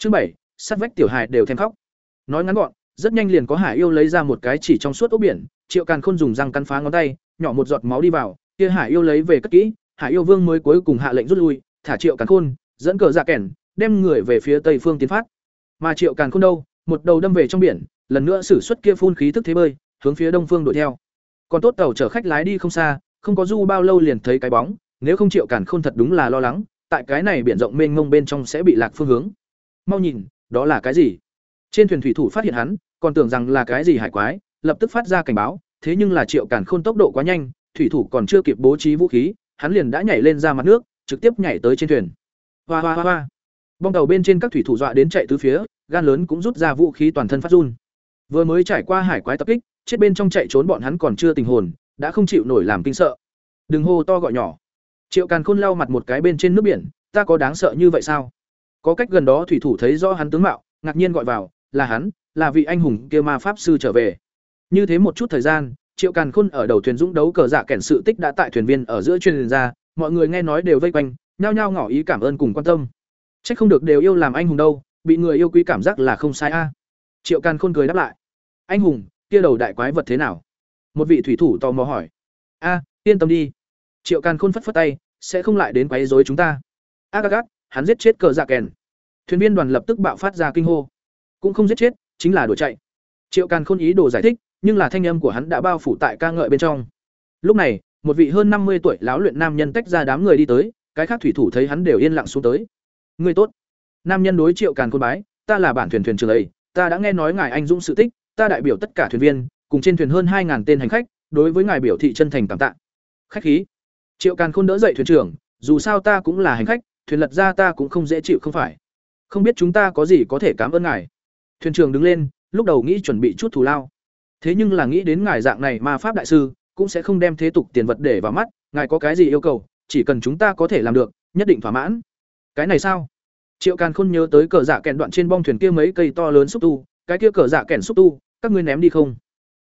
Chương bảy, sát vách tiểu hài đều thèm khóc. Nói ngắn gọn, rất nhanh liền có hải yêu lấy ra một cái chỉ trong suốt ốc biển, Triệu Càn Khôn dùng răng cắn phá ngón tay, nhỏ một giọt máu đi vào, kia hải yêu lấy về cất kỹ, hải yêu vương mới cuối cùng hạ lệnh rút lui, thả Triệu Càn Khôn, dẫn cờ dạ kẻn, đem người về phía tây phương tiến phát. Mà Triệu Càn Khôn đâu, một đầu đâm về trong biển, lần nữa sử xuất kia phun khí thức thế bơi, hướng phía đông phương đuổi theo. Còn tốt tàu chở khách lái đi không xa, không có du bao lâu liền thấy cái bóng, nếu không Triệu Càn Khôn thật đúng là lo lắng, tại cái này biển rộng mênh mông bên trong sẽ bị lạc phương hướng. Mau nhìn, đó là cái gì? Trên thuyền thủy thủ phát hiện hắn, còn tưởng rằng là cái gì hải quái, lập tức phát ra cảnh báo, thế nhưng là Triệu Càn Khôn tốc độ quá nhanh, thủy thủ còn chưa kịp bố trí vũ khí, hắn liền đã nhảy lên ra mặt nước, trực tiếp nhảy tới trên thuyền. Hoa hoa hoa hoa. Bong tàu bên trên các thủy thủ dọa đến chạy tứ phía, gan lớn cũng rút ra vũ khí toàn thân phát run. Vừa mới trải qua hải quái tập kích, chết bên trong chạy trốn bọn hắn còn chưa tình hồn, đã không chịu nổi làm kinh sợ. Đừng hô to gọi nhỏ. Triệu Càn Khôn lau mặt một cái bên trên nước biển, ta có đáng sợ như vậy sao? Có cách gần đó thủy thủ thấy rõ hắn tướng mạo, ngạc nhiên gọi vào, là hắn, là vị anh hùng kia ma pháp sư trở về. Như thế một chút thời gian, Triệu Càn Khôn ở đầu thuyền dũng đấu cờ dạ kẻn sự tích đã tại thuyền viên ở giữa truyền ra, mọi người nghe nói đều vây quanh, nhao nhao ngỏ ý cảm ơn cùng quan tâm. Chắc không được đều yêu làm anh hùng đâu, bị người yêu quý cảm giác là không sai a. Triệu Càn Khôn cười đáp lại. Anh hùng, kia đầu đại quái vật thế nào? Một vị thủy thủ tò mò hỏi. A, yên tâm đi. Triệu Càn Khôn phất phất tay, sẽ không lại đến quấy rối chúng ta. a ác hắn giết chết cờ dạ kèn. Thuyền viên đoàn lập tức bạo phát ra kinh hô. Cũng không giết chết, chính là đuổi chạy. Triệu Càn Khôn ý đồ giải thích, nhưng là thanh âm của hắn đã bao phủ tại ca ngợi bên trong. Lúc này, một vị hơn năm mươi tuổi láo luyện nam nhân tách ra đám người đi tới, cái khác thủy thủ thấy hắn đều yên lặng xuống tới. Người tốt. Nam nhân đối Triệu Càn Khôn bái, ta là bản thuyền thuyền trưởng ấy, ta đã nghe nói ngài anh dũng sự tích, ta đại biểu tất cả thuyền viên, cùng trên thuyền hơn hai ngàn tên hành khách, đối với ngài biểu thị chân thành cảm tạ. Khách khí. Triệu Càn Khôn đỡ dậy thuyền trưởng, dù sao ta cũng là hành khách, thuyền lật ra ta cũng không dễ chịu không phải. Không biết chúng ta có gì có thể cảm ơn ngài. Thuyền trưởng đứng lên, lúc đầu nghĩ chuẩn bị chút thù lao. Thế nhưng là nghĩ đến ngài dạng này mà pháp đại sư, cũng sẽ không đem thế tục tiền vật để vào mắt, ngài có cái gì yêu cầu, chỉ cần chúng ta có thể làm được, nhất định thỏa mãn. Cái này sao? Triệu Càn Khôn nhớ tới cờ dạ kèn đoạn trên bong thuyền kia mấy cây to lớn xúc tu, cái kia cờ dạ kèn xúc tu, các ngươi ném đi không?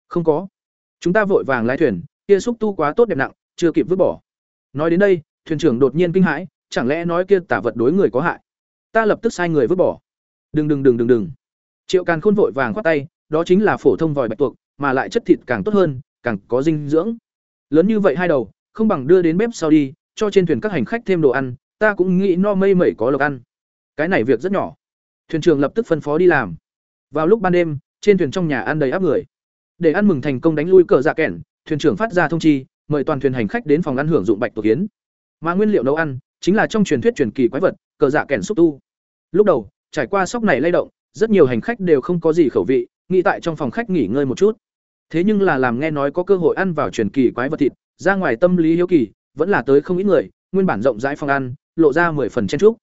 Không có. Chúng ta vội vàng lái thuyền, kia xúc tu quá tốt đẹp nặng, chưa kịp vứt bỏ. Nói đến đây, thuyền trưởng đột nhiên kinh hãi, chẳng lẽ nói kia tả vật đối người có hại? Ta lập tức sai người vứt bỏ. Đừng đừng đừng đừng đừng. Triệu Càn Khôn vội vàng khoát tay, đó chính là phổ thông vòi bạch tuộc, mà lại chất thịt càng tốt hơn, càng có dinh dưỡng. Lớn như vậy hai đầu, không bằng đưa đến bếp sau đi, cho trên thuyền các hành khách thêm đồ ăn, ta cũng nghĩ no mây mẩy có lộc ăn. Cái này việc rất nhỏ. Thuyền trưởng lập tức phân phó đi làm. Vào lúc ban đêm, trên thuyền trong nhà ăn đầy áp người. Để ăn mừng thành công đánh lui cờ dạ kẻn, thuyền trưởng phát ra thông chi, mời toàn thuyền hành khách đến phòng ăn hưởng dụng bạch tuộc hiến. Mà nguyên liệu nấu ăn chính là trong truyền thuyết truyền kỳ quái vật, cờ dạ kèn xúc tu. Lúc đầu, trải qua sốc này lay động, rất nhiều hành khách đều không có gì khẩu vị, nghĩ tại trong phòng khách nghỉ ngơi một chút. Thế nhưng là làm nghe nói có cơ hội ăn vào truyền kỳ quái vật thịt, ra ngoài tâm lý hiếu kỳ, vẫn là tới không ít người, nguyên bản rộng rãi phòng ăn, lộ ra 10 phần chen trúc.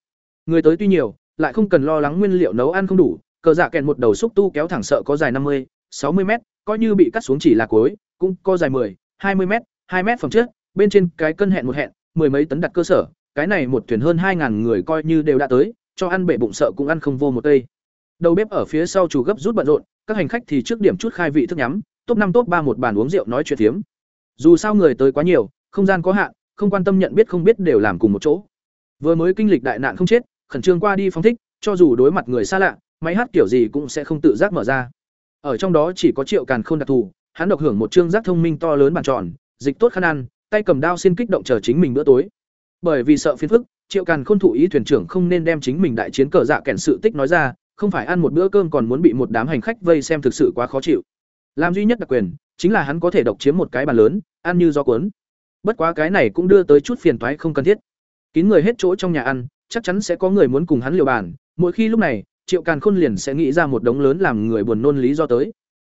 Người tới tuy nhiều, lại không cần lo lắng nguyên liệu nấu ăn không đủ, cờ dạ kèn một đầu xúc tu kéo thẳng sợ có dài 50, 60 mét, coi như bị cắt xuống chỉ là cối cũng có dài 10, 20 mét, hai mét phẩm trước, bên trên cái cân hẹn một hẹn, mười mấy tấn đặt cơ sở, cái này một thuyền hơn 2000 người coi như đều đã tới, cho ăn bể bụng sợ cũng ăn không vô một tây. Đầu bếp ở phía sau chủ gấp rút bận rộn, các hành khách thì trước điểm chút khai vị thức nhắm, top năm top ba một bàn uống rượu nói chuyện thiếm. Dù sao người tới quá nhiều, không gian có hạn, không quan tâm nhận biết không biết đều làm cùng một chỗ. Vừa mới kinh lịch đại nạn không chết, khẩn trương qua đi phóng thích, cho dù đối mặt người xa lạ, máy hát kiểu gì cũng sẽ không tự giác mở ra. Ở trong đó chỉ có Triệu Càn Khôn đặc thù, hắn độc hưởng một chương giác thông minh to lớn bàn tròn, dịch tốt khăn ăn, tay cầm đao xin kích động chờ chính mình bữa tối. Bởi vì sợ phiền phức, Triệu Càn Khôn thụ ý thuyền trưởng không nên đem chính mình đại chiến cờ dạ kèn sự tích nói ra, không phải ăn một bữa cơm còn muốn bị một đám hành khách vây xem thực sự quá khó chịu. Làm duy nhất đặc quyền, chính là hắn có thể độc chiếm một cái bàn lớn, ăn như gió cuốn. Bất quá cái này cũng đưa tới chút phiền toái không cần thiết. Kín người hết chỗ trong nhà ăn, chắc chắn sẽ có người muốn cùng hắn liều bàn, mỗi khi lúc này, Triệu Càn Khôn liền sẽ nghĩ ra một đống lớn làm người buồn nôn lý do tới.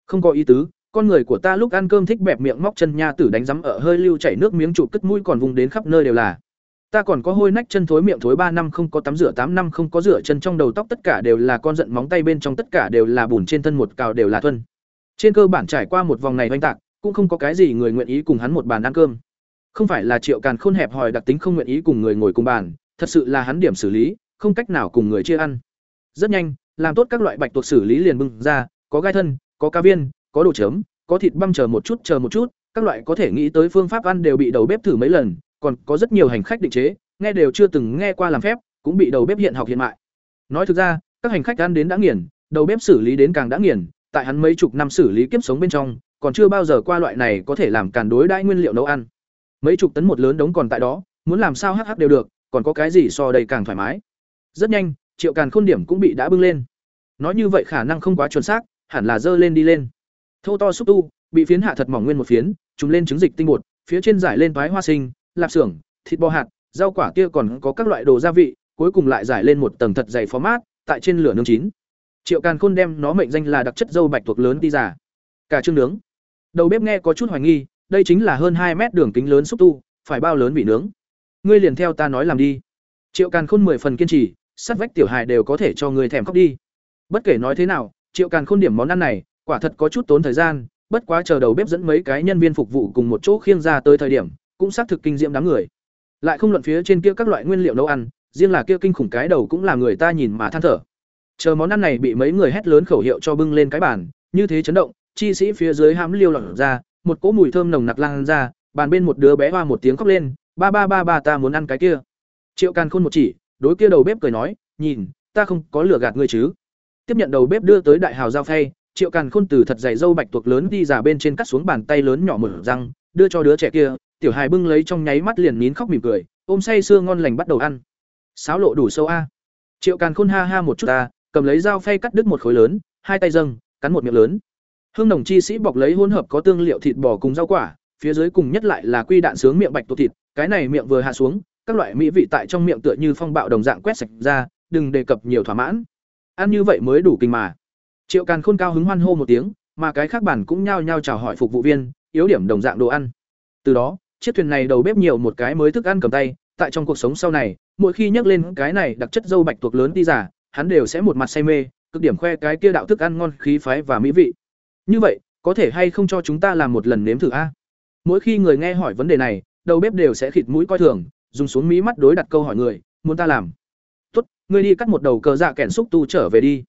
Không có ý tứ, con người của ta lúc ăn cơm thích bẹp miệng móc chân nha tử đánh rắm ở hơi lưu chảy nước miếng trụ cất mũi còn vùng đến khắp nơi đều là. Ta còn có hôi nách chân thối miệng thối ba năm không có tắm rửa tám năm không có rửa chân trong đầu tóc tất cả đều là con giận móng tay bên trong tất cả đều là bùn trên thân một cào đều là thuần. Trên cơ bản trải qua một vòng này hoành tạc, cũng không có cái gì người nguyện ý cùng hắn một bàn ăn cơm. Không phải là Triệu Càn Khôn hẹp hòi đặc tính không nguyện ý cùng người ngồi cùng bàn, thật sự là hắn điểm xử lý, không cách nào cùng người chia ăn. Rất nhanh, làm tốt các loại bạch tuộc xử lý liền bưng ra, có gai thân, có cá viên, có đồ chấm, có thịt băm chờ một chút chờ một chút, các loại có thể nghĩ tới phương pháp ăn đều bị đầu bếp thử mấy lần, còn có rất nhiều hành khách định chế, nghe đều chưa từng nghe qua làm phép, cũng bị đầu bếp hiện học hiện mại. Nói thực ra, các hành khách ăn đến đã nghiền đầu bếp xử lý đến càng đã nghiền tại hắn mấy chục năm xử lý kiếp sống bên trong còn chưa bao giờ qua loại này có thể làm càn đối đãi nguyên liệu nấu ăn. Mấy chục tấn một lớn đống còn tại đó muốn làm sao hắc hắc đều được còn có cái gì so đây càng thoải mái. Rất nhanh triệu càn khôn điểm cũng bị đã bưng lên. Nói như vậy khả năng không quá chuẩn xác hẳn là dơ lên đi lên. Thô to xúc tu bị phiến hạ thật mỏng nguyên một phiến chúng lên trứng dịch tinh bột phía trên giải lên toái hoa sinh lạp xưởng, thịt bò hạt, rau quả kia còn có các loại đồ gia vị, cuối cùng lại giải lên một tầng thật dày phó mát tại trên lửa nướng chín. Triệu càn khôn đem nó mệnh danh là đặc chất dâu bạch thuộc lớn đi giả cả chương nướng. Đầu bếp nghe có chút hoài nghi, đây chính là hơn hai mét đường kính lớn xúc tu, phải bao lớn bị nướng? Ngươi liền theo ta nói làm đi. Triệu càn khôn mười phần kiên trì, sắt vách tiểu hài đều có thể cho người thèm khóc đi. Bất kể nói thế nào, triệu càn khôn điểm món ăn này, quả thật có chút tốn thời gian, bất quá chờ đầu bếp dẫn mấy cái nhân viên phục vụ cùng một chỗ khiêng ra tới thời điểm cũng xác thực kinh diễm đám người. Lại không luận phía trên kia các loại nguyên liệu nấu ăn, riêng là kia kinh khủng cái đầu cũng là người ta nhìn mà than thở. Chờ món ăn này bị mấy người hét lớn khẩu hiệu cho bưng lên cái bàn, như thế chấn động, chi sĩ phía dưới hãm liêu lọt ra, một cỗ mùi thơm nồng nặc lan ra, bàn bên một đứa bé hoa một tiếng khóc lên, ba ba ba ba, ta muốn ăn cái kia. Triệu càn khôn một chỉ, đối kia đầu bếp cười nói, nhìn, ta không có lửa gạt ngươi chứ. Tiếp nhận đầu bếp đưa tới đại hào giao phay, triệu càn khôn từ thật dày dâu bạch tuộc lớn đi giả bên trên cắt xuống bàn tay lớn nhỏ mở răng, đưa cho đứa trẻ kia tiểu hài bưng lấy trong nháy mắt liền nín khóc mỉm cười, ôm say sưa ngon lành bắt đầu ăn. Sáo lộ đủ sâu a. Triệu càn khôn ha ha một chút ta, cầm lấy dao phay cắt đứt một khối lớn, hai tay dâng, cắn một miệng lớn. Hương đồng chi sĩ bọc lấy hỗn hợp có tương liệu thịt bò cùng rau quả, phía dưới cùng nhất lại là quy đạn sướng miệng bạch tuộc thịt, cái này miệng vừa hạ xuống, các loại mỹ vị tại trong miệng tựa như phong bạo đồng dạng quét sạch ra, đừng đề cập nhiều thỏa mãn. Ăn như vậy mới đủ kinh mà. Triệu càn khôn cao hứng hoan hô một tiếng, mà cái khác bản cũng nhao nhao chào hỏi phục vụ viên, yếu điểm đồng dạng đồ ăn. Từ đó chiếc thuyền này đầu bếp nhiều một cái mới thức ăn cầm tay, tại trong cuộc sống sau này, mỗi khi nhắc lên cái này đặc chất dâu bạch tuộc lớn đi giả hắn đều sẽ một mặt say mê, cực điểm khoe cái kia đạo thức ăn ngon khí phái và mỹ vị. Như vậy, có thể hay không cho chúng ta làm một lần nếm thử a? Mỗi khi người nghe hỏi vấn đề này, đầu bếp đều sẽ khịt mũi coi thường, dùng xuống mí mắt đối đặt câu hỏi người, muốn ta làm? Tốt, ngươi đi cắt một đầu cờ dạ kẻn xúc tu trở về đi.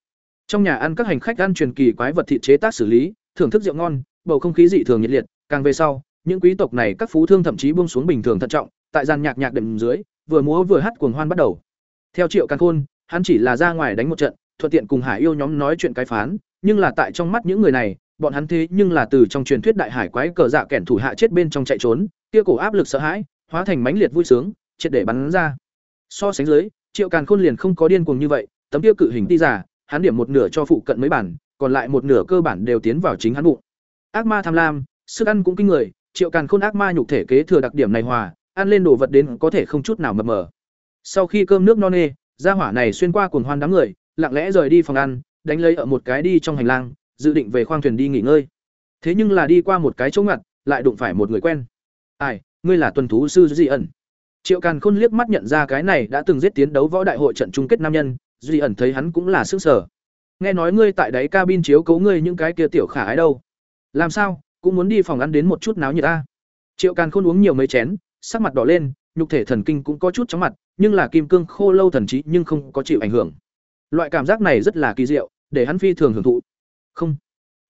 Trong nhà ăn các hành khách ăn truyền kỳ quái vật thịt chế tác xử lý, thưởng thức rượu ngon, bầu không khí dị thường nhiệt liệt, càng về sau những quý tộc này các phú thương thậm chí buông xuống bình thường thận trọng, tại gian nhạc nhạc đệm dưới, vừa múa vừa hát cuồng hoan bắt đầu. Theo triệu càng khôn, hắn chỉ là ra ngoài đánh một trận, thuận tiện cùng hải yêu nhóm nói chuyện cái phán, nhưng là tại trong mắt những người này, bọn hắn thế nhưng là từ trong truyền thuyết đại hải quái cờ dạ kẻn thủ hạ chết bên trong chạy trốn, kia cổ áp lực sợ hãi, hóa thành mãnh liệt vui sướng, triệt để bắn ra. So sánh dưới, triệu càn khôn liền không có điên cuồng như vậy, tấm kia cự hình ti giả, hắn điểm một nửa cho phụ cận mấy bản, còn lại một nửa cơ bản đều tiến vào chính hắn bụng. Ác ma tham lam, sức ăn cũng kinh người triệu càn khôn ác ma nhục thể kế thừa đặc điểm này hòa, ăn lên đồ vật đến có thể không chút nào mập mờ. Sau khi cơm nước no nê, gia hỏa này xuyên qua cuồng hoan đám người, lặng lẽ rời đi phòng ăn, đánh lấy ở một cái đi trong hành lang, dự định về khoang thuyền đi nghỉ ngơi. Thế nhưng là đi qua một cái chỗ ngặt, lại đụng phải một người quen. Ai, ngươi là tuần thú sư duy ẩn? Triệu càn khôn liếc mắt nhận ra cái này đã từng giết tiến đấu võ đại hội trận chung kết nam nhân duy ẩn thấy hắn cũng là sức sở nghe nói ngươi tại đáy cabin chiếu cấu ngươi những cái kia tiểu khả ái đâu? Làm sao? Cũng muốn đi phòng ăn đến một chút náo nhiệt ta. Triệu càn khôn uống nhiều mấy chén, sắc mặt đỏ lên, nhục thể thần kinh cũng có chút chóng mặt, nhưng là kim cương khô lâu thần trí nhưng không có chịu ảnh hưởng. Loại cảm giác này rất là kỳ diệu, để hắn phi thường hưởng thụ. Không.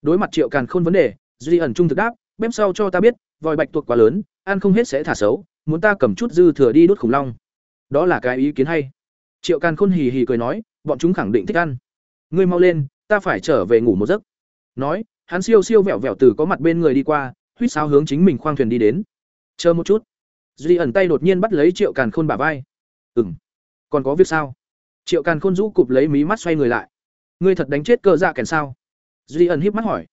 Đối mặt triệu càn khôn vấn đề, duy ẩn trung thực đáp, bếp sau cho ta biết, vòi bạch tuộc quá lớn, ăn không hết sẽ thả xấu, muốn ta cầm chút dư thừa đi đốt khủng long. Đó là cái ý kiến hay. Triệu càn khôn hì hì cười nói, bọn chúng khẳng định thích ăn. Ngươi mau lên, ta phải trở về ngủ một giấc. Nói hắn siêu siêu vẹo vẹo từ có mặt bên người đi qua, huýt sáo hướng chính mình khoang thuyền đi đến. Chờ một chút. Duy ẩn tay đột nhiên bắt lấy triệu càn khôn bả vai. Ừng còn có việc sao? Triệu càn khôn rũ cụp lấy mí mắt xoay người lại. Ngươi thật đánh chết cơ dạ kèn sao? Duy ẩn híp mắt hỏi.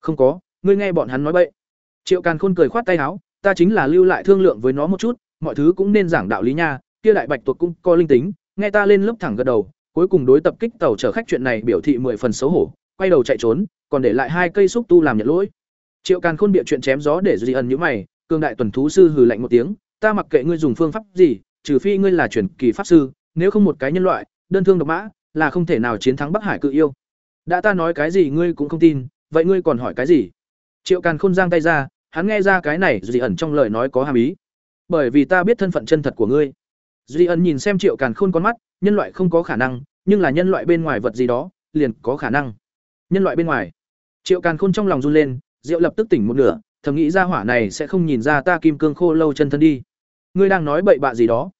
Không có, ngươi nghe bọn hắn nói bậy. Triệu càn khôn cười khoát tay áo. Ta chính là lưu lại thương lượng với nó một chút, mọi thứ cũng nên giảng đạo lý nha, kia đại bạch tuộc cũng có linh tính, nghe ta lên lớp thẳng gật đầu, cuối cùng đối tập kích tàu chở khách chuyện này biểu thị mười phần xấu hổ, quay đầu chạy trốn còn để lại hai cây xúc tu làm nhận lỗi. Triệu càn khôn bịa chuyện chém gió để duy ẩn nhữ mày, cường đại tuần thú sư hừ lạnh một tiếng, ta mặc kệ ngươi dùng phương pháp gì, trừ phi ngươi là truyền kỳ pháp sư, nếu không một cái nhân loại, đơn thương độc mã, là không thể nào chiến thắng bắc hải cự yêu. Đã ta nói cái gì ngươi cũng không tin, vậy ngươi còn hỏi cái gì? Triệu càn khôn giang tay ra, hắn nghe ra cái này duy ẩn trong lời nói có hàm ý. Bởi vì ta biết thân phận chân thật của ngươi. Duy ẩn nhìn xem triệu càn khôn con mắt, nhân loại không có khả năng, nhưng là nhân loại bên ngoài vật gì đó, liền có khả năng. Nhân loại bên ngoài? Triệu càn khôn trong lòng run lên diệu lập tức tỉnh một nửa, thầm nghĩ ra hỏa này sẽ không nhìn ra ta kim cương khô lâu chân thân đi. Ngươi đang nói bậy bạ gì đó?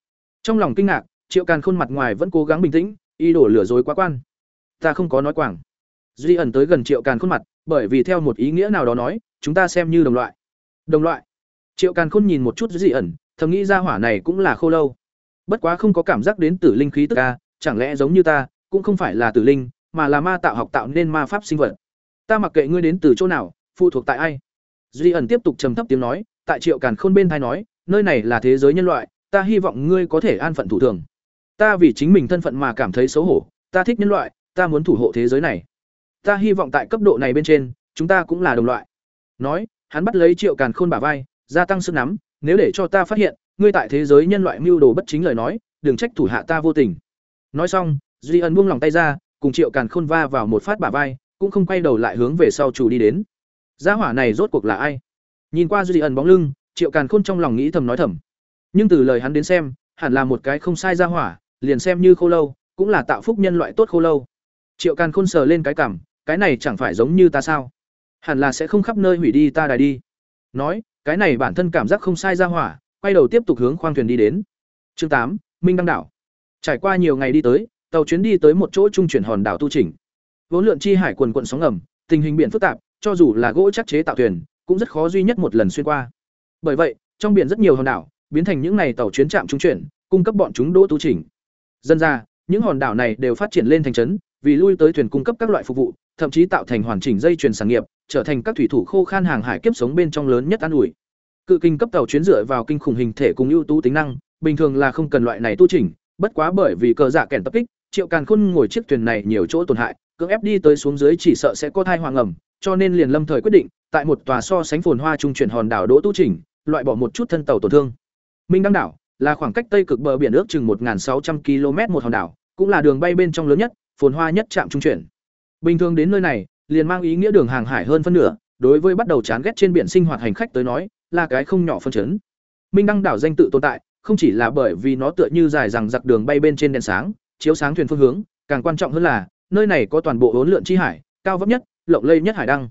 Trong lòng kinh ngạc, triệu càn khôn mặt ngoài vẫn cố gắng bình tĩnh y đổ lừa dối quá quan. Ta không có nói quảng. Duy ẩn tới gần triệu càn khôn mặt, bởi vì theo một ý nghĩa nào đó nói, chúng ta xem như đồng loại. Đồng loại. Triệu càn khôn nhìn một chút duy ẩn, thầm nghĩ ra hỏa này cũng là khô lâu. Bất quá không có cảm giác đến tử linh khí tức ca chẳng lẽ giống như ta, cũng không phải là tử linh, mà là ma tạo học tạo nên ma pháp sinh vật ta mặc kệ ngươi đến từ chỗ nào, phụ thuộc tại ai. Duy ẩn tiếp tục trầm thấp tiếng nói, tại triệu càn khôn bên thai nói, nơi này là thế giới nhân loại, ta hy vọng ngươi có thể an phận thủ thường. Ta vì chính mình thân phận mà cảm thấy xấu hổ, ta thích nhân loại, ta muốn thủ hộ thế giới này. Ta hy vọng tại cấp độ này bên trên, chúng ta cũng là đồng loại. Nói, hắn bắt lấy triệu càn khôn bả vai, gia tăng sức nắm, nếu để cho ta phát hiện, ngươi tại thế giới nhân loại mưu đồ bất chính lời nói, đừng trách thủ hạ ta vô tình. Nói xong, duy ẩn buông lòng tay ra, cùng triệu càn khôn va vào một phát bả vai cũng không quay đầu lại hướng về sau chủ đi đến. Gia hỏa này rốt cuộc là ai? Nhìn qua duy ẩn bóng lưng, triệu càn khôn trong lòng nghĩ thầm nói thầm. Nhưng từ lời hắn đến xem, hẳn là một cái không sai gia hỏa, liền xem như khô lâu, cũng là tạo phúc nhân loại tốt khô lâu. Triệu càn khôn sờ lên cái cảm, cái này chẳng phải giống như ta sao? Hẳn là sẽ không khắp nơi hủy đi ta đài đi. Nói, cái này bản thân cảm giác không sai ra hỏa, quay đầu tiếp tục hướng khoang thuyền đi đến. Chương tám, minh đăng đảo. Trải qua nhiều ngày đi tới, tàu chuyến đi tới một chỗ trung chuyển hòn đảo tu chỉnh vốn lượn chi hải quần quận sóng ngầm, tình hình biển phức tạp, cho dù là gỗ chắc chế tạo thuyền, cũng rất khó duy nhất một lần xuyên qua. Bởi vậy, trong biển rất nhiều hòn đảo, biến thành những ngày tàu chuyến chạm trung chuyển, cung cấp bọn chúng đỗ tu chỉnh. Dân ra, những hòn đảo này đều phát triển lên thành trấn, vì lui tới thuyền cung cấp các loại phục vụ, thậm chí tạo thành hoàn chỉnh dây chuyền sản nghiệp, trở thành các thủy thủ khô khan hàng hải kiếp sống bên trong lớn nhất an ủi. Cự kinh cấp tàu chuyến dựa vào kinh khủng hình thể cùng ưu tú tính năng, bình thường là không cần loại này tu chỉnh, bất quá bởi vì cờ giả dạ kèn tập kích, triệu càn khôn ngồi chiếc thuyền này nhiều chỗ tổn hại cưỡng ép đi tới xuống dưới chỉ sợ sẽ có thai hoàng ẩm, cho nên liền lâm thời quyết định, tại một tòa so sánh phồn hoa trung chuyển hòn đảo đỗ tu chỉnh loại bỏ một chút thân tàu tổn thương. Minh đăng đảo là khoảng cách tây cực bờ biển ước chừng một sáu trăm km một hòn đảo, cũng là đường bay bên trong lớn nhất, phồn hoa nhất trạm trung chuyển. Bình thường đến nơi này, liền mang ý nghĩa đường hàng hải hơn phân nửa, đối với bắt đầu chán ghét trên biển sinh hoạt hành khách tới nói, là cái không nhỏ phân chấn. Minh đăng đảo danh tự tồn tại, không chỉ là bởi vì nó tựa như dài rằng giặc đường bay bên trên đèn sáng, chiếu sáng thuyền phương hướng, càng quan trọng hơn là nơi này có toàn bộ hỗn lượn chi hải, cao vấp nhất, lộng lây nhất hải đăng.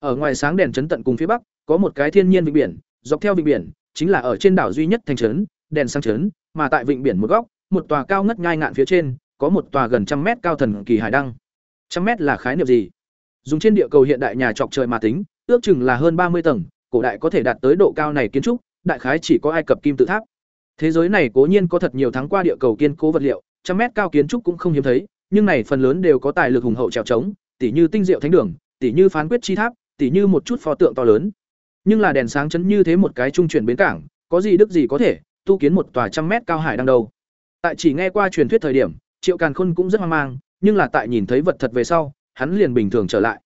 Ở ngoài sáng đèn chấn tận cùng phía bắc, có một cái thiên nhiên vịnh biển, dọc theo vịnh biển, chính là ở trên đảo duy nhất thành trấn, đèn sáng trấn, mà tại vịnh biển một góc, một tòa cao ngất ngai ngạn phía trên, có một tòa gần trăm mét cao thần kỳ hải đăng. Trăm mét là khái niệm gì? Dùng trên địa cầu hiện đại nhà trọc trời mà tính, ước chừng là hơn ba mươi tầng, cổ đại có thể đạt tới độ cao này kiến trúc, đại khái chỉ có ai cập kim tự tháp. Thế giới này cố nhiên có thật nhiều tháng qua địa cầu kiên cố vật liệu, trăm mét cao kiến trúc cũng không hiếm thấy nhưng này phần lớn đều có tài lực hùng hậu trèo trống tỉ như tinh diệu thánh đường tỉ như phán quyết chi tháp tỉ như một chút pho tượng to lớn. Nhưng là đèn sáng chấn như thế một cái trung chuyển bến cảng có gì đức gì có thể tu kiến một tòa trăm mét cao hải đang đâu. Tại chỉ nghe qua truyền thuyết thời điểm triệu càn khôn cũng rất hoang mang nhưng là tại nhìn thấy vật thật về sau hắn liền bình thường trở lại.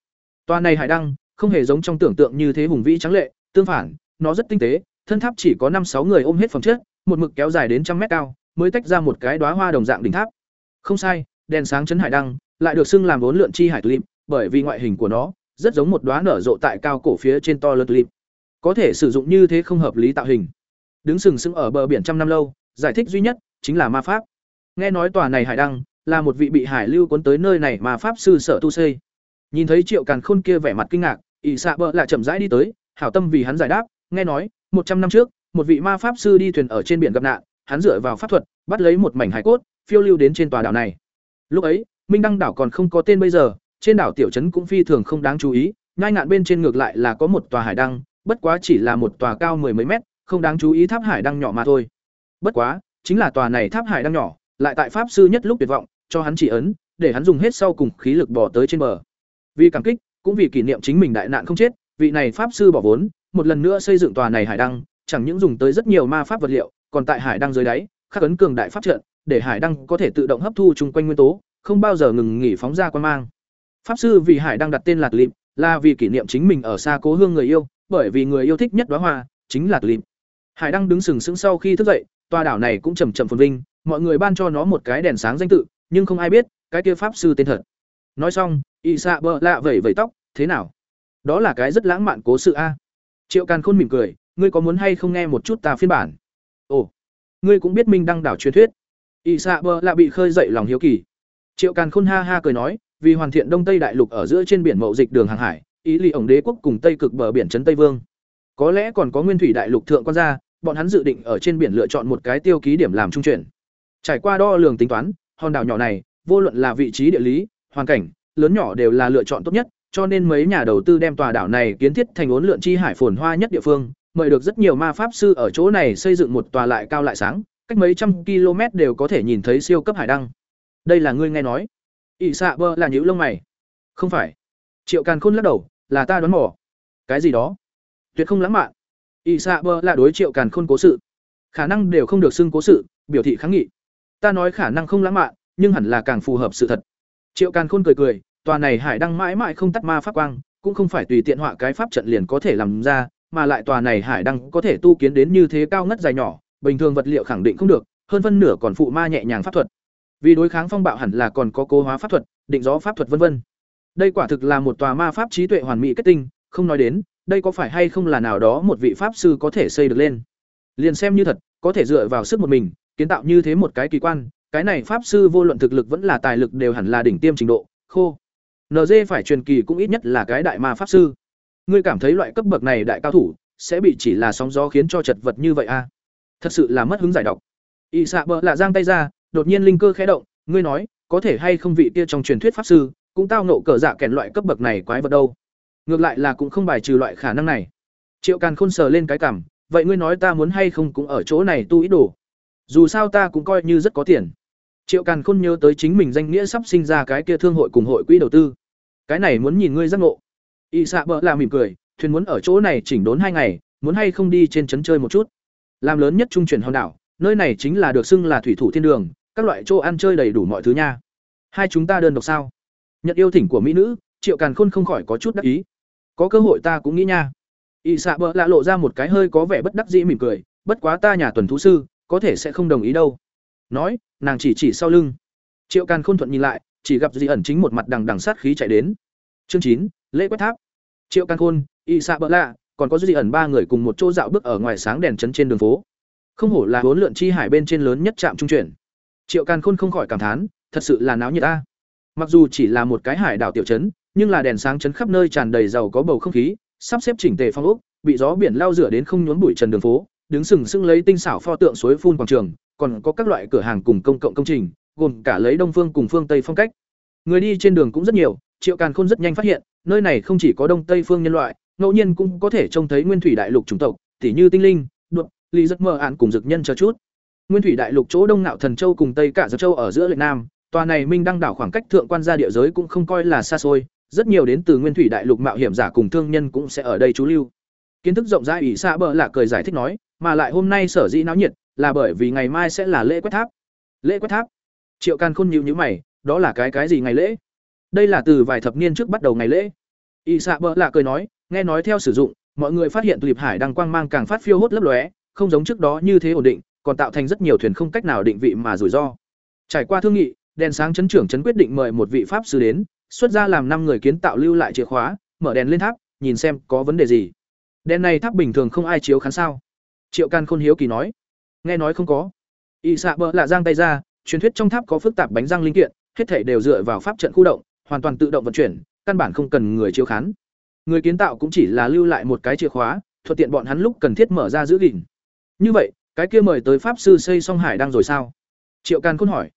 Tòa này hải đăng không hề giống trong tưởng tượng như thế hùng vĩ trắng lệ tương phản nó rất tinh tế thân tháp chỉ có năm sáu người ôm hết phòng trước, một mực kéo dài đến trăm mét cao mới tách ra một cái đóa hoa đồng dạng đỉnh tháp. Không sai đèn sáng chấn hải đăng, lại được xưng làm vốn lượn chi hải tulip bởi vì ngoại hình của nó rất giống một đóa nở rộ tại cao cổ phía trên to lớn tulip có thể sử dụng như thế không hợp lý tạo hình. Đứng sừng sững ở bờ biển trăm năm lâu, giải thích duy nhất chính là ma pháp. Nghe nói tòa này hải đăng là một vị bị hải lưu cuốn tới nơi này mà pháp sư sở tu xây. Nhìn thấy triệu càn khôn kia vẻ mặt kinh ngạc, ỷ xạ bợ lại chậm rãi đi tới, hảo tâm vì hắn giải đáp, nghe nói, một trăm năm trước, một vị ma pháp sư đi thuyền ở trên biển gặp nạn, hắn dựa vào pháp thuật, bắt lấy một mảnh hải cốt, phiêu lưu đến trên tòa đảo này lúc ấy, minh đăng đảo còn không có tên bây giờ, trên đảo tiểu trấn cũng phi thường không đáng chú ý ngai ngạn bên trên ngược lại là có một tòa hải đăng, bất quá chỉ là một tòa cao mười mấy mét, không đáng chú ý tháp hải đăng nhỏ mà thôi. Bất quá, chính là tòa này tháp hải đăng nhỏ, lại tại pháp sư nhất lúc tuyệt vọng, cho hắn chỉ ấn, để hắn dùng hết sau cùng khí lực bỏ tới trên bờ. Vì cảm kích, cũng vì kỷ niệm chính mình đại nạn không chết, vị này pháp sư bỏ vốn, một lần nữa xây dựng tòa này hải đăng, chẳng những dùng tới rất nhiều ma pháp vật liệu, còn tại hải đăng dưới đáy, khắc ấn cường đại pháp trận để hải đăng có thể tự động hấp thu chung quanh nguyên tố, không bao giờ ngừng nghỉ phóng ra quan mang. Pháp sư vì hải đăng đặt tên là tulip là vì kỷ niệm chính mình ở xa cố hương người yêu, bởi vì người yêu thích nhất đóa hoa, chính là tulip hải đăng đứng sừng sững sau khi thức dậy, tòa đảo này cũng chầm chậm phồn vinh, mọi người ban cho nó một cái đèn sáng danh tự, nhưng không ai biết cái kia pháp sư tên thật. Nói xong, y xạ bợ lạ vẩy vẩy tóc, thế nào? Đó là cái rất lãng mạn cố sự a. Triệu càn khôn mỉm cười, ngươi có muốn hay không nghe một chút ta phiên bản? Ồ, ngươi cũng biết minh đăng đảo truyền thuyết y xạ bờ lạ bị khơi dậy lòng hiếu kỳ. Triệu càn khôn ha ha cười nói vì hoàn thiện đông tây đại lục ở giữa trên biển mậu dịch đường hàng hải ý lì ổng đế quốc cùng tây cực bờ biển trấn tây vương. Có lẽ còn có nguyên thủy đại lục thượng quan gia bọn hắn dự định ở trên biển lựa chọn một cái tiêu ký điểm làm trung chuyển. Trải qua đo lường tính toán hòn đảo nhỏ này vô luận là vị trí địa lý hoàn cảnh, lớn nhỏ đều là lựa chọn tốt nhất, cho nên mấy nhà đầu tư đem tòa đảo này kiến thiết thành ốn lượn chi hải phồn hoa nhất địa phương, mời được rất nhiều ma pháp sư ở chỗ này xây dựng một tòa lại cao lại sáng, cách mấy trăm km đều có thể nhìn thấy siêu cấp hải đăng. Đây là ngươi nghe nói? ỷ xạ bơ là nhữ lông mày. Không phải. Triệu càn khôn lắc đầu, là ta đoán mò. Cái gì đó? Tuyệt không lãng mạn. Ỷ xạ bơ là đối triệu càn khôn cố sự. Khả năng đều không được xưng cố sự, biểu thị kháng nghị. Ta nói khả năng không lãng mạn, nhưng hẳn là càng phù hợp sự thật. Triệu càn khôn cười cười, tòa này hải đăng mãi mãi không tắt ma pháp quang, cũng không phải tùy tiện họa cái pháp trận liền có thể làm ra, mà lại tòa này hải đăng có thể tu kiến đến như thế cao ngất dài nhỏ bình thường vật liệu khẳng định không được hơn phân nửa còn phụ ma nhẹ nhàng pháp thuật vì đối kháng phong bạo hẳn là còn có cố hóa pháp thuật, định gió pháp thuật vân vân. Đây quả thực là một tòa ma pháp trí tuệ hoàn mỹ kết tinh, không nói đến, đây có phải hay không là nào đó một vị pháp sư có thể xây được lên. Liền xem như thật, có thể dựa vào sức một mình, kiến tạo như thế một cái kỳ quan, cái này pháp sư vô luận thực lực vẫn là tài lực đều hẳn là đỉnh tiêm trình độ, khô. NG phải truyền kỳ cũng ít nhất là cái đại ma pháp sư. Ngươi cảm thấy loại cấp bậc này đại cao thủ sẽ bị chỉ là sóng gió khiến cho chật vật như vậy a? À? Thật sự là mất hứng giải độc. Y xạ bợ lạ giang tay ra, đột nhiên linh cơ khẽ động, ngươi nói, có thể hay không vị kia trong truyền thuyết pháp sư cũng tao nộ cờ dạ kèn loại cấp bậc này quái vật đâu. Ngược lại là cũng không bài trừ loại khả năng này. Triệu Càn Khôn sờ lên cái cằm, vậy ngươi nói ta muốn hay không cũng ở chỗ này tu ý đồ. Dù sao ta cũng coi như rất có tiền. Triệu Càn Khôn nhớ tới chính mình danh nghĩa sắp sinh ra cái kia thương hội cùng hội quỹ đầu tư. Cái này muốn nhìn ngươi giác ngộ. Y xạ bợ là mỉm cười, thuyền muốn ở chỗ này chỉnh đốn hai ngày, muốn hay không đi trên trấn chơi một chút. Làm lớn nhất trung chuyển hòn đảo, nơi này chính là được xưng là thủy thủ thiên đường, các loại chỗ ăn chơi đầy đủ mọi thứ nha. Hai chúng ta đơn độc sao? Nhận yêu thỉnh của mỹ nữ, Triệu Càn Khôn không khỏi có chút đắc ý. Có cơ hội ta cũng nghĩ nha. Y xạ bợ lạ lộ ra một cái hơi có vẻ bất đắc dĩ mỉm cười, bất quá ta nhà tuần thú sư, có thể sẽ không đồng ý đâu. Nói, nàng chỉ chỉ sau lưng. Triệu Càn Khôn thuận nhìn lại, chỉ gặp Di ẩn chính một mặt đằng đằng sát khí chạy đến. Chương chín, lễ quét tháp. Triệu Càn Khôn, Y xạ bợ lạ, còn có Di ẩn ba người cùng một chỗ dạo bước ở ngoài sáng đèn chấn trên đường phố. Không hổ là huấn lượn chi hải bên trên lớn nhất trạm trung chuyển. Triệu Càn Khôn không khỏi cảm thán, thật sự là náo nhiệt ta. Mặc dù chỉ là một cái hải đảo tiểu chấn, nhưng là đèn sáng chấn khắp nơi tràn đầy giàu có bầu không khí, sắp xếp chỉnh tề phong ốc, bị gió biển lao rửa đến không nhốn bụi trần đường phố, đứng sừng sững lấy tinh xảo pho tượng suối phun quảng trường, còn có các loại cửa hàng cùng công cộng công trình, gồm cả lấy đông phương cùng phương tây phong cách. Người đi trên đường cũng rất nhiều, Triệu Càn Khôn rất nhanh phát hiện, nơi này không chỉ có đông tây phương nhân loại, ngẫu nhiên cũng có thể trông thấy nguyên thủy đại lục chủng tộc, tỉ như tinh linh, đột, lý rất mơ án cùng dực nhân chờ chút. Nguyên thủy đại lục chỗ Đông Nạo Thần Châu cùng Tây Cả Giáp Châu ở giữa lệ Nam, tòa này Minh đăng đảo khoảng cách thượng quan gia địa giới cũng không coi là xa xôi, rất nhiều đến từ Nguyên thủy đại lục mạo hiểm giả cùng thương nhân cũng sẽ ở đây trú lưu. Kiến thức rộng rãi ủy xa bờ lạ cười giải thích nói, mà lại hôm nay sở dĩ náo nhiệt là bởi vì ngày mai sẽ là lễ quét tháp. Lễ quét tháp? Triệu Can Khôn nhíu nhíu mày, đó là cái cái gì ngày lễ? Đây là từ vài thập niên trước bắt đầu ngày lễ. Y Sạ bờ lạ cười nói, nghe nói theo sử dụng, mọi người phát hiện tulip hải đăng quang mang càng phát phiêu hốt lấp lóe, không giống trước đó như thế ổn định, còn tạo thành rất nhiều thuyền không cách nào định vị mà rủi ro. Trải qua thương nghị, đèn sáng chấn trưởng chấn quyết định mời một vị pháp sư đến, xuất ra làm năm người kiến tạo lưu lại chìa khóa, mở đèn lên tháp, nhìn xem có vấn đề gì. Đèn này tháp bình thường không ai chiếu khán sao? Triệu Can Khôn hiếu kỳ nói. Nghe nói không có. Y xạ bợ lạ giang tay ra, truyền thuyết trong tháp có phức tạp bánh răng linh kiện, hết thảy đều dựa vào pháp trận khu động, hoàn toàn tự động vận chuyển, căn bản không cần người chiếu khán. Người kiến tạo cũng chỉ là lưu lại một cái chìa khóa, thuận tiện bọn hắn lúc cần thiết mở ra giữ gìn. Như vậy, cái kia mời tới pháp sư xây Song hải đang rồi sao? Triệu càn khôn hỏi.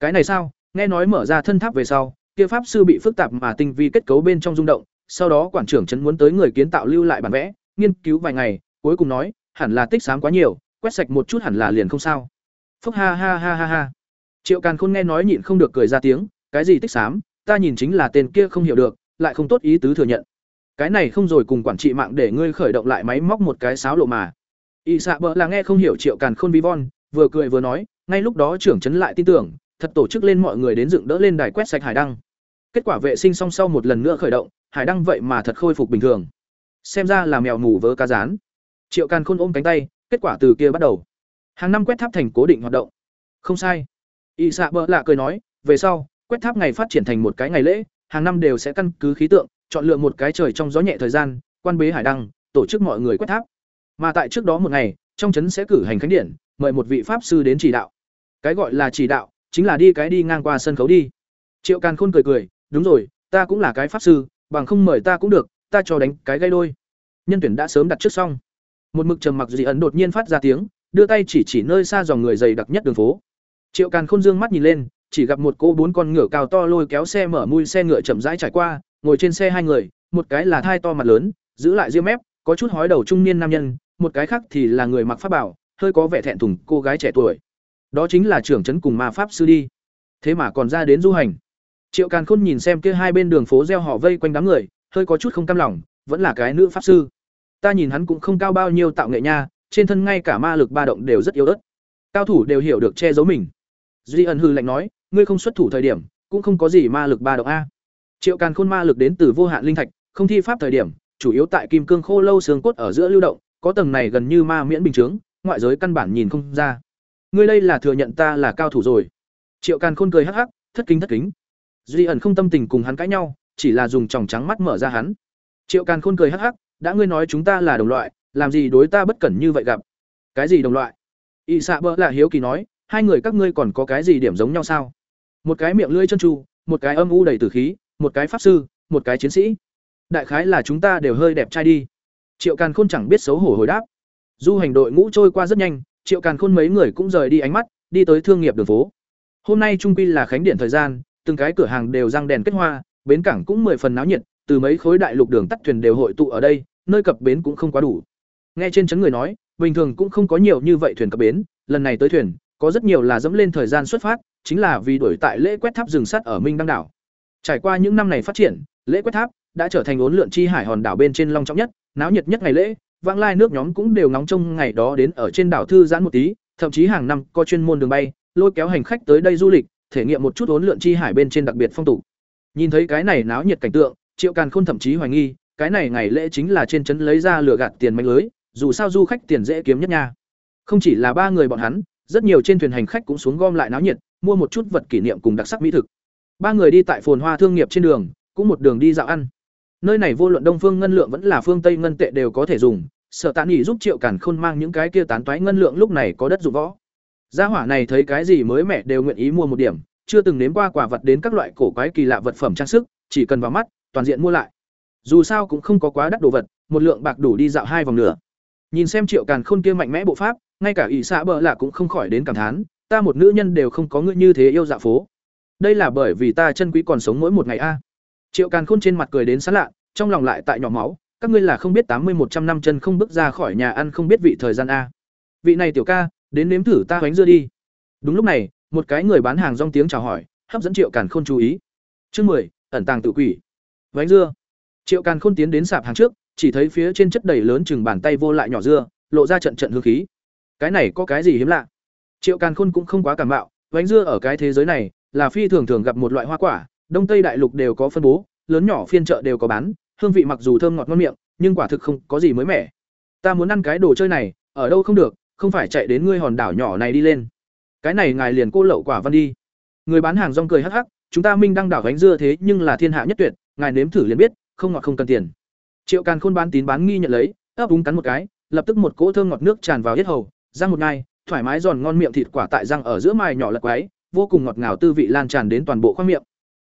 Cái này sao? Nghe nói mở ra thân tháp về sau kia pháp sư bị phức tạp mà tinh vi kết cấu bên trong rung động sau đó quản trưởng trấn muốn tới người kiến tạo lưu lại bản vẽ nghiên cứu vài ngày cuối cùng nói hẳn là tích sáng quá nhiều quét sạch một chút hẳn là liền không sao. Phúc ha ha ha ha ha. Triệu càn khôn nghe nói nhịn không được cười ra tiếng cái gì tích xám ta nhìn chính là tên kia không hiểu được lại không tốt ý tứ thừa nhận cái này không rồi cùng quản trị mạng để ngươi khởi động lại máy móc một cái sáo lộ mà. Y xạ bỡ là nghe không hiểu triệu càn khôn vi von, vừa cười vừa nói, ngay lúc đó trưởng trấn lại tin tưởng, thật tổ chức lên mọi người đến dựng đỡ lên đài quét sạch hải đăng. Kết quả vệ sinh song sau một lần nữa khởi động, hải đăng vậy mà thật khôi phục bình thường. Xem ra là mèo mù vớ cá rán. Triệu càn khôn ôm cánh tay, kết quả từ kia bắt đầu. Hàng năm quét tháp thành cố định hoạt động. Không sai. Y xạ bỡ lạ cười nói, về sau, quét tháp ngày phát triển thành một cái ngày lễ, hàng năm đều sẽ căn cứ khí tượng chọn lựa một cái trời trong gió nhẹ thời gian quan bế hải đăng tổ chức mọi người quét tháp mà tại trước đó một ngày, trong trấn sẽ cử hành khánh điển, mời một vị pháp sư đến chỉ đạo. Cái gọi là chỉ đạo, chính là đi cái đi ngang qua sân khấu đi. Triệu Càn Khôn cười cười, đúng rồi, ta cũng là cái pháp sư, bằng không mời ta cũng được, ta cho đánh cái gây đôi. Nhân tuyển đã sớm đặt trước xong. Một mực trầm mặc dị ẩn đột nhiên phát ra tiếng, đưa tay chỉ chỉ nơi xa dòng người dày đặc nhất đường phố. Triệu Càn Khôn dương mắt nhìn lên, chỉ gặp một cô bốn con ngựa cao to lôi kéo xe mở mui xe ngựa chậm rãi trải qua, ngồi trên xe hai người, một cái là thai to mặt lớn, giữ lại ria mép, có chút hói đầu trung niên nam nhân, một cái khác thì là người mặc pháp bảo, hơi có vẻ thẹn thùng cô gái trẻ tuổi. Đó chính là trưởng trấn cùng ma pháp sư đi. Thế mà còn ra đến du hành. Triệu Càn Khôn nhìn xem kia hai bên đường phố reo hò vây quanh đám người, hơi có chút không cam lòng, vẫn là cái nữ pháp sư. Ta nhìn hắn cũng không cao bao nhiêu tạo nghệ nha, trên thân ngay cả ma lực ba động đều rất yếu ớt. Cao thủ đều hiểu được che giấu mình. Duy ẩn hư lạnh nói, ngươi không xuất thủ thời điểm, cũng không có gì ma lực ba động a. Triệu Càn Khôn ma lực đến từ vô hạn linh thạch, không thi pháp thời điểm, chủ yếu tại kim cương khô lâu xương cốt ở giữa lưu động, có tầng này gần như ma miễn bình chứng, ngoại giới căn bản nhìn không ra. Ngươi đây là thừa nhận ta là cao thủ rồi. Triệu Càn Khôn cười hắc hắc, thất kính thất kính. Duy ẩn không tâm tình cùng hắn cãi nhau, chỉ là dùng tròng trắng mắt mở ra hắn. Triệu Càn Khôn cười hắc hắc, đã ngươi nói chúng ta là đồng loại, làm gì đối ta bất cẩn như vậy gặp? Cái gì đồng loại? Y xạ Bỡ là hiếu kỳ nói, hai người các ngươi còn có cái gì điểm giống nhau sao? Một cái miệng lưỡi chân tru, một cái âm u đầy tử khí, một cái pháp sư, một cái chiến sĩ. Đại khái là chúng ta đều hơi đẹp trai đi. Triệu Càn Khôn chẳng biết xấu hổ hồi đáp. Du hành đội ngũ trôi qua rất nhanh, Triệu Càn Khôn mấy người cũng rời đi ánh mắt, đi tới thương nghiệp đường phố. Hôm nay trung quy là khánh điện thời gian, từng cái cửa hàng đều răng đèn kết hoa, bến cảng cũng mười phần náo nhiệt, từ mấy khối đại lục đường tắt thuyền đều hội tụ ở đây, nơi cập bến cũng không quá đủ. Nghe trên chấn người nói, bình thường cũng không có nhiều như vậy thuyền cập bến, lần này tới thuyền, có rất nhiều là dẫm lên thời gian xuất phát, chính là vì đổi tại lễ quét tháp rừng sắt ở Minh Đăng đảo. Trải qua những năm này phát triển, lễ quét tháp đã trở thành ốn lượn chi hải hòn đảo bên trên long trọng nhất, náo nhiệt nhất ngày lễ, vãng lai nước nhóm cũng đều nóng trông ngày đó đến ở trên đảo thư giãn một tí, thậm chí hàng năm có chuyên môn đường bay, lôi kéo hành khách tới đây du lịch, thể nghiệm một chút ốn lượn chi hải bên trên đặc biệt phong tục. Nhìn thấy cái này náo nhiệt cảnh tượng, Triệu Càn Khôn thậm chí hoài nghi, cái này ngày lễ chính là trên trấn lấy ra lừa gạt tiền mánh lưới, dù sao du khách tiền dễ kiếm nhất nha. Không chỉ là ba người bọn hắn, rất nhiều trên thuyền hành khách cũng xuống gom lại náo nhiệt, mua một chút vật kỷ niệm cùng đặc sắc mỹ thực. Ba người đi tại phồn hoa thương nghiệp trên đường, cũng một đường đi dạo ăn. Nơi này vô luận Đông Phương ngân lượng vẫn là phương Tây ngân tệ đều có thể dùng, Sở Tạ nghỉ giúp Triệu Càn Khôn mang những cái kia tán toái ngân lượng lúc này có đất dụng võ. Gia hỏa này thấy cái gì mới mẻ đều nguyện ý mua một điểm, chưa từng nếm qua quả vật đến các loại cổ quái kỳ lạ vật phẩm trang sức, chỉ cần vào mắt, toàn diện mua lại. Dù sao cũng không có quá đắt đồ vật, một lượng bạc đủ đi dạo hai vòng nửa. Nhìn xem Triệu Càn Khôn kia mạnh mẽ bộ pháp, ngay cả ỷ xã bợ lạ cũng không khỏi đến cảm thán, ta một nữ nhân đều không có ngươi như thế yêu dạ phố. Đây là bởi vì ta chân quý còn sống mỗi một ngày a. Triệu Càn Khôn trên mặt cười đến sán lạ, trong lòng lại tại nhỏ máu, các ngươi là không biết tám mươi một trăm năm chân không bước ra khỏi nhà ăn không biết vị thời gian a. Vị này tiểu ca, đến nếm thử ta bánh dưa đi. Đúng lúc này, một cái người bán hàng rong tiếng chào hỏi, hấp dẫn Triệu Càn Khôn chú ý. Chương mười ẩn tàng tự quỷ. Bánh dưa. Triệu Càn Khôn tiến đến sạp hàng trước, chỉ thấy phía trên chất đầy lớn chừng bàn tay vô lại nhỏ dưa, lộ ra trận trận hương khí. Cái này có cái gì hiếm lạ? Triệu Càn Khôn cũng không quá cảm mạo, bánh dưa ở cái thế giới này là phi thường thường gặp một loại hoa quả, Đông Tây đại lục đều có phân bố, lớn nhỏ phiên chợ đều có bán, hương vị mặc dù thơm ngọt ngon miệng, nhưng quả thực không có gì mới mẻ. Ta muốn ăn cái đồ chơi này, ở đâu không được, không phải chạy đến ngươi hòn đảo nhỏ này đi lên. Cái này ngài liền cô lậu quả văn đi. Người bán hàng rong cười hắc hắc, chúng ta Minh đang đảo bánh dưa thế nhưng là thiên hạ nhất tuyệt, ngài nếm thử liền biết, không ngọt không cần tiền. Triệu Càn Khôn bán tín bán nghi nhận lấy, ấp úng cắn một cái, lập tức một cỗ thơm ngọt nước tràn vào yết hầu, răng một ngai, thoải mái giòn ngon miệng thịt quả tại răng ở giữa mài nhỏ lật quấy vô cùng ngọt ngào tư vị lan tràn đến toàn bộ khoang miệng.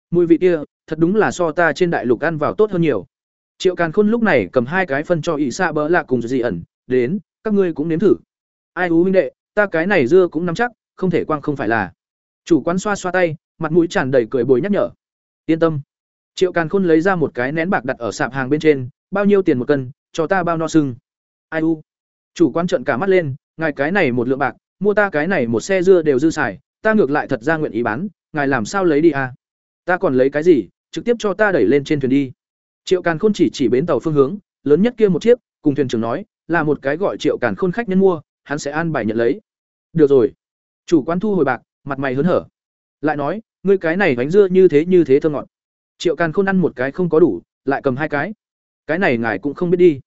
Mùi vị kia, thật đúng là so ta trên đại lục ăn vào tốt hơn nhiều. Triệu Càn Khôn lúc này cầm hai cái phân cho ỷ xạ bỡ lạ cùng gì ẩn, đến, các ngươi cũng nếm thử. Ai ú huynh đệ, ta cái này dưa cũng nắm chắc, không thể quang không phải là. Chủ quán xoa xoa tay, mặt mũi tràn đầy cười bồi nhắc nhở. Yên tâm. Triệu Càn Khôn lấy ra một cái nén bạc đặt ở sạp hàng bên trên, bao nhiêu tiền một cân, cho ta bao no sưng. Ai u. Chủ quán trợn cả mắt lên, ngài cái này một lượng bạc, mua ta cái này một xe dưa đều dư xài, ta ngược lại thật ra nguyện ý bán, ngài làm sao lấy đi à? Ta còn lấy cái gì, trực tiếp cho ta đẩy lên trên thuyền đi. Triệu Càn Khôn chỉ chỉ bến tàu phương hướng, lớn nhất kia một chiếc, cùng thuyền trưởng nói, là một cái gọi Triệu Càn Khôn khách nhân mua, hắn sẽ an bài nhận lấy. Được rồi. Chủ quán thu hồi bạc, mặt mày hớn hở. Lại nói, ngươi cái này bánh dưa như thế như thế thơ ngọt. Triệu Càn Khôn ăn một cái không có đủ, lại cầm hai cái. Cái này ngài cũng không biết đi.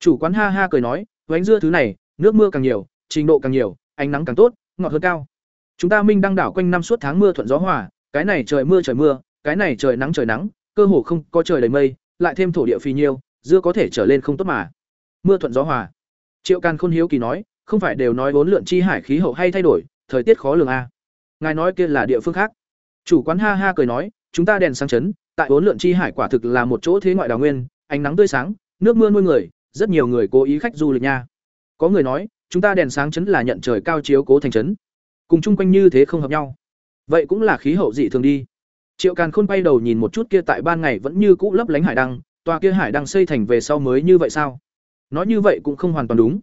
Chủ quán ha ha cười nói, bánh dưa thứ này, nước mưa càng nhiều, trình độ càng nhiều, ánh nắng càng tốt, ngọt hơn cao. Chúng ta Minh đăng đảo quanh năm suốt tháng mưa thuận gió hòa, cái này trời mưa trời mưa, cái này trời nắng trời nắng, cơ hồ không có trời đầy mây, lại thêm thổ địa phì nhiêu, dưa có thể trở lên không tốt mà. Mưa thuận gió hòa. Triệu Càn Khôn hiếu kỳ nói, không phải đều nói vốn lượn chi hải khí hậu hay thay đổi, thời tiết khó lường a. À? Ngài nói kia là địa phương khác. Chủ quán ha ha cười nói, chúng ta đèn sáng chấn, tại vốn lượn chi hải quả thực là một chỗ thế ngoại đào nguyên, ánh nắng tươi sáng, nước mưa nuôi người, rất nhiều người cố ý khách du lịch nha. Có người nói, chúng ta đèn sáng chấn là nhận trời cao chiếu cố thành chấn cùng chung quanh như thế không hợp nhau. Vậy cũng là khí hậu dị thường đi. Triệu càn khôn quay đầu nhìn một chút kia tại ban ngày vẫn như cũ lấp lánh hải đăng, tòa kia hải đăng xây thành về sau mới như vậy sao? Nói như vậy cũng không hoàn toàn đúng.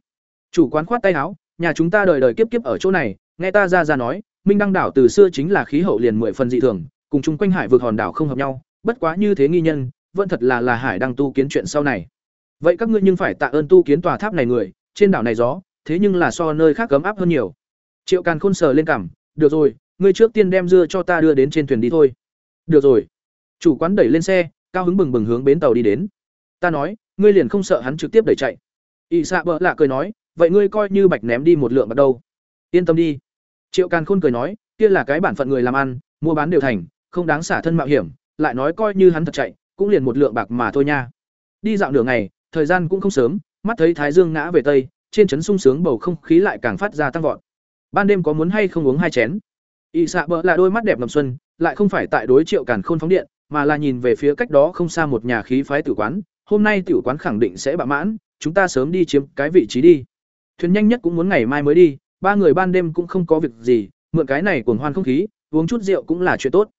Chủ quán khoát tay áo, nhà chúng ta đời đời kiếp kiếp ở chỗ này, nghe ta ra ra nói, minh đăng đảo từ xưa chính là khí hậu liền mười phần dị thường, cùng chung quanh hải vực hòn đảo không hợp nhau, bất quá như thế nghi nhân, vẫn thật là là hải đăng tu kiến chuyện sau này. Vậy các ngươi nhưng phải tạ ơn tu kiến tòa tháp này người, trên đảo này gió, thế nhưng là so nơi khác cấm áp hơn nhiều triệu càn khôn sờ lên cảm được rồi, ngươi trước tiên đem dưa cho ta đưa đến trên thuyền đi thôi. Được rồi. Chủ quán đẩy lên xe, cao hứng bừng bừng hướng bến tàu đi đến. Ta nói, ngươi liền không sợ hắn trực tiếp đẩy chạy. Ỵ xạ bỡ lạ cười nói, vậy ngươi coi như bạch ném đi một lượng bạc đâu. Yên tâm đi. Triệu càn khôn cười nói, kia là cái bản phận người làm ăn, mua bán đều thành, không đáng xả thân mạo hiểm, lại nói coi như hắn thật chạy, cũng liền một lượng bạc mà thôi nha. Đi dạo nửa ngày, thời gian cũng không sớm, mắt thấy thái dương ngã về tây, trên trấn sung sướng bầu không khí lại càng phát ra tăng vọt ban đêm có muốn hay không uống hai chén? Ỵ xạ bỡ là đôi mắt đẹp ngầm xuân, lại không phải tại đối triệu càn khôn phóng điện, mà là nhìn về phía cách đó không xa một nhà khí phái tử quán. Hôm nay tử quán khẳng định sẽ bạ mãn, chúng ta sớm đi chiếm cái vị trí đi. Thuyền nhanh nhất cũng muốn ngày mai mới đi, ba người ban đêm cũng không có việc gì, mượn cái này cuồng hoan không khí, uống chút rượu cũng là chuyện tốt.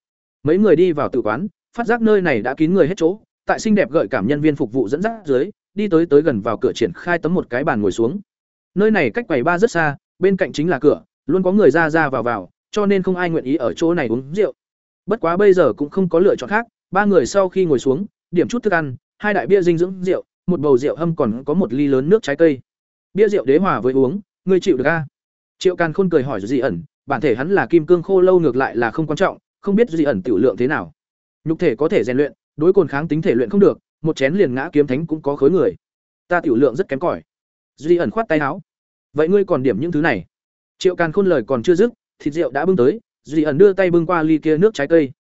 Mấy người đi vào tử quán, phát giác nơi này đã kín người hết chỗ, tại xinh đẹp gợi cảm nhân viên phục vụ dẫn dắt dưới, đi tới tới gần vào cửa triển khai tấm một cái bàn ngồi xuống. Nơi này cách quầy ba rất xa bên cạnh chính là cửa, luôn có người ra ra vào vào, cho nên không ai nguyện ý ở chỗ này uống rượu. Bất quá bây giờ cũng không có lựa chọn khác, ba người sau khi ngồi xuống, điểm chút thức ăn, hai đại bia dinh dưỡng rượu, một bầu rượu hâm còn có một ly lớn nước trái cây. Bia rượu đế hòa với uống ngươi chịu được a? Triệu càn khôn cười hỏi dị ẩn, bản thể hắn là kim cương khô lâu ngược lại là không quan trọng, không biết dị ẩn tiểu lượng thế nào. Nhục thể có thể rèn luyện, đối cồn kháng tính thể luyện không được, một chén liền ngã kiếm thánh cũng có khối người. Ta tiểu lượng rất kém cỏi. Dị ẩn khoát tay áo vậy ngươi còn điểm những thứ này? Triệu càn khôn lời còn chưa dứt, thịt rượu đã bưng tới, duy ẩn đưa tay bưng qua ly kia nước trái cây.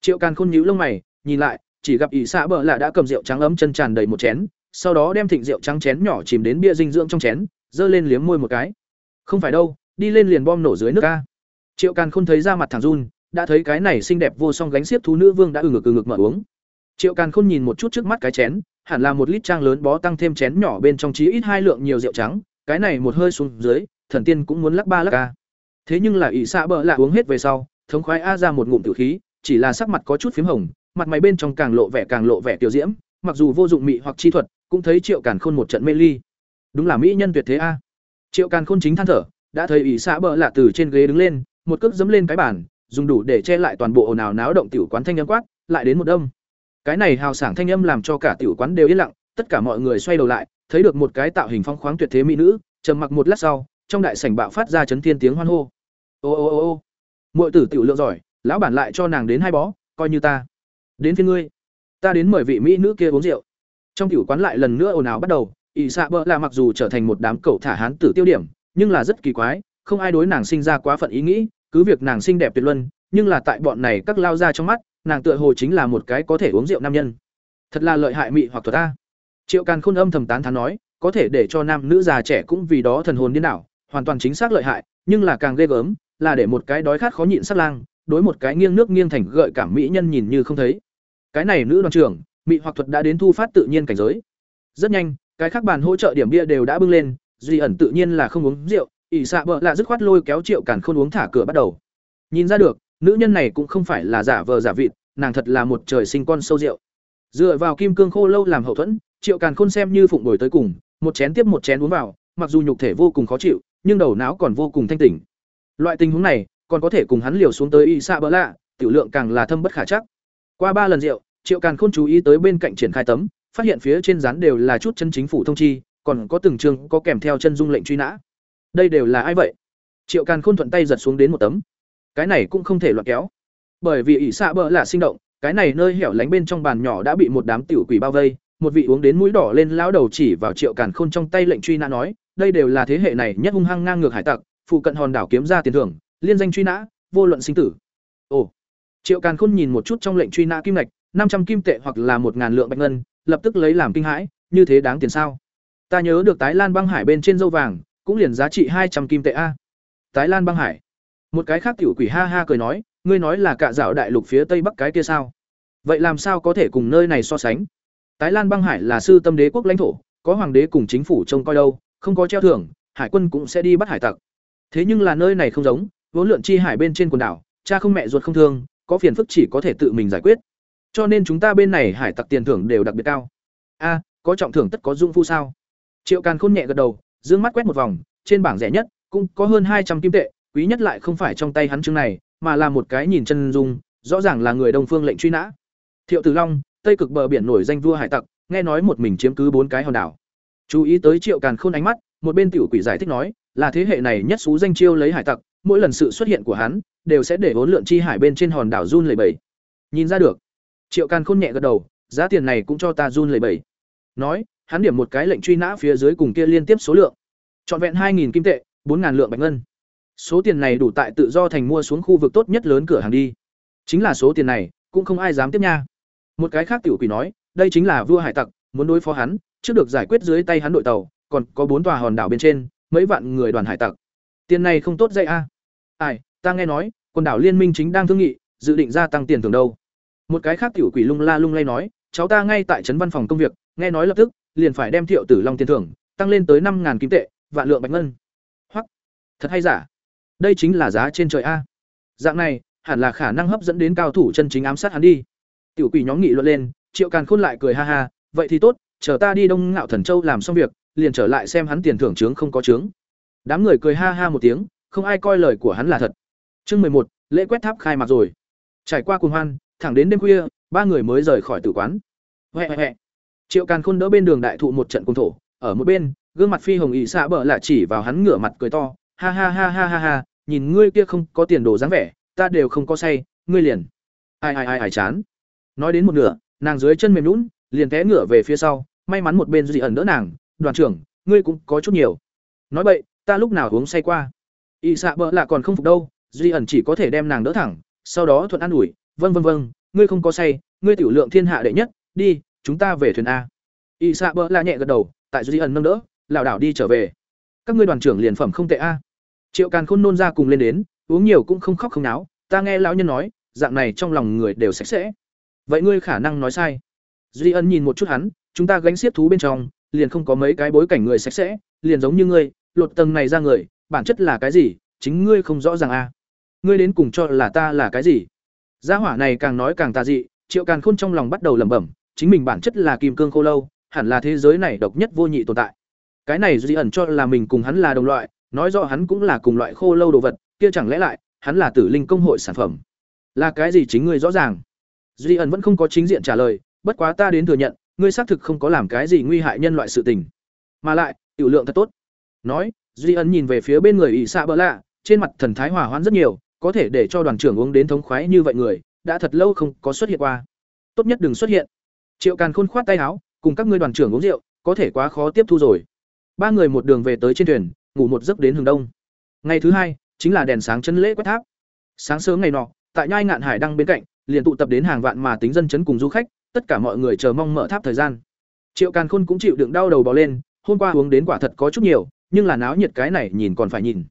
Triệu càn khôn nhíu lông mày, nhìn lại, chỉ gặp ỷ xạ bợ lạ đã cầm rượu trắng ấm chân tràn đầy một chén, sau đó đem thịnh rượu trắng chén nhỏ chìm đến bia dinh dưỡng trong chén, giơ lên liếm môi một cái. Không phải đâu, đi lên liền bom nổ dưới nước ca. Triệu càn khôn thấy ra mặt thằng run, đã thấy cái này xinh đẹp vô song gánh xiếp thú nữ vương đã ừ ngực ừ ngực mở uống. Triệu càn khôn nhìn một chút trước mắt cái chén, hẳn là một lít trang lớn bó tăng thêm chén nhỏ bên trong chí ít hai lượng nhiều rượu trắng cái này một hơi xuống dưới, thần tiên cũng muốn lắc ba lắc ca. Thế nhưng là ỷ xạ bỡ lạ uống hết về sau, thống khoái a ra một ngụm tử khí, chỉ là sắc mặt có chút phím hồng, mặt mày bên trong càng lộ vẻ càng lộ vẻ tiểu diễm, mặc dù vô dụng mị hoặc chi thuật, cũng thấy triệu càn khôn một trận mê ly. Đúng là mỹ nhân tuyệt thế a. Triệu càn khôn chính than thở, đã thấy ỷ xạ bỡ lạ từ trên ghế đứng lên, một cước dấm lên cái bàn, dùng đủ để che lại toàn bộ ồn ào náo động tiểu quán thanh âm quát, lại đến một đông cái này hào sảng thanh âm làm cho cả tiểu quán đều yên lặng, tất cả mọi người xoay đầu lại thấy được một cái tạo hình phong khoáng tuyệt thế mỹ nữ, trầm mặc một lát sau, trong đại sảnh bạo phát ra chấn thiên tiếng hoan hô. Ô ô ô ô. Muội tử tiểu lượng giỏi, lão bản lại cho nàng đến hai bó, coi như ta. Đến phiên ngươi. Ta đến mời vị mỹ nữ kia uống rượu. Trong tiểu quán lại lần nữa ồn ào bắt đầu, ỷ xạ bỡ là mặc dù trở thành một đám cậu thả hán tử tiêu điểm, nhưng là rất kỳ quái, không ai đối nàng sinh ra quá phận ý nghĩ, cứ việc nàng xinh đẹp tuyệt luân, nhưng là tại bọn này các lao ra trong mắt, nàng tựa hồ chính là một cái có thể uống rượu nam nhân. Thật là lợi hại mị hoặc thuật ta triệu càn khôn âm thầm tán thán nói, có thể để cho nam nữ già trẻ cũng vì đó thần hồn điên đảo, hoàn toàn chính xác lợi hại, nhưng là càng ghê gớm, là để một cái đói khát khó nhịn sát lang, đối một cái nghiêng nước nghiêng thành gợi cảm mỹ nhân nhìn như không thấy. Cái này nữ đoàn trưởng, mỹ hoặc thuật đã đến thu phát tự nhiên cảnh giới. Rất nhanh, cái khác bàn hỗ trợ điểm bia đều đã bưng lên, duy ẩn tự nhiên là không uống rượu, ỷ xạ bợ là dứt khoát lôi kéo triệu càn khôn uống thả cửa bắt đầu. Nhìn ra được, nữ nhân này cũng không phải là giả vờ giả vịt, nàng thật là một trời sinh con sâu rượu. Dựa vào kim cương khô lâu làm hậu thuẫn triệu càn khôn xem như phụng đổi tới cùng, một chén tiếp một chén uống vào, mặc dù nhục thể vô cùng khó chịu, nhưng đầu não còn vô cùng thanh tỉnh. Loại tình huống này, còn có thể cùng hắn liều xuống tới y xạ bỡ lạ, tiểu lượng càng là thâm bất khả chắc. Qua ba lần rượu, triệu càn khôn chú ý tới bên cạnh triển khai tấm, phát hiện phía trên rán đều là chút chân chính phủ thông chi, còn có từng chương có kèm theo chân dung lệnh truy nã. Đây đều là ai vậy? Triệu càn khôn thuận tay giật xuống đến một tấm. Cái này cũng không thể loạn kéo. Bởi vì ỷ xạ bỡ là sinh động, cái này nơi hẻo lánh bên trong bàn nhỏ đã bị một đám tiểu quỷ bao vây một vị uống đến mũi đỏ lên lão đầu chỉ vào triệu càn khôn trong tay lệnh truy nã nói, đây đều là thế hệ này nhất hung hăng ngang ngược hải tặc, phụ cận hòn đảo kiếm ra tiền thưởng, liên danh truy nã, vô luận sinh tử. Ồ. Triệu càn khôn nhìn một chút trong lệnh truy nã kim lệch năm trăm kim tệ hoặc là một ngàn lượng bạch ngân, lập tức lấy làm kinh hãi, như thế đáng tiền sao? Ta nhớ được tái lan băng hải bên trên dâu vàng, cũng liền giá trị hai trăm kim tệ a. Tái lan băng hải. Một cái khác tiểu quỷ ha ha cười nói, ngươi nói là cạ dạo đại lục phía tây bắc cái kia sao? Vậy làm sao có thể cùng nơi này so sánh? Tái lan băng hải là sư tâm đế quốc lãnh thổ, có hoàng đế cùng chính phủ trông coi đâu, không có treo thưởng, hải quân cũng sẽ đi bắt hải tặc. Thế nhưng là nơi này không giống, vốn lượn chi hải bên trên quần đảo, cha không mẹ ruột không thương, có phiền phức chỉ có thể tự mình giải quyết. Cho nên chúng ta bên này hải tặc tiền thưởng đều đặc biệt cao. A, có trọng thưởng tất có dung phu sao? Triệu càn khôn nhẹ gật đầu, dương mắt quét một vòng, trên bảng rẻ nhất, cũng có hơn hai trăm kim tệ, quý nhất lại không phải trong tay hắn chứng này, mà là một cái nhìn chân dung, rõ ràng là người đông phương lệnh truy nã. Thiệu tử long tây cực bờ biển nổi danh vua hải tặc, nghe nói một mình chiếm cứ bốn cái hòn đảo. Chú ý tới triệu càn khôn ánh mắt, một bên tiểu quỷ giải thích nói, là thế hệ này nhất xú danh chiêu lấy hải tặc, mỗi lần sự xuất hiện của hắn, đều sẽ để vốn lượn chi hải bên trên hòn đảo run lẩy bẩy. Nhìn ra được. Triệu càn khôn nhẹ gật đầu, giá tiền này cũng cho ta run lẩy bẩy. Nói, hắn điểm một cái lệnh truy nã phía dưới cùng kia liên tiếp số lượng. Trọn vẹn hai kim tệ, bốn lượng bạch ngân. Số tiền này đủ tại tự do thành mua xuống khu vực tốt nhất lớn cửa hàng đi. Chính là số tiền này, cũng không ai dám tiếp nha một cái khác tiểu quỷ nói, đây chính là vua hải tặc, muốn đối phó hắn, trước được giải quyết dưới tay hắn đội tàu, còn có bốn tòa hòn đảo bên trên, mấy vạn người đoàn hải tặc. Tiền này không tốt dạy a. Ai, ta nghe nói, quần đảo liên minh chính đang thương nghị, dự định gia tăng tiền thưởng đâu. Một cái khác tiểu quỷ lung la lung lay nói, cháu ta ngay tại trấn văn phòng công việc, nghe nói lập tức, liền phải đem thiệu tử long tiền thưởng, tăng lên tới năm ngàn kim tệ, vạn lượng bạch ngân. Hoặc thật hay giả? Đây chính là giá trên trời a. Dạng này, hẳn là khả năng hấp dẫn đến cao thủ chân chính ám sát hắn đi tiểu quỷ nhóm nghị luận lên, triệu càn khôn lại cười ha ha, vậy thì tốt, chờ ta đi đông ngạo thần châu làm xong việc, liền trở lại xem hắn tiền thưởng chướng không có chướng. đám người cười ha ha một tiếng, không ai coi lời của hắn là thật. Chương mười một, lễ quét tháp khai mạc rồi. Trải qua cuồng hoan, thẳng đến đêm khuya, ba người mới rời khỏi tử quán. Hẹ hẹ hẹ. triệu càn khôn đỡ bên đường đại thụ một trận cung thổ, ở một bên, gương mặt phi hồng ỵ xạ bờ lạ chỉ vào hắn ngửa mặt cười to, ha ha ha ha ha ha, nhìn ngươi kia không có tiền đồ dáng vẻ, ta đều không có say, ngươi liền. Ai ai ai ai chán nói đến một nửa, nàng dưới chân mềm lún liền té ngửa về phía sau, may mắn một bên dị ẩn đỡ nàng, đoàn trưởng, ngươi cũng có chút nhiều. Nói vậy ta lúc nào uống say qua? Y xạ bỡ lạ còn không phục đâu, duy ẩn chỉ có thể đem nàng đỡ thẳng, sau đó thuận an ủi vâng vâng vâng ngươi không có say, ngươi tiểu lượng thiên hạ đệ nhất, đi, chúng ta về thuyền a. Y xạ bỡ Lạ nhẹ gật đầu, tại duy ẩn nâng đỡ, lảo đảo đi trở về. Các ngươi đoàn trưởng liền phẩm không tệ a. Triệu càn khôn nôn ra cùng lên đến, uống nhiều cũng không khóc không náo, ta nghe lão nhân nói, dạng này trong lòng người đều sạch sẽ vậy ngươi khả năng nói sai. Duy ân nhìn một chút hắn, chúng ta gánh xiết thú bên trong, liền không có mấy cái bối cảnh người sạch sẽ, liền giống như ngươi, lột tầng này ra người, bản chất là cái gì, chính ngươi không rõ ràng a ngươi đến cùng cho là ta là cái gì? Gia hỏa này càng nói càng tà dị, triệu càng khôn trong lòng bắt đầu lẩm bẩm, chính mình bản chất là kim cương khô lâu, hẳn là thế giới này độc nhất vô nhị tồn tại. Cái này duy ẩn cho là mình cùng hắn là đồng loại, nói rõ hắn cũng là cùng loại khô lâu đồ vật, kia chẳng lẽ lại, hắn là tử linh công hội sản phẩm? Là cái gì chính ngươi rõ ràng? Duy ẩn vẫn không có chính diện trả lời, bất quá ta đến thừa nhận, ngươi xác thực không có làm cái gì nguy hại nhân loại sự tình. Mà lại, tiểu lượng thật tốt. Nói, duy ẩn nhìn về phía bên người ỷ xạ bỡ lạ, trên mặt thần thái hòa hoãn rất nhiều, có thể để cho đoàn trưởng uống đến thống khoái như vậy người, đã thật lâu không có xuất hiện qua. Tốt nhất đừng xuất hiện. Triệu càn khôn khoát tay áo, cùng các ngươi đoàn trưởng uống rượu, có thể quá khó tiếp thu rồi. Ba người một đường về tới trên thuyền, ngủ một giấc đến hướng đông. Ngày thứ hai, chính là đèn sáng chân lễ quét tháp. Sáng sớm ngày nọ, tại nhai ngạn hải đăng bên cạnh liền tụ tập đến hàng vạn mà tính dân chấn cùng du khách, tất cả mọi người chờ mong mở tháp thời gian. Triệu càn khôn cũng chịu đựng đau đầu bò lên, hôm qua uống đến quả thật có chút nhiều, nhưng là náo nhiệt cái này nhìn còn phải nhìn.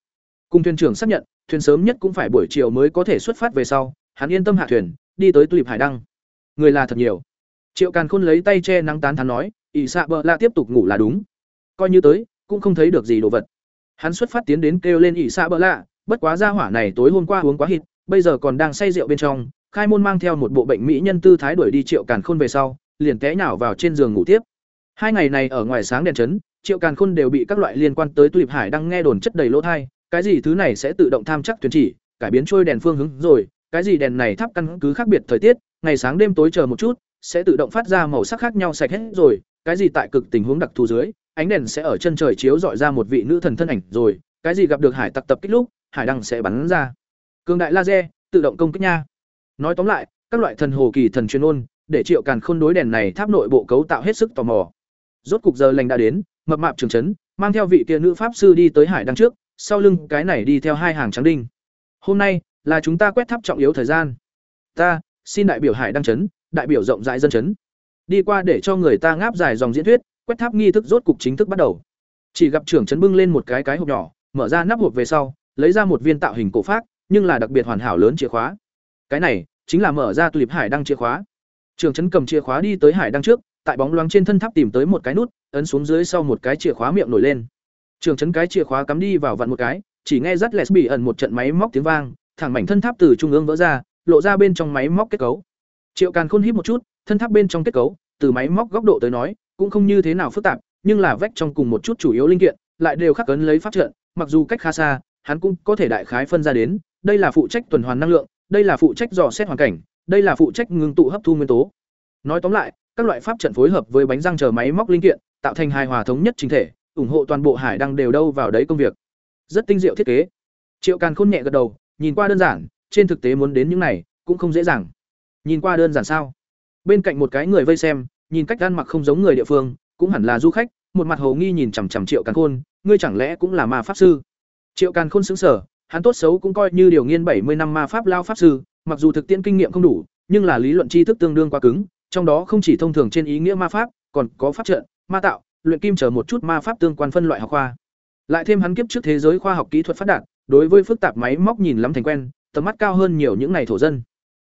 Cùng thuyền trưởng xác nhận, thuyền sớm nhất cũng phải buổi chiều mới có thể xuất phát về sau, hắn yên tâm hạ thuyền, đi tới tulip hải đăng. Người là thật nhiều. Triệu càn khôn lấy tay che nắng tán thán nói, ỷ xạ bợ lạ tiếp tục ngủ là đúng. Coi như tới, cũng không thấy được gì đồ vật. Hắn xuất phát tiến đến kêu lên ỷ xạ bợ lạ, bất quá ra hỏa này tối hôm qua uống quá hít, bây giờ còn đang say rượu bên trong khai môn mang theo một bộ bệnh mỹ nhân tư thái đuổi đi triệu càn khôn về sau, liền té nhào vào trên giường ngủ tiếp. Hai ngày này ở ngoài sáng đèn trấn triệu càn khôn đều bị các loại liên quan tới tulip hải đang nghe đồn chất đầy lỗ thai, cái gì thứ này sẽ tự động tham chắc tuyển chỉ, cải biến trôi đèn phương hướng rồi, cái gì đèn này thắp căn cứ khác biệt thời tiết, ngày sáng đêm tối chờ một chút, sẽ tự động phát ra màu sắc khác nhau sạch hết rồi, cái gì tại cực tình huống đặc thù dưới, ánh đèn sẽ ở chân trời chiếu dọi ra một vị nữ thần thân ảnh rồi, cái gì gặp được hải tặc tập kích lúc, hải đăng sẽ bắn ra. Cường đại laser, tự động công kích nha nói tóm lại các loại thần hồ kỳ thần chuyên ôn để triệu càn khôn đối đèn này tháp nội bộ cấu tạo hết sức tò mò rốt cục giờ lành đã đến mập mạp trường trấn mang theo vị kia nữ pháp sư đi tới hải đăng trước sau lưng cái này đi theo hai hàng trắng đinh. Hôm nay là chúng ta quét tháp trọng yếu thời gian. Ta xin đại biểu Hải đăng chấn, đại biểu rộng rãi dân chấn. Đi qua để cho người ta ngáp dài dòng diễn thuyết, quét tháp nghi thức rốt cục chính thức bắt đầu. Chỉ gặp trưởng trấn bưng lên một cái cái hộp nhỏ, mở ra nắp hộp về sau, lấy ra một viên tạo hình cổ phác, nhưng là đặc biệt hoàn hảo lớn chìa khóa. Cái này chính là mở ra tulip hải đăng chìa khóa. Trường trấn cầm chìa khóa đi tới hải đăng trước, tại bóng loáng trên thân tháp tìm tới một cái nút, ấn xuống dưới sau một cái chìa khóa miệng nổi lên. Trường trấn cái chìa khóa cắm đi vào vặn một cái, chỉ nghe rắt lẹt bị ẩn một trận máy móc tiếng vang, thẳng mảnh thân tháp từ trung ương vỡ ra, lộ ra bên trong máy móc kết cấu. Triệu Càn Khôn hít một chút, thân tháp bên trong kết cấu, từ máy móc góc độ tới nói, cũng không như thế nào phức tạp, nhưng là vách trong cùng một chút chủ yếu linh kiện, lại đều khắc cấn lấy phát trận, mặc dù cách khá xa, hắn cũng có thể đại khái phân ra đến, đây là phụ trách tuần hoàn năng lượng, đây là phụ trách dò xét hoàn cảnh, đây là phụ trách ngưng tụ hấp thu nguyên tố. Nói tóm lại, các loại pháp trận phối hợp với bánh răng chờ máy móc linh kiện, tạo thành hài hòa thống nhất chính thể, ủng hộ toàn bộ hải đăng đều đâu vào đấy công việc. Rất tinh diệu thiết kế. Triệu Càn Khôn nhẹ gật đầu, nhìn qua đơn giản, trên thực tế muốn đến những này cũng không dễ dàng. Nhìn qua đơn giản sao? Bên cạnh một cái người vây xem, nhìn cách ăn mặc không giống người địa phương, cũng hẳn là du khách, một mặt hồ nghi nhìn chằm chằm Triệu Càn Khôn, ngươi chẳng lẽ cũng là ma pháp sư? Triệu Càn Khôn sững sờ, hắn tốt xấu cũng coi như điều nghiên bảy mươi năm ma pháp lao pháp sư, mặc dù thực tiễn kinh nghiệm không đủ, nhưng là lý luận tri thức tương đương quá cứng, trong đó không chỉ thông thường trên ý nghĩa ma pháp, còn có pháp trận, ma tạo, luyện kim chờ một chút ma pháp tương quan phân loại học khoa. Lại thêm hắn kiếp trước thế giới khoa học kỹ thuật phát đạt, đối với phức tạp máy móc nhìn lắm thành quen, tầm mắt cao hơn nhiều những này thổ dân.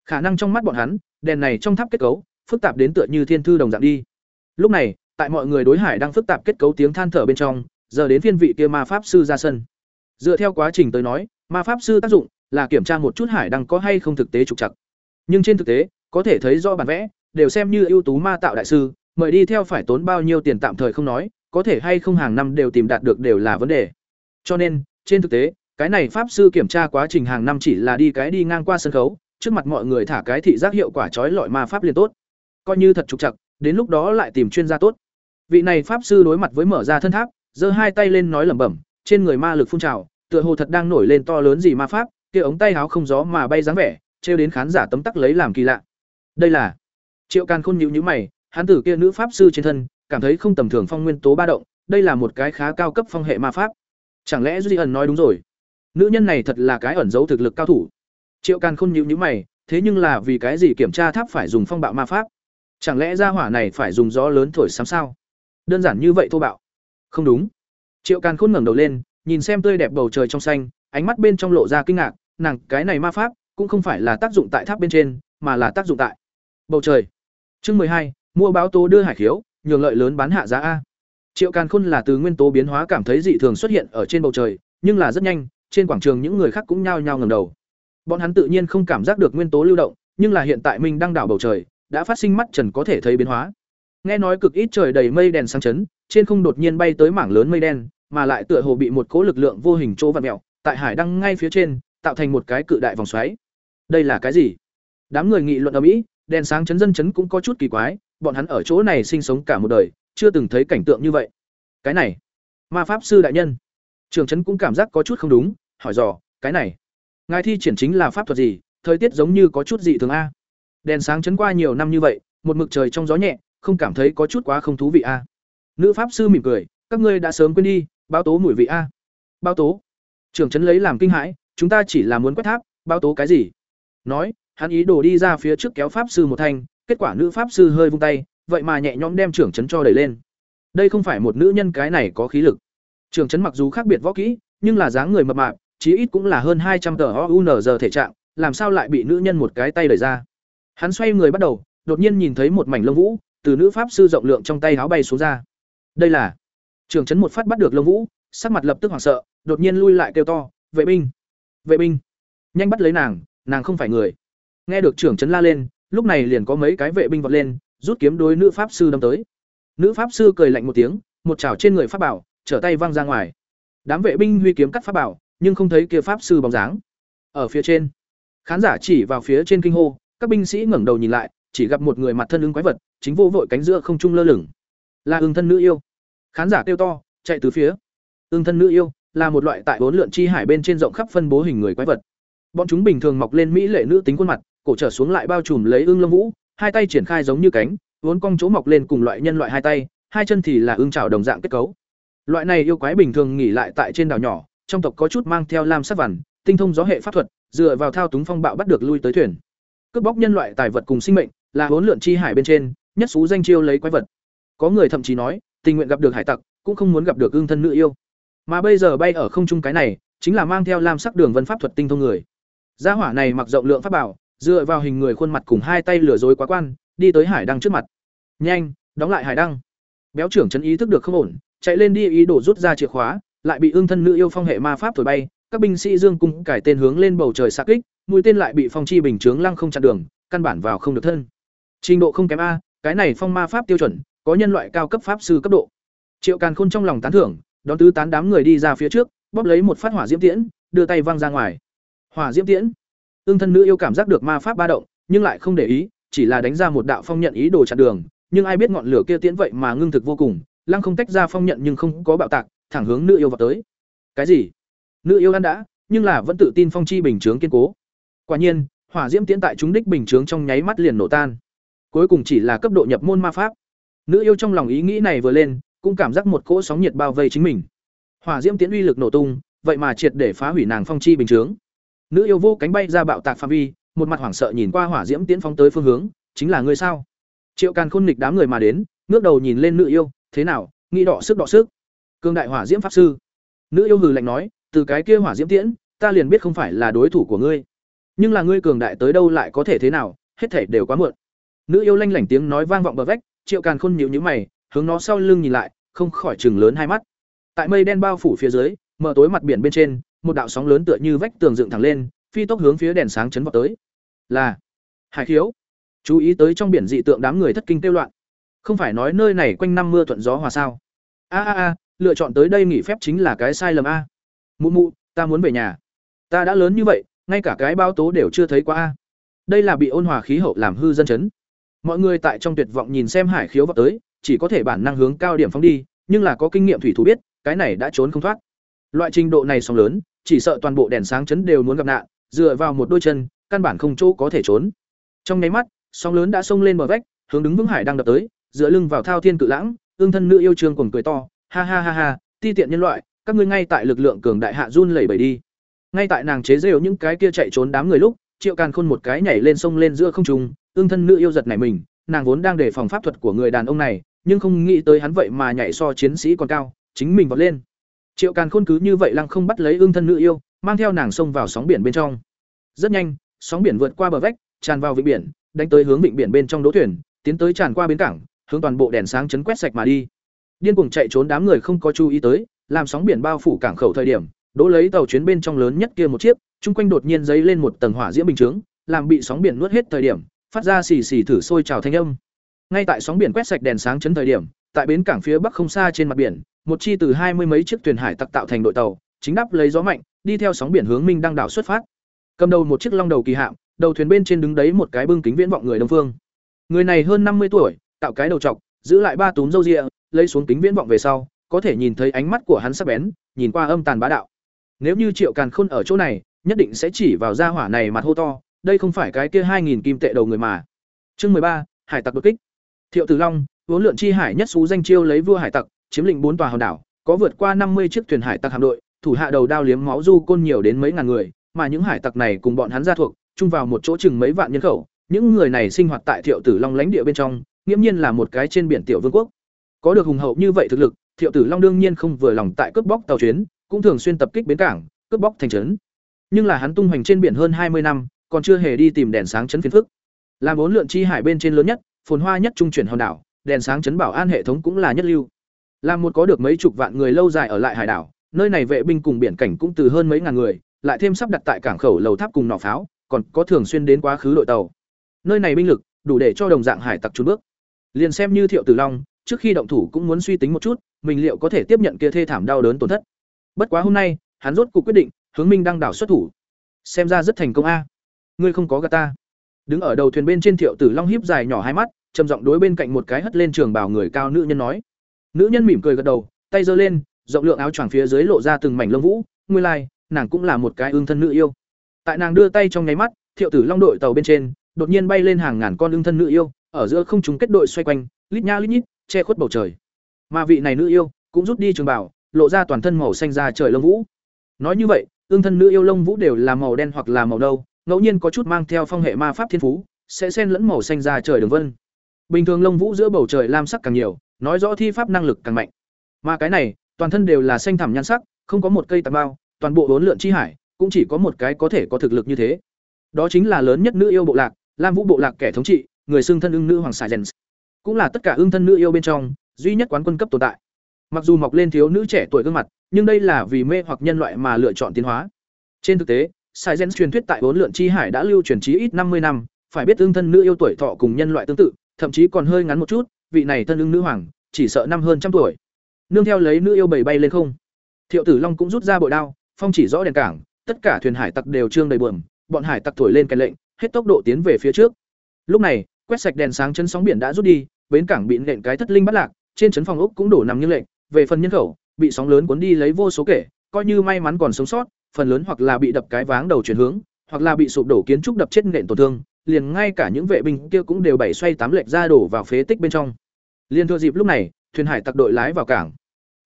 Khả năng trong mắt bọn hắn, đèn này trong tháp kết cấu, phức tạp đến tựa như thiên thư đồng dạng đi. Lúc này, tại mọi người đối hải đang phức tạp kết cấu tiếng than thở bên trong, giờ đến phiên vị kia ma pháp sư ra sân. Dựa theo quá trình tới nói, ma pháp sư tác dụng là kiểm tra một chút hải đăng có hay không thực tế trục trặc. Nhưng trên thực tế, có thể thấy do bản vẽ, đều xem như ưu tú ma tạo đại sư, mời đi theo phải tốn bao nhiêu tiền tạm thời không nói, có thể hay không hàng năm đều tìm đạt được đều là vấn đề. Cho nên, trên thực tế, cái này pháp sư kiểm tra quá trình hàng năm chỉ là đi cái đi ngang qua sân khấu, trước mặt mọi người thả cái thị giác hiệu quả trói lọi ma pháp liền tốt. Coi như thật trục trặc, đến lúc đó lại tìm chuyên gia tốt. Vị này pháp sư đối mặt với mở ra thân tháp, giơ hai tay lên nói lẩm bẩm, trên người ma lực phun trào, tựa hồ thật đang nổi lên to lớn gì ma pháp, kia ống tay áo không gió mà bay dáng vẻ, trêu đến khán giả tấm tắc lấy làm kỳ lạ. Đây là Triệu Càn Khôn nhíu nhíu mày, hắn tử kia nữ pháp sư trên thân, cảm thấy không tầm thường phong nguyên tố ba động, đây là một cái khá cao cấp phong hệ ma pháp. Chẳng lẽ Duy ẩn nói đúng rồi? Nữ nhân này thật là cái ẩn giấu thực lực cao thủ. Triệu Càn Khôn nhíu nhíu mày, thế nhưng là vì cái gì kiểm tra tháp phải dùng phong bạo ma pháp? Chẳng lẽ gia hỏa này phải dùng gió lớn thổi sấm sao? Đơn giản như vậy thô bạo. Không đúng. Triệu Càn Khôn ngẩng đầu lên, nhìn xem tươi đẹp bầu trời trong xanh, ánh mắt bên trong lộ ra kinh ngạc, nàng cái này ma pháp cũng không phải là tác dụng tại tháp bên trên, mà là tác dụng tại bầu trời. Chương hai, mua báo tố đưa hải khiếu, nhường lợi lớn bán hạ giá a. Triệu Càn Khôn là từ nguyên tố biến hóa cảm thấy dị thường xuất hiện ở trên bầu trời, nhưng là rất nhanh, trên quảng trường những người khác cũng nhao nhao ngẩng đầu. Bọn hắn tự nhiên không cảm giác được nguyên tố lưu động, nhưng là hiện tại mình đang đảo bầu trời, đã phát sinh mắt trần có thể thấy biến hóa. Nghe nói cực ít trời đầy mây đèn sáng chấn, trên không đột nhiên bay tới mảng lớn mây đen, mà lại tựa hồ bị một cỗ lực lượng vô hình chỗ vặn mèo, tại hải đăng ngay phía trên, tạo thành một cái cự đại vòng xoáy. Đây là cái gì? Đám người nghị luận ầm ĩ, đèn sáng chấn dân chấn cũng có chút kỳ quái, bọn hắn ở chỗ này sinh sống cả một đời, chưa từng thấy cảnh tượng như vậy. Cái này, ma pháp sư đại nhân. Trường trấn cũng cảm giác có chút không đúng, hỏi dò, cái này, ngài thi triển chính là pháp thuật gì? Thời tiết giống như có chút dị thường a. Đèn sáng chấn qua nhiều năm như vậy, một mực trời trong gió nhẹ, không cảm thấy có chút quá không thú vị a. Nữ pháp sư mỉm cười, các ngươi đã sớm quên đi, báo tố mùi vị a. Báo tố? trưởng trấn lấy làm kinh hãi, chúng ta chỉ là muốn quét tháp, báo tố cái gì? Nói, hắn ý đồ đi ra phía trước kéo pháp sư một thanh, kết quả nữ pháp sư hơi vung tay, vậy mà nhẹ nhõm đem trưởng trấn cho đẩy lên. Đây không phải một nữ nhân cái này có khí lực. Trưởng trấn mặc dù khác biệt võ kỹ, nhưng là dáng người mập mạp, chí ít cũng là hơn hai trăm tờ giờ thể trạng, làm sao lại bị nữ nhân một cái tay đẩy ra. Hắn xoay người bắt đầu, đột nhiên nhìn thấy một mảnh lông vũ, từ nữ pháp sư rộng lượng trong tay áo bay xuống ra. Đây là Trường trấn một phát bắt được lông vũ, sắc mặt lập tức hoảng sợ, đột nhiên lui lại kêu to, "Vệ binh! Vệ binh! Nhanh bắt lấy nàng, nàng không phải người." Nghe được trưởng trấn la lên, lúc này liền có mấy cái vệ binh vọt lên, rút kiếm đối nữ pháp sư đâm tới. Nữ pháp sư cười lạnh một tiếng, một chảo trên người pháp bảo, trở tay văng ra ngoài. Đám vệ binh huy kiếm cắt pháp bảo, nhưng không thấy kia pháp sư bóng dáng. Ở phía trên, khán giả chỉ vào phía trên kinh hô, các binh sĩ ngẩng đầu nhìn lại, chỉ gặp một người mặt thân ứng quái vật, chính vô vội cánh giữa không trung lơ lửng. Là ưng thân nữ yêu. Khán giả kêu to, chạy từ phía. ương thân nữ yêu là một loại tại bốn lượn chi hải bên trên rộng khắp phân bố hình người quái vật. Bọn chúng bình thường mọc lên mỹ lệ nữ tính khuôn mặt, cổ trở xuống lại bao trùm lấy ưng lông vũ, hai tay triển khai giống như cánh, vốn cong chỗ mọc lên cùng loại nhân loại hai tay, hai chân thì là ưng trào đồng dạng kết cấu. Loại này yêu quái bình thường nghỉ lại tại trên đảo nhỏ, trong tộc có chút mang theo lam sắc vằn, tinh thông gió hệ pháp thuật, dựa vào thao túng phong bạo bắt được lui tới thuyền. Cướp bóc nhân loại tài vật cùng sinh mệnh, là huấn lượn chi hải bên trên, nhất xú danh chiêu lấy quái vật. Có người thậm chí nói, tình nguyện gặp được hải tặc, cũng không muốn gặp được ương thân nữ yêu. Mà bây giờ bay ở không trung cái này, chính là mang theo lam sắc đường vân pháp thuật tinh thông người. Gia hỏa này mặc rộng lượng pháp bảo, dựa vào hình người khuôn mặt cùng hai tay lừa dối quá quan, đi tới hải đăng trước mặt. Nhanh, đóng lại hải đăng. Béo trưởng trấn ý thức được không ổn, chạy lên đi ý đồ rút ra chìa khóa, lại bị ương thân nữ yêu phong hệ ma pháp thổi bay, các binh sĩ dương cung cải tên hướng lên bầu trời xa kích, mũi tên lại bị phong chi bình chướng lăng không chặn đường, căn bản vào không được thân. Trình độ không kém a, cái này phong ma pháp tiêu chuẩn, có nhân loại cao cấp pháp sư cấp độ. Triệu Càn Khôn trong lòng tán thưởng, đón tứ tán đám người đi ra phía trước, bóp lấy một phát hỏa diễm tiễn, đưa tay văng ra ngoài. Hỏa diễm tiễn. ương thân nữ yêu cảm giác được ma pháp ba động, nhưng lại không để ý, chỉ là đánh ra một đạo phong nhận ý đồ chặn đường, nhưng ai biết ngọn lửa kia tiễn vậy mà ngưng thực vô cùng, lăng không tách ra phong nhận nhưng không có bạo tạc, thẳng hướng nữ yêu vào tới. Cái gì? Nữ yêu ăn đã, nhưng là vẫn tự tin phong chi bình chướng kiên cố. Quả nhiên, hỏa diễm tiễn tại chúng đích bình chướng trong nháy mắt liền nổ tan. Cuối cùng chỉ là cấp độ nhập môn ma pháp. Nữ yêu trong lòng ý nghĩ này vừa lên, cũng cảm giác một cỗ sóng nhiệt bao vây chính mình. Hỏa diễm tiễn uy lực nổ tung, vậy mà triệt để phá hủy nàng phong chi bình chướng. Nữ yêu vô cánh bay ra bạo tạc phạm vi, một mặt hoảng sợ nhìn qua hỏa diễm tiễn phóng tới phương hướng, chính là ngươi sao? Triệu Càn Khôn nghịch đám người mà đến, ngước đầu nhìn lên nữ yêu, thế nào, nghĩ đỏ sức đỏ sức. Cương đại hỏa diễm pháp sư. Nữ yêu hừ lạnh nói, từ cái kia hỏa diễm tiễn, ta liền biết không phải là đối thủ của ngươi. Nhưng là ngươi cường đại tới đâu lại có thể thế nào, hết thảy đều quá muộn. Nữ yêu lanh lảnh tiếng nói vang vọng bờ vách, Triệu Càn Khôn nhíu nhíu mày, hướng nó sau lưng nhìn lại, không khỏi chừng lớn hai mắt. Tại mây đen bao phủ phía dưới, mở tối mặt biển bên trên, một đạo sóng lớn tựa như vách tường dựng thẳng lên, phi tốc hướng phía đèn sáng chấn vọt tới. Là Hải Khiếu. Chú ý tới trong biển dị tượng đám người thất kinh tiêu loạn. Không phải nói nơi này quanh năm mưa thuận gió hòa sao? A a a, lựa chọn tới đây nghỉ phép chính là cái sai lầm a. Mụ mụ, ta muốn về nhà. Ta đã lớn như vậy, ngay cả cái bao tố đều chưa thấy qua a. Đây là bị ôn hòa khí hậu làm hư dân chấn. Mọi người tại trong tuyệt vọng nhìn xem Hải Khiếu vọt tới, chỉ có thể bản năng hướng cao điểm phóng đi, nhưng là có kinh nghiệm thủy thủ biết, cái này đã trốn không thoát. Loại trình độ này sóng lớn, chỉ sợ toàn bộ đèn sáng chấn đều muốn gặp nạn, dựa vào một đôi chân, căn bản không chỗ có thể trốn. Trong nháy mắt, sóng lớn đã xông lên bờ vách, hướng đứng vững hải đang đập tới, dựa lưng vào thao thiên cự lãng, ương thân nữ yêu trường cùng cười to, ha ha ha ha, ti tiện nhân loại, các ngươi ngay tại lực lượng cường đại hạ run lẩy bẩy đi. Ngay tại nàng chế rêu những cái kia chạy trốn đám người lúc, Triệu Càn Khôn một cái nhảy lên sông lên giữa không trung, ương thân nữ yêu giật này mình, nàng vốn đang đề phòng pháp thuật của người đàn ông này, nhưng không nghĩ tới hắn vậy mà nhảy so chiến sĩ còn cao, chính mình vọt lên. Triệu Càn Khôn cứ như vậy lăng không bắt lấy ương thân nữ yêu, mang theo nàng sông vào sóng biển bên trong. Rất nhanh, sóng biển vượt qua bờ vách, tràn vào vịnh biển, đánh tới hướng vịnh biển bên trong đỗ thuyền, tiến tới tràn qua bến cảng, hướng toàn bộ đèn sáng chấn quét sạch mà đi. Điên cuồng chạy trốn đám người không có chú ý tới, làm sóng biển bao phủ cảng khẩu thời điểm, đỗ lấy tàu chuyến bên trong lớn nhất kia một chiếc, chung quanh đột nhiên dấy lên một tầng hỏa diễm bình chướng, làm bị sóng biển nuốt hết thời điểm, phát ra xì xì thử sôi trào thanh âm. Ngay tại sóng biển quét sạch đèn sáng chấn thời điểm, tại bến cảng phía bắc không xa trên mặt biển, một chi từ hai mươi mấy chiếc thuyền hải tặc tạo thành đội tàu, chính đáp lấy gió mạnh, đi theo sóng biển hướng Minh đăng đảo xuất phát. Cầm đầu một chiếc long đầu kỳ hạm, đầu thuyền bên trên đứng đấy một cái bưng kính viễn vọng người đông phương. Người này hơn năm mươi tuổi, tạo cái đầu trọc, giữ lại ba túm râu ria, lấy xuống kính viễn vọng về sau, có thể nhìn thấy ánh mắt của hắn sắc bén, nhìn qua âm tàn bá đạo. Nếu như Triệu Càn Khôn ở chỗ này, nhất định sẽ chỉ vào gia hỏa này mặt hô to, đây không phải cái kia hai nghìn kim tệ đầu người mà. Chương ba, Hải tặc đột kích. Thiệu Tử Long, vốn lượn chi hải nhất xú danh chiêu lấy vua hải tặc, chiếm lĩnh bốn tòa hòn đảo, có vượt qua năm mươi chiếc thuyền hải tặc hạm đội, thủ hạ đầu đao liếm máu du côn nhiều đến mấy ngàn người, mà những hải tặc này cùng bọn hắn gia thuộc, chung vào một chỗ chừng mấy vạn nhân khẩu, những người này sinh hoạt tại Thiệu Tử Long lãnh địa bên trong, nghiêm nhiên là một cái trên biển tiểu vương quốc. Có được hùng hậu như vậy thực lực, Thiệu Tử Long đương nhiên không vừa lòng tại cướp bóc tàu chuyến, cũng thường xuyên tập kích bến cảng, cướp bóc thành trấn. Nhưng là hắn tung hoành trên biển hơn hai mươi năm, còn chưa hề đi tìm đèn sáng trấn phiến phức. Làm bốn lượn chi hải bên trên lớn nhất, phồn hoa nhất trung chuyển hòn đảo, đèn sáng trấn bảo an hệ thống cũng là nhất lưu. Làm một có được mấy chục vạn người lâu dài ở lại hải đảo, nơi này vệ binh cùng biển cảnh cũng từ hơn mấy ngàn người, lại thêm sắp đặt tại cảng khẩu lầu tháp cùng nỏ pháo, còn có thường xuyên đến quá khứ đội tàu. Nơi này binh lực đủ để cho đồng dạng hải tặc trốn bước. Liền xem như Thiệu Tử Long, trước khi động thủ cũng muốn suy tính một chút, mình liệu có thể tiếp nhận kia thê thảm đau đớn tổn thất. Bất quá hôm nay, hắn rốt cuộc quyết định, hướng Minh đăng đảo xuất thủ. Xem ra rất thành công a. Ngươi không có gà ta. Đứng ở đầu thuyền bên trên Thiệu Tử Long hiếp dài nhỏ hai mắt, trầm giọng đối bên cạnh một cái hất lên trường bảo người cao nữ nhân nói. Nữ nhân mỉm cười gật đầu, tay giơ lên, rộng lượng áo choàng phía dưới lộ ra từng mảnh lông vũ, ngươi lai、like, nàng cũng là một cái ương thân nữ yêu. Tại nàng đưa tay trong nháy mắt, Thiệu Tử Long đội tàu bên trên, đột nhiên bay lên hàng ngàn con ương thân nữ yêu, ở giữa không trung kết đội xoay quanh, lít nha lít nhít, che khuất bầu trời. Mà vị này nữ yêu cũng rút đi trường bảo, lộ ra toàn thân màu xanh ra trời lông vũ. Nói như vậy, ương thân nữ yêu lông vũ đều là màu đen hoặc là màu nâu, ngẫu nhiên có chút mang theo phong hệ ma pháp thiên phú, sẽ xen lẫn màu xanh ra trời đường vân. Bình thường lông vũ giữa bầu trời lam sắc càng nhiều, nói rõ thi pháp năng lực càng mạnh. Mà cái này, toàn thân đều là xanh thẳm nhan sắc, không có một cây tạp bao, toàn bộ bốn lượn chi hải, cũng chỉ có một cái có thể có thực lực như thế. Đó chính là lớn nhất nữ yêu bộ lạc, Lam Vũ bộ lạc kẻ thống trị, người xưng thân ưng nữ hoàng Silence. Cũng là tất cả ưng thân nữ yêu bên trong, duy nhất quán quân cấp tồn tại. Mặc dù mọc lên thiếu nữ trẻ tuổi gương mặt, nhưng đây là vì mê hoặc nhân loại mà lựa chọn tiến hóa. Trên thực tế, Sai Gen truyền thuyết tại bốn lượn chi hải đã lưu truyền trí ít năm mươi năm, phải biết tương thân nữ yêu tuổi thọ cùng nhân loại tương tự, thậm chí còn hơi ngắn một chút, vị này thân ưng nữ hoàng, chỉ sợ năm hơn trăm tuổi. Nương theo lấy nữ yêu bầy bay lên không. Thiệu Tử Long cũng rút ra bội đao, phong chỉ rõ đèn cảng, tất cả thuyền hải tặc đều trương đầy buồm, bọn hải tặc thổi lên cái lệnh, hết tốc độ tiến về phía trước. Lúc này, quét sạch đèn sáng chân sóng biển đã rút đi, bến cảng bị nện cái thất linh bắt lạc, trên trấn phòng ốc cũng đổ nằm như lệnh, về phần nhân khẩu, bị sóng lớn cuốn đi lấy vô số kể, coi như may mắn còn sống sót, phần lớn hoặc là bị đập cái váng đầu chuyển hướng, hoặc là bị sụp đổ kiến trúc đập chết nện tổn thương, liền ngay cả những vệ binh kia cũng đều bảy xoay tám lệch ra đổ vào phế tích bên trong. Liên thừa dịp lúc này, thuyền hải tặc đội lái vào cảng.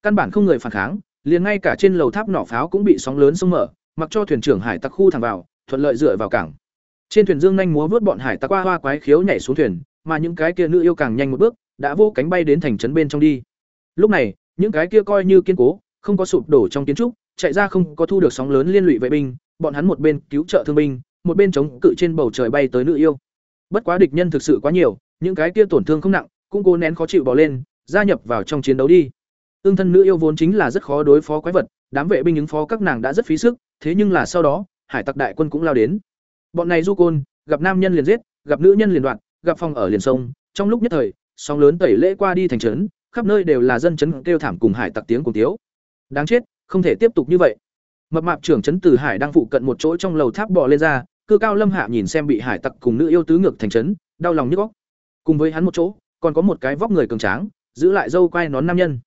Căn bản không người phản kháng, liền ngay cả trên lầu tháp nỏ pháo cũng bị sóng lớn xông mở, mặc cho thuyền trưởng hải tặc khu thẳng vào, thuận lợi dựa vào cảng. Trên thuyền dương nhanh múa vớt bọn hải tặc qua hoa quái khiếu nhảy xuống thuyền, mà những cái kia nữ yêu càng nhanh một bước, đã vô cánh bay đến thành trấn bên trong đi. Lúc này, những cái kia coi như kiên cố, không có sụp đổ trong kiến trúc, chạy ra không có thu được sóng lớn liên lụy vệ binh, bọn hắn một bên cứu trợ thương binh, một bên chống cự trên bầu trời bay tới nữ yêu. Bất quá địch nhân thực sự quá nhiều, những cái kia tổn thương không nặng, cũng cố nén khó chịu bỏ lên, gia nhập vào trong chiến đấu đi. Tương thân nữ yêu vốn chính là rất khó đối phó quái vật, đám vệ binh ứng phó các nàng đã rất phí sức, thế nhưng là sau đó, hải tặc đại quân cũng lao đến. Bọn này du côn, gặp nam nhân liền giết, gặp nữ nhân liền đoạn, gặp phòng ở liền sông, trong lúc nhất thời, sóng lớn tẩy lễ qua đi thành trấn, khắp nơi đều là dân chấn kêu thảm cùng hải tặc tiếng cùng tiếu. Đáng chết, không thể tiếp tục như vậy. Mập mạp trưởng trấn Từ Hải đang phụ cận một chỗ trong lầu tháp bò lên ra, cư cao lâm hạ nhìn xem bị hải tặc cùng nữ yêu tứ ngược thành trấn, đau lòng nhức óc. Cùng với hắn một chỗ, còn có một cái vóc người cường tráng, giữ lại dâu quai nón nam nhân.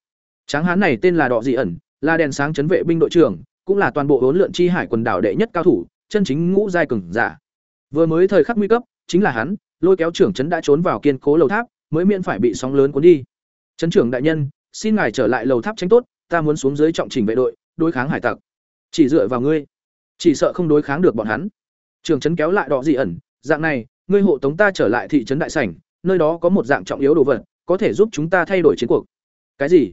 Tráng hán này tên là Đọ Dị ẩn, là đèn sáng trấn vệ binh đội trưởng, cũng là toàn bộ huấn lượn chi hải quần đảo đệ nhất cao thủ, chân chính ngũ giai cường giả. Vừa mới thời khắc nguy cấp, chính là hắn, lôi kéo trưởng trấn đã trốn vào kiên cố lầu tháp, mới miễn phải bị sóng lớn cuốn đi. Trấn trưởng đại nhân, xin ngài trở lại lầu tháp tránh tốt, ta muốn xuống dưới trọng chỉnh vệ đội, đối kháng hải tặc. Chỉ dựa vào ngươi, chỉ sợ không đối kháng được bọn hắn. Trường trấn kéo lại Đọ Dị ẩn, dạng này, ngươi hộ tống ta trở lại thị trấn đại sảnh, nơi đó có một dạng trọng yếu đồ vật, có thể giúp chúng ta thay đổi chiến cuộc. Cái gì?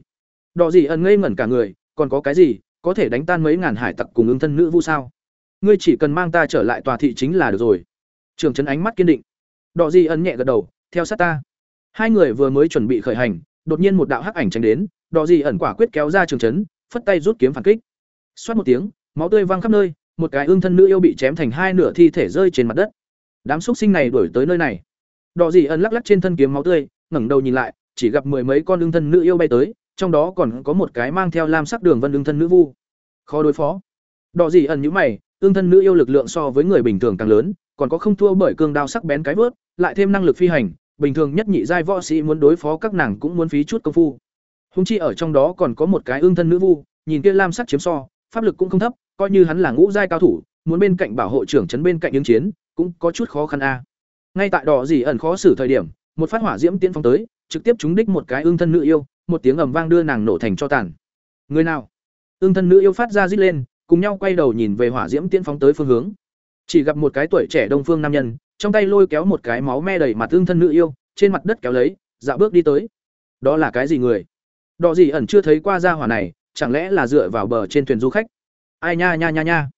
Đọ Dị ẩn ngây ngẩn cả người, còn có cái gì, có thể đánh tan mấy ngàn hải tặc cùng ứng thân nữ vu sao? Ngươi chỉ cần mang ta trở lại tòa thị chính là được rồi. Trường trấn ánh mắt kiên định. Đọ Dị ẩn nhẹ gật đầu, theo sát ta. Hai người vừa mới chuẩn bị khởi hành, đột nhiên một đạo hắc ảnh tránh đến, Đọ Dị ẩn quả quyết kéo ra trường trấn, phất tay rút kiếm phản kích. Xoát một tiếng, máu tươi văng khắp nơi, một cái ương thân nữ yêu bị chém thành hai nửa thi thể rơi trên mặt đất. Đám xúc sinh này đuổi tới nơi này. Đọ Dị ẩn lắc lắc trên thân kiếm máu tươi, ngẩng đầu nhìn lại, chỉ gặp mười mấy con ương thân nữ yêu bay tới, trong đó còn có một cái mang theo lam sắc đường vân ương thân nữ vu. Khó đối phó. Đọ Dị ẩn nhíu mày, ương thân nữ yêu lực lượng so với người bình thường càng lớn, còn có không thua bởi cương đao sắc bén cái vớt, lại thêm năng lực phi hành, bình thường nhất nhị giai võ sĩ muốn đối phó các nàng cũng muốn phí chút công phu. Húng chi ở trong đó còn có một cái ương thân nữ vu, nhìn kia lam sắc chiếm so, pháp lực cũng không thấp, coi như hắn là ngũ giai cao thủ, muốn bên cạnh bảo hộ trưởng trấn bên cạnh ứng chiến, cũng có chút khó khăn a. Ngay tại đỏ gì ẩn khó xử thời điểm, một phát hỏa diễm tiến phong tới, trực tiếp trúng đích một cái ương thân nữ yêu, một tiếng ầm vang đưa nàng nổ thành cho tàn. Người nào? Ương thân nữ yêu phát ra rít lên, cùng nhau quay đầu nhìn về hỏa diễm tiến phóng tới phương hướng. Chỉ gặp một cái tuổi trẻ đông phương nam nhân, trong tay lôi kéo một cái máu me đầy mặt tương thân nữ yêu, trên mặt đất kéo lấy, dạo bước đi tới. Đó là cái gì người? Đỏ gì ẩn chưa thấy qua gia hỏa này, chẳng lẽ là dựa vào bờ trên thuyền du khách? Ai nha nha nha nha.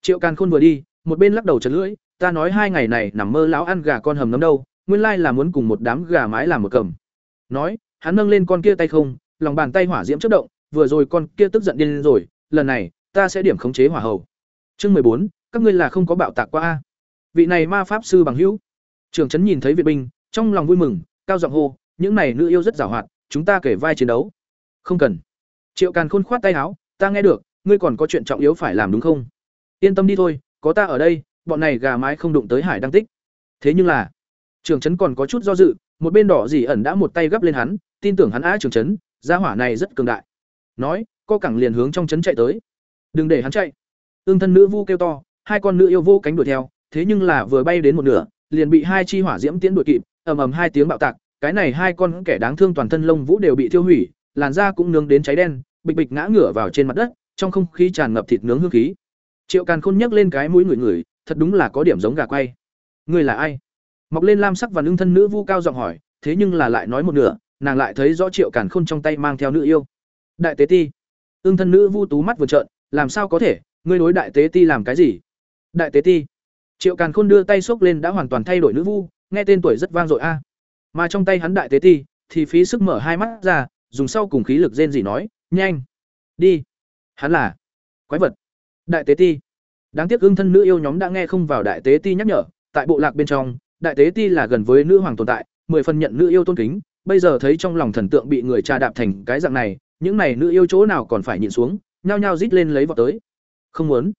Triệu Càn Khôn vừa đi, một bên lắc đầu chật lưỡi, ta nói hai ngày này nằm mơ lão ăn gà con hầm nấm đâu, nguyên lai là muốn cùng một đám gà mái làm một cầm. Nói, hắn nâng lên con kia tay không, lòng bàn tay hỏa diễm chất động, vừa rồi con kia tức giận điên rồi, lần này, ta sẽ điểm khống chế hỏa hầu. Chương mười bốn, các ngươi là không có bạo tạc qua a. Vị này ma pháp sư bằng hữu. Trường trấn nhìn thấy viện binh, trong lòng vui mừng, cao giọng hô, những này nữ yêu rất giàu hoạt, chúng ta kể vai chiến đấu. Không cần. Triệu Càn Khôn khoát tay áo, ta nghe được, ngươi còn có chuyện trọng yếu phải làm đúng không? Yên tâm đi thôi, có ta ở đây, bọn này gà mái không đụng tới hải đăng tích. Thế nhưng là, Trường trấn còn có chút do dự, một bên đỏ dỉ ẩn đã một tay gấp lên hắn, tin tưởng hắn á Trường trấn, gia hỏa này rất cường đại. Nói, co cẳng liền hướng trong trấn chạy tới. Đừng để hắn chạy. Ương thân nữ vu kêu to, hai con nữ yêu vô cánh đuổi theo, thế nhưng là vừa bay đến một nửa, liền bị hai chi hỏa diễm tiễn đuổi kịp, ầm ầm hai tiếng bạo tạc, cái này hai con kẻ đáng thương toàn thân lông vũ đều bị thiêu hủy, làn da cũng nướng đến cháy đen, bịch bịch ngã ngửa vào trên mặt đất, trong không khí tràn ngập thịt nướng hương khí. Triệu Càn Khôn nhấc lên cái mũi người người, thật đúng là có điểm giống gà quay. Ngươi là ai? Mọc lên lam sắc và lưng thân nữ vu cao giọng hỏi, thế nhưng là lại nói một nửa, nàng lại thấy rõ Triệu Càn Khôn trong tay mang theo nữ yêu. Đại tế ti. Ưng thân nữ vu tú mắt vừa trợn, làm sao có thể, ngươi đối đại tế ti làm cái gì? Đại tế ti. Triệu Càn Khôn đưa tay xốc lên đã hoàn toàn thay đổi nữ vu, nghe tên tuổi rất vang dội a. Mà trong tay hắn đại tế ti, thì phí sức mở hai mắt ra, dùng sau cùng khí lực rên rỉ nói, "Nhanh, đi." Hắn là quái vật. Đại tế ti. đáng tiếc ưng thân nữ yêu nhóm đã nghe không vào đại tế ti nhắc nhở tại bộ lạc bên trong đại tế ti là gần với nữ hoàng tồn tại mười phần nhận nữ yêu tôn kính bây giờ thấy trong lòng thần tượng bị người trà đạp thành cái dạng này những này nữ yêu chỗ nào còn phải nhịn xuống nhao nhao rít lên lấy vào tới không muốn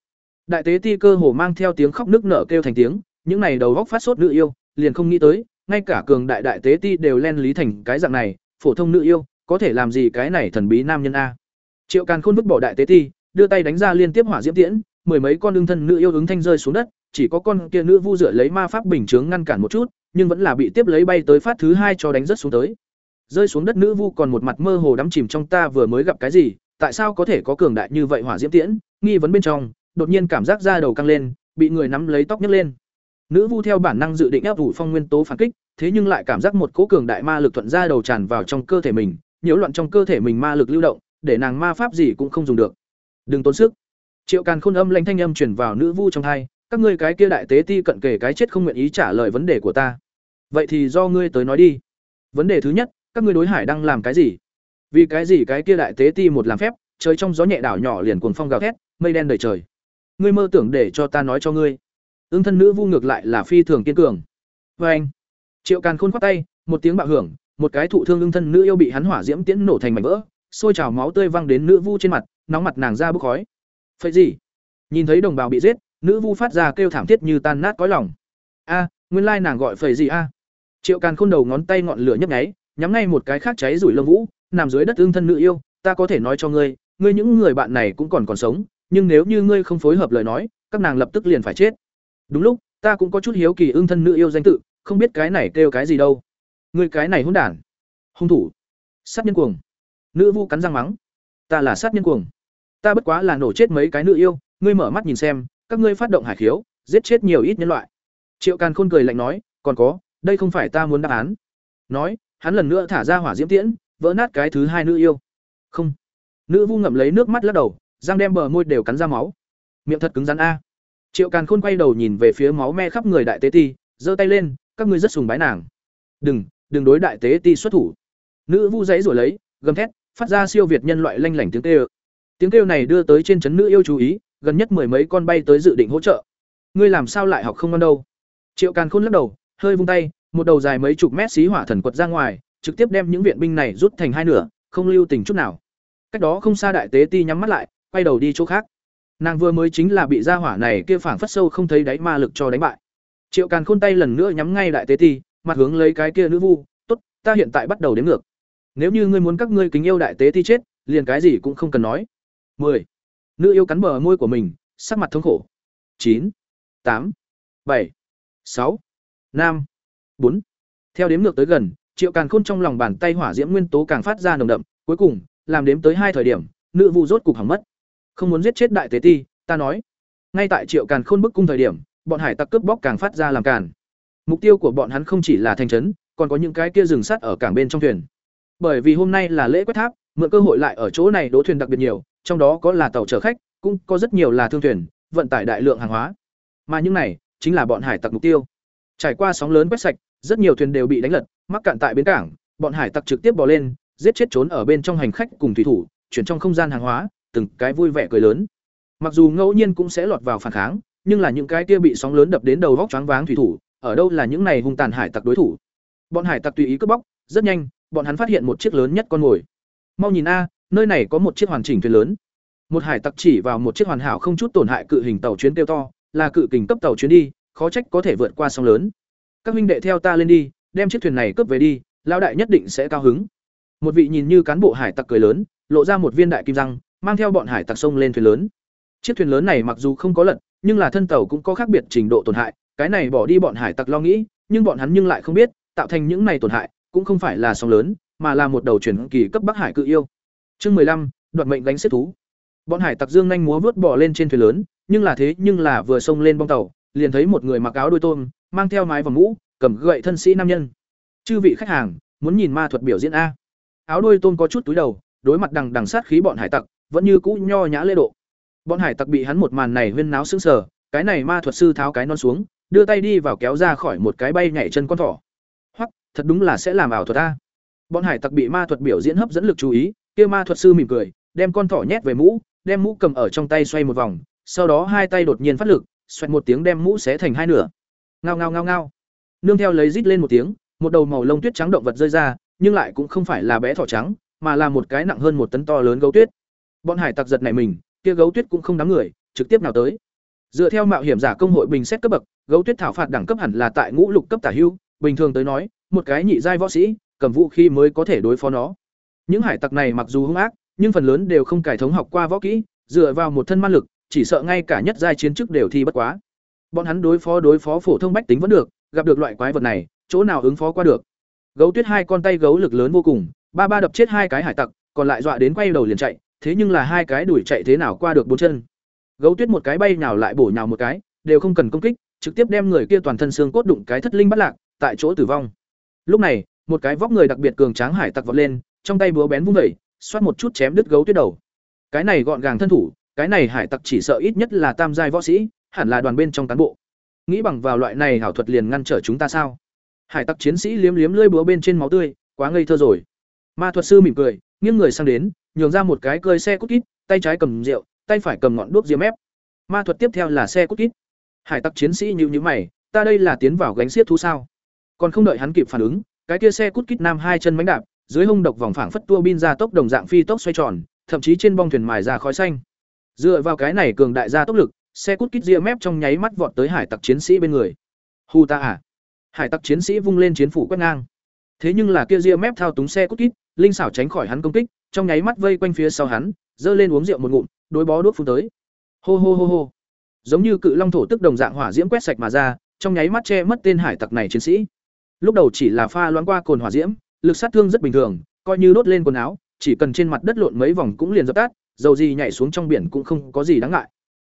đại tế ti cơ hồ mang theo tiếng khóc nức nở kêu thành tiếng, những này đầu góc phát sốt nữ yêu, liền không nghĩ tới, ngay cả cường đại đại tế ti đều len lý thành cái dạng này, phổ thông nữ yêu, có thể làm gì cái này thần bí nam nhân a. Triệu càn khôn vứt bỏ đại tế ti, đưa tay đánh ra liên tiếp hỏa diễm tiễn, mười mấy con đương thân nữ yêu ứng thanh rơi xuống đất, chỉ có con kia nữ vu dựa lấy ma pháp bình chướng ngăn cản một chút, nhưng vẫn là bị tiếp lấy bay tới phát thứ hai cho đánh rất xuống tới. Rơi xuống đất nữ vu còn một mặt mơ hồ đắm chìm trong ta vừa mới gặp cái gì, tại sao có thể có cường đại như vậy hỏa diễm tiễn, nghi vấn bên trong đột nhiên cảm giác da đầu căng lên, bị người nắm lấy tóc nhấc lên. Nữ vu theo bản năng dự định ép Vũ phong nguyên tố phản kích, thế nhưng lại cảm giác một cỗ cường đại ma lực thuận ra đầu tràn vào trong cơ thể mình, nhiễu loạn trong cơ thể mình ma lực lưu động, để nàng ma pháp gì cũng không dùng được. Đừng tốn sức. Triệu càn khôn âm lãnh thanh âm truyền vào nữ vu trong tai. các ngươi cái kia đại tế ti cận kề cái chết không nguyện ý trả lời vấn đề của ta. Vậy thì do ngươi tới nói đi. Vấn đề thứ nhất, các ngươi đối hải đang làm cái gì? Vì cái gì cái kia đại tế ti một làm phép, trời trong gió nhẹ đảo nhỏ liền cuồng phong gào thét, mây đen đầy trời ngươi mơ tưởng để cho ta nói cho ngươi. Ứng thân nữ vu ngược lại là phi thường kiên cường. Vê anh, triệu càn khôn khoác tay, một tiếng bạo hưởng, một cái thụ thương ương thân nữ yêu bị hắn hỏa diễm tiễn nổ thành mảnh vỡ sôi trào máu tươi văng đến nữ vu trên mặt, nóng mặt nàng ra bốc khói. Phậy gì? Nhìn thấy đồng bào bị giết, nữ vu phát ra kêu thảm thiết như tan nát cõi lòng. A, nguyên lai nàng gọi phẩy gì a? Triệu càn khôn đầu ngón tay ngọn lửa nhấp nháy, nhắm ngay một cái khác cháy rủi lông vũ, nằm dưới đất ương thân nữ yêu, ta có thể nói cho ngươi ngươi những người bạn này cũng còn còn sống nhưng nếu như ngươi không phối hợp lời nói, các nàng lập tức liền phải chết. Đúng lúc, ta cũng có chút hiếu kỳ ương thân nữ yêu danh tự, không biết cái này kêu cái gì đâu. Ngươi cái này hỗn đản. Hung thủ. Sát nhân cuồng. Nữ vu cắn răng mắng. Ta là sát nhân cuồng. Ta bất quá là nổ chết mấy cái nữ yêu, ngươi mở mắt nhìn xem, các ngươi phát động hải khiếu, giết chết nhiều ít nhân loại. Triệu càn khôn cười lạnh nói, còn có, đây không phải ta muốn đáp án. Nói, hắn lần nữa thả ra hỏa diễm tiễn, vỡ nát cái thứ hai nữ yêu. Không. Nữ vu ngậm lấy nước mắt lắc đầu răng đem bờ môi đều cắn ra máu. Miệng thật cứng rắn a. Triệu càn khôn quay đầu nhìn về phía máu me khắp người đại tế ti, giơ tay lên, các ngươi rất sùng bái nàng. Đừng đừng đối đại tế ti xuất thủ. Nữ vu giấy rồi lấy, gầm thét, phát ra siêu việt nhân loại lanh lảnh tiếng kêu. Tiếng kêu này đưa tới trên trấn nữ yêu chú ý, gần nhất mười mấy con bay tới dự định hỗ trợ. Ngươi làm sao lại học không ngon đâu? Triệu càn khôn lắc đầu, hơi vung tay, một đầu dài mấy chục mét xí hỏa thần quật ra ngoài, trực tiếp đem những viện binh này rút thành hai nửa, không lưu tình chút nào. Cách đó không xa đại tế ti nhắm mắt lại quay đầu đi chỗ khác. Nàng vừa mới chính là bị gia hỏa này kia phảng phất sâu không thấy đáy ma lực cho đánh bại. Triệu càn khôn tay lần nữa nhắm ngay đại tế ti, mặt hướng lấy cái kia nữ vu, tốt, ta hiện tại bắt đầu đếm ngược. Nếu như ngươi muốn các ngươi kính yêu đại tế ti chết, liền cái gì cũng không cần nói. 10. nữ yêu cắn bờ môi của mình, sắc mặt thống khổ. Chín. Tám. Bảy. Sáu. Năm. Bốn. Theo đếm ngược tới gần, triệu càn khôn trong lòng bàn tay hỏa diễm nguyên tố càng phát ra nồng đậm, cuối cùng, làm đếm tới hai thời điểm, nữ vu rốt cục hỏng mất không muốn giết chết đại tế ti, ta nói. Ngay tại triệu càn khôn bức cung thời điểm, bọn hải tặc cướp bóc càng phát ra làm càn. Mục tiêu của bọn hắn không chỉ là thành trấn, còn có những cái kia rừng sắt ở cảng bên trong thuyền. Bởi vì hôm nay là lễ quét tháp, mượn cơ hội lại ở chỗ này đỗ thuyền đặc biệt nhiều, trong đó có là tàu chở khách, cũng có rất nhiều là thương thuyền, vận tải đại lượng hàng hóa. Mà những này, chính là bọn hải tặc mục tiêu. Trải qua sóng lớn quét sạch, rất nhiều thuyền đều bị đánh lật, mắc cạn tại bến cảng, bọn hải tặc trực tiếp bỏ lên, giết chết trốn ở bên trong hành khách cùng thủy thủ, chuyển trong không gian hàng hóa từng cái vui vẻ cười lớn. Mặc dù ngẫu nhiên cũng sẽ lọt vào phản kháng, nhưng là những cái kia bị sóng lớn đập đến đầu vóc choáng váng thủy thủ, ở đâu là những này hung tàn hải tặc đối thủ? Bọn hải tặc tùy ý cướp bóc, rất nhanh, bọn hắn phát hiện một chiếc lớn nhất con mồi. Mau nhìn a, nơi này có một chiếc hoàn chỉnh thuyền lớn. Một hải tặc chỉ vào một chiếc hoàn hảo không chút tổn hại cự hình tàu chuyến tiêu to, là cự kình cấp tàu chuyến đi, khó trách có thể vượt qua sóng lớn. Các huynh đệ theo ta lên đi, đem chiếc thuyền này cướp về đi, lão đại nhất định sẽ cao hứng. Một vị nhìn như cán bộ hải tặc cười lớn, lộ ra một viên đại kim răng mang theo bọn hải tặc sông lên thuyền lớn. Chiếc thuyền lớn này mặc dù không có lật, nhưng là thân tàu cũng có khác biệt trình độ tổn hại, cái này bỏ đi bọn hải tặc lo nghĩ, nhưng bọn hắn nhưng lại không biết, tạo thành những này tổn hại, cũng không phải là sóng lớn, mà là một đầu chuyển kỳ cấp bắc hải cự yêu. Chương mười lăm đoạn mệnh đánh xếp thú. Bọn hải tặc dương nhanh múa vớt bỏ lên trên thuyền lớn, nhưng là thế nhưng là vừa xông lên bong tàu, liền thấy một người mặc áo đôi tôm, mang theo mái vòng mũ, cầm gậy thân sĩ nam nhân. Chư vị khách hàng, muốn nhìn ma thuật biểu diễn a. Áo đôi tôm có chút túi đầu, đối mặt đằng đằng sát khí bọn hải tặc vẫn như cũ nho nhã lễ độ bọn hải tặc bị hắn một màn này huyên náo sững sờ cái này ma thuật sư tháo cái non xuống đưa tay đi vào kéo ra khỏi một cái bay nhảy chân con thỏ hoặc thật đúng là sẽ làm ảo thuật a bọn hải tặc bị ma thuật biểu diễn hấp dẫn lực chú ý kia ma thuật sư mỉm cười đem con thỏ nhét về mũ đem mũ cầm ở trong tay xoay một vòng sau đó hai tay đột nhiên phát lực, xoẹt một tiếng đem mũ xé thành hai nửa. Ngao ngao ngao ngao. Nương theo lấy rít lên một tiếng, một đầu màu lông tuyết trắng động vật rơi ra, nhưng lại cũng không phải là bé thỏ trắng, mà là một cái nặng hơn một tấn to lớn gấu tuyết. Bọn hải tặc giật này mình, kia gấu tuyết cũng không đám người, trực tiếp nào tới. Dựa theo mạo hiểm giả công hội bình xét cấp bậc, gấu tuyết thảo phạt đẳng cấp hẳn là tại ngũ lục cấp tả hưu, bình thường tới nói, một cái nhị giai võ sĩ, cầm vũ khí mới có thể đối phó nó. Những hải tặc này mặc dù hung ác, nhưng phần lớn đều không cải thống học qua võ kỹ, dựa vào một thân ma lực, chỉ sợ ngay cả nhất giai chiến chức đều thi bất quá. Bọn hắn đối phó đối phó phổ thông bách tính vẫn được, gặp được loại quái vật này, chỗ nào ứng phó qua được. Gấu tuyết hai con tay gấu lực lớn vô cùng, ba ba đập chết hai cái hải tặc, còn lại dọa đến quay đầu liền chạy, thế nhưng là hai cái đuổi chạy thế nào qua được bốn chân. Gấu tuyết một cái bay nào lại bổ nhào một cái, đều không cần công kích, trực tiếp đem người kia toàn thân xương cốt đụng cái thất linh bất lạc, tại chỗ tử vong. Lúc này, một cái vóc người đặc biệt cường tráng hải tặc vọt lên, trong tay búa bén vung vẩy, xoát một chút chém đứt gấu tuyết đầu. Cái này gọn gàng thân thủ, cái này hải tặc chỉ sợ ít nhất là tam giai võ sĩ, hẳn là đoàn bên trong cán bộ. Nghĩ bằng vào loại này hảo thuật liền ngăn trở chúng ta sao? Hải tặc chiến sĩ liếm liếm lưỡi búa bên trên máu tươi, quá ngây thơ rồi. Ma thuật sư mỉm cười, nghiêng người sang đến, nhường ra một cái cơi xe cút kít, tay trái cầm rượu, tay phải cầm ngọn đuốc diêm ép. Ma thuật tiếp theo là xe cút kít. Hải tặc chiến sĩ nhíu nhíu mày, ta đây là tiến vào gánh xiết thú sao? Còn không đợi hắn kịp phản ứng, cái kia xe cút kít nam hai chân mánh đạp, dưới hông độc vòng phảng phất tua bin ra tốc đồng dạng phi tốc xoay tròn, thậm chí trên bong thuyền mài ra khói xanh. Dựa vào cái này cường đại gia tốc lực, xe cút kít ria mép trong nháy mắt vọt tới hải tặc chiến sĩ bên người. Hu ta à! Hải tặc chiến sĩ vung lên chiến phủ quét ngang. Thế nhưng là kia ria mép thao túng xe cút kít, linh xảo tránh khỏi hắn công kích, trong nháy mắt vây quanh phía sau hắn, dơ lên uống rượu một ngụm, đối bó đuốc phun tới. Hô hô hô hô. Giống như cự long thổ tức đồng dạng hỏa diễm quét sạch mà ra, trong nháy mắt che mất tên hải tặc này chiến sĩ. Lúc đầu chỉ là pha loãng qua cồn hỏa diễm, lực sát thương rất bình thường, coi như đốt lên quần áo, chỉ cần trên mặt đất lộn mấy vòng cũng liền dập tắt, dầu gì nhảy xuống trong biển cũng không có gì đáng ngại.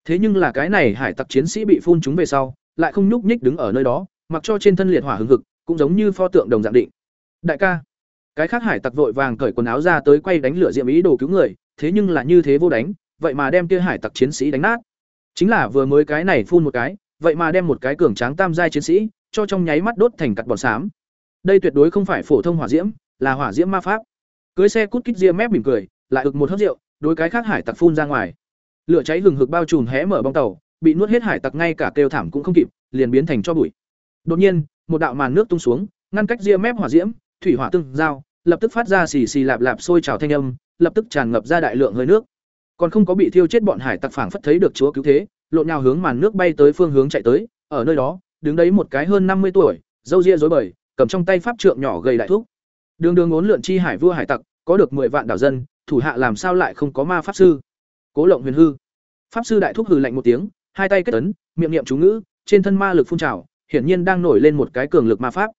Thế nhưng là cái này hải tặc chiến sĩ bị phun chúng về sau, lại không nhúc nhích đứng ở nơi đó, mặc cho trên thân liệt hỏa hừng hực, cũng giống như pho tượng đồng dạng định. Đại ca, cái khác hải tặc vội vàng cởi quần áo ra tới quay đánh lửa diệm ý đồ cứu người, thế nhưng là như thế vô đánh, vậy mà đem kia hải tặc chiến sĩ đánh nát. Chính là vừa mới cái này phun một cái, vậy mà đem một cái cường tráng tam giai chiến sĩ cho trong nháy mắt đốt thành cặt bọt xám. Đây tuyệt đối không phải phổ thông hỏa diễm, là hỏa diễm ma pháp. Cưới xe cút kít ria mép mỉm cười, lại ực một hớt rượu, đối cái khác hải tặc phun ra ngoài. Lửa cháy hừng hực bao trùm hé mở bong tàu, bị nuốt hết hải tặc ngay cả kêu thảm cũng không kịp, liền biến thành cho bụi. Đột nhiên, một đạo màn nước tung xuống, ngăn cách ria mép hỏa diễm, thủy hỏa tương giao, lập tức phát ra xì xì lạp lạp sôi trào thanh âm, lập tức tràn ngập ra đại lượng hơi nước. Còn không có bị thiêu chết bọn hải tặc phảng phất thấy được chúa cứu thế, lộn nhào hướng màn nước bay tới phương hướng chạy tới, ở nơi đó, đứng đấy một cái hơn năm mươi tuổi, râu ria rối bời, cầm trong tay pháp trượng nhỏ gầy đại thúc. Đường đường ngốn lượn chi hải vua hải tặc, có được mười vạn đảo dân, thủ hạ làm sao lại không có ma pháp sư? Cố Lộng Huyền hư. Pháp sư đại thúc hừ lạnh một tiếng, hai tay kết ấn, miệng niệm chú ngữ, trên thân ma lực phun trào, hiển nhiên đang nổi lên một cái cường lực ma pháp.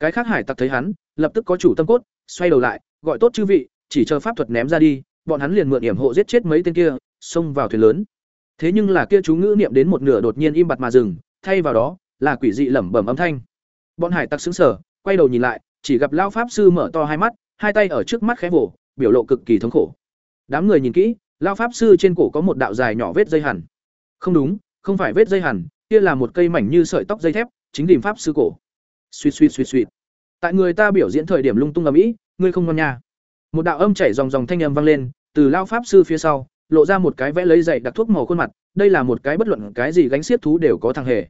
Cái khác hải tặc thấy hắn, lập tức có chủ tâm cốt, xoay đầu lại, gọi tốt chư vị, chỉ chờ pháp thuật ném ra đi, bọn hắn liền mượn hiểm hộ giết chết mấy tên kia, xông vào thuyền lớn. Thế nhưng là kia chú ngữ niệm đến một nửa đột nhiên im bặt mà dừng, thay vào đó là quỷ dị lẩm bẩm âm thanh. Bọn hải tặc sững sờ, quay đầu nhìn lại, chỉ gặp lão pháp sư mở to hai mắt, hai tay ở trước mắt khẽ vồ, biểu lộ cực kỳ thống khổ. Đám người nhìn kỹ, lão pháp sư trên cổ có một đạo dài nhỏ vết dây hằn. Không đúng, không phải vết dây hằn, kia là một cây mảnh như sợi tóc dây thép, chính điểm pháp sư cổ. Xuyệt xuyệt xuyệt xuyệt. Tại người ta biểu diễn thời điểm lung tung ầm ĩ, ngươi không ngon nha. Một đạo âm chảy dòng dòng thanh âm vang lên, từ lao pháp sư phía sau, lộ ra một cái vẽ lấy dậy đặc thuốc màu khuôn mặt, đây là một cái bất luận cái gì gánh xiết thú đều có thằng hề.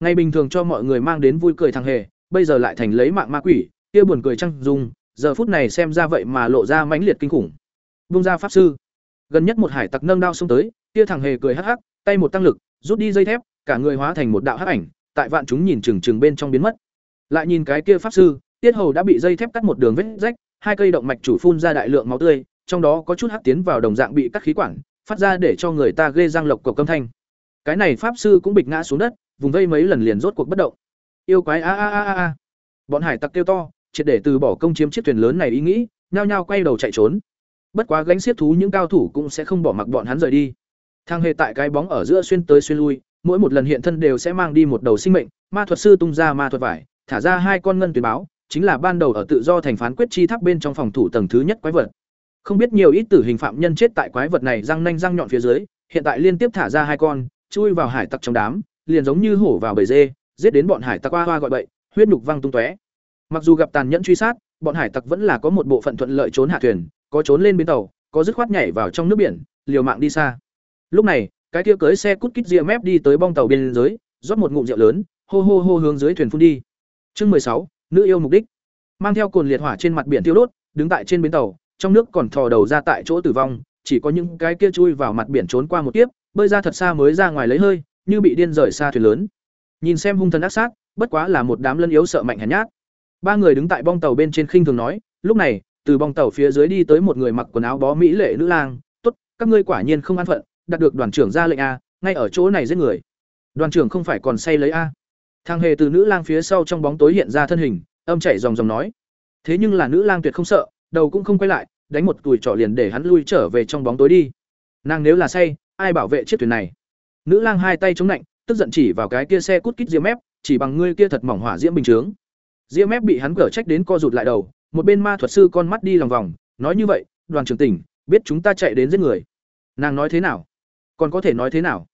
Ngày bình thường cho mọi người mang đến vui cười thằng hề, bây giờ lại thành lấy mạng ma quỷ, kia buồn cười chăng dung, giờ phút này xem ra vậy mà lộ ra mãnh liệt kinh khủng. Bung ra pháp sư. Gần nhất một hải tặc nâng đao xông tới, kia thằng hề cười hắc hắc, tay một tăng lực, rút đi dây thép, cả người hóa thành một đạo hắc ảnh, tại vạn chúng nhìn chừng chừng bên trong biến mất. Lại nhìn cái kia pháp sư, tiết hầu đã bị dây thép cắt một đường vết rách, hai cây động mạch chủ phun ra đại lượng máu tươi, trong đó có chút hắc tiến vào đồng dạng bị cắt khí quản, phát ra để cho người ta ghê răng lộc cầu âm thanh. Cái này pháp sư cũng bịch ngã xuống đất, vùng vây mấy lần liền rốt cuộc bất động. Yêu quái a a a a. Bọn hải tặc kêu to, triệt để từ bỏ công chiếm chiếc thuyền lớn này ý nghĩ, nhao nhao quay đầu chạy trốn. Bất quá gánh xiết thú những cao thủ cũng sẽ không bỏ mặc bọn hắn rời đi. Thang hề tại cái bóng ở giữa xuyên tới xuyên lui, mỗi một lần hiện thân đều sẽ mang đi một đầu sinh mệnh, ma thuật sư tung ra ma thuật vải, thả ra hai con ngân tuyển báo, chính là ban đầu ở tự do thành phán quyết chi tháp bên trong phòng thủ tầng thứ nhất quái vật. Không biết nhiều ít tử hình phạm nhân chết tại quái vật này răng nanh răng nhọn phía dưới, hiện tại liên tiếp thả ra hai con, chui vào hải tặc trong đám, liền giống như hổ vào bầy dê, giết đến bọn hải tặc hoa hoa gọi bậy, huyết nhục văng tung tóe. Mặc dù gặp tàn nhẫn truy sát, bọn hải tặc vẫn là có một bộ phận thuận lợi trốn hạ thuyền, có trốn lên bến tàu, có dứt khoát nhảy vào trong nước biển, liều mạng đi xa. Lúc này, cái kia cưới xe cút kít ria mép đi tới bong tàu bên dưới rót một ngụm rượu lớn hô hô hô hướng dưới thuyền phun đi chương mười sáu nữ yêu mục đích. Mang theo cồn liệt hỏa trên mặt biển tiêu đốt đứng tại trên bến tàu trong nước còn thò đầu ra tại chỗ tử vong chỉ có những cái kia chui vào mặt biển trốn qua một tiếp, bơi ra thật xa mới ra ngoài lấy hơi như bị điên rời xa thuyền lớn. Nhìn xem hung thần ác sát bất quá là một đám lân yếu sợ mạnh hèn nhát. Ba người đứng tại bong tàu bên trên khinh thường nói lúc này từ bong tàu phía dưới đi tới một người mặc quần áo bó mỹ lệ nữ lang tốt các ngươi quả nhiên không an phận đạt được đoàn trưởng ra lệnh a ngay ở chỗ này giết người. Đoàn trưởng không phải còn say lấy a? Thang hề từ nữ lang phía sau trong bóng tối hiện ra thân hình âm chảy dòng dòng nói. Thế nhưng là nữ lang tuyệt không sợ đầu cũng không quay lại đánh một tuổi trọ liền để hắn lui trở về trong bóng tối đi. Nàng nếu là say ai bảo vệ chiếc thuyền này? Nữ lang hai tay chống nạnh, tức giận chỉ vào cái kia xe cút kít diêm mép chỉ bằng ngươi kia thật mỏng hỏa diễm bình chướng. Diêm mép bị hắn cở trách đến co rụt lại đầu một bên ma thuật sư con mắt đi lòng vòng nói như vậy đoàn trưởng tỉnh biết chúng ta chạy đến giết người. Nàng nói thế nào? Còn có thể nói thế nào?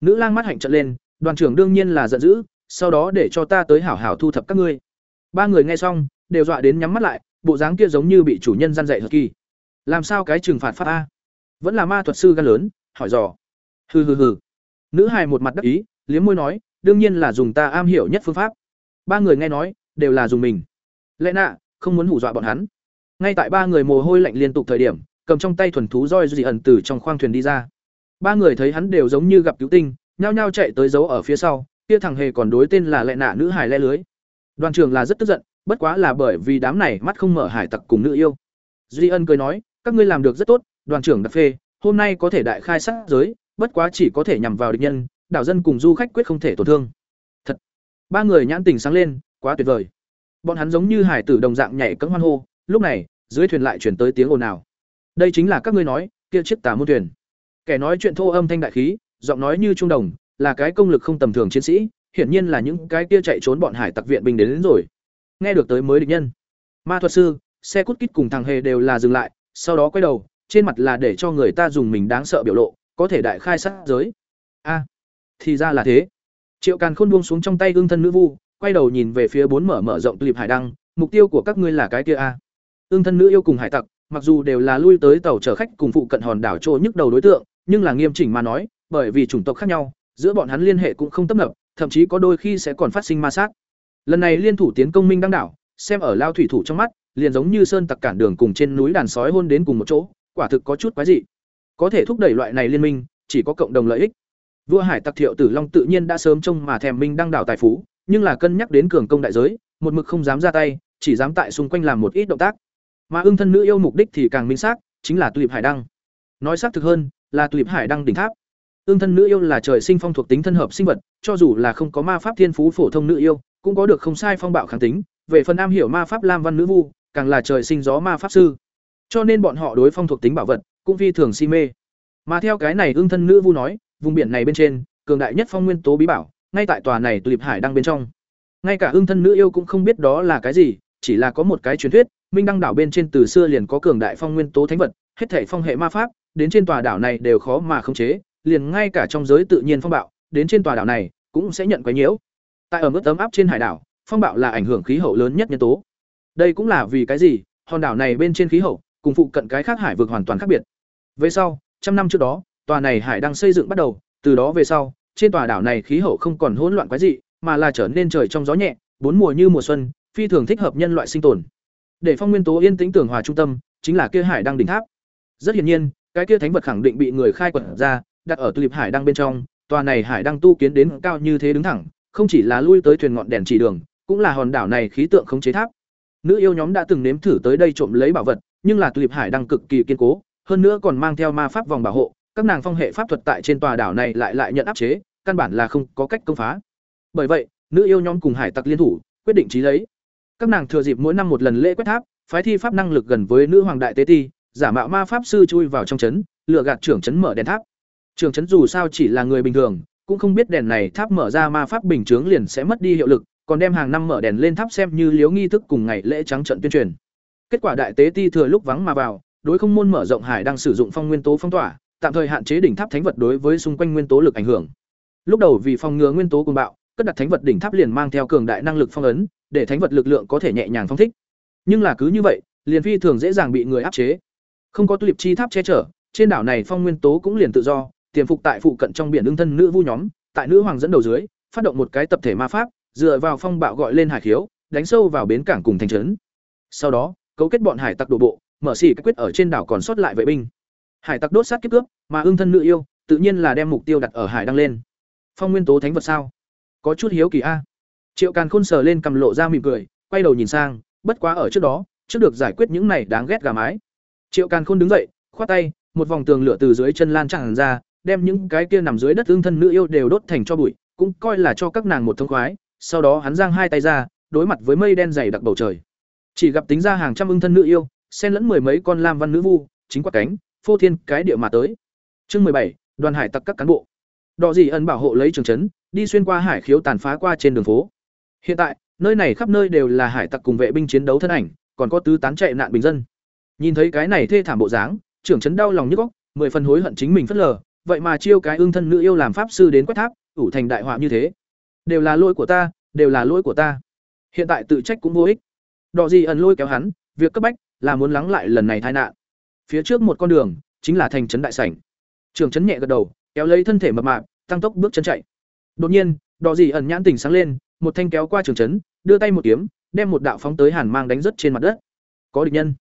Nữ lang mắt hạnh trợn lên đoàn trưởng đương nhiên là giận dữ sau đó để cho ta tới hảo hảo thu thập các ngươi. Ba người nghe xong, đều dọa đến nhắm mắt lại, bộ dáng kia giống như bị chủ nhân gian dạy thật kỳ. Làm sao cái trừng phạt pháp a? Vẫn là ma thuật sư gan lớn, hỏi dò. Hừ hừ hừ. Nữ hài một mặt đắc ý, liếm môi nói, đương nhiên là dùng ta am hiểu nhất phương pháp. Ba người nghe nói, đều là dùng mình. Lẽ nạ, không muốn hù dọa bọn hắn. Ngay tại ba người mồ hôi lạnh liên tục thời điểm, cầm trong tay thuần thú roi dị ẩn từ trong khoang thuyền đi ra. Ba người thấy hắn đều giống như gặp cứu tinh, nhao nhao chạy tới giấu ở phía sau kia thằng hề còn đối tên là lệ nạ nữ hải le lưới. Đoàn trưởng là rất tức giận, bất quá là bởi vì đám này mắt không mở hải tặc cùng nữ yêu. Duy ân cười nói, các ngươi làm được rất tốt, đoàn trưởng đặc phê, hôm nay có thể đại khai sát giới, bất quá chỉ có thể nhằm vào địch nhân, đảo dân cùng du khách quyết không thể tổn thương. Thật. Ba người nhãn tình sáng lên, quá tuyệt vời. Bọn hắn giống như hải tử đồng dạng nhảy cẫng hoan hô, lúc này, dưới thuyền lại chuyển tới tiếng ồn ào. Đây chính là các ngươi nói, kia chiếc tà môn thuyền. Kẻ nói chuyện thô âm thanh đại khí, giọng nói như trung đồng là cái công lực không tầm thường chiến sĩ hiển nhiên là những cái kia chạy trốn bọn hải tặc viện binh đến, đến rồi. Nghe được tới mới địch nhân. Ma thuật sư xe cút kít cùng thằng hề đều là dừng lại sau đó quay đầu trên mặt là để cho người ta dùng mình đáng sợ biểu lộ có thể đại khai sát giới. A thì ra là thế. Triệu càn khôn buông xuống trong tay ương thân nữ vu quay đầu nhìn về phía bốn mở mở rộng clip hải đăng mục tiêu của các ngươi là cái kia a. Ương thân nữ yêu cùng hải tặc mặc dù đều là lui tới tàu chở khách cùng phụ cận hòn đảo trôi nhức đầu đối tượng nhưng là nghiêm chỉnh mà nói bởi vì chủng tộc khác nhau giữa bọn hắn liên hệ cũng không tấp nập, thậm chí có đôi khi sẽ còn phát sinh ma sát. Lần này liên thủ tiến công minh đăng đảo, xem ở lao thủy thủ trong mắt, liền giống như sơn tặc cản đường cùng trên núi đàn sói hôn đến cùng một chỗ, quả thực có chút quái dị. Có thể thúc đẩy loại này liên minh, chỉ có cộng đồng lợi ích. Vua hải tặc thiệu tử long tự nhiên đã sớm trông mà thèm minh đăng đảo tài phú, nhưng là cân nhắc đến cường công đại giới, một mực không dám ra tay, chỉ dám tại xung quanh làm một ít động tác. Mà ưng thân nữ yêu mục đích thì càng minh xác, chính là tulip hải đăng. Nói xác thực hơn, là tulip hải đăng đỉnh tháp ưng thân nữ yêu là trời sinh phong thuộc tính thân hợp sinh vật, cho dù là không có ma pháp thiên phú phổ thông nữ yêu, cũng có được không sai phong bạo kháng tính, về phần am hiểu ma pháp lam văn nữ vu, càng là trời sinh gió ma pháp sư. Cho nên bọn họ đối phong thuộc tính bảo vật, cũng phi thường si mê. Mà theo cái này ưng thân nữ vu nói, vùng biển này bên trên, cường đại nhất phong nguyên tố bí bảo, ngay tại tòa này tulip hải đang bên trong. Ngay cả ưng thân nữ yêu cũng không biết đó là cái gì, chỉ là có một cái truyền thuyết, minh đăng đảo bên trên từ xưa liền có cường đại phong nguyên tố thánh vật, hết thể phong hệ ma pháp, đến trên tòa đảo này đều khó mà khống chế liền ngay cả trong giới tự nhiên phong bạo, đến trên tòa đảo này, cũng sẽ nhận quấy nhiễu. Tại ở mức ấm áp trên hải đảo, phong bạo là ảnh hưởng khí hậu lớn nhất nhân tố. Đây cũng là vì cái gì, hòn đảo này bên trên khí hậu, cùng phụ cận cái khác hải vực hoàn toàn khác biệt. Về sau, trăm năm trước đó, tòa này hải đang xây dựng bắt đầu, từ đó về sau, trên tòa đảo này khí hậu không còn hỗn loạn quái dị, mà là trở nên trời trong gió nhẹ, bốn mùa như mùa xuân, phi thường thích hợp nhân loại sinh tồn. Để phong nguyên tố yên tĩnh tưởng hòa trung tâm, chính là kia hải đăng đỉnh tháp. Rất hiển nhiên, cái kia thánh vật khẳng định bị người khai quật ra đặt ở tulip hải đăng bên trong, tòa này hải đăng tu kiến đến cao như thế đứng thẳng, không chỉ là lui tới thuyền ngọn đèn chỉ đường, cũng là hòn đảo này khí tượng khống chế tháp. Nữ yêu nhóm đã từng nếm thử tới đây trộm lấy bảo vật, nhưng là tulip hải đăng cực kỳ kiên cố, hơn nữa còn mang theo ma pháp vòng bảo hộ, các nàng phong hệ pháp thuật tại trên tòa đảo này lại lại nhận áp chế, căn bản là không có cách công phá. Bởi vậy, nữ yêu nhóm cùng hải tặc liên thủ, quyết định trí lấy. Các nàng thừa dịp mỗi năm một lần lễ quét tháp, phái thi pháp năng lực gần với nữ hoàng đại tế ti, giả mạo ma pháp sư chui vào trong trấn lựa gạt trưởng trấn mở đèn tháp trưởng trấn dù sao chỉ là người bình thường, cũng không biết đèn này tháp mở ra ma pháp bình chướng liền sẽ mất đi hiệu lực, còn đem hàng năm mở đèn lên tháp xem như liếu nghi thức cùng ngày lễ trắng trận tuyên truyền. Kết quả đại tế ti thừa lúc vắng mà vào, đối không môn mở rộng hải đang sử dụng phong nguyên tố phong tỏa, tạm thời hạn chế đỉnh tháp thánh vật đối với xung quanh nguyên tố lực ảnh hưởng. Lúc đầu vì phòng ngừa nguyên tố cuồng bạo, cất đặt thánh vật đỉnh tháp liền mang theo cường đại năng lực phong ấn, để thánh vật lực lượng có thể nhẹ nhàng phong thích. Nhưng là cứ như vậy, liền phi thường dễ dàng bị người áp chế. Không có tulip chi tháp che chở, trên đảo này phong nguyên tố cũng liền tự do tiềm phục tại phụ cận trong biển ứng thân nữ vu nhóm, tại nữ hoàng dẫn đầu dưới, phát động một cái tập thể ma pháp, dựa vào phong bạo gọi lên hải khiếu, đánh sâu vào bến cảng cùng thành trấn. Sau đó, cấu kết bọn hải tặc đổ bộ, mở xỉ các quyết ở trên đảo còn sót lại vệ binh. Hải tặc đốt sát kiếp cướp, mà ưng thân nữ yêu, tự nhiên là đem mục tiêu đặt ở hải đăng lên. Phong nguyên tố thánh vật sao? Có chút hiếu kỳ a. Triệu Càn Khôn sờ lên cầm lộ ra mỉm cười, quay đầu nhìn sang, bất quá ở trước đó, trước được giải quyết những này đáng ghét gà mái. Triệu Càn Khôn đứng dậy, khoát tay, một vòng tường lửa từ dưới chân lan tràn ra, đem những cái kia nằm dưới đất tương thân nữ yêu đều đốt thành cho bụi, cũng coi là cho các nàng một thông khoái. Sau đó hắn giang hai tay ra, đối mặt với mây đen dày đặc bầu trời. Chỉ gặp tính ra hàng trăm ưng thân nữ yêu, xen lẫn mười mấy con lam văn nữ vu, chính quát cánh, phô thiên cái địa mà tới. Chương mười bảy, đoàn hải tặc các cán bộ. Đỏ gì ẩn bảo hộ lấy trường trấn, đi xuyên qua hải khiếu tàn phá qua trên đường phố. Hiện tại, nơi này khắp nơi đều là hải tặc cùng vệ binh chiến đấu thân ảnh, còn có tứ tán chạy nạn bình dân. Nhìn thấy cái này thê thảm bộ dáng, trưởng trấn đau lòng nhức óc, mười phần hối hận chính mình phất lờ, vậy mà chiêu cái ương thân nữ yêu làm pháp sư đến quét tháp, ủ thành đại họa như thế. Đều là lỗi của ta, đều là lỗi của ta. Hiện tại tự trách cũng vô ích. Đọ gì ẩn lôi kéo hắn, việc cấp bách là muốn lắng lại lần này tai nạn. Phía trước một con đường, chính là thành trấn đại sảnh. trường trấn nhẹ gật đầu, kéo lấy thân thể mập mạp, tăng tốc bước chân chạy. Đột nhiên, Đọ gì ẩn nhãn tỉnh sáng lên, một thanh kéo qua trường trấn, đưa tay một kiếm, đem một đạo phóng tới hàn mang đánh rất trên mặt đất. Có địch nhân.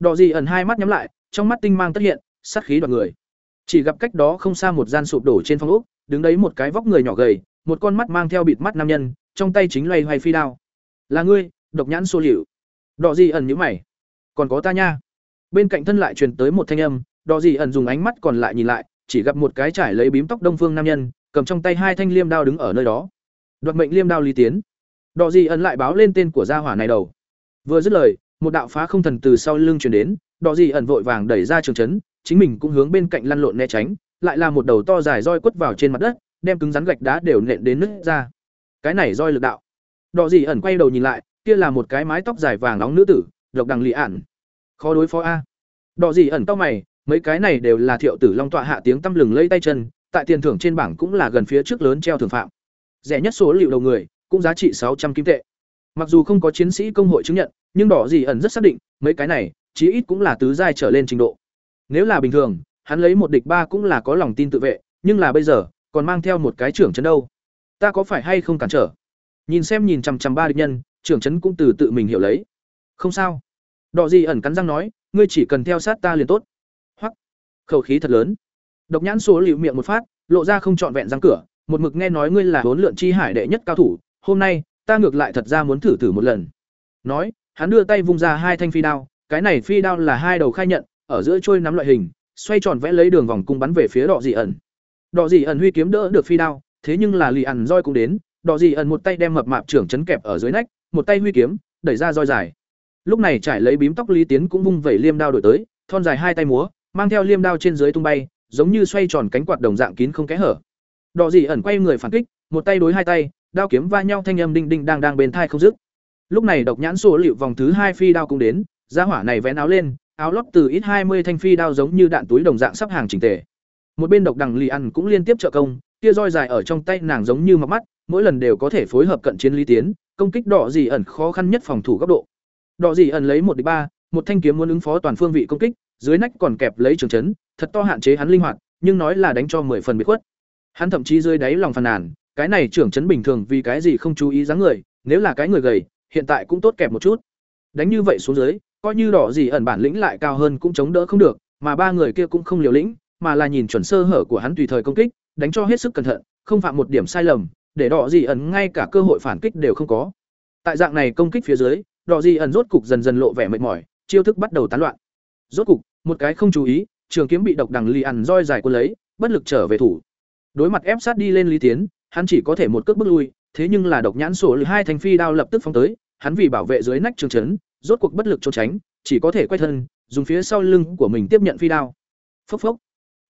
Đọ gì ẩn hai mắt nhắm lại, trong mắt tinh mang tất hiện, sát khí đoạt người. Chỉ gặp cách đó không xa một gian sụp đổ trên phong ốc, đứng đấy một cái vóc người nhỏ gầy, một con mắt mang theo bịt mắt nam nhân, trong tay chính loay hoay phi đao. "Là ngươi?" Độc nhãn xô liễu. đỏ gì ẩn nhíu mày. "Còn có ta nha." Bên cạnh thân lại truyền tới một thanh âm, đỏ gì ẩn dùng ánh mắt còn lại nhìn lại, chỉ gặp một cái trải lấy bím tóc đông phương nam nhân, cầm trong tay hai thanh liêm đao đứng ở nơi đó. Đoạt mệnh liêm đao Lý Tiến. đỏ gì ẩn lại báo lên tên của gia hỏa này đầu. Vừa dứt lời, một đạo phá không thần từ sau lưng truyền đến, đỏ gì ẩn vội vàng đẩy ra trường trấn, chính mình cũng hướng bên cạnh lăn lộn né tránh, lại là một đầu to dài roi quất vào trên mặt đất, đem cứng rắn gạch đá đều nện đến nứt ra. Cái này roi lực đạo. đỏ gì ẩn quay đầu nhìn lại, kia là một cái mái tóc dài vàng nóng nữ tử, độc đằng lì ản. Khó đối phó a. đỏ gì ẩn cau mày, mấy cái này đều là thiệu tử long tọa hạ tiếng tâm lừng lây tay chân, tại tiền thưởng trên bảng cũng là gần phía trước lớn treo thưởng phạm. Rẻ nhất số liệu đầu người, cũng giá trị sáu trăm kim tệ. Mặc dù không có chiến sĩ công hội chứng nhận, nhưng đỏ gì ẩn rất xác định, mấy cái này, chí ít cũng là tứ giai trở lên trình độ. Nếu là bình thường, hắn lấy một địch ba cũng là có lòng tin tự vệ, nhưng là bây giờ, còn mang theo một cái trưởng trấn đâu. Ta có phải hay không cản trở? Nhìn xem nhìn chằm chằm ba địch nhân, trưởng trấn cũng từ tự mình hiểu lấy. Không sao. Đọ gì ẩn cắn răng nói, ngươi chỉ cần theo sát ta liền tốt. Hoắc. Khẩu khí thật lớn. Độc nhãn số liệu miệng một phát, lộ ra không trọn vẹn răng cửa, một mực nghe nói ngươi là huấn lượn chi hải đệ nhất cao thủ, hôm nay, ta ngược lại thật ra muốn thử thử một lần. Nói, hắn đưa tay vung ra hai thanh phi đao, cái này phi đao là hai đầu khai nhận, ở giữa trôi nắm loại hình, xoay tròn vẽ lấy đường vòng cung bắn về phía đỏ dị ẩn. Đỏ dị ẩn huy kiếm đỡ được phi đao, thế nhưng là lì ẩn roi cũng đến, đỏ dị ẩn một tay đem mập mạp trưởng chấn kẹp ở dưới nách, một tay huy kiếm, đẩy ra roi dài. Lúc này trải lấy bím tóc Lý Tiến cũng vung vẩy liêm đao đổi tới, thon dài hai tay múa, mang theo liêm đao trên dưới tung bay, giống như xoay tròn cánh quạt đồng dạng kín không kẽ hở. Đỏ dị ẩn quay người phản kích, một tay đối hai tay, đao kiếm va nhau thanh âm đinh đinh đang đang bên thai không dứt. Lúc này độc nhãn số liệu vòng thứ hai phi đao cũng đến, gia hỏa này vén áo lên, áo lót từ ít hai mươi thanh phi đao giống như đạn túi đồng dạng sắp hàng chỉnh tề. Một bên độc đằng lì ăn cũng liên tiếp trợ công, kia roi dài ở trong tay nàng giống như mặc mắt, mỗi lần đều có thể phối hợp cận chiến lý tiến, công kích đỏ gì ẩn khó khăn nhất phòng thủ góc độ. Đỏ gì ẩn lấy một địch ba, một thanh kiếm muốn ứng phó toàn phương vị công kích, dưới nách còn kẹp lấy trường chấn, thật to hạn chế hắn linh hoạt, nhưng nói là đánh cho mười phần biệt khuất. Hắn thậm chí dưới đáy lòng phàn nàn, cái này trưởng chấn bình thường vì cái gì không chú ý dáng người, nếu là cái người gầy, hiện tại cũng tốt kẹp một chút. Đánh như vậy xuống dưới, coi như đỏ gì ẩn bản lĩnh lại cao hơn cũng chống đỡ không được, mà ba người kia cũng không liều lĩnh, mà là nhìn chuẩn sơ hở của hắn tùy thời công kích, đánh cho hết sức cẩn thận, không phạm một điểm sai lầm, để đỏ gì ẩn ngay cả cơ hội phản kích đều không có. Tại dạng này công kích phía dưới, đỏ gì ẩn rốt cục dần dần lộ vẻ mệt mỏi, chiêu thức bắt đầu tán loạn. Rốt cục, một cái không chú ý, trường kiếm bị độc đằng lì ẩn roi dài quân lấy, bất lực trở về thủ. Đối mặt ép sát đi lên Lý Tiến, hắn chỉ có thể một cước bước lui, thế nhưng là độc nhãn sổ lư hai thành phi đao lập tức phóng tới, hắn vì bảo vệ dưới nách trường trấn, rốt cuộc bất lực trốn tránh, chỉ có thể quay thân, dùng phía sau lưng của mình tiếp nhận phi đao. Phốc phốc.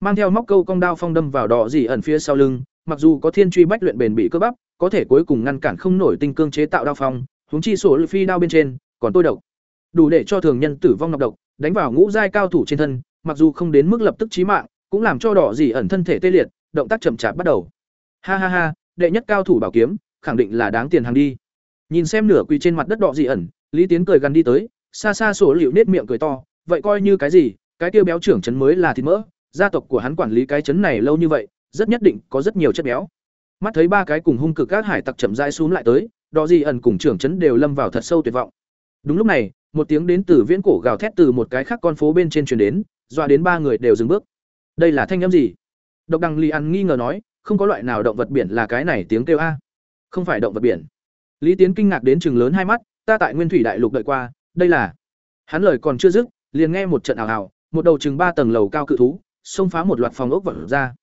Mang theo móc câu cong đao phong đâm vào đỏ dỉ ẩn phía sau lưng, mặc dù có thiên truy bách luyện bền bị cơ bắp, có thể cuối cùng ngăn cản không nổi tinh cương chế tạo đao phong, húng chi sổ lư phi đao bên trên, còn tôi độc. Đủ để cho thường nhân tử vong nọc độc, đánh vào ngũ giai cao thủ trên thân, mặc dù không đến mức lập tức chí mạng, cũng làm cho đỏ dỉ ẩn thân thể tê liệt, động tác chậm chạp bắt đầu. Ha ha ha, đệ nhất cao thủ bảo kiếm, khẳng định là đáng tiền hàng đi. Nhìn xem nửa quỳ trên mặt đất đỏ dị ẩn, Lý Tiến cười gần đi tới, xa xa sổ liệu nết miệng cười to, vậy coi như cái gì, cái tiêu béo trưởng trấn mới là thịt mỡ, gia tộc của hắn quản lý cái chấn này lâu như vậy rất nhất định có rất nhiều chất béo. Mắt thấy ba cái cùng hung cực các hải tặc chậm rãi xuống lại tới đỏ gì ẩn cùng trưởng chấn đều lâm vào thật sâu tuyệt vọng. Đúng lúc này một tiếng đến từ viễn cổ gào thét từ một cái khác con phố bên trên truyền đến dọa đến ba người đều dừng bước. Đây là thanh âm gì? Độc đằng li ăn nghi ngờ nói không có loại nào động vật biển là cái này tiếng kêu a. Không phải động vật biển lý tiến kinh ngạc đến chừng lớn hai mắt, ta tại nguyên thủy đại lục đợi qua, đây là hắn lời còn chưa dứt, liền nghe một trận ảo ảo một đầu chừng ba tầng lầu cao cự thú, xông phá một loạt phòng ốc vật ra.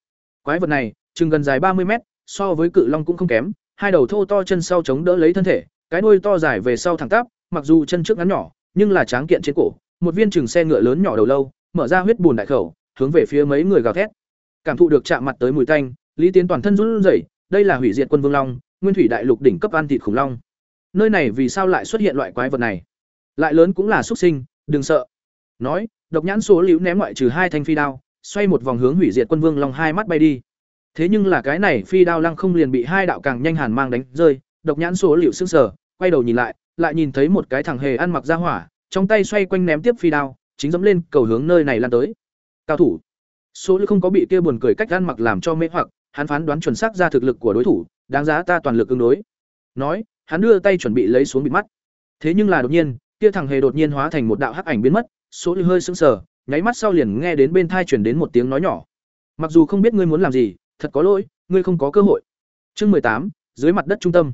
Quái vật này, chừng gần dài ba mươi mét, so với cự long cũng không kém, hai đầu thô to chân sau chống đỡ lấy thân thể, cái đuôi to dài về sau thẳng tắp, mặc dù chân trước ngắn nhỏ, nhưng là tráng kiện trên cổ, một viên chừng xe ngựa lớn nhỏ đầu lâu, mở ra huyết bùn đại khẩu, hướng về phía mấy người gào thét. Cảm thụ được chạm mặt tới mùi tanh, lý tiến toàn thân run rẩy, đây là hủy diệt quân vương long nguyên thủy đại lục đỉnh cấp ăn thịt khủng long. Nơi này vì sao lại xuất hiện loại quái vật này? Lại lớn cũng là xuất sinh, đừng sợ. Nói, độc nhãn số liễu ném ngoại trừ hai thanh phi đao, xoay một vòng hướng hủy diệt quân vương long hai mắt bay đi. Thế nhưng là cái này phi đao lăng không liền bị hai đạo càng nhanh hàn mang đánh rơi, độc nhãn số liễu sững sờ, quay đầu nhìn lại lại nhìn thấy một cái thằng hề ăn mặc ra hỏa, trong tay xoay quanh ném tiếp phi đao, chính dẫm lên cầu hướng nơi này lan tới. Cao thủ. Số liễu không có bị kia buồn cười cách ăn mặc làm cho mê hoặc, hắn phán đoán chuẩn xác ra thực lực của đối thủ đáng giá ta toàn lực ứng đối. Nói, hắn đưa tay chuẩn bị lấy xuống bịt mắt. Thế nhưng là đột nhiên kia thằng hề đột nhiên hóa thành một đạo hắc ảnh biến mất, số lư hơi sững sờ, nháy mắt sau liền nghe đến bên thai chuyển đến một tiếng nói nhỏ. Mặc dù không biết ngươi muốn làm gì, thật có lỗi, ngươi không có cơ hội. Chương mười tám, dưới mặt đất trung tâm.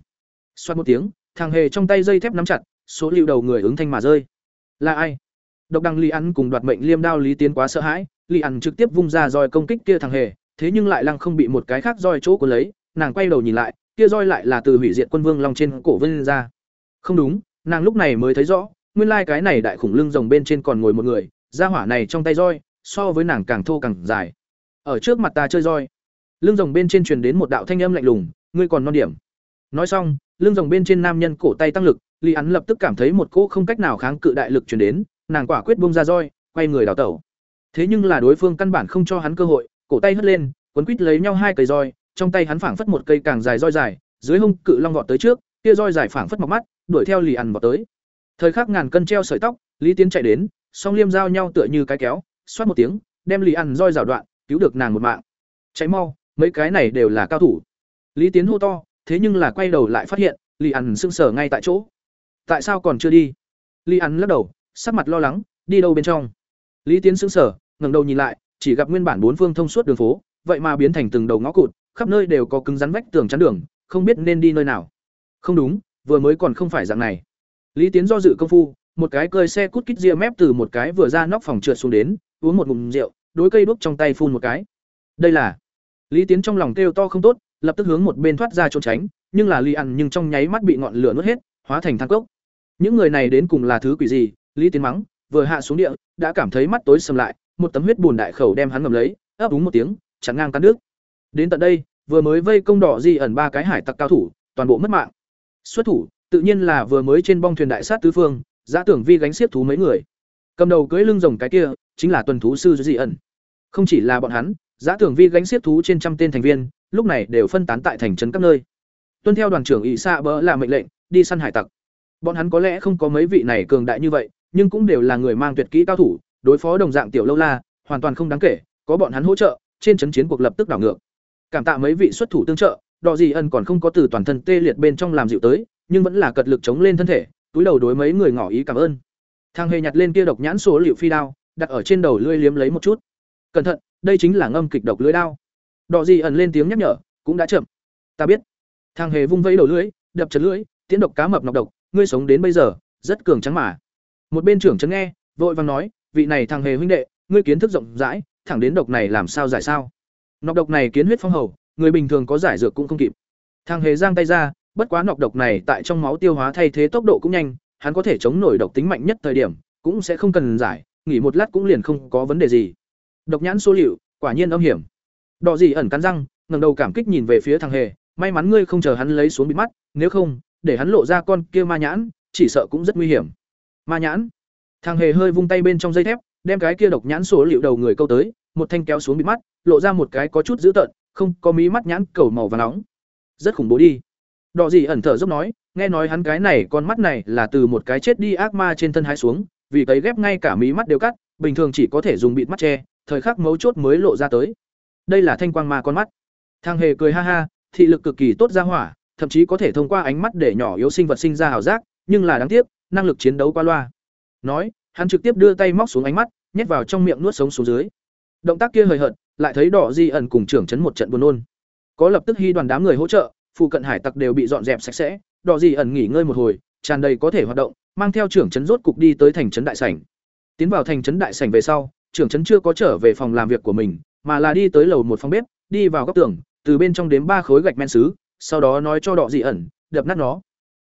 Xoát một tiếng, thằng hề trong tay dây thép nắm chặt, số liệu đầu người ứng thanh mà rơi. Là ai? Độc đăng lý ăn cùng đoạt mệnh liêm đao lý tiến quá sợ hãi, lý ăn trực tiếp vung ra roi công kích kia thằng hề, thế nhưng lại lăng không bị một cái khác roi chỗ của lấy nàng quay đầu nhìn lại, kia roi lại là từ hủy diệt quân vương long trên cổ vân ra. Không đúng, nàng lúc này mới thấy rõ, nguyên lai cái này đại khủng lưng rồng bên trên còn ngồi một người da hỏa này trong tay roi, so với nàng càng thô càng dài. Ở trước mặt ta chơi roi. Lưng rồng bên trên truyền đến một đạo thanh âm lạnh lùng, ngươi còn non điểm. Nói xong, lưng rồng bên trên nam nhân cổ tay tăng lực, lý ắn lập tức cảm thấy một cỗ không cách nào kháng cự đại lực truyền đến, nàng quả quyết bung ra roi, quay người đào tẩu. Thế nhưng là đối phương căn bản không cho hắn cơ hội, cổ tay hất lên, quấn quít lấy nhau hai cây roi trong tay hắn phảng phất một cây càng dài roi dài dưới hông cự long vọt tới trước kia roi dài phảng phất mọc mắt đuổi theo lì ăn vọt tới. Thời khắc ngàn cân treo sợi tóc lý tiến chạy đến song liêm giao nhau tựa như cái kéo xoát một tiếng đem lì ăn roi rào đoạn cứu được nàng một mạng. Cháy mau mấy cái này đều là cao thủ. Lý tiến hô to thế nhưng là quay đầu lại phát hiện lì ăn sưng sờ ngay tại chỗ. Tại sao còn chưa đi? Lý ăn lắc đầu sắc mặt lo lắng đi đâu bên trong? Lý tiến sưng sờ, ngẩng đầu nhìn lại chỉ gặp nguyên bản bốn phương thông suốt đường phố vậy mà biến thành từng đầu ngõ cụt khắp nơi đều có cứng rắn vách tường chắn đường, không biết nên đi nơi nào. Không đúng, vừa mới còn không phải dạng này. Lý tiến do dự công phu, một cái cơi xe cút kít ria mép từ một cái vừa ra nóc phòng trượt xuống đến, uống một ngụm rượu, đối cây đuốc trong tay phun một cái. Đây là lý tiến trong lòng kêu to không tốt, lập tức hướng một bên thoát ra trốn tránh, nhưng là lý ăn nhưng trong nháy mắt bị ngọn lửa nuốt hết, hóa thành thang cốc. Những người này đến cùng là thứ quỷ gì? Lý tiến mắng, vừa hạ xuống địa, đã cảm thấy mắt tối sầm lại, một tấm huyết bùn đại khẩu đem hắn ngầm lấy, ấp úng một tiếng chắn ngang cắn nước đến tận đây vừa mới vây công đỏ di ẩn ba cái hải tặc cao thủ toàn bộ mất mạng xuất thủ tự nhiên là vừa mới trên bong thuyền đại sát tứ phương Giá tưởng vi gánh xiết thú mấy người. Cầm đầu cưỡi lưng rồng cái kia, chính là tuần thú sư dị ẩn. Không chỉ là bọn hắn, Giá tưởng vi gánh xiết thú trên trăm tên thành viên, lúc này đều phân tán tại thành trấn các nơi. Tuân theo đoàn trưởng ỷ xạ bỡ là mệnh lệnh, đi săn hải tặc. Bọn hắn có lẽ không có mấy vị này cường đại như vậy, nhưng cũng đều là người mang tuyệt kỹ cao thủ, đối phó đồng dạng tiểu lâu la, hoàn toàn không đáng kể, có bọn hắn hỗ trợ, trên trấn chiến cuộc lập tức đảo ngược. Cảm tạ mấy vị xuất thủ tương trợ, Đọ Dị ân còn không có từ toàn thân tê liệt bên trong làm dịu tới, nhưng vẫn là cật lực chống lên thân thể, túi đầu đối mấy người ngỏ ý cảm ơn. Thang hề nhặt lên kia độc nhãn số liệu phi đao đặt ở trên đầu lưỡi liếm lấy một chút. Cẩn thận đây chính là ngâm kịch độc lưỡi đao. Đỏ gì ẩn lên tiếng nhắc nhở cũng đã chậm. Ta biết. Thang hề vung vẫy đầu lưỡi đập chật lưỡi tiến độc cá mập nọc độc ngươi sống đến bây giờ rất cường trắng mà. Một bên trưởng trấn nghe vội vàng nói vị này thằng hề huynh đệ ngươi kiến thức rộng rãi thẳng đến độc này làm sao giải sao? Nọc độc này kiến huyết phong hầu người bình thường có giải dược cũng không kịp thằng hề giang tay ra bất quá nọc độc này tại trong máu tiêu hóa thay thế tốc độ cũng nhanh, hắn có thể chống nổi độc tính mạnh nhất thời điểm, cũng sẽ không cần giải, nghỉ một lát cũng liền không có vấn đề gì. Độc nhãn số liệu, quả nhiên âm hiểm. đỏ gì ẩn cắn răng, ngẩng đầu cảm kích nhìn về phía thằng hề, may mắn ngươi không chờ hắn lấy xuống bịt mắt, nếu không, để hắn lộ ra con kia ma nhãn, chỉ sợ cũng rất nguy hiểm. Ma nhãn. Thằng hề hơi vung tay bên trong dây thép, đem cái kia độc nhãn số liệu đầu người câu tới, một thanh kéo xuống bịt mắt, lộ ra một cái có chút dữ tợn, không có mí mắt nhãn cầu màu vàng nóng. Rất khủng bố đi. Đỏ gì ẩn thở dốc nói, nghe nói hắn cái này con mắt này là từ một cái chết đi ác ma trên thân hái xuống, vì cấy ghép ngay cả mí mắt đều cắt, bình thường chỉ có thể dùng bịt mắt che, thời khắc mấu chốt mới lộ ra tới. Đây là thanh quang ma con mắt. Thang hề cười ha ha, thị lực cực kỳ tốt ra hỏa, thậm chí có thể thông qua ánh mắt để nhỏ yếu sinh vật sinh ra hào giác, nhưng là đáng tiếc, năng lực chiến đấu qua loa. Nói, hắn trực tiếp đưa tay móc xuống ánh mắt, nhét vào trong miệng nuốt sống xuống dưới. Động tác kia hời hợt, lại thấy đỏ di ẩn cùng trưởng chấn một trận buồn nôn. Có lập tức hy đoàn đám người hỗ trợ, phụ cận hải tặc đều bị dọn dẹp sạch sẽ, đỏ di ẩn nghỉ ngơi một hồi, tràn đầy có thể hoạt động, mang theo trưởng chấn rốt cục đi tới thành trấn đại sảnh. Tiến vào thành trấn đại sảnh về sau, trưởng trấn chưa có trở về phòng làm việc của mình, mà là đi tới lầu một phòng bếp, đi vào góc tường, từ bên trong đếm ba khối gạch men sứ, sau đó nói cho Đọ Dị ẩn, đập nát nó.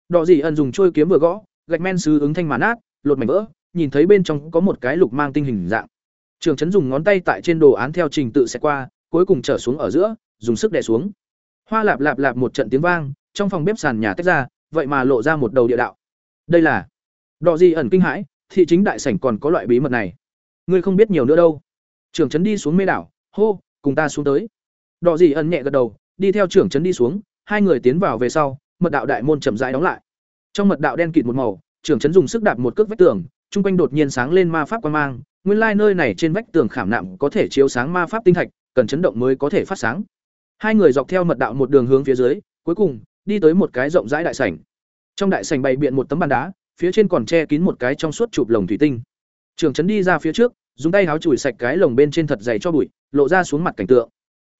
Đọ Dị ẩn dùng trôi kiếm vừa gõ, gạch men sứ ứng thanh mà nát, lột mảnh vỡ, nhìn thấy bên trong có một cái lục mang tinh hình dạng. Trưởng trấn dùng ngón tay tại trên đồ án theo trình tự sẽ qua, cuối cùng trở xuống ở giữa, dùng sức đè xuống. Hoa lạp lạp lạp một trận tiếng vang, trong phòng bếp sàn nhà tách ra, vậy mà lộ ra một đầu địa đạo. Đây là Đọ gì ẩn kinh hãi, thị chính đại sảnh còn có loại bí mật này. Ngươi không biết nhiều nữa đâu. Trưởng trấn đi xuống mê đảo, hô, cùng ta xuống tới. Đọ gì ẩn nhẹ gật đầu, đi theo trưởng trấn đi xuống, hai người tiến vào về sau, mật đạo đại môn chậm rãi đóng lại. Trong mật đạo đen kịt một màu, trưởng trấn dùng sức đạp một cước vách tường, trung quanh đột nhiên sáng lên ma pháp quang mang, nguyên lai nơi này trên vách tường khảm nạm có thể chiếu sáng ma pháp tinh thạch, cần chấn động mới có thể phát sáng. Hai người dọc theo mật đạo một đường hướng phía dưới, cuối cùng đi tới một cái rộng rãi đại sảnh. Trong đại sảnh bày biện một tấm bàn đá, phía trên còn che kín một cái trong suốt chụp lồng thủy tinh. Trường trấn đi ra phía trước, dùng tay háo chùi sạch cái lồng bên trên thật dày cho bụi, lộ ra xuống mặt cảnh tượng.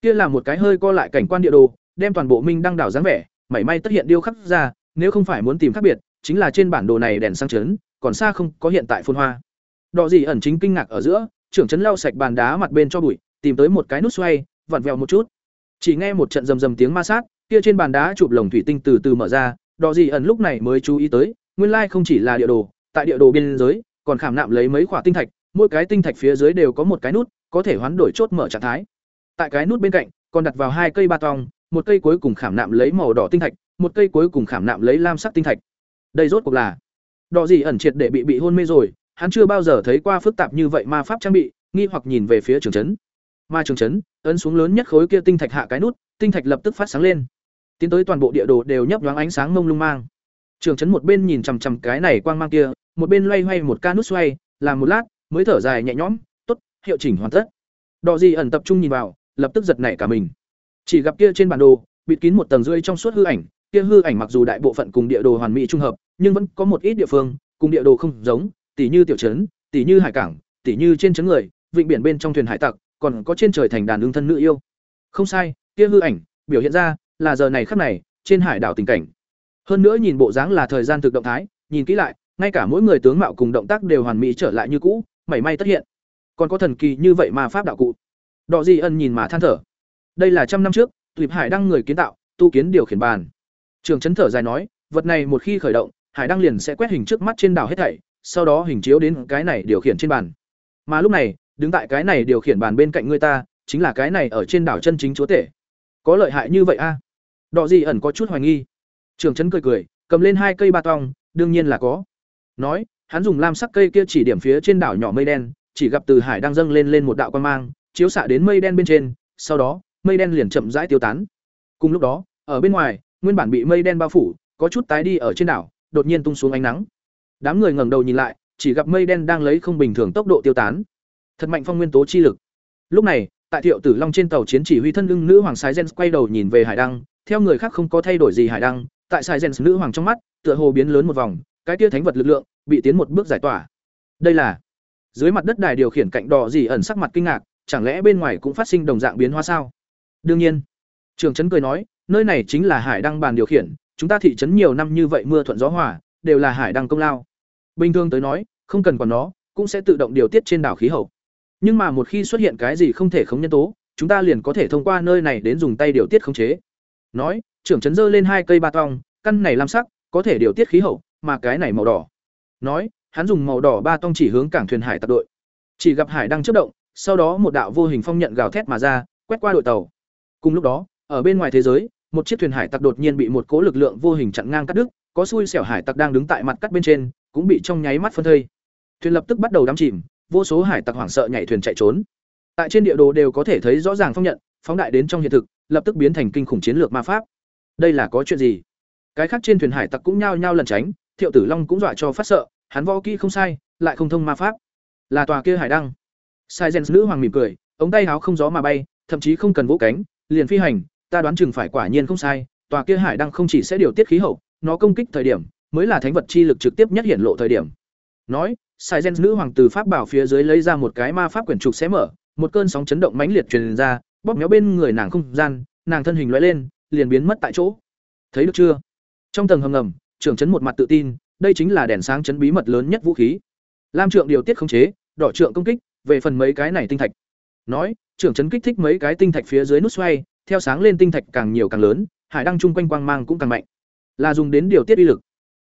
Kia là một cái hơi co lại cảnh quan địa đồ, đem toàn bộ minh đăng đảo dáng vẻ, mảy may tất hiện điêu khắc ra, nếu không phải muốn tìm khác biệt, chính là trên bản đồ này đèn sang chấn, còn xa không có hiện tại phồn hoa. Đỏ gì ẩn chính kinh ngạc ở giữa, trưởng trấn lau sạch bàn đá mặt bên cho bụi, tìm tới một cái nút xoay, vặn vẹo một chút. Chỉ nghe một trận rầm rầm tiếng ma sát, kia trên bàn đá chụp lồng thủy tinh từ từ mở ra, Đỏ gì ẩn lúc này mới chú ý tới, nguyên lai không chỉ là địa đồ, tại địa đồ biên giới, còn khảm nạm lấy mấy quả tinh thạch, mỗi cái tinh thạch phía dưới đều có một cái nút, có thể hoán đổi chốt mở trạng thái. Tại cái nút bên cạnh, còn đặt vào hai cây ba tong, một cây cuối cùng khảm nạm lấy màu đỏ tinh thạch, một cây cuối cùng khảm nạm lấy lam sắc tinh thạch. Đây rốt cuộc là Đỏ gì ẩn triệt để bị bị hôn mê rồi, hắn chưa bao giờ thấy qua phức tạp như vậy ma pháp trang bị, nghi hoặc nhìn về phía trường trấn. Ma trường trấn, ấn xuống lớn nhất khối kia tinh thạch hạ cái nút, tinh thạch lập tức phát sáng lên. Tiến tới toàn bộ địa đồ đều nhấp nhoáng ánh sáng mông lung mang. Trường trấn một bên nhìn chằm chằm cái này quang mang kia, một bên loay hoay một ca nút xoay, làm một lát, mới thở dài nhẹ nhõm, "Tốt, hiệu chỉnh hoàn tất." đò gì ẩn tập trung nhìn vào, lập tức giật nảy cả mình. Chỉ gặp kia trên bản đồ, bịt kín một tầng rưỡi trong suốt hư ảnh, kia hư ảnh mặc dù đại bộ phận cùng địa đồ hoàn mỹ trung hợp, nhưng vẫn có một ít địa phương cùng địa đồ không giống, tỉ như tiểu trấn, tỉ như hải cảng, tỉ như trên trấn người, vịnh biển bên trong thuyền hải tặc, còn có trên trời thành đàn ương thân nữ yêu. Không sai, kia hư ảnh biểu hiện ra là giờ này khắc này, trên hải đảo tình cảnh. Hơn nữa nhìn bộ dáng là thời gian thực động thái, nhìn kỹ lại, ngay cả mỗi người tướng mạo cùng động tác đều hoàn mỹ trở lại như cũ, mảy may tất hiện. Còn có thần kỳ như vậy mà pháp đạo cụ. Đọ Di Ân nhìn mà than thở. Đây là trăm năm trước, Tuyệt Hải đăng người kiến tạo, tu kiến điều khiển bàn. Trường chấn thở dài nói, vật này một khi khởi động, Hải đăng liền sẽ quét hình trước mắt trên đảo hết thảy, sau đó hình chiếu đến cái này điều khiển trên bàn. Mà lúc này, đứng tại cái này điều khiển bàn bên cạnh người ta, chính là cái này ở trên đảo chân chính chúa tể. Có lợi hại như vậy a? À? Đọ gì ẩn có chút hoài nghi. Trường Trấn cười cười, cầm lên hai cây ba tong, đương nhiên là có. Nói, hắn dùng lam sắc cây kia chỉ điểm phía trên đảo nhỏ mây đen, chỉ gặp từ hải đang dâng lên lên một đạo quang mang, chiếu xạ đến mây đen bên trên, sau đó, mây đen liền chậm rãi tiêu tán. Cùng lúc đó, ở bên ngoài, nguyên bản bị mây đen bao phủ, có chút tái đi ở trên đảo, đột nhiên tung xuống ánh nắng. Đám người ngẩng đầu nhìn lại, chỉ gặp mây đen đang lấy không bình thường tốc độ tiêu tán. Thật mạnh phong nguyên tố chi lực. Lúc này, tại Thiệu Tử Long trên tàu chiến chỉ huy thân lưng nữ hoàng Sai Gen quay đầu nhìn về hải đăng, theo người khác không có thay đổi gì hải đăng, tại Sai Gen nữ hoàng trong mắt, tựa hồ biến lớn một vòng, cái kia thánh vật lực lượng bị tiến một bước giải tỏa. Đây là dưới mặt đất đài điều khiển cạnh đỏ gì ẩn sắc mặt kinh ngạc, chẳng lẽ bên ngoài cũng phát sinh đồng dạng biến hóa sao? Đương nhiên. Trường trấn cười nói, nơi này chính là Hải Đăng bàn điều khiển, chúng ta thị trấn nhiều năm như vậy mưa thuận gió hòa, đều là Hải Đăng công lao. Bình thường tới nói, không cần còn nó, cũng sẽ tự động điều tiết trên đảo khí hậu. Nhưng mà một khi xuất hiện cái gì không thể khống nhân tố, chúng ta liền có thể thông qua nơi này đến dùng tay điều tiết khống chế. Nói, trưởng trấn giơ lên hai cây ba tong, căn này làm sắc, có thể điều tiết khí hậu, mà cái này màu đỏ. Nói, hắn dùng màu đỏ ba tong chỉ hướng cảng thuyền hải tặc đội. Chỉ gặp hải đang chớp động, sau đó một đạo vô hình phong nhận gào thét mà ra, quét qua đội tàu. Cùng lúc đó, ở bên ngoài thế giới, một chiếc thuyền hải tặc đột nhiên bị một cỗ lực lượng vô hình chặn ngang cắt đứt, có xui xẻo hải tặc đang đứng tại mặt cắt bên trên, cũng bị trong nháy mắt phân thây. Thuyền lập tức bắt đầu đắm chìm, vô số hải tặc hoảng sợ nhảy thuyền chạy trốn. Tại trên địa đồ đều có thể thấy rõ ràng phong nhận, phóng đại đến trong hiện thực, lập tức biến thành kinh khủng chiến lược ma pháp. Đây là có chuyện gì? Cái khác trên thuyền hải tặc cũng nhao nhao lẩn tránh, Thiệu Tử Long cũng dọa cho phát sợ, hắn võ kỹ không sai, lại không thông ma pháp. Là tòa kia hải đăng. Silence nữ hoàng mỉm cười, ống tay áo không gió mà bay, thậm chí không cần vỗ cánh, liền phi hành, ta đoán chừng phải quả nhiên không sai, tòa kia hải đăng không chỉ sẽ điều tiết khí hậu, nó công kích thời điểm mới là thánh vật chi lực trực tiếp nhất hiển lộ thời điểm. Nói, sai gen nữ hoàng từ pháp bảo phía dưới lấy ra một cái ma pháp quyển trục xé mở, một cơn sóng chấn động mãnh liệt truyền ra, bóp méo bên người nàng không gian, nàng thân hình lóe lên, liền biến mất tại chỗ. Thấy được chưa? Trong tầng hầm ngầm, trưởng trấn một mặt tự tin, đây chính là đèn sáng chấn bí mật lớn nhất vũ khí. Lam trượng điều tiết khống chế, đỏ trượng công kích, về phần mấy cái này tinh thạch. Nói, trưởng trấn kích thích mấy cái tinh thạch phía dưới nút xoay, theo sáng lên tinh thạch càng nhiều càng lớn, hải đăng chung quanh quang mang cũng càng mạnh. Là dùng đến điều tiết uy lực.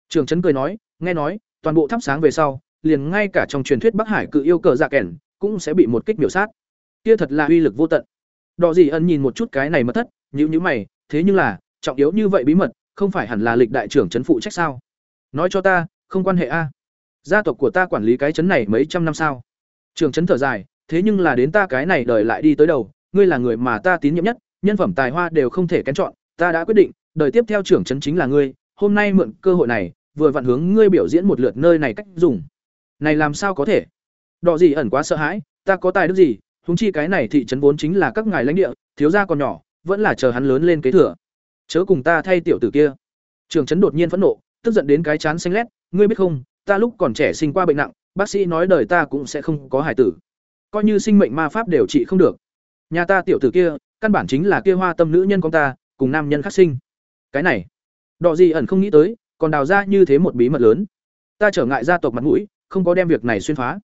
Trưởng trấn cười nói, nghe nói, toàn bộ thắp sáng về sau, liền ngay cả trong truyền thuyết Bắc Hải cự yêu cờ dạ kèn cũng sẽ bị một kích biểu sát. Kia thật là uy lực vô tận. Đỏ gì ân nhìn một chút cái này mất thất, nhíu nhíu mày, thế nhưng là, trọng yếu như vậy bí mật, không phải hẳn là lịch đại trưởng trấn phụ trách sao? Nói cho ta, không quan hệ a. Gia tộc của ta quản lý cái trấn này mấy trăm năm sao? Trưởng trấn thở dài, thế nhưng là đến ta cái này đời lại đi tới đầu, ngươi là người mà ta tín nhiệm nhất, nhân phẩm tài hoa đều không thể kén chọn, ta đã quyết định, đời tiếp theo trưởng trấn chính là ngươi, hôm nay mượn cơ hội này, vừa vặn hướng ngươi biểu diễn một lượt nơi này cách dùng. Này làm sao có thể? đỏ gì ẩn quá sợ hãi, ta có tài đức gì, huống chi cái này thị trấn vốn chính là các ngài lãnh địa, thiếu gia còn nhỏ, vẫn là chờ hắn lớn lên kế thừa. Chớ cùng ta thay tiểu tử kia. Trường trấn đột nhiên phẫn nộ, tức giận đến cái chán xanh lét, ngươi biết không, ta lúc còn trẻ sinh qua bệnh nặng, bác sĩ nói đời ta cũng sẽ không có hài tử. Coi như sinh mệnh ma pháp đều trị không được. Nhà ta tiểu tử kia, căn bản chính là kia hoa tâm nữ nhân con ta, cùng nam nhân khác sinh. Cái này, đỏ gì ẩn không nghĩ tới, còn đào ra như thế một bí mật lớn. Ta trở ngại gia tộc mặt mũi, không có đem việc này xuyên phá.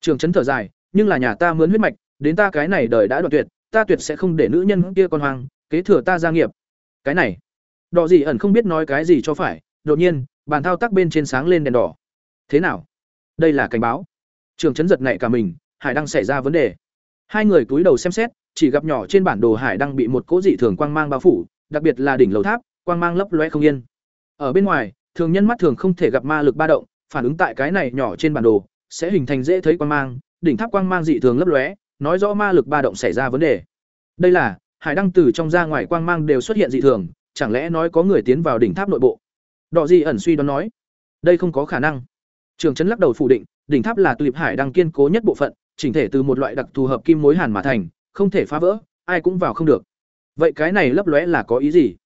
Trường trấn thở dài, nhưng là nhà ta mướn huyết mạch, đến ta cái này đời đã đoạn tuyệt, ta tuyệt sẽ không để nữ nhân kia con hoang kế thừa ta gia nghiệp. Cái này, đỏ gì ẩn không biết nói cái gì cho phải, đột nhiên, bàn thao tác bên trên sáng lên đèn đỏ. Thế nào? Đây là cảnh báo. Trường trấn giật nảy cả mình, hải đang xảy ra vấn đề. Hai người cúi đầu xem xét, chỉ gặp nhỏ trên bản đồ hải đang bị một cỗ dị thường quang mang bao phủ, đặc biệt là đỉnh lầu tháp, quang mang lấp lóe không yên. Ở bên ngoài, thường nhân mắt thường không thể gặp ma lực ba động, phản ứng tại cái này nhỏ trên bản đồ sẽ hình thành dễ thấy quang mang, đỉnh tháp quang mang dị thường lấp lóe, nói rõ ma lực ba động xảy ra vấn đề. Đây là hải đăng từ trong ra ngoài quang mang đều xuất hiện dị thường, chẳng lẽ nói có người tiến vào đỉnh tháp nội bộ? Đọ gì ẩn suy đoán nói, đây không có khả năng. Trường trấn lắc đầu phủ định, đỉnh tháp là tulip hải đăng kiên cố nhất bộ phận, chỉnh thể từ một loại đặc thù hợp kim mối hàn mà thành, không thể phá vỡ, ai cũng vào không được. Vậy cái này lấp lóe là có ý gì?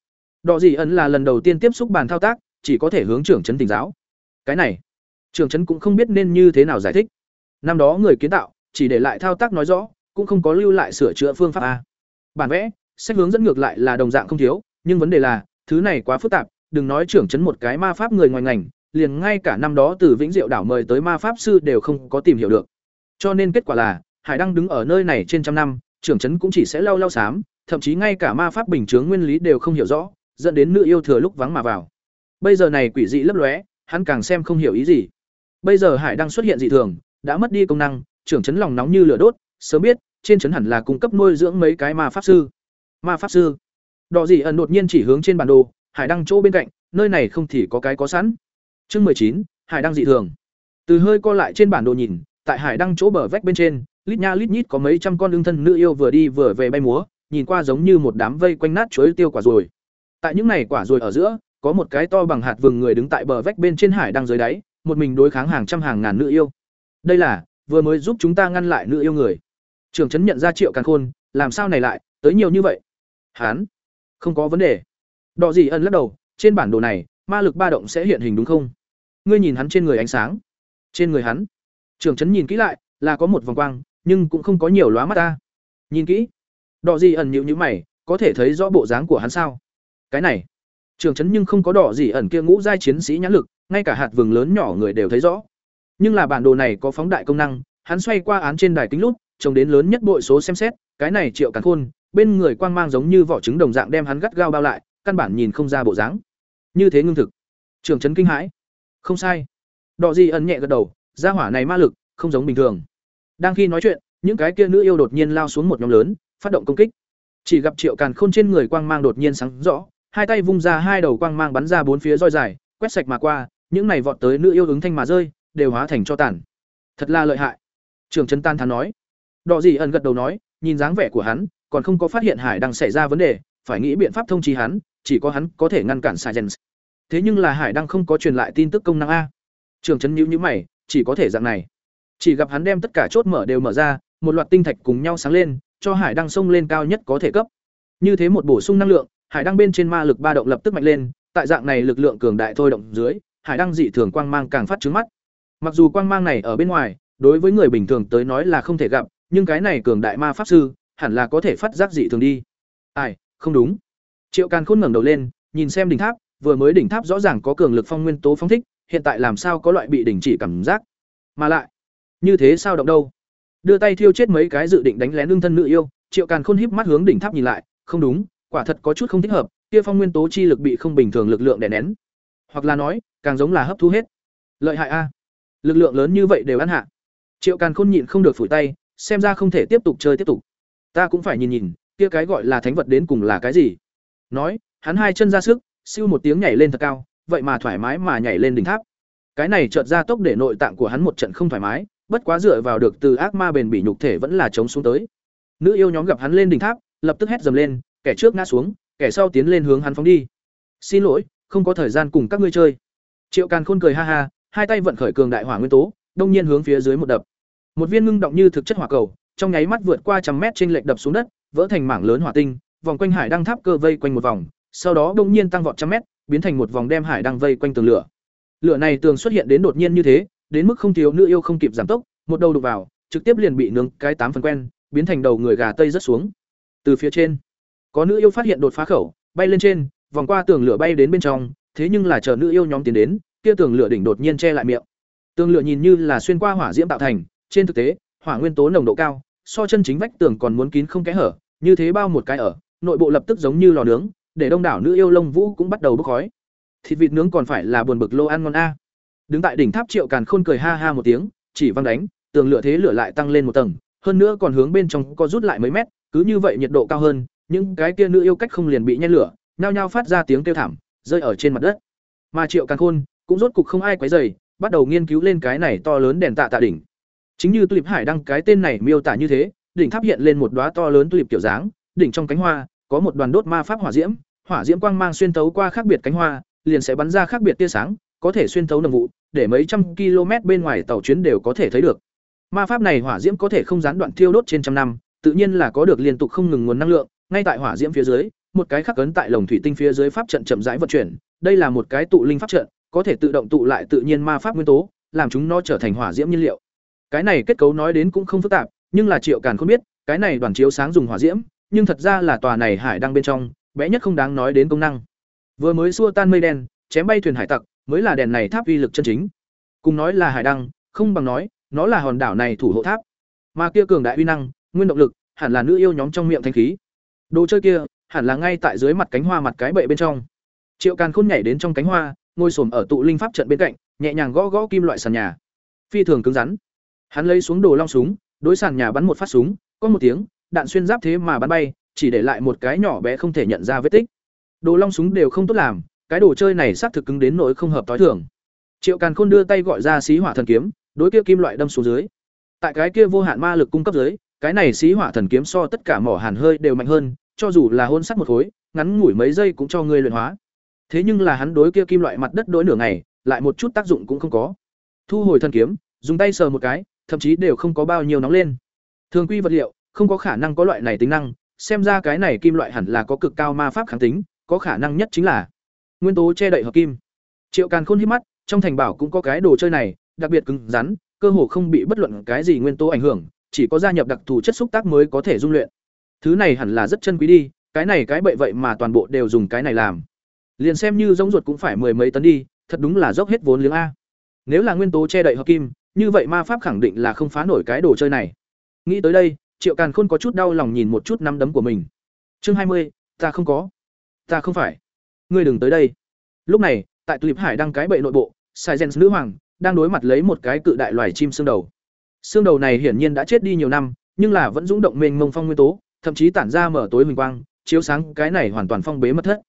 Đọ gì ẩn là lần đầu tiên tiếp xúc bàn thao tác, chỉ có thể hướng trưởng trấn tỉnh giáo. Cái này, trưởng trấn cũng không biết nên như thế nào giải thích. Năm đó người kiến tạo, chỉ để lại thao tác nói rõ, cũng không có lưu lại sửa chữa phương pháp a. Bản vẽ, sách hướng dẫn ngược lại là đồng dạng không thiếu, nhưng vấn đề là, thứ này quá phức tạp, đừng nói trưởng trấn một cái ma pháp người ngoài ngành, liền ngay cả năm đó từ Vĩnh Diệu đảo mời tới ma pháp sư đều không có tìm hiểu được. Cho nên kết quả là, Hải đang đứng ở nơi này trên trăm năm, trưởng trấn cũng chỉ sẽ lau lau xám, thậm chí ngay cả ma pháp bình chướng nguyên lý đều không hiểu rõ, dẫn đến nữ yêu thừa lúc vắng mà vào. Bây giờ này quỷ dị lấp lóe, hắn càng xem không hiểu ý gì. Bây giờ Hải đang xuất hiện dị thường, đã mất đi công năng, trưởng trấn lòng nóng như lửa đốt, sớm biết, trên trấn hẳn là cung cấp nuôi dưỡng mấy cái ma pháp sư. Ma pháp sư. Đỏ dị ẩn đột nhiên chỉ hướng trên bản đồ, hải đăng chỗ bên cạnh, nơi này không thì có cái có sẵn. Chương chín, hải đăng dị thường. Từ hơi co lại trên bản đồ nhìn, tại hải đăng chỗ bờ vách bên trên, lít nha lít nhít có mấy trăm con đương thân nữ yêu vừa đi vừa về bay múa, nhìn qua giống như một đám vây quanh nát chuối tiêu quả rồi. Tại những này quả rồi ở giữa, có một cái to bằng hạt vừng người đứng tại bờ vách bên trên hải đăng dưới đáy, một mình đối kháng hàng trăm hàng ngàn nữ yêu. Đây là vừa mới giúp chúng ta ngăn lại nữ yêu người. Trường trấn nhận ra Triệu Càn Khôn, làm sao này lại tới nhiều như vậy? Hán, không có vấn đề. Đọ gì ân lắc đầu, trên bản đồ này, ma lực ba động sẽ hiện hình đúng không? Ngươi nhìn hắn trên người ánh sáng. Trên người hắn. Trường trấn nhìn kỹ lại, là có một vòng quang, nhưng cũng không có nhiều lóa mắt ta. Nhìn kỹ. Đọ gì ẩn nhíu nhíu mày, có thể thấy rõ bộ dáng của hắn sao? Cái này. Trường trấn nhưng không có đỏ gì ẩn kia ngũ giai chiến sĩ nhãn lực, ngay cả hạt vừng lớn nhỏ người đều thấy rõ. Nhưng là bản đồ này có phóng đại công năng, hắn xoay qua án trên đài kính lút, trông đến lớn nhất bội số xem xét, cái này Triệu Càn Khôn, bên người quang mang giống như vỏ trứng đồng dạng đem hắn gắt gao bao lại, căn bản nhìn không ra bộ dáng. Như thế ngưng thực. Trường trấn kinh hãi. Không sai. đỏ gì ẩn nhẹ gật đầu, gia hỏa này ma lực không giống bình thường. Đang khi nói chuyện, những cái kia nữ yêu đột nhiên lao xuống một nhóm lớn, phát động công kích. Chỉ gặp Triệu Càn Khôn trên người quang mang đột nhiên sáng rõ, hai tay vung ra hai đầu quang mang bắn ra bốn phía roi dài, quét sạch mà qua, những này vọt tới nữ yêu ứng thanh mà rơi, đều hóa thành cho tàn. Thật là lợi hại. Trường Trấn Tan thán nói. Đỏ gì ẩn gật đầu nói, nhìn dáng vẻ của hắn, còn không có phát hiện Hải đang xảy ra vấn đề, phải nghĩ biện pháp thông trí hắn, chỉ có hắn có thể ngăn cản Silence. Thế nhưng là Hải đang không có truyền lại tin tức công năng a. Trường Trấn nhíu nhíu mày, chỉ có thể dạng này. Chỉ gặp hắn đem tất cả chốt mở đều mở ra, một loạt tinh thạch cùng nhau sáng lên, cho hải đang sông lên cao nhất có thể cấp. Như thế một bổ sung năng lượng, hải đăng bên trên ma lực ba động lập tức mạnh lên, tại dạng này lực lượng cường đại thôi động dưới, hải đăng dị thường quang mang càng phát trứng mắt. Mặc dù quang mang này ở bên ngoài, đối với người bình thường tới nói là không thể gặp, nhưng cái này cường đại ma pháp sư, hẳn là có thể phát giác dị thường đi. Ai, không đúng. Triệu Càn Khôn ngẩng đầu lên, nhìn xem đỉnh tháp, vừa mới đỉnh tháp rõ ràng có cường lực phong nguyên tố phóng thích, hiện tại làm sao có loại bị đỉnh chỉ cảm giác? Mà lại, như thế sao động đâu? Đưa tay thiêu chết mấy cái dự định đánh lén lương thân nữ yêu, Triệu Càn Khôn híp mắt hướng đỉnh tháp nhìn lại, không đúng, quả thật có chút không thích hợp, kia phong nguyên tố chi lực bị không bình thường lực lượng đè nén. Hoặc là nói, càng giống là hấp thu hết. Lợi hại a. Lực lượng lớn như vậy đều ăn hạ. Triệu Càn Khôn nhịn không được phủi tay, xem ra không thể tiếp tục chơi tiếp tục. Ta cũng phải nhìn nhìn, kia cái gọi là thánh vật đến cùng là cái gì. Nói, hắn hai chân ra sức, siêu một tiếng nhảy lên thật cao, vậy mà thoải mái mà nhảy lên đỉnh tháp. Cái này chợt ra tốc để nội tạng của hắn một trận không thoải mái, bất quá dựa vào được từ ác ma bền bỉ nhục thể vẫn là chống xuống tới. Nữ yêu nhóm gặp hắn lên đỉnh tháp, lập tức hét dầm lên, kẻ trước ngã xuống, kẻ sau tiến lên hướng hắn phóng đi. "Xin lỗi, không có thời gian cùng các ngươi chơi." Triệu Càn Khôn cười ha ha, hai tay vận khởi cường đại hỏa nguyên tố, đông nhiên hướng phía dưới một đập. Một viên ngưng động như thực chất hỏa cầu, trong nháy mắt vượt qua trăm mét trên lệch đập xuống đất, vỡ thành mảng lớn hỏa tinh, vòng quanh hải đăng tháp cơ vây quanh một vòng, sau đó đông nhiên tăng vọt trăm mét, biến thành một vòng đem hải đăng vây quanh tường lửa. Lửa này tường xuất hiện đến đột nhiên như thế, đến mức không thiếu nữ yêu không kịp giảm tốc, một đầu đục vào, trực tiếp liền bị nướng cái tám phần quen, biến thành đầu người gà tây rất xuống. Từ phía trên, có nữ yêu phát hiện đột phá khẩu, bay lên trên, vòng qua tường lửa bay đến bên trong, thế nhưng là chờ nữ yêu nhóm tiến đến, kia tường lửa đỉnh đột nhiên che lại miệng. Tường lửa nhìn như là xuyên qua hỏa diễm tạo thành, trên thực tế, hỏa nguyên tố nồng độ cao, so chân chính vách tường còn muốn kín không kẽ hở, như thế bao một cái ở, nội bộ lập tức giống như lò nướng, để đông đảo nữ yêu lông vũ cũng bắt đầu bốc khói. Thịt vịt nướng còn phải là buồn bực lô ăn ngon a. Đứng tại đỉnh tháp Triệu Càn Khôn cười ha ha một tiếng, chỉ văng đánh, tường lửa thế lửa lại tăng lên một tầng, hơn nữa còn hướng bên trong có rút lại mấy mét, cứ như vậy nhiệt độ cao hơn, những cái kia nữ yêu cách không liền bị nhen lửa, nhao nhao phát ra tiếng kêu thảm, rơi ở trên mặt đất. Mà Triệu càng Khôn cũng rốt cục không ai quấy rầy, bắt đầu nghiên cứu lên cái này to lớn đèn tạ tạ đỉnh. Chính như tulip hải đăng cái tên này miêu tả như thế, đỉnh tháp hiện lên một đóa to lớn tulip kiểu dáng, đỉnh trong cánh hoa có một đoàn đốt ma pháp hỏa diễm, hỏa diễm quang mang xuyên thấu qua khác biệt cánh hoa, liền sẽ bắn ra khác biệt tia sáng, có thể xuyên thấu nồng vụ, để mấy trăm km bên ngoài tàu chuyến đều có thể thấy được. Ma pháp này hỏa diễm có thể không gián đoạn thiêu đốt trên trăm năm, tự nhiên là có được liên tục không ngừng nguồn năng lượng, ngay tại hỏa diễm phía dưới, một cái khắc ấn tại lồng thủy tinh phía dưới pháp trận chậm rãi vận chuyển, đây là một cái tụ linh pháp trận, có thể tự động tụ lại tự nhiên ma pháp nguyên tố, làm chúng nó trở thành hỏa diễm nhiên liệu. Cái này kết cấu nói đến cũng không phức tạp, nhưng là Triệu Càn không biết, cái này đoàn chiếu sáng dùng hỏa diễm, nhưng thật ra là tòa này hải đang bên trong, bé nhất không đáng nói đến công năng. Vừa mới xua tan mây đen, chém bay thuyền hải tặc, mới là đèn này tháp uy lực chân chính. Cùng nói là hải đăng, không bằng nói, nó là hòn đảo này thủ hộ tháp. Mà kia cường đại uy năng, nguyên động lực, hẳn là nữ yêu nhóm trong miệng thanh khí. Đồ chơi kia, hẳn là ngay tại dưới mặt cánh hoa mặt cái bệ bên trong. Triệu Càn Khôn nhảy đến trong cánh hoa, ngồi xổm ở tụ linh pháp trận bên cạnh, nhẹ nhàng gõ gõ kim loại sàn nhà. Phi thường cứng rắn. Hắn lấy xuống đồ long súng, đối sàn nhà bắn một phát súng, có một tiếng, đạn xuyên giáp thế mà bắn bay, chỉ để lại một cái nhỏ bé không thể nhận ra vết tích. Đồ long súng đều không tốt làm, cái đồ chơi này xác thực cứng đến nỗi không hợp tối thường. Triệu Càn Khôn đưa tay gọi ra xí hỏa thần kiếm, đối kia kim loại đâm xuống dưới. Tại cái kia vô hạn ma lực cung cấp dưới, cái này xí hỏa thần kiếm so tất cả mỏ hàn hơi đều mạnh hơn, cho dù là hôn sắt một khối, ngắn ngủi mấy giây cũng cho ngươi luyện hóa. Thế nhưng là hắn đối kia kim loại mặt đất đối nửa ngày, lại một chút tác dụng cũng không có. Thu hồi thần kiếm, dùng tay sờ một cái, thậm chí đều không có bao nhiêu nóng lên. Thường quy vật liệu, không có khả năng có loại này tính năng, xem ra cái này kim loại hẳn là có cực cao ma pháp kháng tính, có khả năng nhất chính là nguyên tố che đậy hợp kim. Triệu Càn Khôn hít mắt, trong thành bảo cũng có cái đồ chơi này, đặc biệt cứng rắn, cơ hồ không bị bất luận cái gì nguyên tố ảnh hưởng, chỉ có gia nhập đặc thù chất xúc tác mới có thể dung luyện. Thứ này hẳn là rất chân quý đi, cái này cái bậy vậy mà toàn bộ đều dùng cái này làm. Liền xem như giống ruột cũng phải mười mấy tấn đi, thật đúng là dốc hết vốn liếng a. Nếu là nguyên tố che đậy hợp kim, như vậy ma pháp khẳng định là không phá nổi cái đồ chơi này. Nghĩ tới đây, Triệu Càn Khôn có chút đau lòng nhìn một chút năm đấm của mình. Chương hai mươi, ta không có. Ta không phải. Ngươi đừng tới đây. Lúc này, tại Tulip Hải đang cái bệ nội bộ, Silence nữ hoàng đang đối mặt lấy một cái cự đại loài chim xương đầu. Xương đầu này hiển nhiên đã chết đi nhiều năm, nhưng là vẫn dũng động mênh mông phong nguyên tố, thậm chí tản ra mở tối huỳnh quang, chiếu sáng cái này hoàn toàn phong bế mất thất.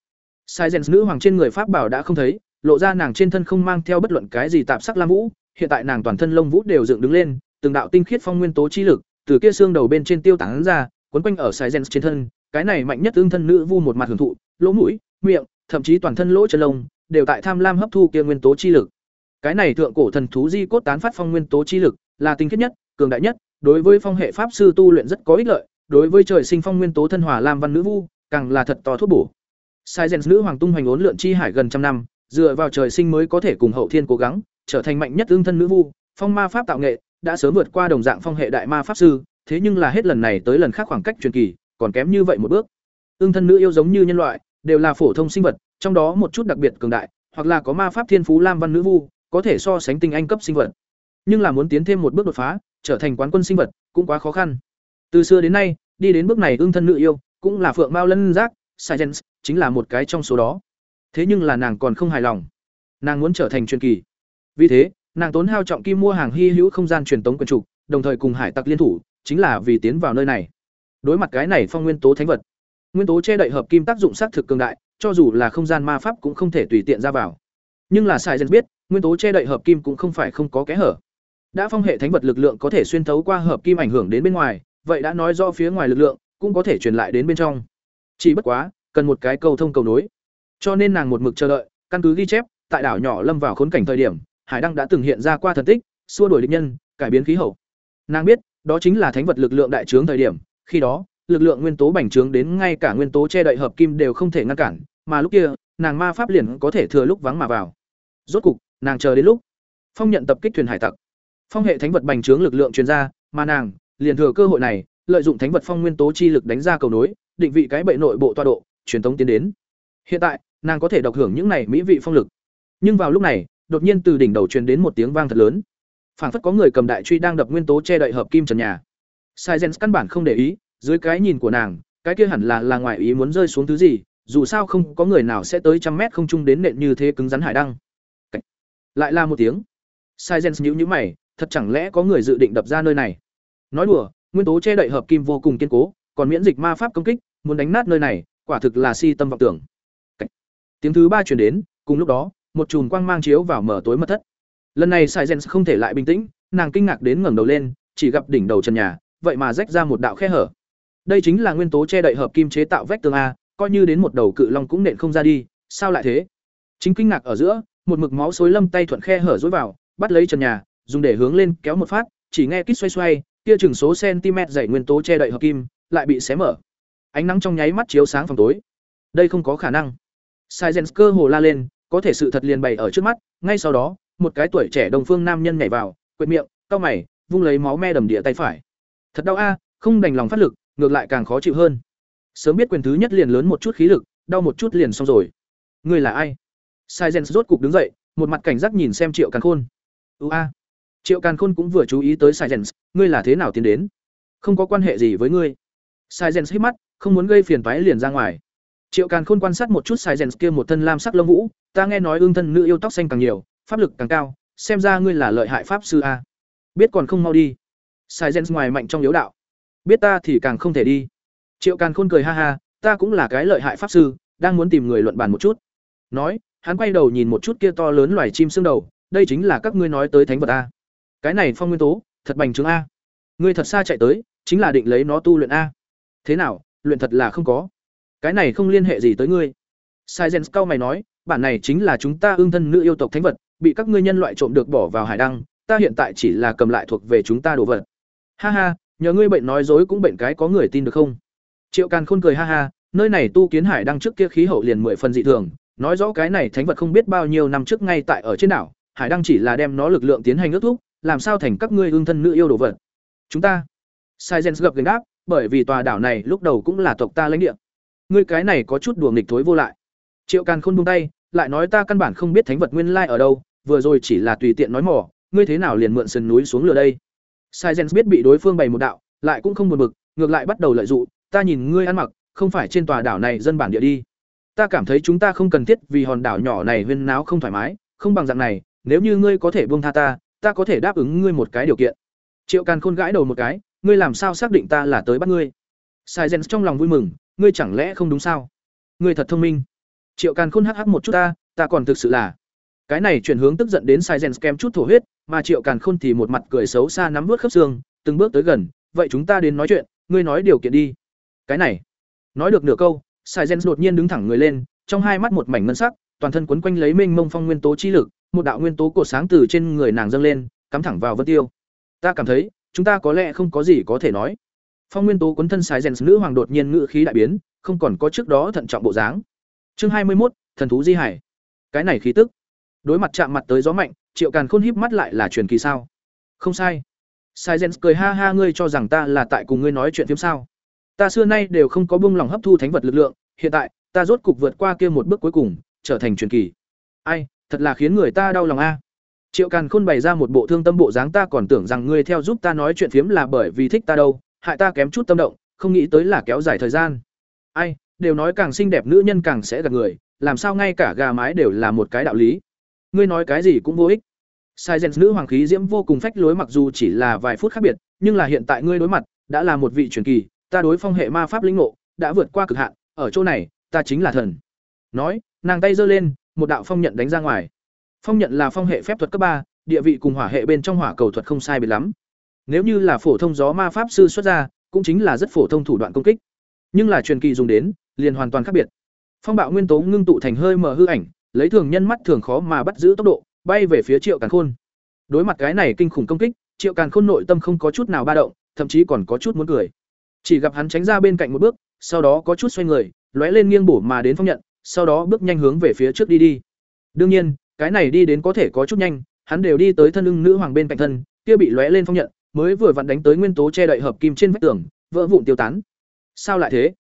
Silence nữ hoàng trên người pháp bảo đã không thấy, lộ ra nàng trên thân không mang theo bất luận cái gì tạp sắc lam vũ, hiện tại nàng toàn thân lông vũ đều dựng đứng lên, từng đạo tinh khiết phong nguyên tố chi lực, từ kia xương đầu bên trên tiêu tán ra, quấn quanh ở Silence trên thân, cái này mạnh nhất tương thân nữ vu một mặt hưởng thụ, lỗ mũi, miệng, thậm chí toàn thân lỗ chân lông đều tại tham lam hấp thu kia nguyên tố chi lực. Cái này thượng cổ thần thú di cốt tán phát phong nguyên tố chi lực, là tinh khiết nhất, cường đại nhất, đối với phong hệ pháp sư tu luyện rất có ích lợi, đối với trời sinh phong nguyên tố thân hòa lam văn nữ vu, càng là thật to thuốc bổ. Silence nữ hoàng tung hoành ốn lượn chi hải gần trăm năm, dựa vào trời sinh mới có thể cùng hậu thiên cố gắng, trở thành mạnh nhất ương thân nữ vu, phong ma pháp tạo nghệ, đã sớm vượt qua đồng dạng phong hệ đại ma pháp sư, thế nhưng là hết lần này tới lần khác khoảng cách truyền kỳ, còn kém như vậy một bước. Ương thân nữ yêu giống như nhân loại, đều là phổ thông sinh vật, trong đó một chút đặc biệt cường đại, hoặc là có ma pháp thiên phú lam văn nữ vu, có thể so sánh tinh anh cấp sinh vật. Nhưng là muốn tiến thêm một bước đột phá, trở thành quán quân sinh vật, cũng quá khó khăn. Từ xưa đến nay, đi đến bước này ương thân nữ yêu, cũng là phượng mao lân giác, Silence chính là một cái trong số đó. Thế nhưng là nàng còn không hài lòng. Nàng muốn trở thành truyền kỳ. Vì thế, nàng tốn hao trọng kim mua hàng hy hữu không gian truyền tống quyền trục, đồng thời cùng hải tặc liên thủ, chính là vì tiến vào nơi này. Đối mặt cái này phong nguyên tố thánh vật, nguyên tố che đậy hợp kim tác dụng sát thực cường đại, cho dù là không gian ma pháp cũng không thể tùy tiện ra vào. Nhưng là sai dân biết, nguyên tố che đậy hợp kim cũng không phải không có kẽ hở. Đã phong hệ thánh vật lực lượng có thể xuyên thấu qua hợp kim ảnh hưởng đến bên ngoài, vậy đã nói do phía ngoài lực lượng cũng có thể truyền lại đến bên trong. Chỉ bất quá, cần một cái cầu thông cầu nối. Cho nên nàng một mực chờ đợi, căn cứ ghi chép, tại đảo nhỏ lâm vào khốn cảnh thời điểm, Hải Đăng đã từng hiện ra qua thần tích, xua đuổi địch nhân, cải biến khí hậu. Nàng biết, đó chính là thánh vật lực lượng đại trướng thời điểm, khi đó, lực lượng nguyên tố bành trướng đến ngay cả nguyên tố che đậy hợp kim đều không thể ngăn cản, mà lúc kia, nàng ma pháp liền có thể thừa lúc vắng mà vào. Rốt cục, nàng chờ đến lúc Phong nhận tập kích thuyền hải tặc. Phong hệ thánh vật bành trướng lực lượng chuyên gia, mà nàng liền thừa cơ hội này, lợi dụng thánh vật phong nguyên tố chi lực đánh ra cầu nối, định vị cái bệ nội bộ toa độ, truyền thống tiến đến. Hiện tại, nàng có thể độc hưởng những này mỹ vị phong lực. Nhưng vào lúc này, đột nhiên từ đỉnh đầu truyền đến một tiếng vang thật lớn. Phảng phất có người cầm đại truy đang đập nguyên tố che đậy hợp kim trần nhà. Silence căn bản không để ý, dưới cái nhìn của nàng, cái kia hẳn là là ngoài ý muốn rơi xuống thứ gì, dù sao không có người nào sẽ tới trăm mét không trung đến nện như thế cứng rắn hải đăng. Lại là một tiếng. Silence nhíu nhíu mày, thật chẳng lẽ có người dự định đập ra nơi này? Nói đùa, nguyên tố che đậy hợp kim vô cùng kiên cố, còn miễn dịch ma pháp công kích, muốn đánh nát nơi này, quả thực là si tâm vọng tưởng. Cách. Tiếng thứ ba truyền đến, cùng lúc đó, một chùm quang mang chiếu vào mở tối mất thất. Lần này Silence không thể lại bình tĩnh, nàng kinh ngạc đến ngẩng đầu lên, chỉ gặp đỉnh đầu trần nhà, vậy mà rách ra một đạo khe hở. Đây chính là nguyên tố che đậy hợp kim chế tạo vách tường a, coi như đến một đầu cự long cũng nện không ra đi, sao lại thế? Chính kinh ngạc ở giữa, một mực máu xối lâm tay thuận khe hở dối vào, bắt lấy trần nhà, dùng để hướng lên kéo một phát, chỉ nghe kít xoay xoay, kia chừng số cm dày nguyên tố che đậy hợp kim, lại bị xé mở. Ánh nắng trong nháy mắt chiếu sáng phòng tối. Đây không có khả năng. Silence cơ hồ la lên, có thể sự thật liền bày ở trước mắt, ngay sau đó, một cái tuổi trẻ đồng phương nam nhân nhảy vào, quệt miệng, cau mày, vung lấy máu me đầm địa tay phải. Thật đau a, không đành lòng phát lực, ngược lại càng khó chịu hơn. Sớm biết quyền thứ nhất liền lớn một chút khí lực, đau một chút liền xong rồi. Ngươi là ai? Silence rốt cục đứng dậy, một mặt cảnh giác nhìn xem Triệu Càn Khôn. "Ua." Triệu Càn Khôn cũng vừa chú ý tới Silence, ngươi là thế nào tiến đến? Không có quan hệ gì với ngươi. Silence hít mắt, không muốn gây phiền toái liền ra ngoài. Triệu Càn Khôn quan sát một chút Silence kia một thân lam sắc lông vũ, ta nghe nói ương thân nữ yêu tóc xanh càng nhiều, pháp lực càng cao, xem ra ngươi là lợi hại pháp sư a. Biết còn không mau đi. Silence ngoài mạnh trong yếu đạo. Biết ta thì càng không thể đi. Triệu Càn Khôn cười ha ha, ta cũng là cái lợi hại pháp sư, đang muốn tìm người luận bàn một chút. Nói, hắn quay đầu nhìn một chút kia to lớn loài chim xương đầu, đây chính là các ngươi nói tới thánh vật a. Cái này phong nguyên tố, thật bành trướng a. Ngươi thật xa chạy tới, chính là định lấy nó tu luyện a. Thế nào, luyện thật là không có. Cái này không liên hệ gì tới ngươi. Silence cao mày nói, bản này chính là chúng ta ương thân nữ yêu tộc thánh vật, bị các ngươi nhân loại trộm được bỏ vào hải đăng, ta hiện tại chỉ là cầm lại thuộc về chúng ta đồ vật. Ha ha, nhờ ngươi bệnh nói dối cũng bệnh cái có người tin được không? Triệu Càn Khôn cười ha ha, nơi này tu kiến hải đăng trước kia khí hậu liền mười phần dị thường, nói rõ cái này thánh vật không biết bao nhiêu năm trước ngay tại ở trên đảo, hải đăng chỉ là đem nó lực lượng tiến hành ước thúc, làm sao thành các ngươi ương thân nữ yêu đồ vật. Chúng ta. Silence gập gánh đáp, bởi vì tòa đảo này lúc đầu cũng là tộc ta lãnh địa. Ngươi cái này có chút đùa nghịch thối vô lại. Triệu Càn Khôn buông tay, lại nói ta căn bản không biết thánh vật nguyên lai ở đâu, vừa rồi chỉ là tùy tiện nói mỏ, ngươi thế nào liền mượn sườn núi xuống lừa đây? Silence biết bị đối phương bày một đạo, lại cũng không buồn bực, ngược lại bắt đầu lợi dụng, ta nhìn ngươi ăn mặc, không phải trên tòa đảo này dân bản địa đi. Ta cảm thấy chúng ta không cần thiết vì hòn đảo nhỏ này huyên náo không thoải mái, không bằng dạng này, nếu như ngươi có thể buông tha ta, ta có thể đáp ứng ngươi một cái điều kiện. Triệu Càn Khôn gãi đầu một cái, ngươi làm sao xác định ta là tới bắt ngươi? sai Silence trong lòng vui mừng, ngươi chẳng lẽ không đúng sao? Ngươi thật thông minh. Triệu Càn Khôn hắc hắc một chút ta, ta còn thực sự là. Cái này chuyển hướng tức giận đến sai Silence kém chút thổ huyết, mà Triệu Càn Khôn thì một mặt cười xấu xa nắm nuốt khớp xương, từng bước tới gần, vậy chúng ta đến nói chuyện, ngươi nói điều kiện đi. Cái này. Nói được nửa câu, sai Silence đột nhiên đứng thẳng người lên, trong hai mắt một mảnh ngân sắc, toàn thân quấn quanh lấy mênh mông phong nguyên tố chi lực, một đạo nguyên tố cột sáng từ trên người nàng dâng lên, cắm thẳng vào Vân Tiêu. Ta cảm thấy, chúng ta có lẽ không có gì có thể nói. Phong nguyên tố quấn thân sái rèn nữ hoàng đột nhiên ngự khí đại biến không còn có trước đó thận trọng bộ dáng. Chương hai mươi một thần thú di hải. Cái này khí tức. Đối mặt chạm mặt tới gió mạnh triệu càn khôn híp mắt lại là truyền kỳ sao? Không sai. Sai jens cười ha ha ngươi cho rằng ta là tại cùng ngươi nói chuyện phiếm sao? Ta xưa nay đều không có buông lòng hấp thu thánh vật lực lượng hiện tại ta rốt cục vượt qua kia một bước cuối cùng trở thành truyền kỳ. Ai thật là khiến người ta đau lòng a. Triệu càn khôn bày ra một bộ thương tâm bộ dáng, ta còn tưởng rằng ngươi theo giúp ta nói chuyện phiếm là bởi vì thích ta đâu, hại ta kém chút tâm động, không nghĩ tới là kéo dài thời gian. Ai, đều nói càng xinh đẹp nữ nhân càng sẽ gạt người, làm sao ngay cả gà mái đều là một cái đạo lý. Ngươi nói cái gì cũng vô ích. Sai gen nữ hoàng khí diễm vô cùng phách lối mặc dù chỉ là vài phút khác biệt, nhưng là hiện tại ngươi đối mặt, đã là một vị truyền kỳ, ta đối phong hệ ma pháp lĩnh ngộ, đã vượt qua cực hạn, ở chỗ này, ta chính là thần. Nói, nàng tay giơ lên một đạo phong nhận đánh ra ngoài. Phong nhận là phong hệ phép thuật cấp ba, địa vị cùng hỏa hệ bên trong hỏa cầu thuật không sai biệt lắm. Nếu như là phổ thông gió ma pháp sư xuất ra, cũng chính là rất phổ thông thủ đoạn công kích. Nhưng là truyền kỳ dùng đến, liền hoàn toàn khác biệt. Phong bạo nguyên tố ngưng tụ thành hơi mở hư ảnh, lấy thường nhân mắt thường khó mà bắt giữ tốc độ, bay về phía triệu càn khôn. Đối mặt cái này kinh khủng công kích, triệu càn khôn nội tâm không có chút nào ba động, thậm chí còn có chút muốn cười. Chỉ gặp hắn tránh ra bên cạnh một bước, sau đó có chút xoay người, lóe lên nghiêng bổ mà đến phong nhận sau đó bước nhanh hướng về phía trước đi đi. Đương nhiên, cái này đi đến có thể có chút nhanh, hắn đều đi tới thân ưng nữ hoàng bên cạnh thân, kia bị lóe lên phong nhận, mới vừa vặn đánh tới nguyên tố che đậy hợp kim trên vách tường, vỡ vụn tiêu tán. Sao lại thế?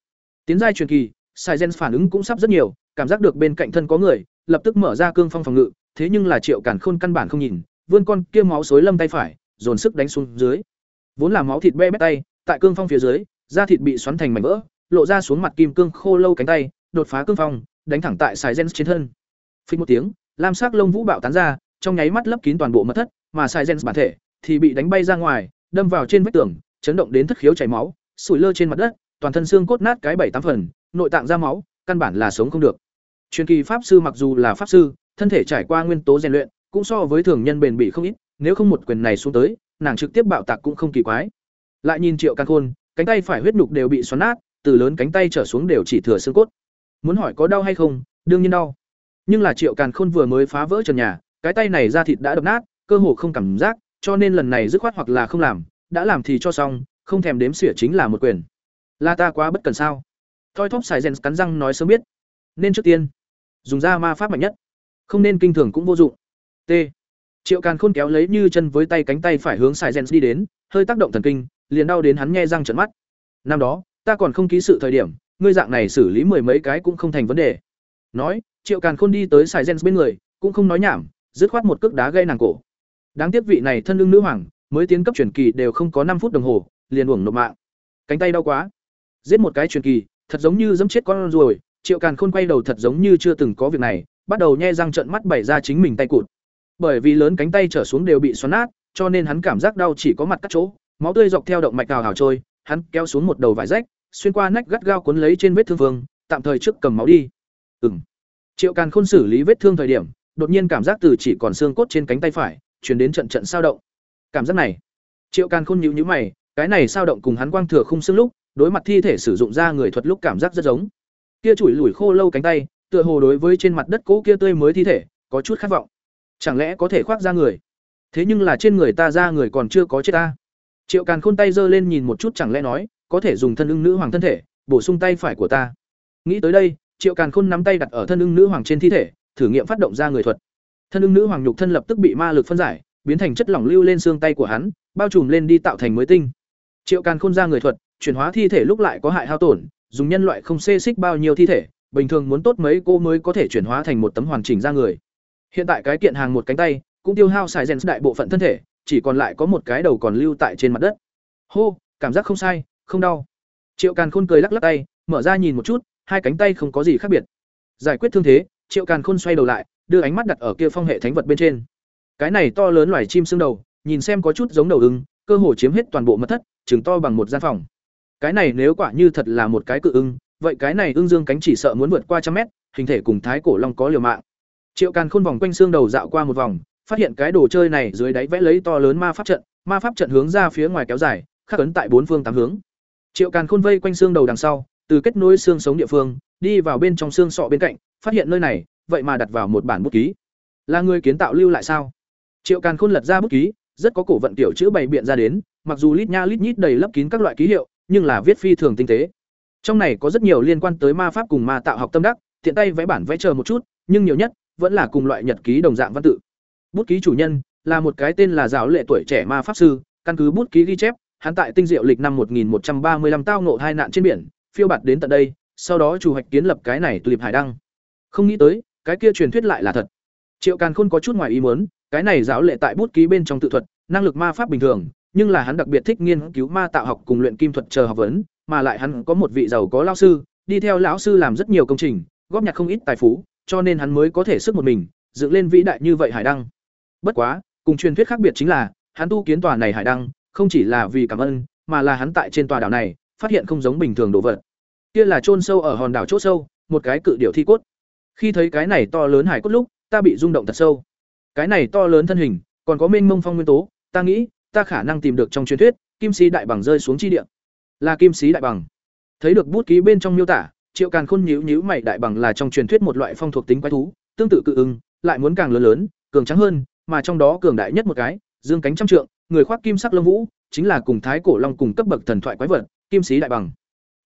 Tiến giai truyền kỳ sai gen phản ứng cũng sắp rất nhiều, cảm giác được bên cạnh thân có người, lập tức mở ra cương phong phòng ngự, thế nhưng là triệu cản khôn căn bản không nhìn, vươn con kia máu xối lâm tay phải, dồn sức đánh xuống dưới. Vốn là máu thịt be bét tay, tại cương phong phía dưới, da thịt bị xoắn thành mảnh vỡ, lộ ra xuống mặt kim cương khô lâu cánh tay đột phá cương phong, đánh thẳng tại Sai gen trên thân. Phình một tiếng, lam sắc lông vũ bạo tán ra, trong nháy mắt lấp kín toàn bộ mật thất, mà Sai gen bản thể thì bị đánh bay ra ngoài, đâm vào trên vách tường, chấn động đến thất khiếu chảy máu, sủi lơ trên mặt đất, toàn thân xương cốt nát cái bảy tám phần, nội tạng ra máu, căn bản là sống không được. Truyền kỳ pháp sư mặc dù là pháp sư, thân thể trải qua nguyên tố rèn luyện, cũng so với thường nhân bền bỉ không ít, nếu không một quyền này xuống tới, nàng trực tiếp bạo tạc cũng không kỳ quái. Lại nhìn triệu Càn khôn, cánh tay phải huyết nhục đều bị xoắn nát, từ lớn cánh tay trở xuống đều chỉ thừa xương cốt muốn hỏi có đau hay không, đương nhiên đau. Nhưng là triệu càn khôn vừa mới phá vỡ trần nhà, cái tay này ra thịt đã đập nát, cơ hồ không cảm giác, cho nên lần này dứt khoát hoặc là không làm, đã làm thì cho xong, không thèm đếm xỉa chính là một quyền. Là ta quá bất cần sao? Thoi thóp xài rèn cắn răng nói sớm biết. Nên trước tiên, dùng ra ma pháp mạnh nhất. Không nên kinh thường cũng vô dụng. T. Triệu càn khôn kéo lấy như chân với tay cánh tay phải hướng xài rèn đi đến, hơi tác động thần kinh, liền đau đến hắn nghe răng trận mắt. Năm đó, ta còn không ký sự thời điểm ngươi dạng này xử lý mười mấy cái cũng không thành vấn đề. Nói, triệu càn khôn đi tới Sai Gen bên người, cũng không nói nhảm, dứt khoát một cước đá gây nàng cổ. Đáng tiếc vị này thân lưng nữ hoàng, mới tiến cấp truyền kỳ đều không có năm phút đồng hồ, liền uổng nộp mạng. Cánh tay đau quá. Giết một cái truyền kỳ, thật giống như giẫm chết con ruồi. Triệu càn khôn quay đầu thật giống như chưa từng có việc này, bắt đầu nhe răng trợn mắt bày ra chính mình tay cụt. Bởi vì lớn cánh tay trở xuống đều bị xoắn nát, cho nên hắn cảm giác đau chỉ có mặt cắt chỗ, máu tươi dọc theo động mạch cào hào trôi, hắn kéo xuống một đầu vải rách xuyên qua nách gắt gao cuốn lấy trên vết thương vương, tạm thời trước cầm máu đi. Ừm. triệu càn khôn xử lý vết thương thời điểm, đột nhiên cảm giác từ chỉ còn xương cốt trên cánh tay phải, chuyển đến trận trận sao động. Cảm giác này. Triệu càn khôn nhíu nhíu mày, cái này sao động cùng hắn quang thừa khung xương lúc, đối mặt thi thể sử dụng ra người thuật lúc cảm giác rất giống. Kia chủi lủi khô lâu cánh tay, tựa hồ đối với trên mặt đất cỗ kia tươi mới thi thể, có chút khát vọng. Chẳng lẽ có thể khoác ra người? Thế nhưng là trên người ta ra người còn chưa có chết ta. Triệu càn khôn tay giơ lên nhìn một chút chẳng lẽ nói có thể dùng thân ưng nữ hoàng thân thể, bổ sung tay phải của ta. Nghĩ tới đây, triệu càn khôn nắm tay đặt ở thân ưng nữ hoàng trên thi thể, thử nghiệm phát động ra người thuật. Thân ưng nữ hoàng nhục thân lập tức bị ma lực phân giải, biến thành chất lỏng lưu lên xương tay của hắn, bao trùm lên đi tạo thành mới tinh. Triệu càn khôn ra người thuật, chuyển hóa thi thể lúc lại có hại hao tổn, dùng nhân loại không xê xích bao nhiêu thi thể, bình thường muốn tốt mấy cô mới có thể chuyển hóa thành một tấm hoàn chỉnh ra người. Hiện tại cái kiện hàng một cánh tay, cũng tiêu hao xài rèn đại bộ phận thân thể, chỉ còn lại có một cái đầu còn lưu tại trên mặt đất. Hô, cảm giác không sai không đau. Triệu càn khôn cười lắc lắc tay, mở ra nhìn một chút, hai cánh tay không có gì khác biệt. Giải quyết thương thế, triệu càn khôn xoay đầu lại, đưa ánh mắt đặt ở kia phong hệ thánh vật bên trên. Cái này to lớn loài chim xương đầu, nhìn xem có chút giống đầu ưng, cơ hồ chiếm hết toàn bộ mật thất, chừng to bằng một gian phòng. Cái này nếu quả như thật là một cái cự ưng, vậy cái này ưng dương cánh chỉ sợ muốn vượt qua trăm mét, hình thể cùng thái cổ long có liều mạng. Triệu càn khôn vòng quanh xương đầu dạo qua một vòng, phát hiện cái đồ chơi này dưới đáy vẽ lấy to lớn ma pháp trận, ma pháp trận hướng ra phía ngoài kéo dài, khắc ấn tại bốn phương tám hướng triệu càn khôn vây quanh xương đầu đằng sau từ kết nối xương sống địa phương đi vào bên trong xương sọ bên cạnh phát hiện nơi này vậy mà đặt vào một bản bút ký là người kiến tạo lưu lại sao triệu càn khôn lật ra bút ký rất có cổ vận tiểu chữ bày biện ra đến mặc dù lít nha lít nhít đầy lấp kín các loại ký hiệu, nhưng là viết phi thường tinh tế. Trong này có rất nhiều liên quan tới ma pháp cùng ma tạo học tâm đắc, tiện tay vẽ bản vẽ chờ một chút, nhưng nhiều nhất vẫn là cùng loại nhật ký đồng dạng văn tự. Bút ký chủ nhân là một cái tên là giáo lệ tuổi trẻ ma pháp sư, căn cứ bút ký ghi chép, hắn tại tinh diệu lịch năm 1135 tao ngộ hai nạn trên biển, phiêu bạt đến tận đây, sau đó chủ hoạch kiến lập cái này tulip hải đăng. Không nghĩ tới, cái kia truyền thuyết lại là thật. Triệu Càn Khôn có chút ngoài ý muốn, cái này giáo lệ tại bút ký bên trong tự thuật, năng lực ma pháp bình thường, nhưng là hắn đặc biệt thích nghiên cứu ma tạo học cùng luyện kim thuật chờ học vấn, mà lại hắn có một vị giàu có lão sư, đi theo lão sư làm rất nhiều công trình, góp nhặt không ít tài phú, cho nên hắn mới có thể sức một mình, dựng lên vĩ đại như vậy hải đăng. Bất quá, cùng truyền thuyết khác biệt chính là, hắn tu kiến tòa này hải đăng, không chỉ là vì cảm ơn, mà là hắn tại trên tòa đảo này, phát hiện không giống bình thường đồ vật. Kia là chôn sâu ở hòn đảo chỗ sâu, một cái cự điểu thi cốt. Khi thấy cái này to lớn hải cốt lúc, ta bị rung động thật sâu. Cái này to lớn thân hình, còn có mênh mông phong nguyên tố, ta nghĩ, ta khả năng tìm được trong truyền thuyết, kim sĩ đại bằng rơi xuống chi địa. Là kim sĩ đại bằng. Thấy được bút ký bên trong miêu tả, Triệu Càn Khôn nhíu nhíu mày đại bằng là trong truyền thuyết một loại phong thuộc tính quái thú, tương tự cự ưng, lại muốn càng lớn lớn, cường trắng hơn, mà trong đó cường đại nhất một cái, dương cánh trăm trượng, người khoác kim sắc lông vũ, chính là cùng thái cổ long cùng cấp bậc thần thoại quái vật, kim sĩ đại bằng.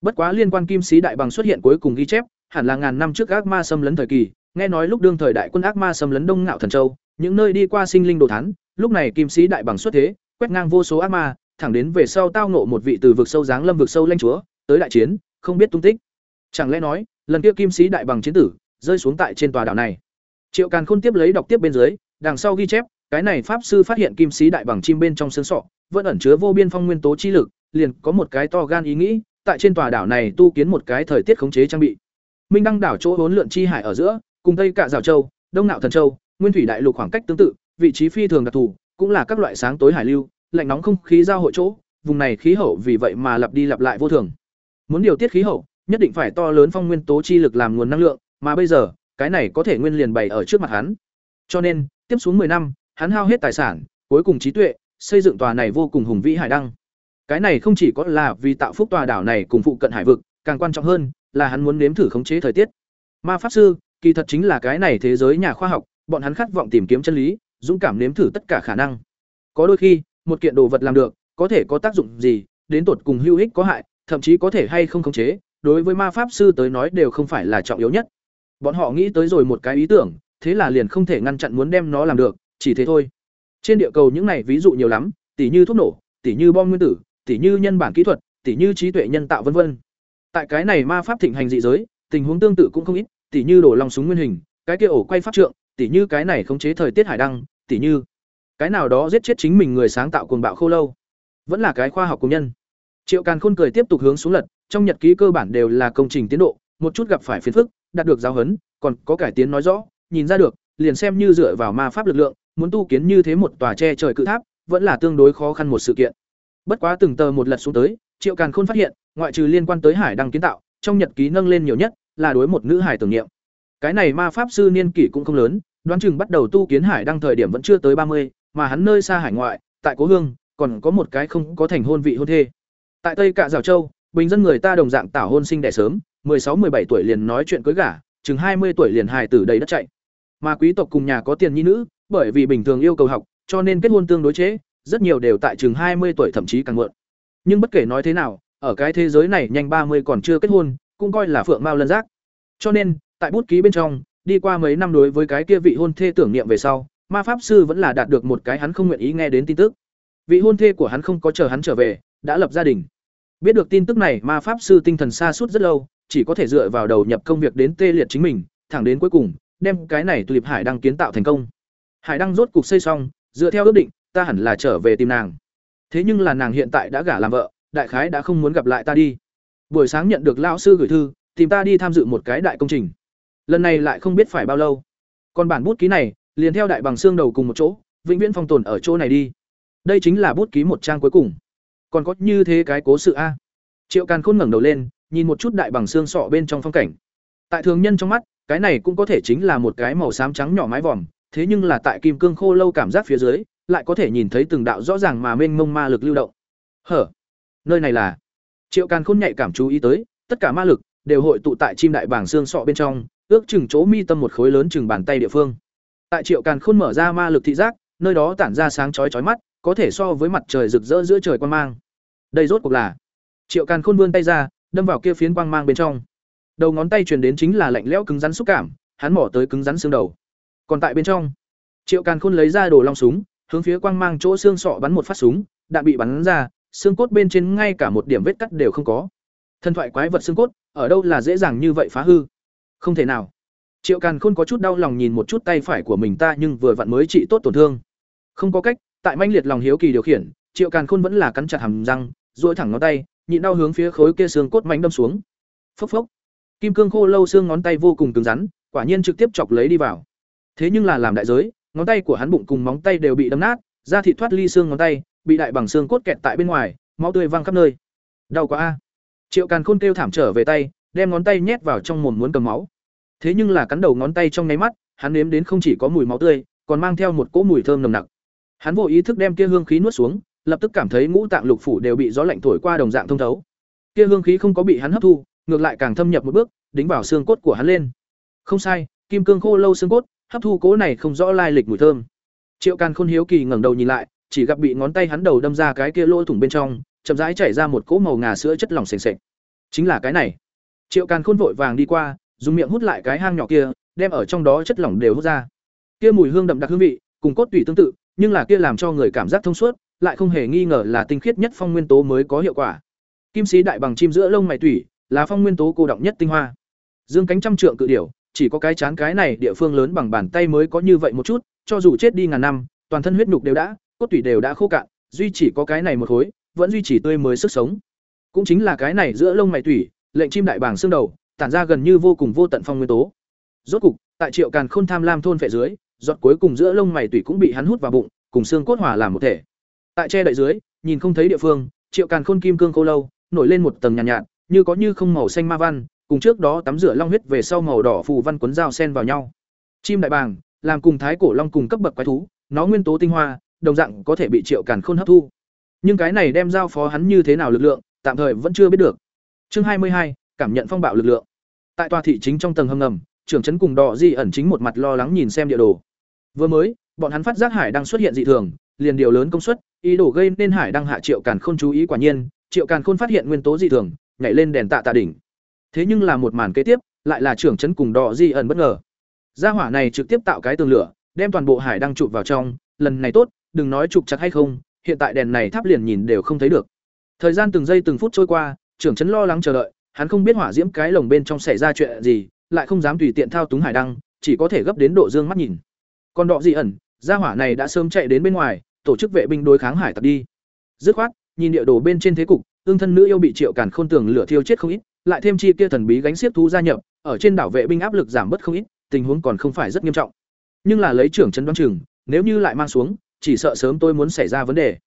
Bất quá liên quan kim sĩ đại bằng xuất hiện cuối cùng ghi chép, hẳn là ngàn năm trước ác ma xâm lấn thời kỳ, nghe nói lúc đương thời đại quân ác ma xâm lấn Đông Ngạo Thần Châu, những nơi đi qua sinh linh đồ thán, lúc này kim sĩ đại bằng xuất thế, quét ngang vô số ác ma, thẳng đến về sau tao ngộ một vị từ vực sâu dáng lâm vực sâu lãnh chúa, tới đại chiến, không biết tung tích. Chẳng lẽ nói, lần kia kim sĩ đại bằng chiến tử, rơi xuống tại trên tòa đảo này. Triệu Càn Khôn tiếp lấy đọc tiếp bên dưới, đằng sau ghi chép, cái này pháp sư phát hiện kim sĩ đại bằng chim bên trong xương sọ, vẫn ẩn chứa vô biên phong nguyên tố chi lực, liền có một cái to gan ý nghĩ, tại trên tòa đảo này tu kiến một cái thời tiết khống chế trang bị. Minh đăng đảo chỗ hỗn lượn chi hải ở giữa, cùng tây cả rào châu, đông nạo thần châu, nguyên thủy đại lục khoảng cách tương tự, vị trí phi thường đặc thù, cũng là các loại sáng tối hải lưu, lạnh nóng không khí giao hội chỗ, vùng này khí hậu vì vậy mà lặp đi lặp lại vô thường. Muốn điều tiết khí hậu, nhất định phải to lớn phong nguyên tố chi lực làm nguồn năng lượng, mà bây giờ, cái này có thể nguyên liền bày ở trước mặt hắn. Cho nên, tiếp xuống 10 năm, hắn hao hết tài sản, cuối cùng trí tuệ, xây dựng tòa này vô cùng hùng vĩ hải đăng. Cái này không chỉ có là vì tạo phúc tòa đảo này cùng phụ cận hải vực, càng quan trọng hơn là hắn muốn nếm thử khống chế thời tiết. Ma pháp sư, kỳ thật chính là cái này thế giới nhà khoa học, bọn hắn khát vọng tìm kiếm chân lý, dũng cảm nếm thử tất cả khả năng. Có đôi khi, một kiện đồ vật làm được, có thể có tác dụng gì, đến tột cùng hữu ích có hại, thậm chí có thể hay không khống chế, đối với ma pháp sư tới nói đều không phải là trọng yếu nhất. Bọn họ nghĩ tới rồi một cái ý tưởng, thế là liền không thể ngăn chặn muốn đem nó làm được, chỉ thế thôi. Trên địa cầu những này ví dụ nhiều lắm, tỉ như thuốc nổ, tỉ như bom nguyên tử, tỉ như nhân bản kỹ thuật, tỉ như trí tuệ nhân tạo vân vân. Tại cái này ma pháp thịnh hành dị giới, tình huống tương tự cũng không ít, tỉ như đổ lòng súng nguyên hình, cái kia ổ quay pháp trượng, tỉ như cái này khống chế thời tiết hải đăng, tỉ như cái nào đó giết chết chính mình người sáng tạo cuồng bạo khô lâu, vẫn là cái khoa học công nhân. Triệu Càn Khôn cười tiếp tục hướng xuống lật, trong nhật ký cơ bản đều là công trình tiến độ, một chút gặp phải phiền phức, đạt được giáo hấn, còn có cải tiến nói rõ, nhìn ra được, liền xem như dựa vào ma pháp lực lượng, muốn tu kiến như thế một tòa che trời cự tháp, vẫn là tương đối khó khăn một sự kiện. Bất quá từng tờ một lật xuống tới, Triệu Càn Khôn phát hiện, ngoại trừ liên quan tới hải đăng kiến tạo, trong nhật ký nâng lên nhiều nhất là đối một nữ hải tưởng niệm. Cái này ma pháp sư niên kỷ cũng không lớn, đoán chừng bắt đầu tu kiến hải đăng thời điểm vẫn chưa tới ba mươi, mà hắn nơi xa hải ngoại, tại Cố Hương, còn có một cái không có thành hôn vị hôn thê. Tại Tây Cạ Giảo Châu, bình dân người ta đồng dạng tảo hôn sinh đẻ sớm, 16-17 tuổi liền nói chuyện cưới gả, chừng 20 tuổi liền hài tử đầy đất chạy. Mà quý tộc cùng nhà có tiền nhi nữ, bởi vì bình thường yêu cầu học, cho nên kết hôn tương đối chế, rất nhiều đều tại chừng 20 tuổi thậm chí càng muộn. Nhưng bất kể nói thế nào, ở cái thế giới này nhanh 30 còn chưa kết hôn, cũng coi là phượng mao lân giác. Cho nên, tại bút ký bên trong, đi qua mấy năm đối với cái kia vị hôn thê tưởng niệm về sau, ma pháp sư vẫn là đạt được một cái hắn không nguyện ý nghe đến tin tức. Vị hôn thê của hắn không có chờ hắn trở về, đã lập gia đình. Biết được tin tức này, ma pháp sư tinh thần xa suốt rất lâu, chỉ có thể dựa vào đầu nhập công việc đến tê liệt chính mình, thẳng đến cuối cùng, đem cái này tulip hải đăng kiến tạo thành công. Hải đăng rốt cục xây xong, dựa theo ước định, ta hẳn là trở về tìm nàng. Thế nhưng là nàng hiện tại đã gả làm vợ, đại khái đã không muốn gặp lại ta đi. Buổi sáng nhận được lão sư gửi thư, tìm ta đi tham dự một cái đại công trình. Lần này lại không biết phải bao lâu. Còn bản bút ký này, liền theo đại bằng xương đầu cùng một chỗ, vĩnh viễn phong tồn ở chỗ này đi. Đây chính là bút ký một trang cuối cùng. Còn có như thế cái cố sự a. Triệu Càn Khôn ngẩng đầu lên, nhìn một chút đại bằng xương sọ bên trong phong cảnh. Tại thường nhân trong mắt, cái này cũng có thể chính là một cái màu xám trắng nhỏ mái vòm, thế nhưng là tại kim cương khô lâu cảm giác phía dưới, lại có thể nhìn thấy từng đạo rõ ràng mà mênh mông ma lực lưu động. Hở, nơi này là Triệu Càn Khôn nhạy cảm chú ý tới, tất cả ma lực đều hội tụ tại chim đại bảng xương sọ bên trong, ước chừng chỗ mi tâm một khối lớn chừng bàn tay địa phương. Tại Triệu Càn Khôn mở ra ma lực thị giác, nơi đó tản ra sáng chói chói mắt, có thể so với mặt trời rực rỡ giữa trời quang mang. Đây rốt cuộc là. Triệu Càn Khôn vươn tay ra, đâm vào kia phiến quang mang bên trong. Đầu ngón tay truyền đến chính là lạnh lẽo cứng rắn xúc cảm, hắn mỏ tới cứng rắn xương đầu. Còn tại bên trong, Triệu Càn Khôn lấy ra đồ long súng, hướng phía quang mang chỗ xương sọ bắn một phát súng, đạn bị bắn ra, xương cốt bên trên ngay cả một điểm vết cắt đều không có. Thân thoại quái vật xương cốt, ở đâu là dễ dàng như vậy phá hư? Không thể nào. Triệu Càn Khôn có chút đau lòng nhìn một chút tay phải của mình ta nhưng vừa vặn mới trị tốt tổn thương. Không có cách, tại manh liệt lòng hiếu kỳ điều khiển, Triệu Càn Khôn vẫn là cắn chặt hàm răng, duỗi thẳng ngón tay, nhịn đau hướng phía khối kia xương cốt mạnh đâm xuống. Phốc phốc. Kim cương khô lâu xương ngón tay vô cùng cứng rắn, quả nhiên trực tiếp chọc lấy đi vào. Thế nhưng là làm đại giới, ngón tay của hắn bụng cùng móng tay đều bị đâm nát, da thịt thoát ly xương ngón tay, bị đại bằng xương cốt kẹt tại bên ngoài, máu tươi văng khắp nơi. Đau quá a. Triệu Càn Khôn kêu thảm trở về tay, đem ngón tay nhét vào trong mồm muốn cầm máu. Thế nhưng là cắn đầu ngón tay trong nháy mắt, hắn nếm đến không chỉ có mùi máu tươi, còn mang theo một cỗ mùi thơm nồng nặc. Hắn vô ý thức đem kia hương khí nuốt xuống, lập tức cảm thấy ngũ tạng lục phủ đều bị gió lạnh thổi qua đồng dạng thông thấu. Kia hương khí không có bị hắn hấp thu, ngược lại càng thâm nhập một bước, đính vào xương cốt của hắn lên. Không sai, kim cương khô lâu xương cốt, hấp thu cố này không rõ lai lịch mùi thơm. Triệu Càn Khôn hiếu kỳ ngẩng đầu nhìn lại, chỉ gặp bị ngón tay hắn đầu đâm ra cái kia lỗ thủng bên trong, chậm rãi chảy ra một cỗ màu ngà sữa chất lỏng sền sệt. Chính là cái này. Triệu Càn Khôn vội vàng đi qua, dùng miệng hút lại cái hang nhỏ kia, đem ở trong đó chất lỏng đều hút ra. Kia mùi hương đậm đặc hương vị, cùng cốt tủy tương tự, nhưng là kia làm cho người cảm giác thông suốt, lại không hề nghi ngờ là tinh khiết nhất phong nguyên tố mới có hiệu quả. Kim sĩ đại bằng chim giữa lông mày tủy, là phong nguyên tố cô động nhất tinh hoa. Dương cánh trăm trượng cự điểu, chỉ có cái chán cái này địa phương lớn bằng bàn tay mới có như vậy một chút, cho dù chết đi ngàn năm, toàn thân huyết nhục đều đã, cốt tủy đều đã khô cạn, duy chỉ có cái này một khối, vẫn duy trì tươi mới sức sống. Cũng chính là cái này giữa lông mày tủy, lệnh chim đại bảng xương đầu, tản ra gần như vô cùng vô tận phong nguyên tố. Rốt cục, tại Triệu Càn Khôn tham lam thôn phệ dưới, giọt cuối cùng giữa lông mày tủy cũng bị hắn hút vào bụng, cùng xương cốt hòa làm một thể. Tại che đậy dưới, nhìn không thấy địa phương, Triệu Càn Khôn kim cương cô lâu, nổi lên một tầng nhàn nhạt, nhạt, như có như không màu xanh ma văn, cùng trước đó tắm rửa long huyết về sau màu đỏ phù văn cuốn dao sen vào nhau. Chim đại bàng, làm cùng thái cổ long cùng cấp bậc quái thú, nó nguyên tố tinh hoa, đồng dạng có thể bị Triệu Càn Khôn hấp thu. Nhưng cái này đem giao phó hắn như thế nào lực lượng, tạm thời vẫn chưa biết được. Chương hai mươi hai cảm nhận phong bạo lực lượng. Tại tòa thị chính trong tầng hầm ngầm, trưởng trấn cùng đỏ Di ẩn chính một mặt lo lắng nhìn xem địa đồ. Vừa mới, bọn hắn phát giác hải đang xuất hiện dị thường, liền điều lớn công suất, ý đồ gây nên hải đang hạ Triệu Càn Khôn chú ý quả nhiên, Triệu Càn Khôn phát hiện nguyên tố dị thường, nhảy lên đèn tạ tạ đỉnh. Thế nhưng là một màn kế tiếp, lại là trưởng trấn cùng Đọ Di ẩn bất ngờ. Gia hỏa này trực tiếp tạo cái tường lửa, đem toàn bộ hải đang chụp vào trong, lần này tốt, đừng nói chụp chặt hay không, hiện tại đèn này tháp liền nhìn đều không thấy được. Thời gian từng giây từng phút trôi qua, trưởng trấn lo lắng chờ đợi, hắn không biết hỏa diễm cái lồng bên trong xảy ra chuyện gì, lại không dám tùy tiện thao túng hải đăng, chỉ có thể gấp đến độ dương mắt nhìn. Còn đọ di ẩn, gia hỏa này đã sớm chạy đến bên ngoài, tổ chức vệ binh đối kháng hải tặc đi. Dứt khoát, nhìn địa đồ bên trên thế cục, ương thân nữ yêu bị Triệu Càn Khôn tường lửa thiêu chết không ít, lại thêm chi kia thần bí gánh xiếc thú gia nhập, ở trên đảo vệ binh áp lực giảm bớt không ít, tình huống còn không phải rất nghiêm trọng. Nhưng là lấy trưởng trấn đoán chừng, nếu như lại mang xuống, chỉ sợ sớm tôi muốn xảy ra vấn đề.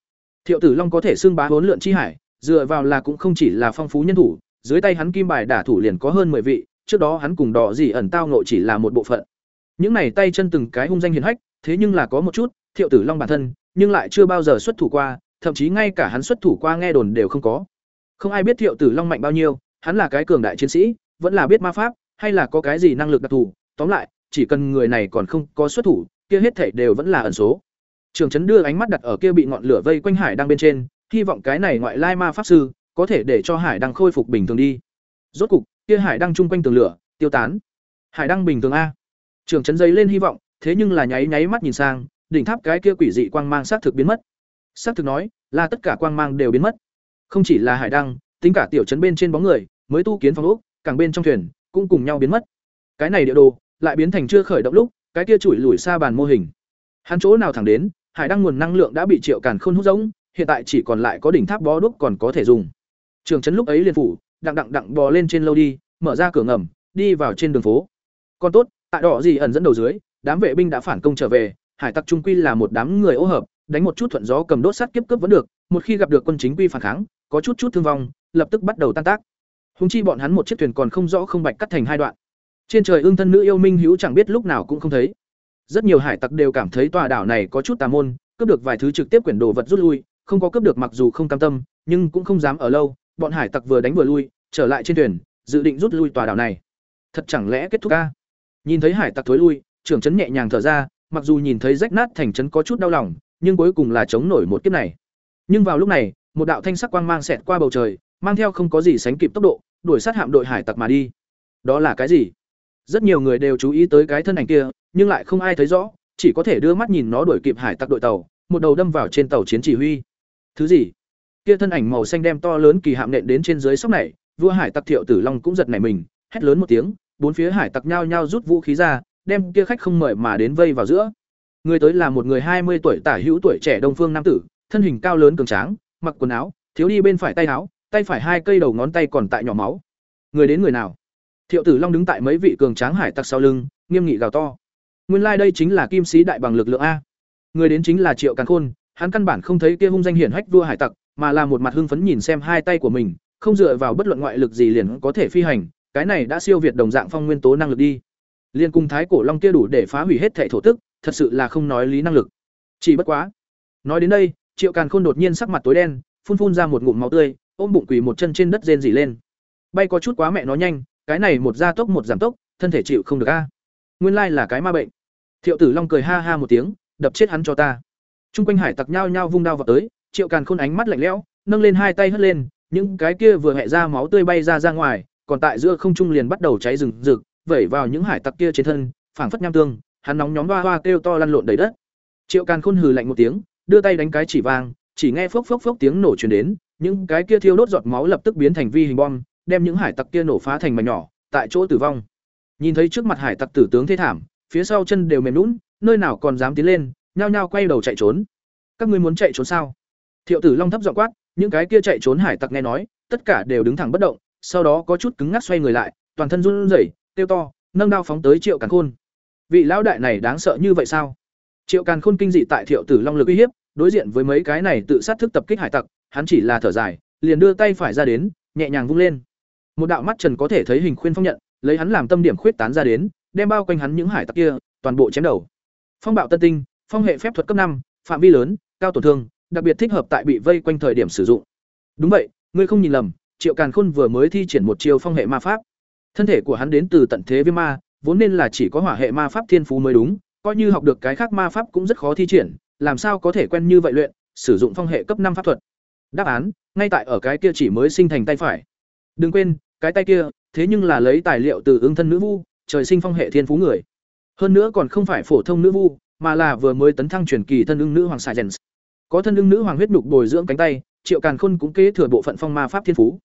Thiệu Tử Long có thể xưng bá huấn lượn chi hải, dựa vào là cũng không chỉ là phong phú nhân thủ, dưới tay hắn kim bài đả thủ liền có hơn 10 vị, trước đó hắn cùng đỏ gì ẩn tao ngộ chỉ là một bộ phận. Những này tay chân từng cái hung danh hiển hách, thế nhưng là có một chút, Thiệu Tử Long bản thân, nhưng lại chưa bao giờ xuất thủ qua, thậm chí ngay cả hắn xuất thủ qua nghe đồn đều không có. Không ai biết Thiệu Tử Long mạnh bao nhiêu, hắn là cái cường đại chiến sĩ, vẫn là biết ma pháp, hay là có cái gì năng lực đặc thù, tóm lại, chỉ cần người này còn không có xuất thủ, kia hết thảy đều vẫn là ẩn số. Trường trấn đưa ánh mắt đặt ở kia bị ngọn lửa vây quanh hải đang bên trên, hy vọng cái này ngoại lai ma pháp sư có thể để cho hải đăng khôi phục bình thường đi. Rốt cục kia hải đăng chung quanh tường lửa tiêu tán. Hải đăng bình thường a. Trường trấn dấy lên hy vọng thế nhưng là nháy nháy mắt nhìn sang đỉnh tháp cái kia quỷ dị quang mang xác thực biến mất. Xác thực nói là tất cả quang mang đều biến mất. Không chỉ là hải đăng tính cả tiểu trấn bên trên bóng người mới tu kiến phòng ốc, càng bên trong thuyền, cũng cùng nhau biến mất. Cái này địa đồ lại biến thành chưa khởi động lúc, cái kia chủi lủi xa bàn mô hình. Hắn chỗ nào thẳng đến, hải đăng nguồn năng lượng đã bị triệu càn khôn hút giống, hiện tại chỉ còn lại có đỉnh tháp bó đuốc còn có thể dùng. Trường trấn lúc ấy liền phủ, đặng đặng đặng bò lên trên lâu đi, mở ra cửa ngầm, đi vào trên đường phố. Còn tốt, tại đỏ gì ẩn dẫn đầu dưới, đám vệ binh đã phản công trở về, hải tặc trung quy là một đám người ô hợp, đánh một chút thuận gió cầm đốt sắt kiếp cướp vẫn được, một khi gặp được quân chính quy phản kháng, có chút chút thương vong, lập tức bắt đầu tan tác húng chi bọn hắn một chiếc thuyền còn không rõ không bạch cắt thành hai đoạn trên trời ương thân nữ yêu minh hữu chẳng biết lúc nào cũng không thấy rất nhiều hải tặc đều cảm thấy tòa đảo này có chút tà môn cướp được vài thứ trực tiếp quyển đồ vật rút lui không có cướp được mặc dù không cam tâm, nhưng cũng không dám ở lâu, bọn hải tặc vừa đánh vừa lui, trở lại trên thuyền, dự định rút lui tòa đảo này. Thật chẳng lẽ kết thúc a? Nhìn thấy hải tặc thối lui, trưởng trấn nhẹ nhàng thở ra, mặc dù nhìn thấy rách nát thành trấn có chút đau lòng, nhưng cuối cùng là chống nổi một kiếp này. Nhưng vào lúc này, một đạo thanh sắc quang mang xẹt qua bầu trời, mang theo không có gì sánh kịp tốc độ, đuổi sát hạm đội hải tặc mà đi. Đó là cái gì? Rất nhiều người đều chú ý tới cái thân ảnh kia, nhưng lại không ai thấy rõ, chỉ có thể đưa mắt nhìn nó đuổi kịp hải tặc đội tàu, một đầu đâm vào trên tàu chiến chỉ huy. Thứ gì? Kia thân ảnh màu xanh đem to lớn kỳ hạm nện đến trên dưới sóc này, vua hải tặc Thiệu Tử Long cũng giật nảy mình, hét lớn một tiếng, bốn phía hải tặc nhao nhao rút vũ khí ra, đem kia khách không mời mà đến vây vào giữa. Người tới là một người hai mươi tuổi tả hữu tuổi trẻ đông phương nam tử, thân hình cao lớn cường tráng, mặc quần áo, thiếu đi bên phải tay áo, tay phải hai cây đầu ngón tay còn tại nhỏ máu. Người đến người nào? Thiệu Tử Long đứng tại mấy vị cường tráng hải tặc sau lưng, nghiêm nghị gào to. Nguyên lai đây chính là kim sĩ đại bằng lực lượng a. Người đến chính là Triệu Càn Khôn, hắn căn bản không thấy kia hung danh hiển hách vua hải tặc, mà là một mặt hưng phấn nhìn xem hai tay của mình, không dựa vào bất luận ngoại lực gì liền có thể phi hành, cái này đã siêu việt đồng dạng phong nguyên tố năng lực đi. Liên cung thái cổ long kia đủ để phá hủy hết thệ thổ tức, thật sự là không nói lý năng lực. Chỉ bất quá. Nói đến đây, Triệu Càn Khôn đột nhiên sắc mặt tối đen, phun phun ra một ngụm máu tươi, ôm bụng quỳ một chân trên đất rên rỉ lên. Bay có chút quá mẹ nó nhanh, cái này một gia tốc một giảm tốc, thân thể chịu không được a. Nguyên lai là cái ma bệnh. Thiệu Tử Long cười ha ha một tiếng, đập chết hắn cho ta. Trung quanh hải tặc nhao nhao vung đao vào tới, Triệu Càn Khôn ánh mắt lạnh lẽo, nâng lên hai tay hất lên, những cái kia vừa hẹ ra máu tươi bay ra ra ngoài, còn tại giữa không trung liền bắt đầu cháy rừng rực, vẩy vào những hải tặc kia trên thân, phảng phất nham tương, hắn nóng nhóm hoa hoa kêu to lăn lộn đầy đất. Triệu Càn Khôn hừ lạnh một tiếng, đưa tay đánh cái chỉ vang, chỉ nghe phốc phốc phốc tiếng nổ truyền đến, những cái kia thiêu đốt giọt máu lập tức biến thành vi hình bom, đem những hải tặc kia nổ phá thành mảnh nhỏ, tại chỗ tử vong. Nhìn thấy trước mặt hải tặc tử tướng thế thảm, phía sau chân đều mềm lún nơi nào còn dám tiến lên, nhao nhao quay đầu chạy trốn. Các ngươi muốn chạy trốn sao? Thiệu Tử Long thấp giọng quát, những cái kia chạy trốn hải tặc nghe nói, tất cả đều đứng thẳng bất động, sau đó có chút cứng ngắc xoay người lại, toàn thân run rẩy, tiêu to, nâng đao phóng tới Triệu Càn Khôn. Vị lão đại này đáng sợ như vậy sao? Triệu Càn Khôn kinh dị tại Thiệu Tử Long lực uy hiếp, đối diện với mấy cái này tự sát thức tập kích hải tặc, hắn chỉ là thở dài, liền đưa tay phải ra đến, nhẹ nhàng vung lên. Một đạo mắt trần có thể thấy hình khuyên phong nhận, lấy hắn làm tâm điểm khuyết tán ra đến, đem bao quanh hắn những hải tặc kia, toàn bộ chém đầu. Phong bạo tân tinh, phong hệ phép thuật cấp năm, phạm vi lớn, cao tổn thương, đặc biệt thích hợp tại bị vây quanh thời điểm sử dụng. Đúng vậy, ngươi không nhìn lầm, Triệu Càn Khôn vừa mới thi triển một chiêu phong hệ ma pháp. Thân thể của hắn đến từ tận thế viêm ma, vốn nên là chỉ có hỏa hệ ma pháp thiên phú mới đúng, coi như học được cái khác ma pháp cũng rất khó thi triển, làm sao có thể quen như vậy luyện, sử dụng phong hệ cấp năm pháp thuật. Đáp án, ngay tại ở cái kia chỉ mới sinh thành tay phải. Đừng quên, cái tay kia, thế nhưng là lấy tài liệu từ ứng thân nữ vu, trời sinh phong hệ thiên phú người. Hơn nữa còn không phải phổ thông nữ vu, mà là vừa mới tấn thăng truyền kỳ thân ưng nữ hoàng Silence. Có thân ưng nữ hoàng huyết đục bồi dưỡng cánh tay, Triệu Càn Khôn cũng kế thừa bộ phận phong ma pháp thiên phú.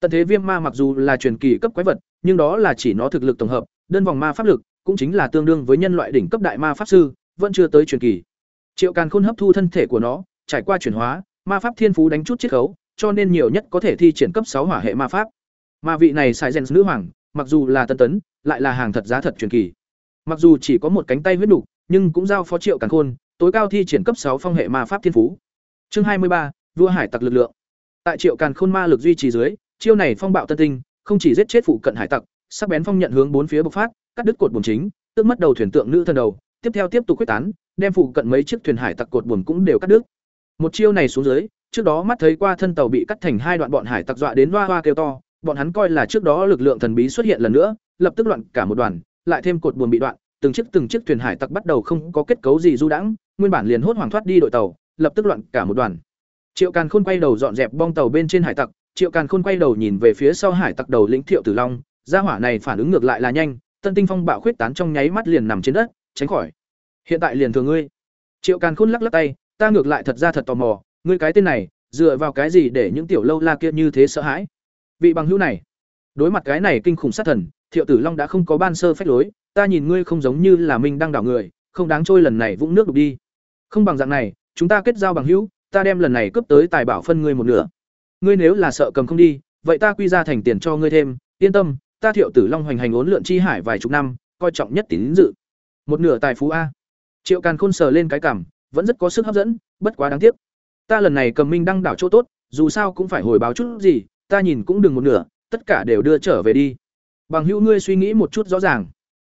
Tận thế viêm ma mặc dù là truyền kỳ cấp quái vật, nhưng đó là chỉ nó thực lực tổng hợp, đơn vòng ma pháp lực cũng chính là tương đương với nhân loại đỉnh cấp đại ma pháp sư, vẫn chưa tới truyền kỳ. Triệu Càn Khôn hấp thu thân thể của nó, trải qua chuyển hóa, ma pháp thiên phú đánh chút chiết khấu, cho nên nhiều nhất có thể thi triển cấp sáu hỏa hệ ma pháp. Mà vị này Sai nữ hoàng, mặc dù là tân tấn, lại là hàng thật giá thật truyền kỳ. Mặc dù chỉ có một cánh tay huyết đủ, nhưng cũng giao phó Triệu Càn Khôn, tối cao thi triển cấp sáu phong hệ ma pháp thiên phú. Chương hai mươi ba, vua hải tặc lực lượng. Tại Triệu Càn Khôn ma lực duy trì dưới, chiêu này phong bạo tân tinh, không chỉ giết chết phụ cận hải tặc, sắc bén phong nhận hướng bốn phía bộc phát, cắt đứt cột buồm chính, tước mất đầu thuyền tượng nữ thân đầu, tiếp theo tiếp tục quyết tán, đem phụ cận mấy chiếc thuyền hải tặc cột buồm cũng đều cắt đứt. Một chiêu này xuống dưới, trước đó mắt thấy qua thân tàu bị cắt thành hai đoạn bọn hải tặc dọa đến hoa hoa kêu to, bọn hắn coi là trước đó lực lượng thần bí xuất hiện lần nữa, lập tức loạn cả một đoàn, lại thêm cột buồm bị đoạn, từng chiếc từng chiếc thuyền hải tặc bắt đầu không có kết cấu gì du đãng, nguyên bản liền hốt hoảng thoát đi đội tàu, lập tức loạn cả một đoàn. Triệu Càn Khôn quay đầu dọn dẹp bong tàu bên trên hải tặc, Triệu Càn Khôn quay đầu nhìn về phía sau hải tặc đầu lĩnh Thiệu Tử Long, gia hỏa này phản ứng ngược lại là nhanh, tân tinh phong bạo khuyết tán trong nháy mắt liền nằm trên đất, tránh khỏi. Hiện tại liền thường ngươi. Triệu Càn Khôn lắc lắc tay, ta ngược lại thật ra thật tò mò, ngươi cái tên này, dựa vào cái gì để những tiểu lâu la kia như thế sợ hãi? Vị bằng hữu này, đối mặt cái này kinh khủng sát thần, Thiệu Tử Long đã không có ban sơ phách lối, ta nhìn ngươi không giống như là mình đang đảo người, không đáng trôi lần này vũng nước đục đi. Không bằng dạng này, chúng ta kết giao bằng hữu, ta đem lần này cướp tới tài bảo phân ngươi một nửa. Ngươi nếu là sợ cầm không đi, vậy ta quy ra thành tiền cho ngươi thêm, yên tâm, ta Thiệu Tử Long hoành hành ốn lượn chi hải vài chục năm, coi trọng nhất tín dự. Một nửa tài phú a. Triệu Càn Khôn sờ lên cái cảm vẫn rất có sức hấp dẫn, bất quá đáng tiếc. Ta lần này cầm minh đăng đảo chỗ tốt, dù sao cũng phải hồi báo chút gì, ta nhìn cũng đừng một nửa, tất cả đều đưa trở về đi. Bằng hữu ngươi suy nghĩ một chút rõ ràng.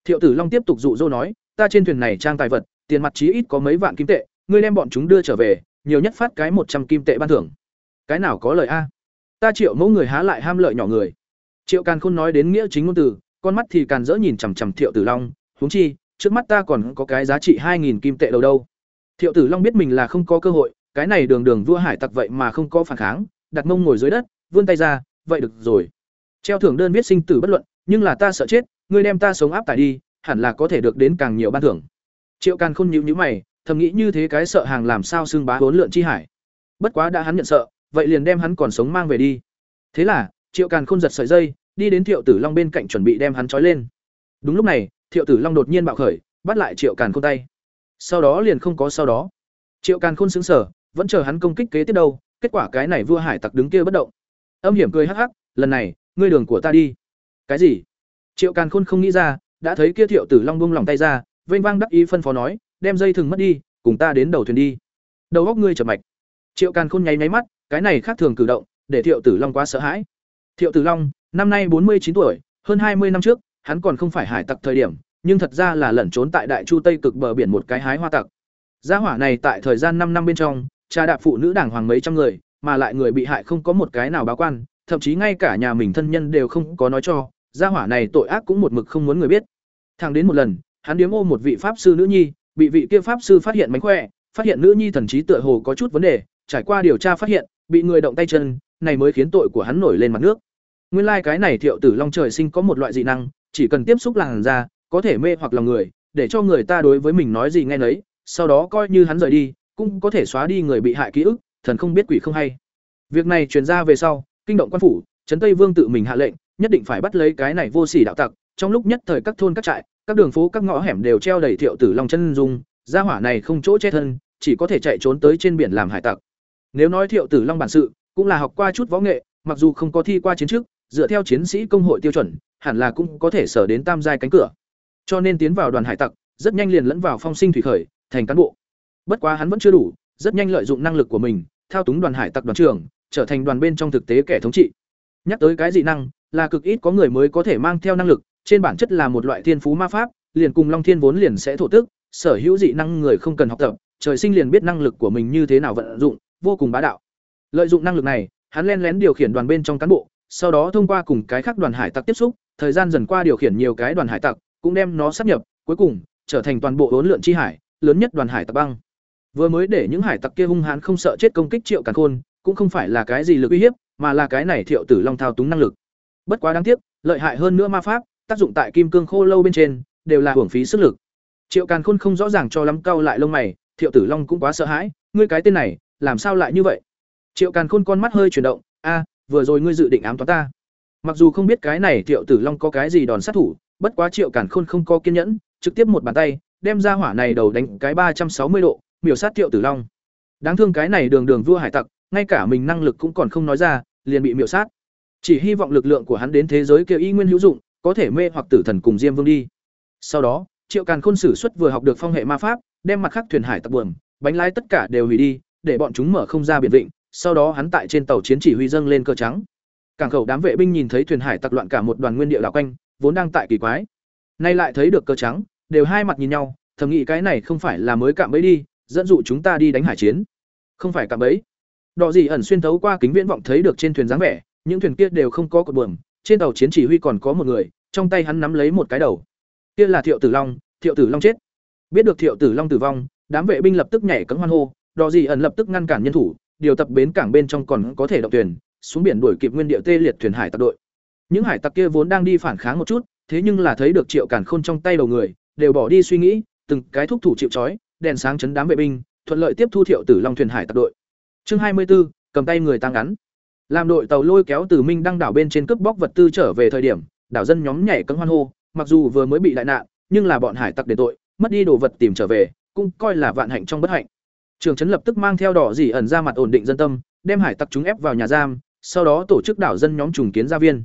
Thiệu Tử Long tiếp tục dụ dỗ nói, ta trên thuyền này trang tài vật, tiền mặt chí ít có mấy vạn kim tệ, ngươi đem bọn chúng đưa trở về, nhiều nhất phát cái một trăm kim tệ ban thưởng. Cái nào có lợi a? Ta Triệu mẫu người há lại ham lợi nhỏ người. Triệu Càn Khôn nói đến nghĩa chính ngôn từ, con mắt thì càn dỡ nhìn chằm chằm Thiệu Tử Long, huống chi, trước mắt ta còn có cái giá trị hai nghìn kim tệ đầu đâu. Thiệu Tử Long biết mình là không có cơ hội, cái này đường đường vua hải tặc vậy mà không có phản kháng, đặt mông ngồi dưới đất, vươn tay ra, vậy được rồi. Treo thưởng đơn viết sinh tử bất luận, nhưng là ta sợ chết, ngươi đem ta sống áp tải đi, hẳn là có thể được đến càng nhiều ban thưởng. Triệu Càn Khôn nhíu nhíu mày, thầm nghĩ như thế cái sợ hàng làm sao xưng bá hỗn lượn chi hải. Bất quá đã hắn nhận sợ, vậy liền đem hắn còn sống mang về đi. Thế là, Triệu Càn Khôn giật sợi dây, đi đến Thiệu Tử Long bên cạnh chuẩn bị đem hắn trói lên. Đúng lúc này, Thiệu Tử Long đột nhiên bạo khởi, bắt lại Triệu Càn Khôn tay. Sau đó liền không có sau đó. Triệu Càn Khôn xứng sở vẫn chờ hắn công kích kế tiếp đâu, kết quả cái này vua hải tặc đứng kia bất động. Âm hiểm cười hắc hắc, lần này, ngươi đường của ta đi. Cái gì? Triệu Càn Khôn không nghĩ ra, đã thấy kia Thiệu Tử Long buông lòng tay ra, vênh vang đắc ý phân phó nói, đem dây thừng mất đi, cùng ta đến đầu thuyền đi. Đầu góc ngươi chập mạch. Triệu Càn Khôn nháy nháy mắt, cái này khác thường cử động, để Thiệu Tử Long quá sợ hãi. Thiệu Tử Long, năm nay bốn mươi chín tuổi, hơn hai mươi năm trước, hắn còn không phải hải tặc thời điểm, nhưng thật ra là lẩn trốn tại Đại Chu Tây cực bờ biển một cái hái hoa tặc. Gia hỏa này tại thời gian năm năm bên trong, cha đạp phụ nữ đảng hoàng mấy trăm người, mà lại người bị hại không có một cái nào báo quan, thậm chí ngay cả nhà mình thân nhân đều không có nói cho, gia hỏa này tội ác cũng một mực không muốn người biết. Thẳng đến một lần, hắn điếm ô một vị pháp sư nữ nhi, bị vị kia pháp sư phát hiện mánh khỏe, phát hiện nữ nhi thần trí tựa hồ có chút vấn đề, trải qua điều tra phát hiện, bị người động tay chân, này mới khiến tội của hắn nổi lên mặt nước. Nguyên lai like cái này Thiệu Tử Long trời sinh có một loại dị năng, chỉ cần tiếp xúc làn da, có thể mê hoặc lòng người, để cho người ta đối với mình nói gì nghe nấy, sau đó coi như hắn rời đi, cũng có thể xóa đi người bị hại ký ức, thần không biết quỷ không hay. Việc này truyền ra về sau, kinh động quan phủ, trấn Tây Vương tự mình hạ lệnh, nhất định phải bắt lấy cái này vô sỉ đạo tặc, trong lúc nhất thời các thôn các trại, các đường phố các ngõ hẻm đều treo đầy Thiệu Tử Long chân dung, gia hỏa này không chỗ che thân, chỉ có thể chạy trốn tới trên biển làm hải tặc. Nếu nói Thiệu Tử Long bản sự, cũng là học qua chút võ nghệ, mặc dù không có thi qua chiến trước, dựa theo chiến sĩ công hội tiêu chuẩn, hẳn là cũng có thể sở đến tam giai cánh cửa. Cho nên tiến vào đoàn hải tặc, rất nhanh liền lẫn vào phong sinh thủy khởi, thành cán bộ. Bất quá hắn vẫn chưa đủ, rất nhanh lợi dụng năng lực của mình, thao túng đoàn hải tặc đoàn trưởng, trở thành đoàn bên trong thực tế kẻ thống trị. Nhắc tới cái dị năng, là cực ít có người mới có thể mang theo năng lực, trên bản chất là một loại thiên phú ma pháp, liền cùng Long Thiên vốn liền sẽ thổ tức, sở hữu dị năng người không cần học tập, trời sinh liền biết năng lực của mình như thế nào vận dụng, vô cùng bá đạo. Lợi dụng năng lực này, hắn len lén điều khiển đoàn bên trong cán bộ, sau đó thông qua cùng cái khác đoàn hải tặc tiếp xúc, thời gian dần qua điều khiển nhiều cái đoàn hải tặc, cũng đem nó sáp nhập, cuối cùng trở thành toàn bộ hỗn lượn chi hải, lớn nhất đoàn hải tặc băng. Vừa mới để những hải tặc kia hung hãn không sợ chết công kích Triệu Càn Khôn, cũng không phải là cái gì lực uy hiếp, mà là cái này Thiệu Tử Long thao túng năng lực. Bất quá đáng tiếc, lợi hại hơn nữa ma pháp, tác dụng tại kim cương khô lâu bên trên, đều là hưởng phí sức lực. Triệu Càn Khôn không rõ ràng cho lắm cau lại lông mày, Thiệu Tử Long cũng quá sợ hãi, ngươi cái tên này, làm sao lại như vậy? Triệu Càn Khôn con mắt hơi chuyển động, a, vừa rồi ngươi dự định ám toán ta. Mặc dù không biết cái này Thiệu Tử Long có cái gì đòn sát thủ, bất quá Triệu Càn Khôn không có kiên nhẫn, trực tiếp một bàn tay, đem ra hỏa này đầu đánh cái ba trăm sáu mươi độ, miểu sát triệu Tử Long. Đáng thương cái này đường đường vua hải tặc, ngay cả mình năng lực cũng còn không nói ra, liền bị miểu sát. Chỉ hy vọng lực lượng của hắn đến thế giới kia y nguyên hữu dụng, có thể mê hoặc tử thần cùng Diêm Vương đi. Sau đó, Triệu Càn Khôn sử xuất vừa học được phong hệ ma pháp, đem mặt khác thuyền hải tặc buồm, bánh lái tất cả đều hủy đi, để bọn chúng mở không ra biển vịnh, sau đó hắn tại trên tàu chiến chỉ huy dâng lên cờ trắng. Cảng khẩu đám vệ binh nhìn thấy thuyền hải tặc loạn cả một đoàn nguyên địa đảo quanh, vốn đang tại kỳ quái. Nay lại thấy được cờ trắng, đều hai mặt nhìn nhau, thầm nghĩ cái này không phải là mới cạm bẫy đi, dẫn dụ chúng ta đi đánh hải chiến. Không phải cạm bẫy. Đọ gì ẩn xuyên thấu qua kính viễn vọng thấy được trên thuyền dáng vẻ, những thuyền kia đều không có cột buồm, trên tàu chiến chỉ huy còn có một người, trong tay hắn nắm lấy một cái đầu. Kia là Thiệu Tử Long, Thiệu Tử Long chết. Biết được Thiệu Tử Long tử vong, đám vệ binh lập tức nhảy cấm hoan hô, đò gì ẩn lập tức ngăn cản nhân thủ, điều tập bến cảng bên trong còn có thể động thuyền, xuống biển đuổi kịp nguyên địa tê liệt thuyền hải tặc đội. Những hải tặc kia vốn đang đi phản kháng một chút, thế nhưng là thấy được Triệu cản Khôn trong tay đầu người, đều bỏ đi suy nghĩ, từng cái thúc thủ chịu trói, đèn sáng chấn đám vệ binh, thuận lợi tiếp thu Thiệu Tử Long thuyền hải tặc đội. Chương hai mươi 24, cầm tay người tăng ngắn. Làm đội tàu lôi kéo từ Minh đang đảo bên trên cướp bóc vật tư trở về thời điểm, đảo dân nhóm nhảy cẫng hoan hô, mặc dù vừa mới bị đại nạn, nhưng là bọn hải tặc đền tội, mất đi đồ vật tìm trở về, cũng coi là vạn hạnh trong bất hạnh. Trường trấn lập tức mang theo đỏ dỉ ẩn ra mặt ổn định dân tâm, đem hải tặc chúng ép vào nhà giam, sau đó tổ chức đảo dân nhóm trùng kiến gia viên.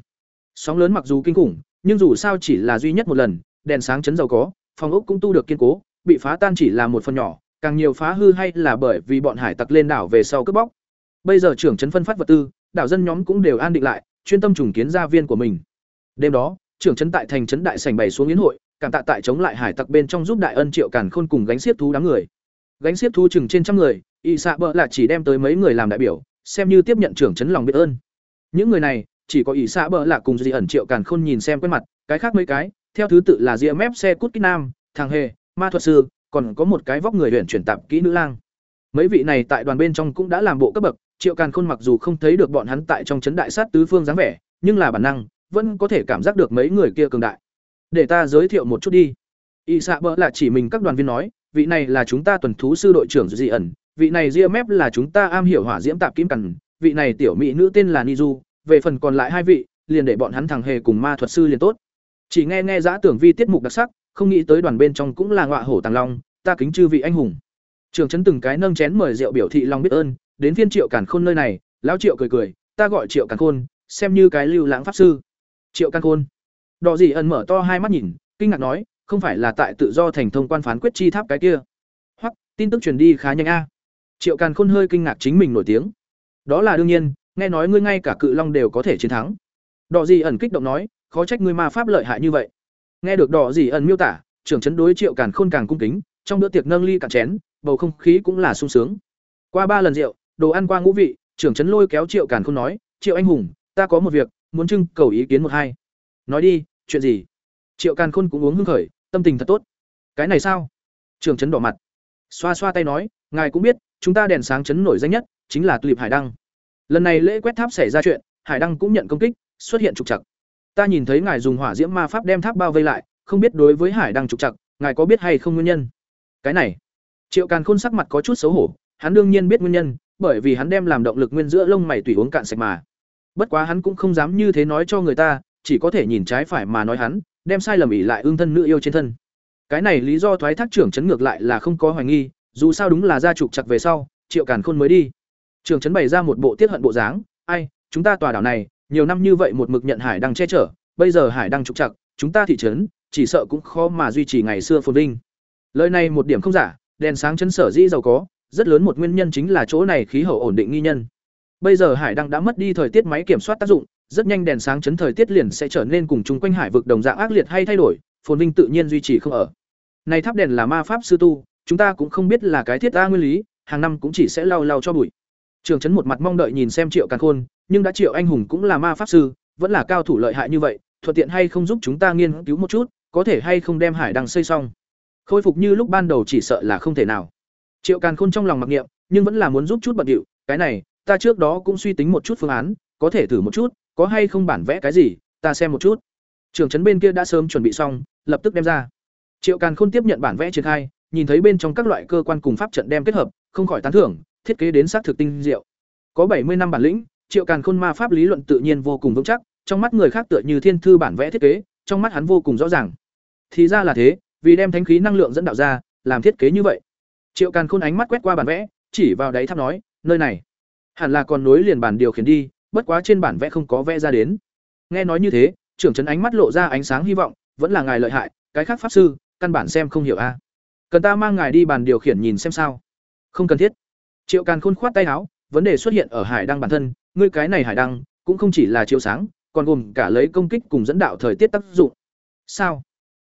Sóng lớn mặc dù kinh khủng, nhưng dù sao chỉ là duy nhất một lần, đèn sáng chấn giàu có, phòng ốc cũng tu được kiên cố, bị phá tan chỉ là một phần nhỏ, càng nhiều phá hư hay là bởi vì bọn hải tặc lên đảo về sau cướp bóc. Bây giờ trưởng trấn phân phát vật tư, đảo dân nhóm cũng đều an định lại, chuyên tâm trùng kiến gia viên của mình. Đêm đó, trưởng trấn tại thành trấn đại sảnh bày xuống yến hội, cảm tạ tại chống lại hải tặc bên trong giúp đại ân triệu càn khôn cùng gánh xiết thú đám người. Gánh xiết thú chừng trên trăm người, y xạ bợ là chỉ đem tới mấy người làm đại biểu, xem như tiếp nhận trưởng trấn lòng biết ơn. Những người này, chỉ có y xã bợ là cùng dị ẩn triệu càn khôn nhìn xem quen mặt, cái khác mấy cái, theo thứ tự là Ria Mép xe cút kít nam, thằng hề, ma thuật sư, còn có một cái vóc người luyện chuyển tạp kỹ nữ lang. Mấy vị này tại đoàn bên trong cũng đã làm bộ cấp bậc, Triệu Càn Khôn mặc dù không thấy được bọn hắn tại trong chấn đại sát tứ phương dáng vẻ, nhưng là bản năng, vẫn có thể cảm giác được mấy người kia cường đại. Để ta giới thiệu một chút đi. Y xạ bỡ là chỉ mình các đoàn viên nói, vị này là chúng ta tuần thú sư đội trưởng Dị ẩn, vị này Ria Mép là chúng ta am hiểu hỏa diễm tạp kim cằn, vị này tiểu mỹ nữ tên là Niju, về phần còn lại hai vị, liền để bọn hắn thằng hề cùng ma thuật sư liền tốt. Chỉ nghe nghe dã tưởng vi tiết mục đặc sắc, không nghĩ tới đoàn bên trong cũng là ngọa hổ tàng long, ta kính chư vị anh hùng. Trường trấn từng cái nâng chén mời rượu biểu thị lòng biết ơn, đến phiên Triệu Càn Khôn nơi này, lão Triệu cười cười, ta gọi Triệu Càn Khôn, xem như cái lưu lãng pháp sư. Triệu Càn Khôn. Đọ gì ẩn mở to hai mắt nhìn, kinh ngạc nói, không phải là tại tự do thành thông quan phán quyết chi tháp cái kia. Hoặc, tin tức truyền đi khá nhanh a. Triệu Càn Khôn hơi kinh ngạc chính mình nổi tiếng. Đó là đương nhiên, nghe nói ngươi ngay cả cự long đều có thể chiến thắng. Đỏ gì ẩn kích động nói, khó trách ngươi ma pháp lợi hại như vậy. Nghe được đỏ gì ẩn miêu tả, trưởng chấn đối Triệu Càn Khôn càng cung kính, trong bữa tiệc nâng ly cạn chén, bầu không khí cũng là sung sướng. Qua ba lần rượu, đồ ăn qua ngũ vị, trưởng chấn lôi kéo Triệu Càn Khôn nói, "Triệu anh hùng, ta có một việc, muốn trưng cầu ý kiến một hai." "Nói đi, chuyện gì?" Triệu Càn Khôn cũng uống hưng khởi, tâm tình thật tốt. "Cái này sao?" Trưởng chấn đỏ mặt. Xoa xoa tay nói, "Ngài cũng biết, chúng ta đèn sáng chấn nổi danh nhất chính là Tulip Hải Đăng. Lần này lễ quét tháp xảy ra chuyện, Hải Đăng cũng nhận công kích, xuất hiện trục trặc. Ta nhìn thấy ngài dùng hỏa diễm ma pháp đem tháp bao vây lại, không biết đối với Hải Đăng trục trặc, ngài có biết hay không nguyên nhân?" Cái này, Triệu Càn Khôn sắc mặt có chút xấu hổ, hắn đương nhiên biết nguyên nhân, bởi vì hắn đem làm động lực nguyên giữa lông mày tùy uống cạn sạch mà. Bất quá hắn cũng không dám như thế nói cho người ta, chỉ có thể nhìn trái phải mà nói hắn, đem sai lầm ỉ lại ương thân nữ yêu trên thân. Cái này lý do thoái thác trưởng chấn ngược lại là không có hoài nghi, dù sao đúng là gia trục chặt về sau, Triệu Càn Khôn mới đi. Trưởng chấn bày ra một bộ tiết hận bộ dáng, ai, chúng ta tòa đảo này, nhiều năm như vậy một mực nhận hải đang che chở, bây giờ hải đang trục trặc, chúng ta thị trấn, chỉ sợ cũng khó mà duy trì ngày xưa phồn vinh. Lời này một điểm không giả, đèn sáng trấn sở dĩ giàu có, rất lớn một nguyên nhân chính là chỗ này khí hậu ổn định nghi nhân. Bây giờ hải đang đã mất đi thời tiết máy kiểm soát tác dụng, rất nhanh đèn sáng chấn thời tiết liền sẽ trở nên cùng chung quanh hải vực đồng dạng ác liệt hay thay đổi, phồn vinh tự nhiên duy trì không ở. Này tháp đèn là ma pháp sư tu, chúng ta cũng không biết là cái thiết a nguyên lý, hàng năm cũng chỉ sẽ lau lau cho bụi. Trường trấn một mặt mong đợi nhìn xem Triệu Càn Khôn, nhưng đã Triệu anh hùng cũng là ma pháp sư, vẫn là cao thủ lợi hại như vậy, thuận tiện hay không giúp chúng ta nghiên cứu một chút, có thể hay không đem hải đăng xây xong. Khôi phục như lúc ban đầu chỉ sợ là không thể nào. Triệu càn khôn trong lòng mặc niệm nhưng vẫn là muốn giúp chút bận điệu cái này ta trước đó cũng suy tính một chút phương án có thể thử một chút có hay không bản vẽ cái gì ta xem một chút. Trường trấn bên kia đã sớm chuẩn bị xong lập tức đem ra. Triệu càn khôn tiếp nhận bản vẽ triển khai nhìn thấy bên trong các loại cơ quan cùng pháp trận đem kết hợp không khỏi tán thưởng thiết kế đến xác thực tinh diệu có bảy mươi năm bản lĩnh triệu càn khôn ma pháp lý luận tự nhiên vô cùng vững chắc trong mắt người khác tựa như thiên thư bản vẽ thiết kế trong mắt hắn vô cùng rõ ràng thì ra là thế vì đem thánh khí năng lượng dẫn đạo ra, làm thiết kế như vậy. Triệu Càn Khôn ánh mắt quét qua bản vẽ, chỉ vào đáy tháp nói, nơi này hẳn là còn nối liền bản điều khiển đi, bất quá trên bản vẽ không có vẽ ra đến. Nghe nói như thế, trưởng trấn ánh mắt lộ ra ánh sáng hy vọng, vẫn là ngài lợi hại, cái khác pháp sư, căn bản xem không hiểu a. Cần ta mang ngài đi bàn điều khiển nhìn xem sao? Không cần thiết. Triệu Càn Khôn khoát tay áo, vấn đề xuất hiện ở hải đăng bản thân, ngươi cái này hải đăng cũng không chỉ là chiếu sáng, còn gồm cả lấy công kích cùng dẫn đạo thời tiết tác dụng. Sao?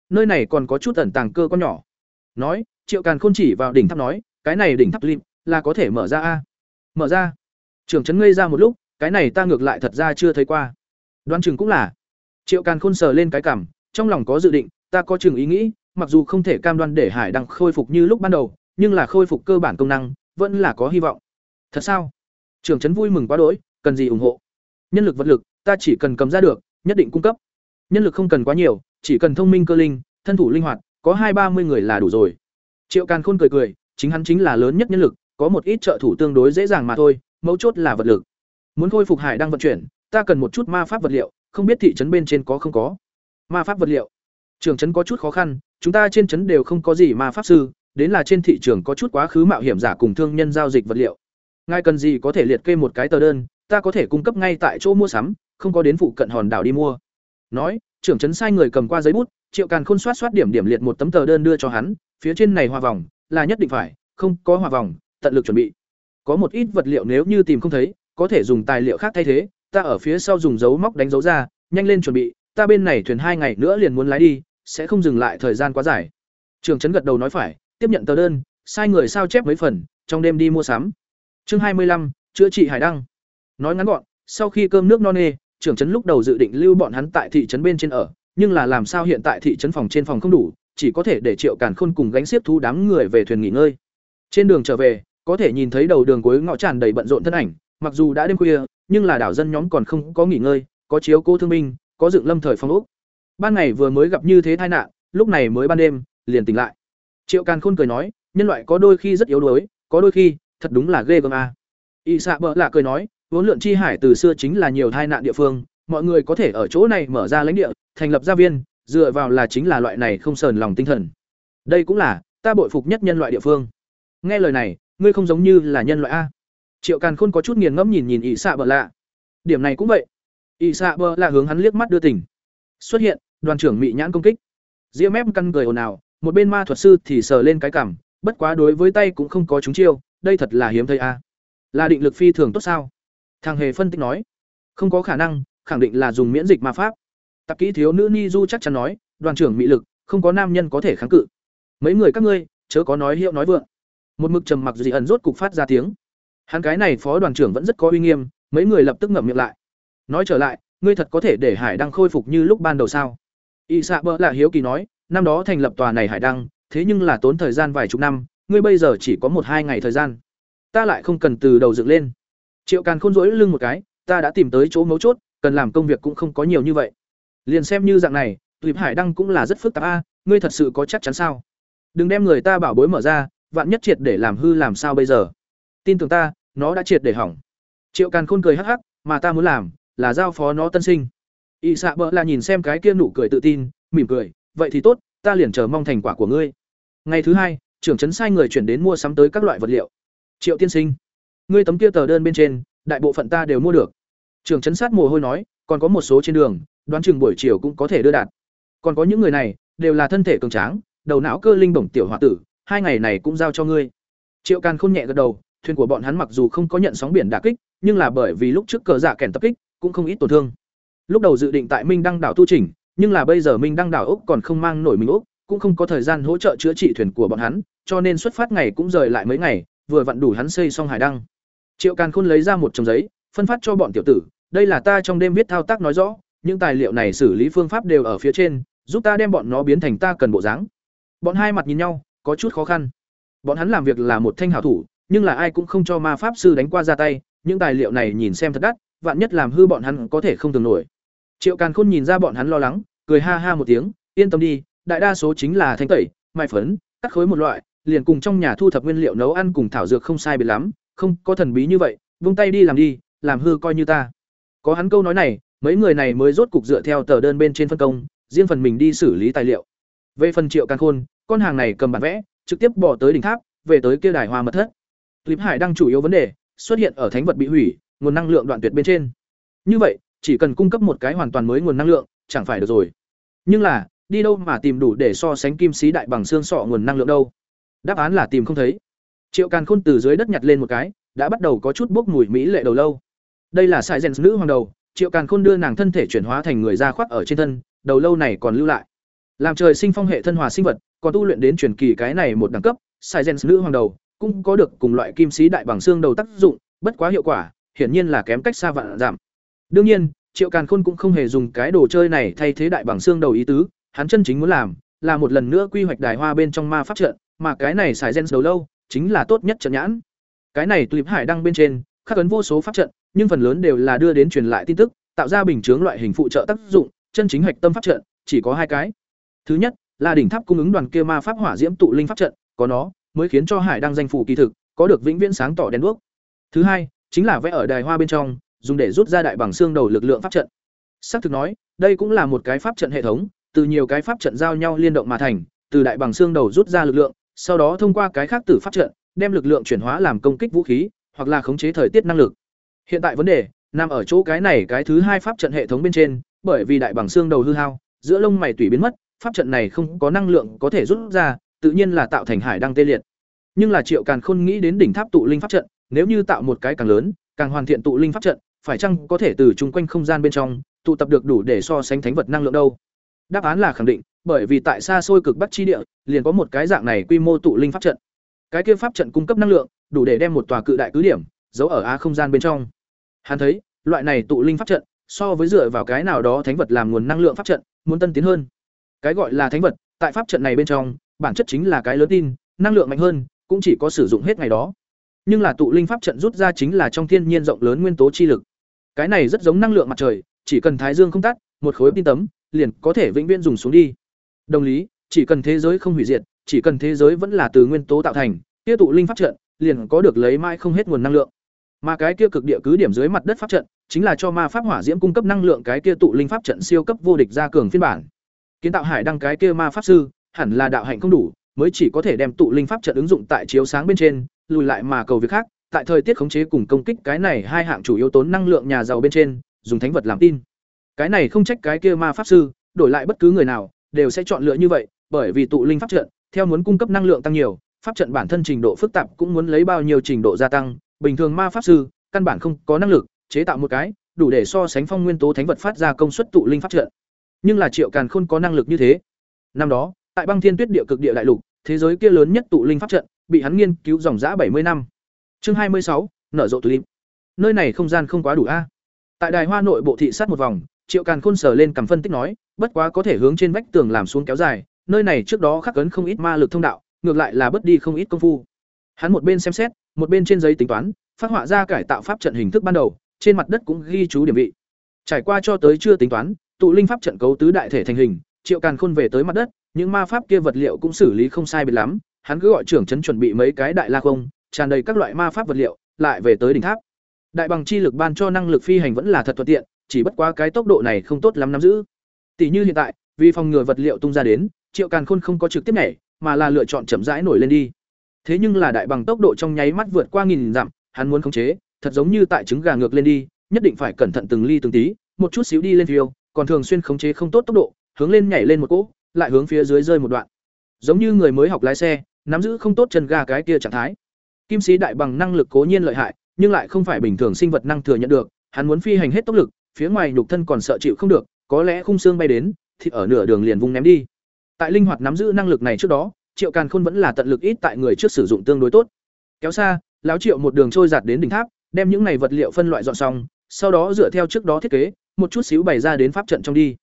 nơi này còn có chút ẩn tàng cơ con nhỏ. Nói triệu càn khôn chỉ vào đỉnh tháp nói cái này đỉnh tháp lim là có thể mở ra a. Mở ra. Trưởng trấn ngây ra một lúc cái này ta ngược lại thật ra chưa thấy qua. Đoan chừng cũng là. Triệu càn khôn sờ lên cái cảm trong lòng có dự định ta có chừng ý nghĩ mặc dù không thể cam đoan để hải đăng khôi phục như lúc ban đầu nhưng là khôi phục cơ bản công năng vẫn là có hy vọng. Thật sao? Trưởng trấn vui mừng quá đỗi, cần gì ủng hộ? Nhân lực vật lực, ta chỉ cần cầm ra được, nhất định cung cấp. Nhân lực không cần quá nhiều, chỉ cần thông minh cơ linh, thân thủ linh hoạt, có hai ba mươi người là đủ rồi. Triệu càn khôn cười cười, chính hắn chính là lớn nhất nhân lực, có một ít trợ thủ tương đối dễ dàng mà thôi, mấu chốt là vật lực. Muốn khôi phục hải đang vận chuyển, ta cần một chút ma pháp vật liệu, không biết thị trấn bên trên có không có. Ma pháp vật liệu. Trưởng trấn có chút khó khăn, chúng ta trên trấn đều không có gì ma pháp sư đến là trên thị trường có chút quá khứ mạo hiểm giả cùng thương nhân giao dịch vật liệu. Ngài cần gì có thể liệt kê một cái tờ đơn, ta có thể cung cấp ngay tại chỗ mua sắm, không có đến phụ cận hòn đảo đi mua. Nói, trưởng trấn sai người cầm qua giấy bút, triệu càn khôn soát soát điểm điểm liệt một tấm tờ đơn đưa cho hắn, phía trên này hòa vòng, là nhất định phải, không có hòa vòng, tận lực chuẩn bị. Có một ít vật liệu nếu như tìm không thấy, có thể dùng tài liệu khác thay thế, ta ở phía sau dùng dấu móc đánh dấu ra, nhanh lên chuẩn bị, ta bên này thuyền hai ngày nữa liền muốn lái đi, sẽ không dừng lại thời gian quá dài. Trường trấn gật đầu nói phải tiếp nhận tờ đơn sai người sao chép mấy phần trong đêm đi mua sắm chương hai mươi lăm chữa trị hải đăng nói ngắn gọn sau khi cơm nước no nê trưởng trấn lúc đầu dự định lưu bọn hắn tại thị trấn bên trên ở, nhưng là làm sao hiện tại thị trấn phòng trên phòng không đủ, chỉ có thể để Triệu Càn Khôn cùng gánh xiếc thú đám người về thuyền nghỉ ngơi. Trên đường trở về, có thể nhìn thấy đầu đường cuối ngõ tràn đầy bận rộn thân ảnh, mặc dù đã đêm khuya, nhưng là đảo dân nhóm còn không có nghỉ ngơi, có chiếu cố thương binh, có dựng lâm thời phong ốc. Ban ngày vừa mới gặp như thế tai nạn, lúc này mới ban đêm, liền tỉnh lại. Triệu Càn Khôn cười nói, nhân loại có đôi khi rất yếu đuối, có đôi khi, thật đúng là ghê gớm a. Y Sạ bợ lạ cười nói, vốn lượn chi hải từ xưa chính là nhiều tai nạn địa phương, mọi người có thể ở chỗ này mở ra lãnh địa, thành lập gia viên, dựa vào là chính là loại này không sờn lòng tinh thần. Đây cũng là ta bội phục nhất nhân loại địa phương. Nghe lời này, ngươi không giống như là nhân loại a. Triệu Càn Khôn có chút nghiền ngẫm nhìn nhìn Y Sạ bợ lạ. Điểm này cũng vậy. Y Sạ bợ lạ hướng hắn liếc mắt đưa tỉnh. Xuất hiện, đoàn trưởng mị nhãn công kích. Diễm mép căn cười ồn ào, một bên ma thuật sư thì sờ lên cái cằm, bất quá đối với tay cũng không có chúng chiêu, đây thật là hiếm thấy a. Là định lực phi thường tốt sao? Thằng hề phân tích nói, không có khả năng, khẳng định là dùng miễn dịch ma pháp. Tạp kỹ thiếu nữ Ni Du chắc chắn nói, đoàn trưởng mị lực, không có nam nhân có thể kháng cự. Mấy người các ngươi, chớ có nói hiệu nói vượng. Một mực trầm mặc dị ẩn rốt cục phát ra tiếng. Hắn cái này phó đoàn trưởng vẫn rất có uy nghiêm, mấy người lập tức ngậm miệng lại. Nói trở lại, ngươi thật có thể để Hải đang khôi phục như lúc ban đầu sao? Y Sạ Bỡ là hiếu kỳ nói, năm đó thành lập tòa này Hải Đăng, thế nhưng là tốn thời gian vài chục năm, ngươi bây giờ chỉ có một hai ngày thời gian. Ta lại không cần từ đầu dựng lên. Triệu Càn khôn rỗi lưng một cái, ta đã tìm tới chỗ mấu chốt, cần làm công việc cũng không có nhiều như vậy. Liền xem như dạng này, Tuyệt Hải Đăng cũng là rất phức tạp a, ngươi thật sự có chắc chắn sao? Đừng đem người ta bảo bối mở ra, vạn nhất triệt để làm hư làm sao bây giờ? Tin tưởng ta, nó đã triệt để hỏng. Triệu Càn Khôn cười hắc hắc, mà ta muốn làm là giao phó nó tân sinh. Y Sạ Bỡ là nhìn xem cái kia nụ cười tự tin, mỉm cười, vậy thì tốt, ta liền chờ mong thành quả của ngươi. Ngày thứ hai, trưởng trấn sai người chuyển đến mua sắm tới các loại vật liệu. Triệu tiên sinh, ngươi tấm kia tờ đơn bên trên, đại bộ phận ta đều mua được. Trưởng trấn sát mồ hôi nói, còn có một số trên đường, đoán chừng buổi chiều cũng có thể đưa đạt. Còn có những người này, đều là thân thể cường tráng, đầu não cơ linh bổng tiểu hòa tử, hai ngày này cũng giao cho ngươi. Triệu Càn khôn nhẹ gật đầu, thuyền của bọn hắn mặc dù không có nhận sóng biển đả kích, nhưng là bởi vì lúc trước cờ giả kèn tập kích, cũng không ít tổn thương. Lúc đầu dự định tại Minh Đăng đảo tu chỉnh, nhưng là bây giờ Minh Đăng đảo ốc còn không mang nổi mình ốc, cũng không có thời gian hỗ trợ chữa trị thuyền của bọn hắn, cho nên xuất phát ngày cũng rời lại mấy ngày, vừa vặn đủ hắn xây xong hải đăng. Triệu Càn Khôn lấy ra một chồng giấy, phân phát cho bọn tiểu tử, đây là ta trong đêm viết thao tác nói rõ, những tài liệu này xử lý phương pháp đều ở phía trên, giúp ta đem bọn nó biến thành ta cần bộ dáng. Bọn hai mặt nhìn nhau, có chút khó khăn. Bọn hắn làm việc là một thanh hảo thủ, nhưng là ai cũng không cho ma pháp sư đánh qua ra tay, những tài liệu này nhìn xem thật đắt, vạn nhất làm hư bọn hắn có thể không tưởng nổi. Triệu Càn Khôn nhìn ra bọn hắn lo lắng, cười ha ha một tiếng, yên tâm đi, đại đa số chính là thanh tẩy, mai phấn, cắt khối một loại, liền cùng trong nhà thu thập nguyên liệu nấu ăn cùng thảo dược không sai biệt lắm, không có thần bí như vậy, vung tay đi làm đi, làm hư coi như ta. Có hắn câu nói này, mấy người này mới rốt cục dựa theo tờ đơn bên trên phân công, riêng phần mình đi xử lý tài liệu. Về phần Triệu Càn Khôn, con hàng này cầm bản vẽ, trực tiếp bỏ tới đỉnh tháp, về tới kia đài hoa mật thất. clip Hải đang chủ yếu vấn đề xuất hiện ở thánh vật bị hủy, nguồn năng lượng đoạn tuyệt bên trên. Như vậy, chỉ cần cung cấp một cái hoàn toàn mới nguồn năng lượng, chẳng phải được rồi. Nhưng là, đi đâu mà tìm đủ để so sánh kim sĩ đại bằng xương sọ nguồn năng lượng đâu? Đáp án là tìm không thấy. Triệu Càn Khôn từ dưới đất nhặt lên một cái, đã bắt đầu có chút bốc mùi mỹ lệ đầu lâu. Đây là Sai rèn nữ hoàng đầu, Triệu Càn Khôn đưa nàng thân thể chuyển hóa thành người da khoác ở trên thân, đầu lâu này còn lưu lại. Làm trời sinh phong hệ thân hòa sinh vật, còn tu luyện đến truyền kỳ cái này một đẳng cấp, Sai rèn nữ hoàng đầu cũng có được cùng loại kim sĩ đại bằng xương đầu tác dụng, bất quá hiệu quả, hiển nhiên là kém cách xa vạn giảm. Đương nhiên, Triệu Càn Khôn cũng không hề dùng cái đồ chơi này thay thế đại bằng xương đầu ý tứ, hắn chân chính muốn làm là một lần nữa quy hoạch đài hoa bên trong ma pháp trận, mà cái này xài gen đầu lâu chính là tốt nhất trận nhãn. Cái này Tulip Hải đăng bên trên, khắc ấn vô số pháp trận, nhưng phần lớn đều là đưa đến truyền lại tin tức, tạo ra bình chướng loại hình phụ trợ tác dụng, chân chính hạch tâm pháp trận chỉ có hai cái. Thứ nhất, là đỉnh tháp cung ứng đoàn kia ma pháp hỏa diễm tụ linh pháp trận, có nó mới khiến cho Hải đăng danh phủ kỳ thực, có được vĩnh viễn sáng tỏ đèn đuốc. Thứ hai, chính là vẽ ở đài hoa bên trong, dùng để rút ra đại bằng xương đầu lực lượng pháp trận. Xác thực nói, đây cũng là một cái pháp trận hệ thống, từ nhiều cái pháp trận giao nhau liên động mà thành, từ đại bằng xương đầu rút ra lực lượng, sau đó thông qua cái khác tử pháp trận, đem lực lượng chuyển hóa làm công kích vũ khí, hoặc là khống chế thời tiết năng lực. Hiện tại vấn đề nằm ở chỗ cái này cái thứ hai pháp trận hệ thống bên trên, bởi vì đại bằng xương đầu hư hao, giữa lông mày tùy biến mất, pháp trận này không có năng lượng có thể rút ra, tự nhiên là tạo thành hải đăng tê liệt. Nhưng là Triệu Càn Khôn nghĩ đến đỉnh tháp tụ linh pháp trận, nếu như tạo một cái càng lớn, càng hoàn thiện tụ linh pháp trận, phải chăng có thể từ chung quanh không gian bên trong tụ tập được đủ để so sánh thánh vật năng lượng đâu? Đáp án là khẳng định, bởi vì tại xa xôi cực bắc chi địa, liền có một cái dạng này quy mô tụ linh pháp trận. Cái kia pháp trận cung cấp năng lượng, đủ để đem một tòa cự đại cứ điểm giấu ở á không gian bên trong. Hắn thấy, loại này tụ linh pháp trận, so với dựa vào cái nào đó thánh vật làm nguồn năng lượng pháp trận, muốn tân tiến hơn. Cái gọi là thánh vật, tại pháp trận này bên trong, bản chất chính là cái lớn tin, năng lượng mạnh hơn, cũng chỉ có sử dụng hết ngày đó. Nhưng là tụ linh pháp trận rút ra chính là trong thiên nhiên rộng lớn nguyên tố chi lực. Cái này rất giống năng lượng mặt trời, chỉ cần thái dương không tắt, một khối tin tấm liền có thể vĩnh viễn dùng xuống đi. Đồng lý, chỉ cần thế giới không hủy diệt, chỉ cần thế giới vẫn là từ nguyên tố tạo thành, kia tụ linh pháp trận liền có được lấy mãi không hết nguồn năng lượng. Mà cái kia cực địa cứ điểm dưới mặt đất pháp trận, chính là cho ma pháp hỏa diễm cung cấp năng lượng cái kia tụ linh pháp trận siêu cấp vô địch ra cường phiên bản. Kiến tạo hải đăng cái kia ma pháp sư, hẳn là đạo hạnh không đủ, mới chỉ có thể đem tụ linh pháp trận ứng dụng tại chiếu sáng bên trên, lùi lại mà cầu việc khác, tại thời tiết khống chế cùng công kích cái này hai hạng chủ yếu tốn năng lượng nhà giàu bên trên, dùng thánh vật làm tin. Cái này không trách cái kia ma pháp sư, đổi lại bất cứ người nào đều sẽ chọn lựa như vậy, bởi vì tụ linh pháp trận, theo muốn cung cấp năng lượng tăng nhiều, pháp trận bản thân trình độ phức tạp cũng muốn lấy bao nhiêu trình độ gia tăng, bình thường ma pháp sư căn bản không có năng lực chế tạo một cái đủ để so sánh phong nguyên tố thánh vật phát ra công suất tụ linh pháp trận. Nhưng là Triệu Càn Khôn có năng lực như thế. Năm đó, tại Băng Thiên Tuyết Địa cực địa đại lục, thế giới kia lớn nhất tụ linh pháp trận, bị hắn nghiên cứu dòng dã bảy mươi năm. Chương hai mươi sáu, nở rộ tulip. Nơi này không gian không quá đủ a. Tại đài hoa nội bộ thị sát một vòng, Triệu Càn Khôn sờ lên cầm phân tích nói, bất quá có thể hướng trên vách tường làm xuống kéo dài, nơi này trước đó khắc cấn không ít ma lực thông đạo, ngược lại là bất đi không ít công phu. Hắn một bên xem xét, một bên trên giấy tính toán, phát họa ra cải tạo pháp trận hình thức ban đầu, trên mặt đất cũng ghi chú điểm vị. Trải qua cho tới chưa tính toán, tụ linh pháp trận cấu tứ đại thể thành hình, Triệu Càn Khôn về tới mặt đất, những ma pháp kia vật liệu cũng xử lý không sai biệt lắm, hắn cứ gọi trưởng trấn chuẩn bị mấy cái đại la không, tràn đầy các loại ma pháp vật liệu, lại về tới đỉnh tháp. Đại bằng chi lực ban cho năng lực phi hành vẫn là thật thuận tiện, chỉ bất quá cái tốc độ này không tốt lắm nắm giữ. Tỷ như hiện tại, vì phòng ngừa vật liệu tung ra đến, Triệu Càn Khôn không có trực tiếp nhảy, mà là lựa chọn chậm rãi nổi lên đi. Thế nhưng là đại bằng tốc độ trong nháy mắt vượt qua nghìn dặm, hắn muốn khống chế, thật giống như tại trứng gà ngược lên đi, nhất định phải cẩn thận từng ly từng tí, một chút xíu đi lên phiêu, còn thường xuyên khống chế không tốt tốc độ, hướng lên nhảy lên một cỗ, lại hướng phía dưới rơi một đoạn. Giống như người mới học lái xe, nắm giữ không tốt chân ga cái kia trạng thái. Kim sĩ đại bằng năng lực cố nhiên lợi hại, nhưng lại không phải bình thường sinh vật năng thừa nhận được, hắn muốn phi hành hết tốc lực, phía ngoài nhục thân còn sợ chịu không được, có lẽ khung xương bay đến, thì ở nửa đường liền vung ném đi. Tại linh hoạt nắm giữ năng lực này trước đó, Triệu Càn Khôn vẫn là tận lực ít tại người trước sử dụng tương đối tốt. Kéo xa, lão Triệu một đường trôi giạt đến đỉnh tháp, đem những này vật liệu phân loại dọn xong, sau đó dựa theo trước đó thiết kế, một chút xíu bày ra đến pháp trận trong đi.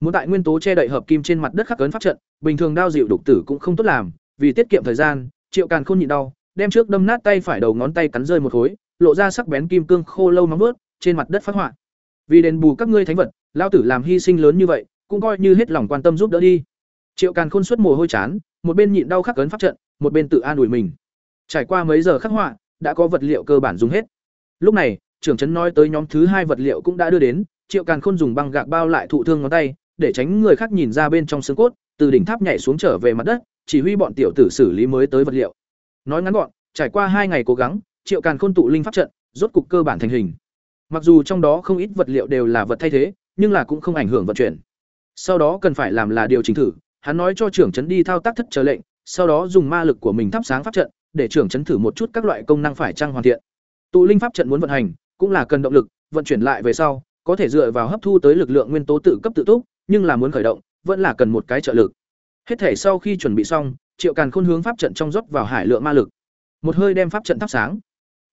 Muốn tại nguyên tố che đậy hợp kim trên mặt đất khắc cấn pháp trận, bình thường đao dịu đục tử cũng không tốt làm, vì tiết kiệm thời gian, Triệu Càn Khôn nhịn đau, đem trước đâm nát tay phải đầu ngón tay cắn rơi một khối, lộ ra sắc bén kim cương khô lâu nóng bớt, trên mặt đất phát họa. Vì đền bù các ngươi thánh vật, lão tử làm hy sinh lớn như vậy, cũng coi như hết lòng quan tâm giúp đỡ đi. Triệu Càn Khôn suất mồ hôi chán, một bên nhịn đau khắc cấn pháp trận, một bên tự an ủi mình. Trải qua mấy giờ khắc họa, đã có vật liệu cơ bản dùng hết. Lúc này, trưởng trấn nói tới nhóm thứ hai vật liệu cũng đã đưa đến, Triệu Càn Khôn dùng băng gạc bao lại thụ thương ngón tay, để tránh người khác nhìn ra bên trong xương cốt, từ đỉnh tháp nhảy xuống trở về mặt đất, chỉ huy bọn tiểu tử xử lý mới tới vật liệu. Nói ngắn gọn, trải qua hai ngày cố gắng, Triệu Càn Khôn tụ linh pháp trận, rốt cục cơ bản thành hình. Mặc dù trong đó không ít vật liệu đều là vật thay thế, nhưng là cũng không ảnh hưởng vận chuyển. Sau đó cần phải làm là điều chỉnh thử, hắn nói cho trưởng trấn đi thao tác thất chờ lệnh, sau đó dùng ma lực của mình thắp sáng pháp trận, để trưởng trấn thử một chút các loại công năng phải trang hoàn thiện. Tụ linh pháp trận muốn vận hành, cũng là cần động lực, vận chuyển lại về sau, có thể dựa vào hấp thu tới lực lượng nguyên tố tự cấp tự túc, nhưng là muốn khởi động, vẫn là cần một cái trợ lực. Hết thể sau khi chuẩn bị xong, Triệu Càn Khôn hướng pháp trận trong rót vào hải lượng ma lực. Một hơi đem pháp trận thắp sáng.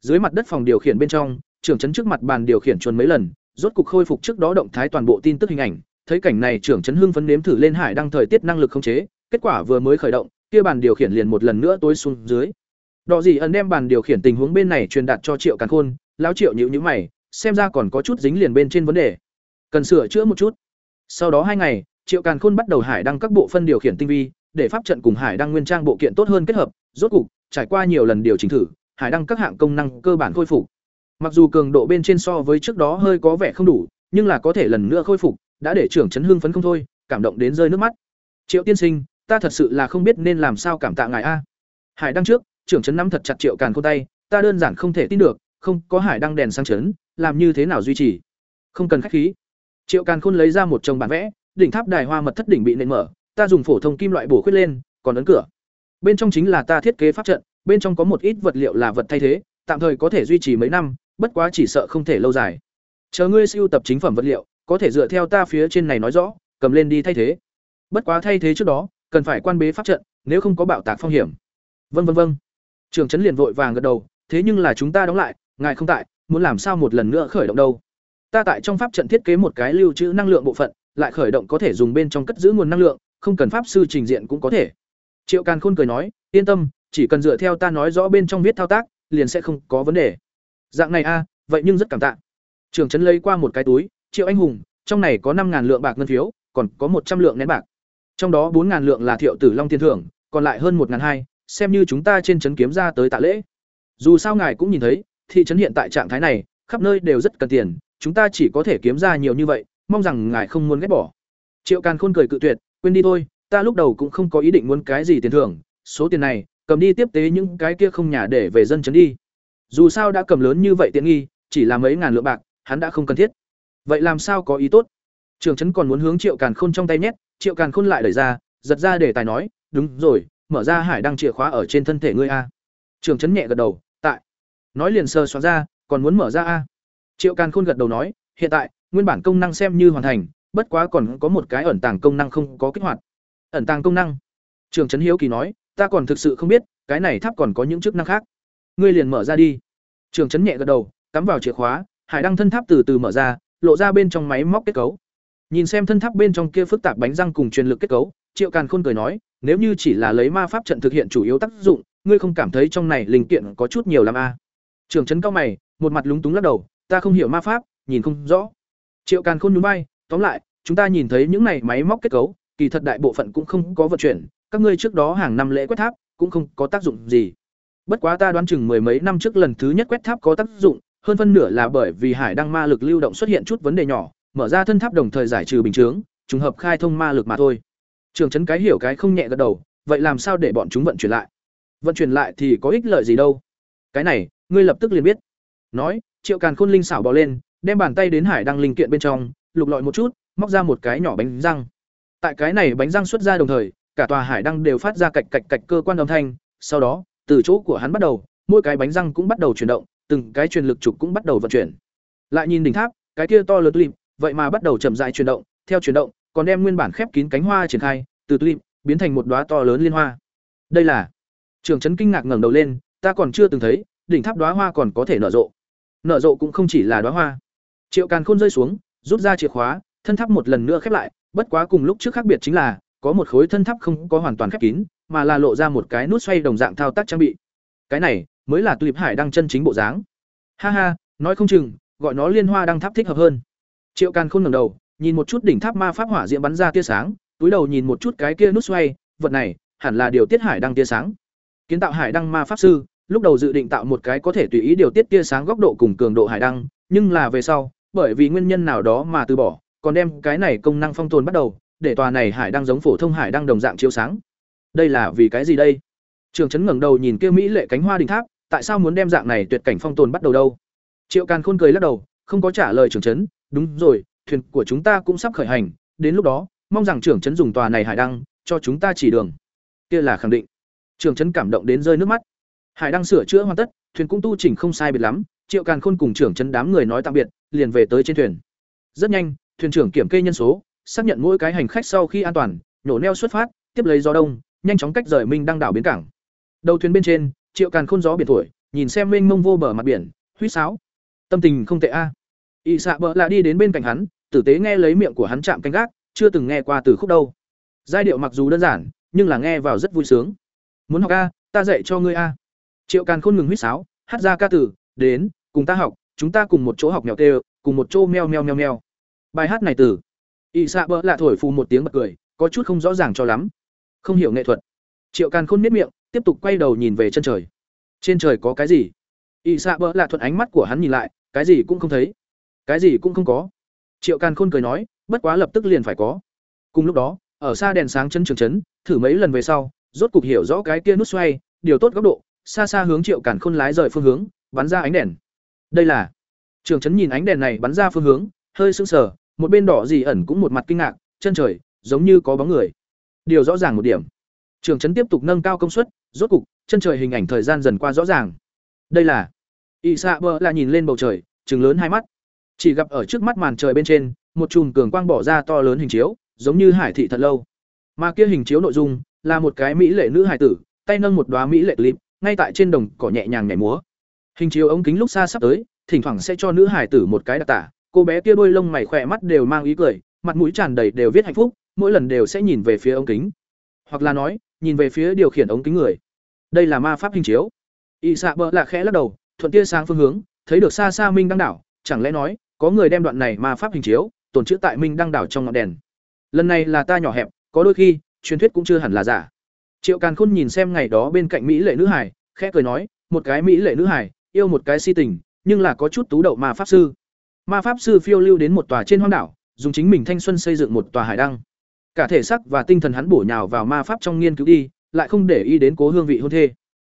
Dưới mặt đất phòng điều khiển bên trong, trưởng trấn trước mặt bàn điều khiển chuồn mấy lần, rốt cục khôi phục trước đó động thái toàn bộ tin tức hình ảnh, thấy cảnh này trưởng trấn hưng phấn nếm thử lên hải đăng thời tiết năng lực không chế, kết quả vừa mới khởi động, kia bàn điều khiển liền một lần nữa tối xuống dưới. Đọ gì ẩn đem bàn điều khiển tình huống bên này truyền đạt cho Triệu Càn Khôn, lão Triệu nhữ nhữ mày, xem ra còn có chút dính liền bên trên vấn đề, cần sửa chữa một chút. Sau đó hai ngày, Triệu Càn Khôn bắt đầu hải đăng các bộ phân điều khiển tinh vi, để pháp trận cùng hải đăng nguyên trang bộ kiện tốt hơn kết hợp, rốt cục, trải qua nhiều lần điều chỉnh thử, hải đăng các hạng công năng cơ bản khôi phục. Mặc dù cường độ bên trên so với trước đó hơi có vẻ không đủ, nhưng là có thể lần nữa khôi phục, đã để trưởng chấn hưng phấn không thôi, cảm động đến rơi nước mắt. Triệu tiên sinh, ta thật sự là không biết nên làm sao cảm tạ ngài a. Hải đăng trước, trưởng chấn nắm thật chặt Triệu Càn Khôn tay, ta đơn giản không thể tin được, không, có hải đăng đèn sang chấn, làm như thế nào duy trì? Không cần khách khí. Triệu Càn Khôn lấy ra một chồng bản vẽ, đỉnh tháp đài hoa mật thất đỉnh bị nện mở, ta dùng phổ thông kim loại bổ khuyết lên, còn ấn cửa. Bên trong chính là ta thiết kế pháp trận, bên trong có một ít vật liệu là vật thay thế, tạm thời có thể duy trì mấy năm, bất quá chỉ sợ không thể lâu dài. Chờ ngươi siêu tập chính phẩm vật liệu, có thể dựa theo ta phía trên này nói rõ, cầm lên đi thay thế. Bất quá thay thế trước đó, cần phải quan bế pháp trận, nếu không có bạo tạc phong hiểm. Vân vân vân. Trưởng trấn liền vội vàng gật đầu, thế nhưng là chúng ta đóng lại, ngài không tại, muốn làm sao một lần nữa khởi động đâu? Ta tại trong pháp trận thiết kế một cái lưu trữ năng lượng bộ phận, lại khởi động có thể dùng bên trong cất giữ nguồn năng lượng, không cần pháp sư trình diện cũng có thể. Triệu càn khôn cười nói, yên tâm, chỉ cần dựa theo ta nói rõ bên trong viết thao tác, liền sẽ không có vấn đề. Dạng này a, vậy nhưng rất cảm tạ. Trưởng trấn lấy qua một cái túi, triệu anh hùng, trong này có năm ngàn lượng bạc ngân phiếu, còn có một trăm lượng nén bạc. Trong đó bốn ngàn lượng là thiệu tử long tiền thưởng, còn lại hơn một ngàn hai, xem như chúng ta trên trấn kiếm ra tới tạ lễ. Dù sao ngài cũng nhìn thấy, thị trấn hiện tại trạng thái này, khắp nơi đều rất cần tiền, chúng ta chỉ có thể kiếm ra nhiều như vậy, mong rằng ngài không muốn ghét bỏ. Triệu càn khôn cười cự tuyệt quên đi thôi, ta lúc đầu cũng không có ý định muốn cái gì tiền thưởng, số tiền này, cầm đi tiếp tế những cái kia không nhà để về dân chấn đi. Dù sao đã cầm lớn như vậy tiện nghi, chỉ là mấy ngàn lượng bạc, hắn đã không cần thiết. Vậy làm sao có ý tốt? Trường trấn còn muốn hướng triệu càn khôn trong tay nhét, triệu càn khôn lại đẩy ra, giật ra để tài nói, đúng rồi, mở ra hải đăng chìa khóa ở trên thân thể ngươi a. Trường trấn nhẹ gật đầu, tại. Nói liền sờ xóa ra, còn muốn mở ra a? Triệu càn khôn gật đầu nói, hiện tại, nguyên bản công năng xem như hoàn thành bất quá còn có một cái ẩn tàng công năng không có kích hoạt. Ẩn tàng công năng? Trường trấn hiếu kỳ nói, ta còn thực sự không biết, cái này tháp còn có những chức năng khác. Ngươi liền mở ra đi. Trường trấn nhẹ gật đầu, cắm vào chìa khóa, hải đăng thân tháp từ từ mở ra, lộ ra bên trong máy móc kết cấu. Nhìn xem thân tháp bên trong kia phức tạp bánh răng cùng truyền lực kết cấu, triệu càn khôn cười nói, nếu như chỉ là lấy ma pháp trận thực hiện chủ yếu tác dụng, ngươi không cảm thấy trong này linh kiện có chút nhiều làm a à. trường trấn cao mày, một mặt lúng túng lắc đầu, ta không hiểu ma pháp, nhìn không rõ. Triệu càn khôn núi bay tóm lại, chúng ta nhìn thấy những này máy móc kết cấu, kỳ thật đại bộ phận cũng không có vận chuyển, các ngươi trước đó hàng năm lễ quét tháp, cũng không có tác dụng gì. Bất quá ta đoán chừng mười mấy năm trước lần thứ nhất quét tháp có tác dụng, hơn phân nửa là bởi vì hải đăng ma lực lưu động xuất hiện chút vấn đề nhỏ, mở ra thân tháp đồng thời giải trừ bình chướng, trùng hợp khai thông ma lực mà thôi. Trường trấn cái hiểu cái không nhẹ gật đầu, vậy làm sao để bọn chúng vận chuyển lại? Vận chuyển lại thì có ích lợi gì đâu? Cái này, ngươi lập tức liền biết. Nói, triệu càn khôn linh xảo bò lên, đem bàn tay đến hải đăng linh kiện bên trong lục lọi một chút, móc ra một cái nhỏ bánh răng. Tại cái này bánh răng xuất ra đồng thời, cả tòa hải đăng đều phát ra cạch cạch cạch cơ quan âm thanh. Sau đó, từ chỗ của hắn bắt đầu, mỗi cái bánh răng cũng bắt đầu chuyển động, từng cái truyền lực trục cũng bắt đầu vận chuyển. Lại nhìn đỉnh tháp, cái kia to lớn tulip vậy mà bắt đầu chậm rãi chuyển động. Theo chuyển động, còn đem nguyên bản khép kín cánh hoa triển khai, từ tulip biến thành một đóa to lớn liên hoa. Đây là, trường trấn kinh ngạc ngẩng đầu lên, ta còn chưa từng thấy, đỉnh tháp đóa hoa còn có thể nở rộ. Nở rộ cũng không chỉ là đóa hoa. Triệu càn khôn rơi xuống rút ra chìa khóa, thân tháp một lần nữa khép lại, bất quá cùng lúc trước khác biệt chính là, có một khối thân tháp không có hoàn toàn khép kín, mà là lộ ra một cái nút xoay đồng dạng thao tác trang bị. Cái này, mới là tulip hải đăng chân chính bộ dáng. Ha ha, nói không chừng, gọi nó liên hoa đăng tháp thích hợp hơn. Triệu càn khôn ngẩng đầu, nhìn một chút đỉnh tháp ma pháp hỏa diễm bắn ra tia sáng, túi đầu nhìn một chút cái kia nút xoay, vật này, hẳn là điều tiết hải đăng tia sáng. Kiến tạo hải đăng ma pháp sư, lúc đầu dự định tạo một cái có thể tùy ý điều tiết tia sáng góc độ cùng cường độ hải đăng, nhưng là về sau bởi vì nguyên nhân nào đó mà từ bỏ, còn đem cái này công năng phong tồn bắt đầu, để tòa này hải đăng giống phổ thông hải đăng đồng dạng chiếu sáng. Đây là vì cái gì đây? Trường trấn ngẩng đầu nhìn kia mỹ lệ cánh hoa đỉnh tháp, tại sao muốn đem dạng này tuyệt cảnh phong tồn bắt đầu đâu? Triệu càn khôn cười lắc đầu, không có trả lời trường trấn đúng rồi, thuyền của chúng ta cũng sắp khởi hành, đến lúc đó, mong rằng trường trấn dùng tòa này hải đăng, cho chúng ta chỉ đường. Kia là khẳng định. Trường trấn cảm động đến rơi nước mắt. Hải đăng sửa chữa hoàn tất, thuyền cũng tu chỉnh không sai biệt lắm triệu càn khôn cùng trưởng chân đám người nói tạm biệt, liền về tới trên thuyền. Rất nhanh, thuyền trưởng kiểm kê nhân số, xác nhận mỗi cái hành khách sau khi an toàn, nhổ neo xuất phát, tiếp lấy gió đông, nhanh chóng cách rời minh đăng đảo bến cảng. Đầu thuyền bên trên, triệu càn khôn gió biển thổi, nhìn xem mênh mông vô bờ mặt biển, huýt sáo. Tâm tình không tệ a. À. ỵ xạ bợ lạ đi đến bên cạnh hắn, tử tế nghe lấy miệng của hắn chạm canh gác, chưa từng nghe qua từ khúc đâu. Giai điệu mặc dù đơn giản, nhưng là nghe vào rất vui sướng. Muốn học a, ta dạy cho ngươi a. Triệu càn khôn ngừng huýt sáo, hát ra ca tử đến, cùng ta học, chúng ta cùng một chỗ học mèo tê cùng một chỗ meo meo meo meo. Bài hát này từ ỵ xạ bỡ lạ thổi phù một tiếng bật cười, có chút không rõ ràng cho lắm. Không hiểu nghệ thuật. Triệu càn khôn miết miệng, tiếp tục quay đầu nhìn về chân trời. Trên trời có cái gì? Ỵ xạ bỡ lạ thuận ánh mắt của hắn nhìn lại, cái gì cũng không thấy. Cái gì cũng không có. Triệu càn khôn cười nói, bất quá lập tức liền phải có. Cùng lúc đó, ở xa đèn sáng chân trường chấn, thử mấy lần về sau, rốt cục hiểu rõ cái kia nút xoay, điều tốt góc độ, xa xa hướng triệu càn khôn lái rời phương hướng bắn ra ánh đèn. Đây là, trường trấn nhìn ánh đèn này bắn ra phương hướng, hơi sững sờ, một bên đỏ gì ẩn cũng một mặt kinh ngạc, chân trời, giống như có bóng người. Điều rõ ràng một điểm. Trường trấn tiếp tục nâng cao công suất, rốt cục, chân trời hình ảnh thời gian dần qua rõ ràng. Đây là ỵ xạ là nhìn lên bầu trời chừng lớn hai mắt. Chỉ gặp ở trước mắt màn trời bên trên, một chùm cường quang bỏ ra to lớn hình chiếu, giống như hải thị thật lâu. Mà kia hình chiếu nội dung, là một cái mỹ lệ nữ hải tử, tay nâng một đoá mỹ lệ clip, ngay tại trên đồng cỏ nhẹ nhàng nhảy múa hình chiếu ống kính lúc xa sắp tới, thỉnh thoảng sẽ cho nữ hải tử một cái đặc tả. Cô bé kia đôi lông mày khỏe mắt đều mang ý cười, mặt mũi tràn đầy đều viết hạnh phúc, mỗi lần đều sẽ nhìn về phía ống kính. Hoặc là nói, nhìn về phía điều khiển ống kính người. Đây là ma pháp hình chiếu. Y xạ bỡ lạ khẽ lắc đầu, thuận tia sáng phương hướng, thấy được xa xa minh đăng đảo, chẳng lẽ nói, có người đem đoạn này ma pháp hình chiếu, tồn trữ tại minh đăng đảo trong ngọn đèn. Lần này là ta nhỏ hẹp, có đôi khi, truyền thuyết cũng chưa hẳn là giả. Triệu càn khôn nhìn xem ngày đó bên cạnh mỹ lệ nữ hải khẽ cười nói, một cái mỹ lệ nữ hải yêu một cái si tình, nhưng là có chút tú đậu ma pháp sư. Ma pháp sư phiêu lưu đến một tòa trên hoang đảo, dùng chính mình thanh xuân xây dựng một tòa hải đăng. Cả thể sắc và tinh thần hắn bổ nhào vào ma pháp trong nghiên cứu đi, lại không để ý đến cố hương vị hôn thê.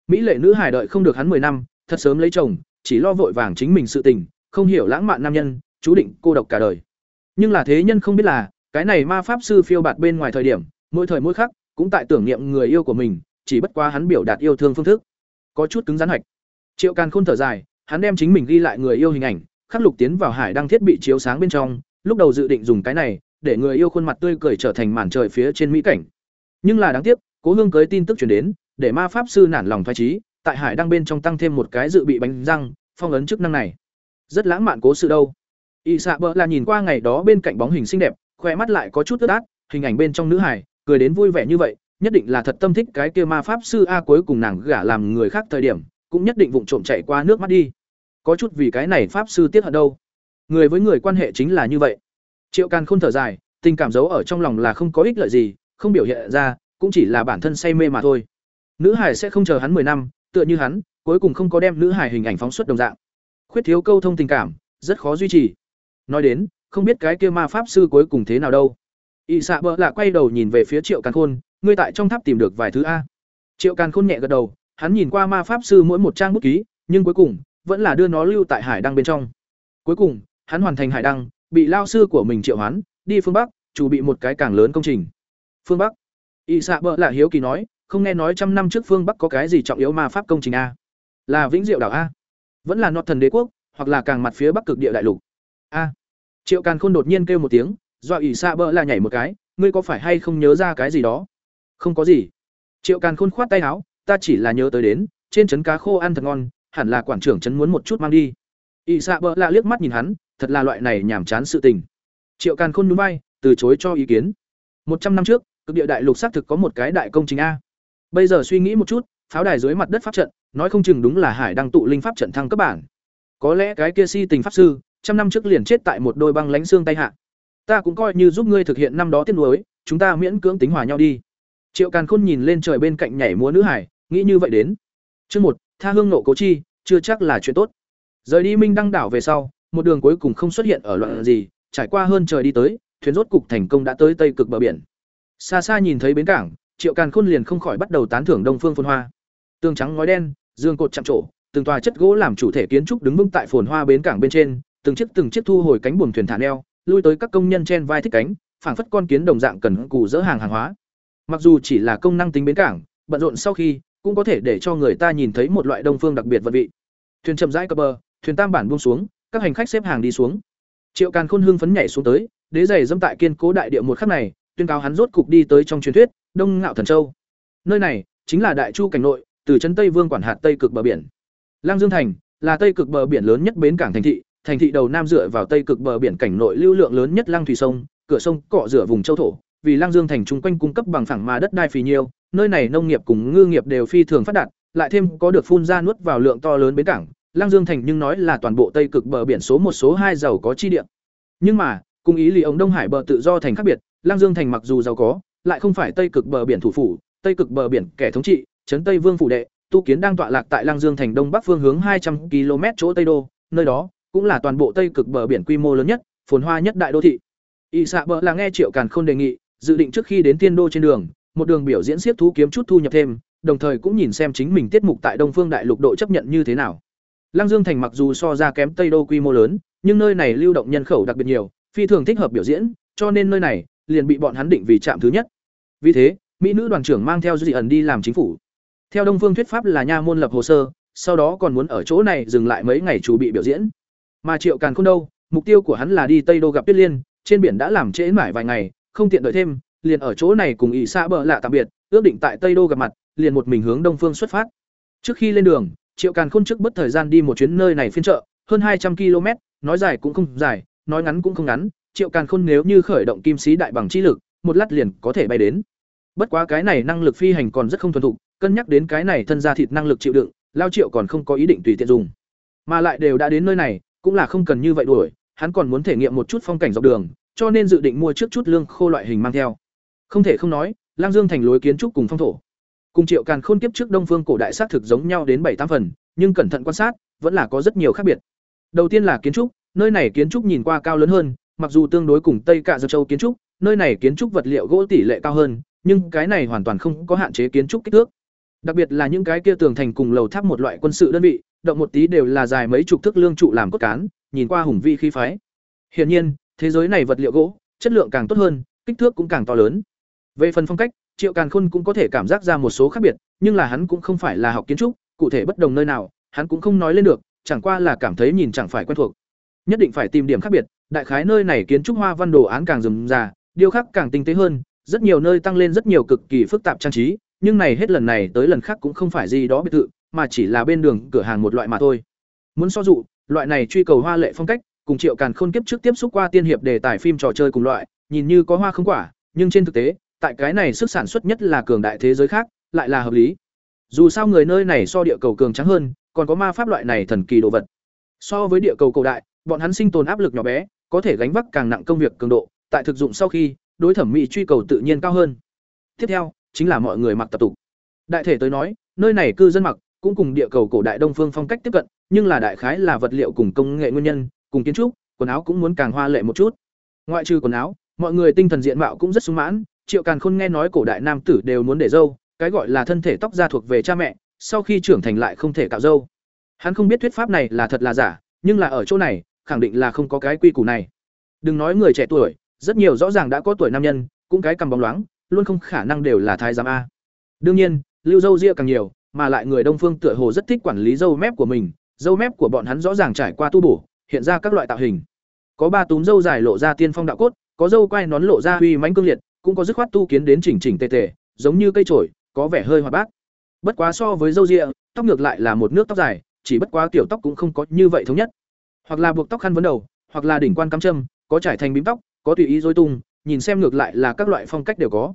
Mỹ lệ nữ hải đợi không được hắn 10 năm, thật sớm lấy chồng, chỉ lo vội vàng chính mình sự tình, không hiểu lãng mạn nam nhân, chú định cô độc cả đời. Nhưng là thế nhân không biết là, cái này ma pháp sư phiêu bạt bên ngoài thời điểm, mỗi thời mỗi khắc, cũng tại tưởng niệm người yêu của mình, chỉ bất quá hắn biểu đạt yêu thương phương thức. Có chút cứng rắn hạch triệu càn khôn thở dài, hắn đem chính mình ghi lại người yêu hình ảnh, khắc lục tiến vào hải đăng thiết bị chiếu sáng bên trong, lúc đầu dự định dùng cái này, để người yêu khuôn mặt tươi cười trở thành màn trời phía trên mỹ cảnh. Nhưng là đáng tiếc, cố hương cưới tin tức chuyển đến, để ma pháp sư nản lòng thoái trí tại hải đăng bên trong tăng thêm một cái dự bị bánh răng, phong ấn chức năng này. Rất lãng mạn cố sự đâu. Y xạ bỡ là nhìn qua ngày đó bên cạnh bóng hình xinh đẹp khoe mắt lại có chút ướt át, hình ảnh bên trong nữ hải cười đến vui vẻ như vậy, nhất định là thật tâm thích cái kia ma pháp sư a cuối cùng nàng gả làm người khác thời điểm cũng nhất định vụng trộm chạy qua nước mắt đi. Có chút vì cái này pháp sư tiếc hận đâu. Người với người quan hệ chính là như vậy. Triệu càn khôn thở dài, tình cảm giấu ở trong lòng là không có ích lợi gì, không biểu hiện ra, cũng chỉ là bản thân say mê mà thôi. Nữ hải sẽ không chờ hắn mười năm, tựa như hắn, cuối cùng không có đem nữ hải hình ảnh phóng xuất đồng dạng. Khuyết thiếu câu thông tình cảm, rất khó duy trì. Nói đến, không biết cái kia ma pháp sư cuối cùng thế nào đâu. Y xạ bỡ lạ quay đầu nhìn về phía triệu càn khôn, ngươi tại trong tháp tìm được vài thứ a. Triệu càn khôn nhẹ gật đầu hắn nhìn qua ma pháp sư mỗi một trang bút ký, nhưng cuối cùng, vẫn là đưa nó lưu tại hải đăng bên trong. Cuối cùng, hắn hoàn thành hải đăng, bị lao sư của mình triệu hoán, đi phương bắc, chủ bị một cái càng lớn công trình. Phương bắc. Y Sạ Bợ lạ hiếu kỳ nói, không nghe nói trăm năm trước phương bắc có cái gì trọng yếu ma pháp công trình a. Là vĩnh diệu đảo a. Vẫn là nọt thần đế quốc, hoặc là càng mặt phía bắc cực địa đại lục. A. Triệu càn khôn đột nhiên kêu một tiếng dọa Y Sạ Bợ là nhảy một cái, ngươi có phải hay không nhớ ra cái gì đó? Không có gì. Triệu càn khôn khoát tay áo ta chỉ là nhớ tới đến, trên trấn cá khô ăn thật ngon, hẳn là quản trưởng trấn muốn một chút mang đi. Ỵ xạ bỡ lạ liếc mắt nhìn hắn, thật là loại này nhàm chán sự tình. Triệu càn khôn núi bay từ chối cho ý kiến. Một trăm năm trước, cực địa đại lục xác thực có một cái đại công trình a. Bây giờ suy nghĩ một chút, pháo đài dưới mặt đất pháp trận, nói không chừng đúng là hải đang tụ linh pháp trận thăng cấp bản. Có lẽ cái kia si tình pháp sư, trăm năm trước liền chết tại một đôi băng lánh xương tay hạ. Ta cũng coi như giúp ngươi thực hiện năm đó tiết nối chúng ta miễn cưỡng tính hòa nhau đi. Triệu càn khôn nhìn lên trời bên cạnh nhảy múa nữ hải nghĩ như vậy đến. Chương một, tha hương nộ cố chi, chưa chắc là chuyện tốt. Rời đi minh đăng đảo về sau, một đường cuối cùng không xuất hiện ở loạn gì, trải qua hơn trời đi tới, thuyền rốt cục thành công đã tới tây cực bờ biển. Xa xa nhìn thấy bến cảng, triệu càn khôn liền không khỏi bắt đầu tán thưởng đông phương phồn hoa. Tường trắng ngói đen, dương cột chạm trổ, từng tòa chất gỗ làm chủ thể kiến trúc đứng vững tại phồn hoa bến cảng bên trên, từng chiếc từng chiếc thu hồi cánh buồm thuyền thả neo, lui tới các công nhân trên vai thích cánh, phảng phất con kiến đồng dạng cần cù dỡ hàng hàng hóa. Mặc dù chỉ là công năng tính bến cảng, bận rộn sau khi cũng có thể để cho người ta nhìn thấy một loại đông phương đặc biệt vật vị. Thuyền chậm rãi cập bờ, thuyền tam bản buông xuống, các hành khách xếp hàng đi xuống. Triệu càn khôn hưng phấn nhảy xuống tới, đế giày dẫm tại kiên cố đại địa một khắc này, tuyên cáo hắn rốt cục đi tới trong truyền thuyết, đông ngạo thần châu. Nơi này chính là đại chu cảnh nội, từ trấn tây vương quản hạt tây cực bờ biển. Lang dương thành là tây cực bờ biển lớn nhất bến cảng thành thị thành thị đầu nam dựa vào tây cực bờ biển cảnh nội lưu lượng lớn nhất lăng thủy sông, cửa sông cọ rửa vùng châu thổ vì lang dương thành trung quanh cung cấp bằng phẳng mà đất đai phì nhiêu, nơi này nông nghiệp cùng ngư nghiệp đều phi thường phát đạt, lại thêm có được phun ra nuốt vào lượng to lớn bến cảng. Lang dương thành nhưng nói là toàn bộ tây cực bờ biển số một số hai giàu có chi địa. Nhưng mà, cùng ý lý ống đông hải bờ tự do thành khác biệt, lang dương thành mặc dù giàu có, lại không phải tây cực bờ biển thủ phủ, tây cực bờ biển kẻ thống trị, trấn tây vương phủ đệ, tu kiến đang tọa lạc tại lang dương thành đông bắc phương hướng hai trăm km chỗ tây đô, nơi đó cũng là toàn bộ tây cực bờ biển quy mô lớn nhất, phồn hoa nhất đại đô thị. Y Sạ bờ là nghe triệu càn khôn đề nghị dự định trước khi đến tiên đô trên đường một đường biểu diễn siết thú kiếm chút thu nhập thêm đồng thời cũng nhìn xem chính mình tiết mục tại đông phương đại lục độ chấp nhận như thế nào. Lăng dương thành mặc dù so ra kém tây đô quy mô lớn nhưng nơi này lưu động nhân khẩu đặc biệt nhiều phi thường thích hợp biểu diễn cho nên nơi này liền bị bọn hắn định vì trạm thứ nhất. Vì thế mỹ nữ đoàn trưởng mang theo duy ẩn đi làm chính phủ. Theo đông phương thuyết pháp là nha môn lập hồ sơ sau đó còn muốn ở chỗ này dừng lại mấy ngày chủ bị biểu diễn. Mà Triệu Càn Khôn đâu, mục tiêu của hắn là đi Tây Đô gặp Tuyết Liên, trên biển đã làm trễ mãi vài ngày, không tiện đợi thêm, liền ở chỗ này cùng ỷ xa bợ lạ tạm biệt, ước định tại Tây Đô gặp mặt, liền một mình hướng đông phương xuất phát. Trước khi lên đường, Triệu Càn Khôn trước bất thời gian đi một chuyến nơi này phiên chợ, hơn hai trăm km, nói dài cũng không dài, nói ngắn cũng không ngắn, Triệu Càn Khôn nếu như khởi động kim sĩ đại bằng chi lực, một lát liền có thể bay đến. Bất quá cái này năng lực phi hành còn rất không thuần thục, cân nhắc đến cái này thân gia thịt năng lực chịu đựng, Lao Triệu còn không có ý định tùy tiện dùng. Mà lại đều đã đến nơi này, cũng là không cần như vậy đuổi, hắn còn muốn thể nghiệm một chút phong cảnh dọc đường, cho nên dự định mua trước chút lương khô loại hình mang theo. Không thể không nói, Lang Dương thành lối kiến trúc cùng phong thổ. Cùng Triệu Càn Khôn kiếp trước Đông Phương cổ đại sát thực giống nhau đến bảy tám phần, nhưng cẩn thận quan sát, vẫn là có rất nhiều khác biệt. Đầu tiên là kiến trúc, nơi này kiến trúc nhìn qua cao lớn hơn, mặc dù tương đối cùng Tây Cạ Giơ Châu kiến trúc, nơi này kiến trúc vật liệu gỗ tỷ lệ cao hơn, nhưng cái này hoàn toàn không có hạn chế kiến trúc kích thước. Đặc biệt là những cái kia tường thành cùng lầu tháp một loại quân sự đơn vị, động một tí đều là dài mấy chục thước lương trụ làm cốt cán, nhìn qua hùng vĩ khí phái. Hiển nhiên, thế giới này vật liệu gỗ, chất lượng càng tốt hơn, kích thước cũng càng to lớn. Về phần phong cách, Triệu Càn Khôn cũng có thể cảm giác ra một số khác biệt, nhưng là hắn cũng không phải là học kiến trúc, cụ thể bất đồng nơi nào, hắn cũng không nói lên được, chẳng qua là cảm thấy nhìn chẳng phải quen thuộc. Nhất định phải tìm điểm khác biệt, đại khái nơi này kiến trúc hoa văn đồ án càng rườm rà, điêu khắc càng tinh tế hơn, rất nhiều nơi tăng lên rất nhiều cực kỳ phức tạp trang trí, nhưng này hết lần này tới lần khác cũng không phải gì đó biệt thự, mà chỉ là bên đường cửa hàng một loại mà thôi. Muốn so dụ, loại này truy cầu hoa lệ phong cách, cùng Triệu Càn Khôn kiếp trước tiếp xúc qua tiên hiệp đề tài phim trò chơi cùng loại, nhìn như có hoa không quả, nhưng trên thực tế, tại cái này sức sản xuất nhất là cường đại thế giới khác, lại là hợp lý. Dù sao người nơi này so địa cầu cường trắng hơn, còn có ma pháp loại này thần kỳ đồ vật. So với địa cầu cổ đại, bọn hắn sinh tồn áp lực nhỏ bé, có thể gánh vác càng nặng công việc cường độ, tại thực dụng sau khi, đối thẩm mỹ truy cầu tự nhiên cao hơn. Tiếp theo, chính là mọi người mặc tập tục. Đại thể tới nói, nơi này cư dân mặc cũng cùng địa cầu cổ đại đông phương phong cách tiếp cận, nhưng là đại khái là vật liệu cùng công nghệ nguyên nhân, cùng kiến trúc, quần áo cũng muốn càng hoa lệ một chút. Ngoại trừ quần áo, mọi người tinh thần diện mạo cũng rất sung mãn, Triệu Càn Khôn nghe nói cổ đại nam tử đều muốn để râu, cái gọi là thân thể tóc da thuộc về cha mẹ, sau khi trưởng thành lại không thể cạo râu. Hắn không biết thuyết pháp này là thật là giả, nhưng là ở chỗ này, khẳng định là không có cái quy củ này. Đừng nói người trẻ tuổi, rất nhiều rõ ràng đã có tuổi nam nhân, cũng cái cầm bóng loáng, luôn không khả năng đều là thái giám a. Đương nhiên, lưu dâu ria càng nhiều, mà lại người Đông phương tựa hồ rất thích quản lý dâu mép của mình, dâu mép của bọn hắn rõ ràng trải qua tu bổ, hiện ra các loại tạo hình. Có ba túm dâu dài lộ ra tiên phong đạo cốt, có dâu quai nón lộ ra uy mãnh cương liệt, cũng có dứt khoát tu kiến đến chỉnh chỉnh tề tề, giống như cây trổi, có vẻ hơi hoạt bát. Bất quá so với dâu ria, tóc ngược lại là một nước tóc dài, chỉ bất quá tiểu tóc cũng không có như vậy thống nhất. Hoặc là buộc tóc khăn vấn đầu, hoặc là đỉnh quan cắm châm, có trải thành bím tóc, có tùy ý rối tung, nhìn xem ngược lại là các loại phong cách đều có.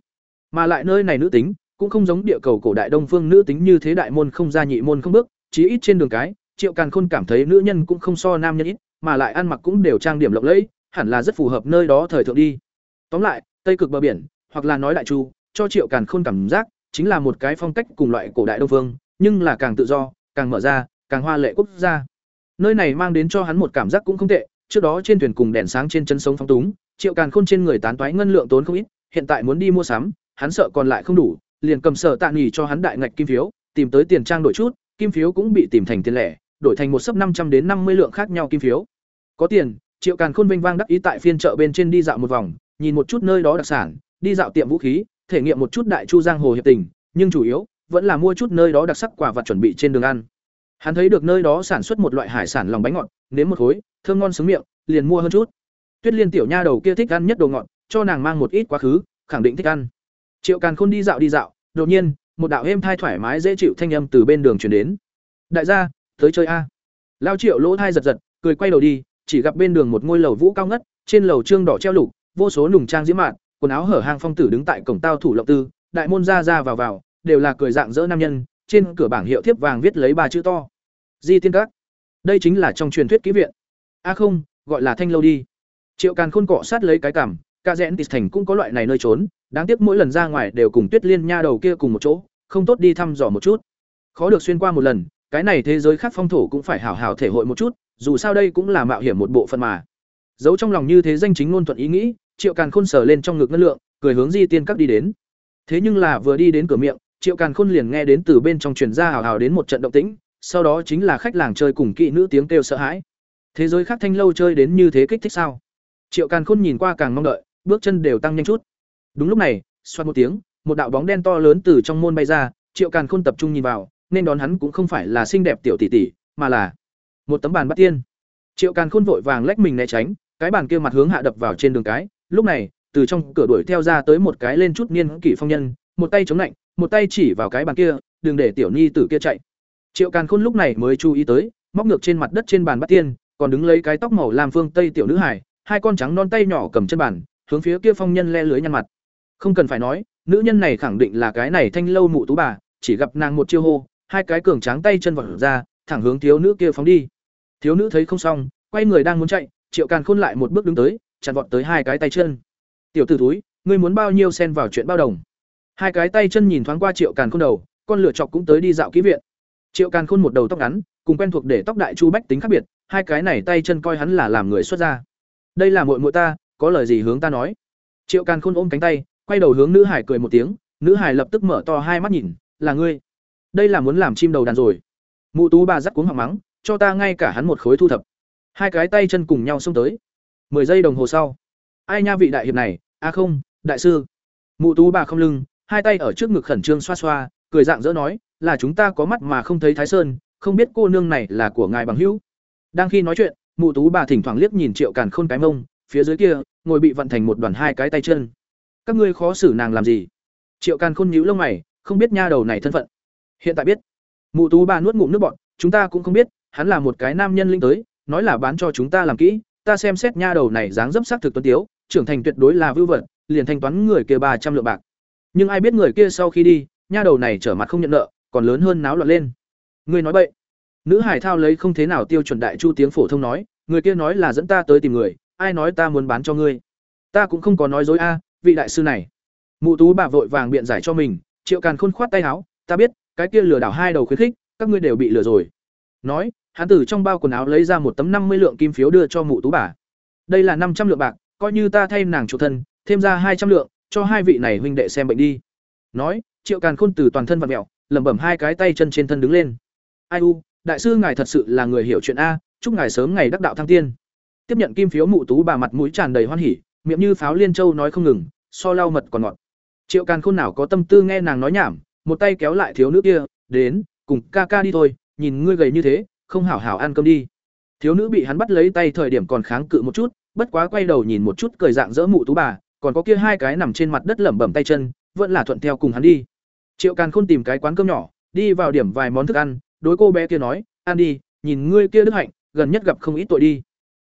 Mà lại nơi này nữ tính, cũng không giống địa cầu cổ đại đông phương nữ tính như thế đại môn không ra nhị môn không bước, chí ít trên đường cái, Triệu Càn Khôn cảm thấy nữ nhân cũng không so nam nhân ít, mà lại ăn mặc cũng đều trang điểm lộng lẫy, hẳn là rất phù hợp nơi đó thời thượng đi. Tóm lại, Tây cực bờ biển, hoặc là nói đại chu, cho Triệu Càn Khôn cảm giác chính là một cái phong cách cùng loại cổ đại đông phương, nhưng là càng tự do, càng mở ra, càng hoa lệ quốc gia. Nơi này mang đến cho hắn một cảm giác cũng không tệ, trước đó trên thuyền cùng đèn sáng trên chân sống phóng túng, Triệu Càn Khôn trên người tán toái ngân lượng tốn không ít, hiện tại muốn đi mua sắm, hắn sợ còn lại không đủ, liền cầm sở tạ nghỉ cho hắn đại ngạch kim phiếu, tìm tới tiền trang đổi chút, kim phiếu cũng bị tìm thành tiền lẻ, đổi thành một sấp năm trăm đến năm mươi lượng khác nhau kim phiếu. Có tiền, Triệu Càn Khôn vinh vang đắc ý tại phiên chợ bên trên đi dạo một vòng, nhìn một chút nơi đó đặc sản, đi dạo tiệm vũ khí, thể nghiệm một chút đại chu giang hồ hiệp tình, nhưng chủ yếu vẫn là mua chút nơi đó đặc sắc quả vật chuẩn bị trên đường ăn. Hắn thấy được nơi đó sản xuất một loại hải sản lòng bánh ngọt, nếm một khối, thơm ngon sướng miệng, liền mua hơn chút. Tuyết Liên tiểu nha đầu kia thích ăn nhất đồ ngọt, cho nàng mang một ít quá khứ, khẳng định thích ăn. Triệu Càn Khôn đi dạo đi dạo, đột nhiên, một đạo êm thai thoải mái dễ chịu thanh âm từ bên đường truyền đến. "Đại gia, tới chơi a." Lao Triệu lỗ thai giật giật, cười quay đầu đi, chỉ gặp bên đường một ngôi lầu vũ cao ngất, trên lầu trương đỏ treo lục, vô số lùng trang diễm mạn, quần áo hở hang phong tử đứng tại cổng tao thủ lộng tư, đại môn ra ra vào vào, đều là cười dạng dỡ nam nhân, trên cửa bảng hiệu thiếp vàng viết lấy ba chữ to. Di tiên các. Đây chính là trong truyền thuyết ký viện. A à không, gọi là thanh lâu đi. Triệu Càn Khôn cọ sát lấy cái cảm ca rẽn tịt thành cũng có loại này nơi trốn, đáng tiếc mỗi lần ra ngoài đều cùng Tuyết Liên nha đầu kia cùng một chỗ, không tốt đi thăm dò một chút. Khó được xuyên qua một lần, cái này thế giới khác phong thổ cũng phải hảo hảo thể hội một chút, dù sao đây cũng là mạo hiểm một bộ phận mà. Giấu trong lòng như thế danh chính ngôn thuận ý nghĩ, Triệu Càn Khôn sờ lên trong ngực ngân lượng, cười hướng Di Tiên các đi đến. Thế nhưng là vừa đi đến cửa miệng, Triệu Càn Khôn liền nghe đến từ bên trong truyền ra hào hào đến một trận động tĩnh, sau đó chính là khách làng chơi cùng kỵ nữ tiếng kêu sợ hãi. Thế giới khác thanh lâu chơi đến như thế kích thích sao? Triệu Càn Khôn nhìn qua càng mong đợi, bước chân đều tăng nhanh chút. Đúng lúc này, xoát một tiếng, một đạo bóng đen to lớn từ trong môn bay ra, Triệu Càn Khôn tập trung nhìn vào, nên đón hắn cũng không phải là xinh đẹp tiểu tỷ tỷ, mà là một tấm bàn bắt tiên. Triệu Càn Khôn vội vàng lách mình né tránh, cái bàn kia mặt hướng hạ đập vào trên đường cái, lúc này, từ trong cửa đuổi theo ra tới một cái lên chút niên kỷ phong nhân, một tay chống lạnh, một tay chỉ vào cái bàn kia, đừng để tiểu nhi tử kia chạy. Triệu Càn Khôn lúc này mới chú ý tới, móc ngược trên mặt đất trên bàn bắt tiên, còn đứng lấy cái tóc màu làm phương tây tiểu nữ hải, hai con trắng non tay nhỏ cầm chân bàn, hướng phía kia phong nhân le lưới nhăn mặt. không cần phải nói nữ nhân này khẳng định là cái này thanh lâu mụ tú bà chỉ gặp nàng một chiêu hô hai cái cường tráng tay chân vật ra, thẳng hướng thiếu nữ kia phóng đi. Thiếu nữ thấy không xong, quay người đang muốn chạy, triệu càn khôn lại một bước đứng tới, chặn vọt tới hai cái tay chân. Tiểu t ử túi ngươi muốn bao nhiêu xen vào chuyện bao đồng? Hai cái tay chân nhìn thoáng qua triệu càn khôn đầu, con lửa chọc cũng tới đi dạo kỹ viện. Triệu càn khôn một đầu tóc ngắn, cùng quen thuộc để tóc đại chu bách tính khác biệt, hai cái này tay chân coi hắn là làm người xuất gia. Đây là muội muội ta, có lời gì hướng ta nói? Triệu càn khôn ôm cánh tay, quay đầu hướng nữ hải cười một tiếng, nữ hải lập tức mở to hai mắt nhìn, là ngươi đây là muốn làm chim đầu đàn rồi. Mụ tú bà dắt cuống họng mắng, cho ta ngay cả hắn một khối thu thập. Hai cái tay chân cùng nhau xông tới. Mười giây đồng hồ sau. Ai nha vị đại hiệp này? A không, đại sư. Mụ tú bà không lưng, hai tay ở trước ngực khẩn trương xoa xoa, cười dạng dỡ nói, là chúng ta có mắt mà không thấy thái sơn, không biết cô nương này là của ngài bằng hữu. Đang khi nói chuyện, mụ tú bà thỉnh thoảng liếc nhìn triệu càn khôn cái mông, phía dưới kia, ngồi bị vận thành một đoàn hai cái tay chân. Các ngươi khó xử nàng làm gì? Triệu càn khôn nhíu lông mày, không biết nha đầu này thân phận hiện tại biết. Mụ tú bà nuốt ngụm nước bọn chúng ta cũng không biết, hắn là một cái nam nhân linh tới, nói là bán cho chúng ta làm kỹ, ta xem xét nha đầu này dáng dấp sắc thực tuấn tiếu, trưởng thành tuyệt đối là vưu vật, liền thanh toán người kia ba trăm lượng bạc. Nhưng ai biết người kia sau khi đi, nha đầu này trở mặt không nhận nợ, còn lớn hơn náo loạn lên. Ngươi nói bậy. Nữ hải thao lấy không thế nào tiêu chuẩn đại chu tiếng phổ thông nói, người kia nói là dẫn ta tới tìm người, ai nói ta muốn bán cho ngươi? Ta cũng không có nói dối a, vị đại sư này. Mụ tú bà vội vàng biện giải cho mình, triệu càn khôn khoát tay áo, ta biết cái kia lừa đảo hai đầu khuyến khích, các ngươi đều bị lừa rồi. Nói, hắn từ trong bao quần áo lấy ra một tấm năm mươi lượng kim phiếu đưa cho mụ tú bà. Đây là năm trăm lượng bạc, coi như ta thay nàng chủ thân, thêm ra hai trăm lượng, cho hai vị này huynh đệ xem bệnh đi. Nói, triệu càn khôn từ toàn thân vặn mẹo lẩm bẩm hai cái tay chân trên thân đứng lên. Ai u, đại sư ngài thật sự là người hiểu chuyện a, chúc ngài sớm ngày đắc đạo thăng tiên. Tiếp nhận kim phiếu mụ tú bà mặt mũi tràn đầy hoan hỉ, miệng như pháo liên châu nói không ngừng, so lau mật còn ngọt. Triệu càn khôn nào có tâm tư nghe nàng nói nhảm một tay kéo lại thiếu nữ kia, đến, cùng ca ca đi thôi, nhìn ngươi gầy như thế, không hảo hảo ăn cơm đi. Thiếu nữ bị hắn bắt lấy tay thời điểm còn kháng cự một chút, bất quá quay đầu nhìn một chút cười dạng dỡ mụ tú bà, còn có kia hai cái nằm trên mặt đất lẩm bẩm tay chân, vẫn là thuận theo cùng hắn đi. Triệu càn khôn tìm cái quán cơm nhỏ, đi vào điểm vài món thức ăn, đối cô bé kia nói, ăn đi, nhìn ngươi kia đức hạnh, gần nhất gặp không ít tội đi.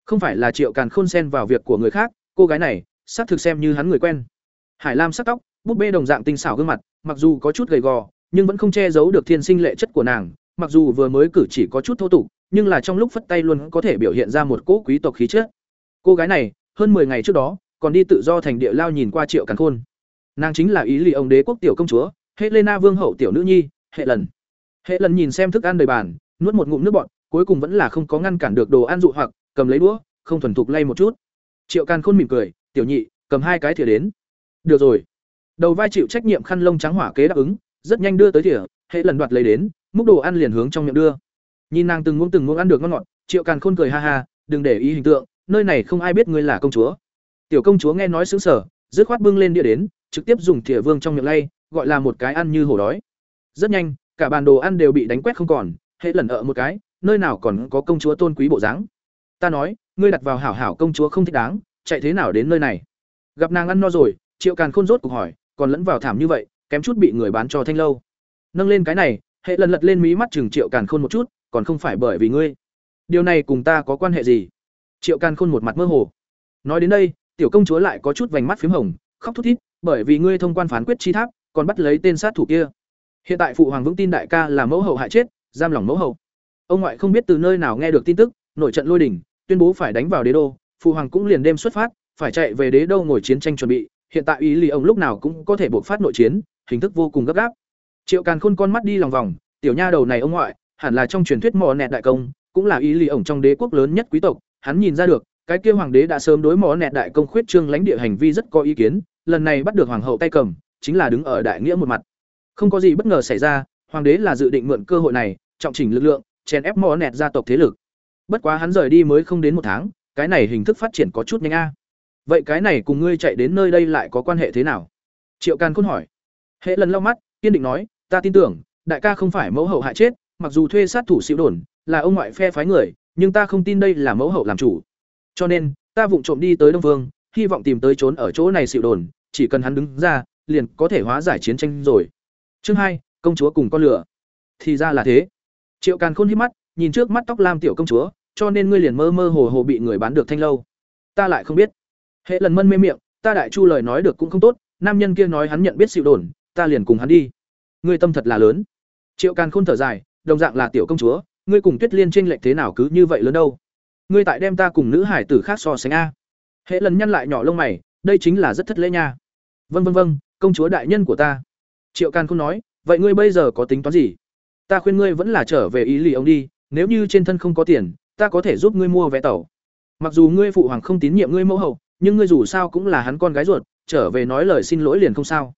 Không phải là triệu càn khôn xen vào việc của người khác, cô gái này, xác thực xem như hắn người quen. Hải lam sắc tóc búp bê đồng dạng tinh xảo gương mặt, mặc dù có chút gầy gò, nhưng vẫn không che giấu được thiên sinh lệ chất của nàng. Mặc dù vừa mới cử chỉ có chút thô tục, nhưng là trong lúc phất tay luôn có thể biểu hiện ra một cỗ quý tộc khí chất. Cô gái này, hơn 10 ngày trước đó, còn đi tự do thành địa lao nhìn qua triệu càn khôn. Nàng chính là ý lì ông đế quốc tiểu công chúa, helena vương hậu tiểu nữ nhi, hệ lần. Hệ lần nhìn xem thức ăn đầy bàn, nuốt một ngụm nước bọt, cuối cùng vẫn là không có ngăn cản được đồ ăn dụ hoặc, cầm lấy đũa, không thuần thục lay một chút. Triệu càn khôn mỉm cười, tiểu nhị, cầm hai cái thìa đến. Được rồi đầu vai chịu trách nhiệm khăn lông trắng hỏa kế đáp ứng, rất nhanh đưa tới thìa, hệ lần đoạt lấy đến, múc đồ ăn liền hướng trong miệng đưa. Nhìn nàng từng muỗng từng muỗng ăn được ngon ngọt, triệu càn khôn cười ha ha, đừng để ý hình tượng, nơi này không ai biết ngươi là công chúa. Tiểu công chúa nghe nói xứng sở dứt khoát bưng lên đĩa đến, trực tiếp dùng thìa vương trong miệng lay, gọi là một cái ăn như hổ đói. Rất nhanh, cả bàn đồ ăn đều bị đánh quét không còn, hệ lần ở một cái, nơi nào còn có công chúa tôn quý bộ dáng? Ta nói, ngươi đặt vào hảo hảo công chúa không thích đáng, chạy thế nào đến nơi này? Gặp nàng ăn no rồi, triệu càn khôn rốt cuộc hỏi còn lẫn vào thảm như vậy kém chút bị người bán cho thanh lâu. Nâng lên cái này hệ lần lật lên mí mắt chừng triệu càn khôn một chút còn không phải bởi vì ngươi. Điều này cùng ta có quan hệ gì? Triệu càn khôn một mặt mơ hồ. Nói đến đây tiểu công chúa lại có chút vành mắt p h í m hồng khóc thút thít bởi vì ngươi thông quan phán quyết chi tháp còn bắt lấy tên sát thủ kia. Hiện tại phụ hoàng vững tin đại ca là mẫu hậu hại chết giam lỏng mẫu hậu. Ông ngoại không biết từ nơi nào nghe được tin tức nổi trận lôi đình, tuyên bố phải đánh vào đế đô phụ hoàng cũng liền đêm xuất phát phải chạy về đế đô ngồi chiến tranh chuẩn bị hiện tại ý lì ông lúc nào cũng có thể buộc phát nội chiến, hình thức vô cùng gấp gáp. Triệu càn khôn con mắt đi lòng vòng, tiểu nha đầu này ông ngoại, hẳn là trong truyền thuyết mò nẹt đại công, cũng là ý lì ổng trong đế quốc lớn nhất quý tộc, hắn nhìn ra được, cái kia hoàng đế đã sớm đối mò nẹt đại công khuyết trương lãnh địa hành vi rất có ý kiến, lần này bắt được hoàng hậu tay cầm, chính là đứng ở đại nghĩa một mặt. Không có gì bất ngờ xảy ra, hoàng đế là dự định mượn cơ hội này, trọng chỉnh lực lượng, chèn ép mò nẹt gia tộc thế lực. Bất quá hắn rời đi mới không đến một tháng, cái này hình thức phát triển có chút nhanh a vậy cái này cùng ngươi chạy đến nơi đây lại có quan hệ thế nào? Triệu càn khôn hỏi. Hệ lần lau mắt, kiên định nói, ta tin tưởng, đại ca không phải mẫu hậu hại chết, mặc dù thuê sát thủ xịu đồn, là ông ngoại phe phái người, nhưng ta không tin đây là mẫu hậu làm chủ. Cho nên, ta vụng trộm đi tới đông vương, hy vọng tìm tới trốn ở chỗ này xịu đồn, chỉ cần hắn đứng ra, liền có thể hóa giải chiến tranh rồi. Chương hai, công chúa cùng con lửa. Thì ra là thế. Triệu càn khôn hít mắt, nhìn trước mắt tóc lam tiểu công chúa, cho nên ngươi liền mơ mơ hồ hồ bị người bán được thanh lâu. Ta lại không biết hệ lần mân mê miệng, ta đại chu lời nói được cũng không tốt, nam nhân kia nói hắn nhận biết xịu đồn, ta liền cùng hắn đi. Ngươi tâm thật là lớn. Triệu càn khôn thở dài, đồng dạng là tiểu công chúa, ngươi cùng tuyết liên tranh lệch thế nào cứ như vậy lớn đâu? Ngươi tại đem ta cùng nữ hải tử khác so sánh a. Hệ lần nhăn lại nhỏ lông mày, đây chính là rất thất lễ nha. Vân vân vân công chúa đại nhân của ta. Triệu càn khôn nói, vậy ngươi bây giờ có tính toán gì? Ta khuyên ngươi vẫn là trở về ý lì ông đi, nếu như trên thân không có tiền, ta có thể giúp ngươi mua vé tàu. Mặc dù ngươi phụ hoàng không tín nhiệm ngươi mẫu hậu nhưng ngươi dù sao cũng là hắn con gái ruột, trở về nói lời xin lỗi liền không sao.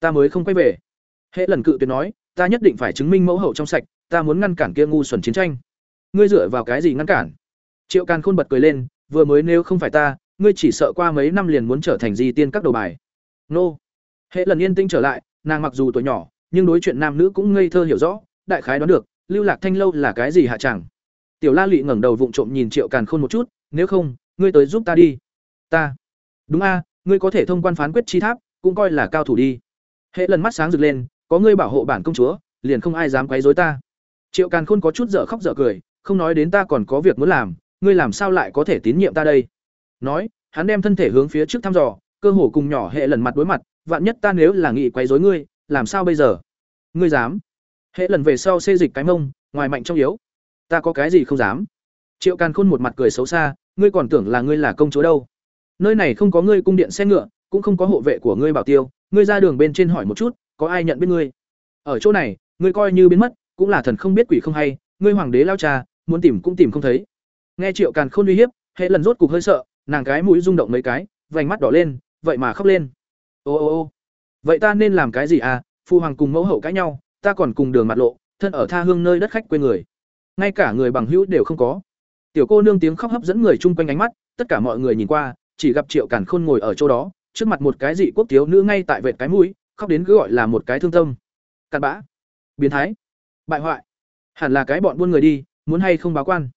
Ta mới không quay về. Hệ lần cự tuyệt nói, ta nhất định phải chứng minh mẫu hậu trong sạch, ta muốn ngăn cản kia ngu xuẩn chiến tranh. Ngươi dựa vào cái gì ngăn cản? Triệu càn khôn bật cười lên, vừa mới nếu không phải ta, ngươi chỉ sợ qua mấy năm liền muốn trở thành di tiên các đầu bài. Nô. Hệ lần yên tĩnh trở lại, nàng mặc dù tuổi nhỏ, nhưng đối chuyện nam nữ cũng ngây thơ hiểu rõ, đại khái đoán được, lưu lạc thanh lâu là cái gì hạ chẳng. Tiểu la lụy ngẩng đầu vụng trộm nhìn triệu càn khôn một chút, nếu không, ngươi tới giúp ta đi ta. Đúng a, ngươi có thể thông quan phán quyết chi tháp, cũng coi là cao thủ đi. Hệ lần mắt sáng rực lên, có ngươi bảo hộ bản công chúa, liền không ai dám quấy rối ta. Triệu càn khôn có chút dở khóc dở cười, không nói đến ta còn có việc muốn làm, ngươi làm sao lại có thể tín nhiệm ta đây? Nói, hắn đem thân thể hướng phía trước thăm dò, cơ hồ cùng nhỏ hệ lần mặt đối mặt, vạn nhất ta nếu là nghị quấy rối ngươi, làm sao bây giờ? Ngươi dám? Hệ lần về sau xê dịch cái mông, ngoài mạnh trong yếu. Ta có cái gì không dám? Triệu càn khôn một mặt cười xấu xa, ngươi còn tưởng là ngươi là công chúa đâu nơi này không có ngươi cung điện xe ngựa, cũng không có hộ vệ của ngươi bảo tiêu, ngươi ra đường bên trên hỏi một chút, có ai nhận biết ngươi? Ở chỗ này, ngươi coi như biến mất, cũng là thần không biết quỷ không hay, ngươi hoàng đế lao trà muốn tìm cũng tìm không thấy. Nghe triệu càn khôn uy hiếp, hệ lần rốt cục hơi sợ, nàng cái mũi rung động mấy cái, vành mắt đỏ lên, vậy mà khóc lên. Ô ô ô, vậy ta nên làm cái gì à? Phu hoàng cùng mẫu hậu cãi nhau, ta còn cùng đường mặt lộ, thân ở tha hương nơi đất khách quê người. Ngay cả người bằng hữu đều không có. Tiểu cô nương tiếng khóc hấp dẫn người chung quanh ánh mắt, tất cả mọi người nhìn qua chỉ gặp triệu càn khôn ngồi ở chỗ đó, trước mặt một cái dị quốc thiếu nữ ngay tại vệt cái mũi, khóc đến cứ gọi là một cái thương tâm. Cặn bã. Biến thái. Bại hoại. Hẳn là cái bọn buôn người đi, muốn hay không báo quan?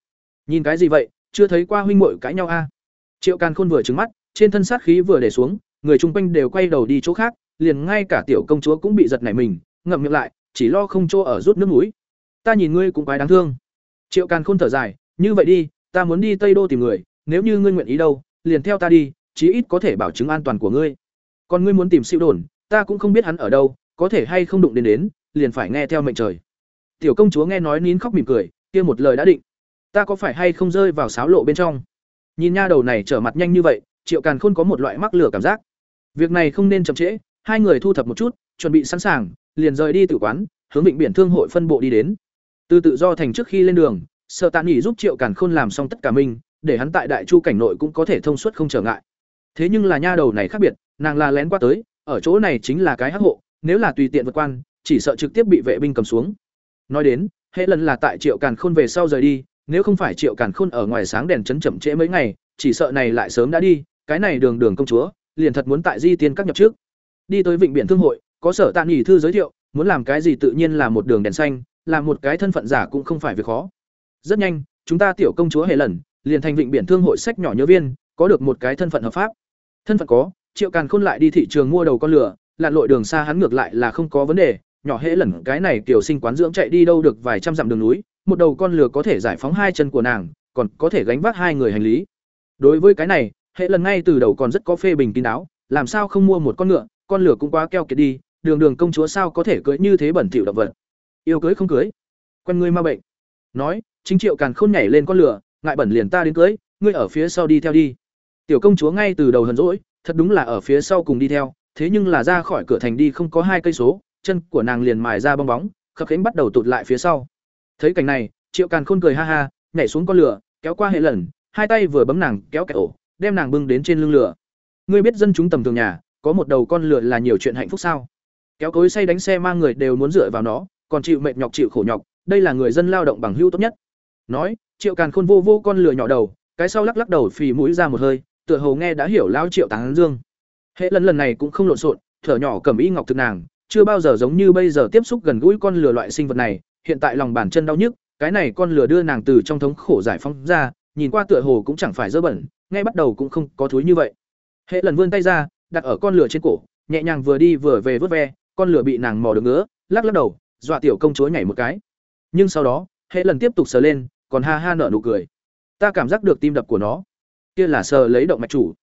Nhìn cái gì vậy, chưa thấy qua huynh muội cãi nhau a? À? triệu càn khôn vừa trứng mắt, trên thân sát khí vừa để xuống, người chung quanh đều quay đầu đi chỗ khác, liền ngay cả tiểu công chúa cũng bị giật nảy mình, ngậm miệng lại, chỉ lo không chỗ ở rút nước mũi. Ta nhìn ngươi cũng quái đáng thương. Triệu càn khôn thở dài, như vậy đi, ta muốn đi tây đô tìm người, nếu như ngươi nguyện ý đâu liền theo ta đi, chí ít có thể bảo chứng an toàn của ngươi. Còn ngươi muốn tìm siêu đồn, ta cũng không biết hắn ở đâu, có thể hay không đụng đến đến, liền phải nghe theo mệnh trời. Tiểu công chúa nghe nói nín khóc mỉm cười, kia một lời đã định. Ta có phải hay không rơi vào sáo lộ bên trong? Nhìn nha đầu này trở mặt nhanh như vậy, triệu càn khôn có một loại mắc lửa cảm giác. Việc này không nên chậm trễ, hai người thu thập một chút, chuẩn bị sẵn sàng, liền rời đi tự quán, hướng vịnh biển thương hội phân bộ đi đến. Từ tự do thành trước khi lên đường, sợ tạ nghỉ giúp triệu càn khôn làm xong tất cả mình để hắn tại đại chu cảnh nội cũng có thể thông suốt không trở ngại. Thế nhưng là nha đầu này khác biệt, nàng là lén qua tới, ở chỗ này chính là cái hắc hộ, nếu là tùy tiện vượt quan, chỉ sợ trực tiếp bị vệ binh cầm xuống. Nói đến, hệ lần là tại triệu càn khôn về sau rời đi, nếu không phải triệu càn khôn ở ngoài sáng đèn chấn chậm trễ mấy ngày, chỉ sợ này lại sớm đã đi, cái này đường đường công chúa, liền thật muốn tại di tiên các nhập trước. Đi tới vịnh biển thương hội, có sở tạ nghỉ thư giới thiệu, muốn làm cái gì tự nhiên là một đường đèn xanh, là một cái thân phận giả cũng không phải việc khó. Rất nhanh, chúng ta tiểu công chúa hệ lần liền thành vịnh biển thương hội sách nhỏ nhớ viên, có được một cái thân phận hợp pháp. Thân phận có, triệu càn khôn lại đi thị trường mua đầu con lửa lặn lội đường xa hắn ngược lại là không có vấn đề, nhỏ hễ lần cái này tiểu sinh quán dưỡng chạy đi đâu được vài trăm dặm đường núi, một đầu con lửa có thể giải phóng hai chân của nàng, còn có thể gánh vác hai người hành lý. Đối với cái này hệ lần ngay từ đầu còn rất có phê bình kín đáo, làm sao không mua một con ngựa, con lửa cũng quá keo kiệt đi, đường đường công chúa sao có thể cưới như thế bẩn thỉu động vật. Yêu cưới không cưới, quen ngươi ma bệnh. Nói, chính triệu càn khôn nhảy lên con lửa ngại bẩn liền ta đến cưới, ngươi ở phía sau đi theo đi. Tiểu công chúa ngay từ đầu hờn rỗi thật đúng là ở phía sau cùng đi theo, thế nhưng là ra khỏi cửa thành đi không có hai cây số, chân của nàng liền mài ra bong bóng, khập khánh bắt đầu tụt lại phía sau. Thấy cảnh này, triệu càn khôn cười ha ha, nhảy xuống con lửa, kéo qua hệ lần, hai tay vừa bấm nàng, kéo kẹt ổ, đem nàng bưng đến trên lưng lửa. Ngươi biết dân chúng tầm thường nhà, có một đầu con lửa là nhiều chuyện hạnh phúc sao? Kéo cối say đánh xe mang người đều muốn dựa vào nó, còn chịu mệt nhọc chịu khổ nhọc, đây là người dân lao động bằng hưu tốt nhất. Nói triệu càn khôn vô vô con lửa nhỏ đầu, cái sau lắc lắc đầu phì mũi ra một hơi, tựa hồ nghe đã hiểu lão triệu tán dương. Hệ lần lần này cũng không lộn xộn, thở nhỏ cầm y ngọc thực nàng, chưa bao giờ giống như bây giờ tiếp xúc gần gũi con lửa loại sinh vật này, hiện tại lòng bàn chân đau nhức, cái này con lửa đưa nàng từ trong thống khổ giải phóng ra, nhìn qua tựa hồ cũng chẳng phải dơ bẩn, ngay bắt đầu cũng không có thúi như vậy. Hệ lần vươn tay ra, đặt ở con lửa trên cổ, nhẹ nhàng vừa đi vừa về vớt ve, con lửa bị nàng mò được ngứa, lắc lắc đầu, dọa tiểu công chúa nhảy một cái. Nhưng sau đó, hệ lần tiếp tục sờ lên còn ha ha nở nụ cười. Ta cảm giác được tim đập của nó. Kia là sờ lấy động mạch chủ.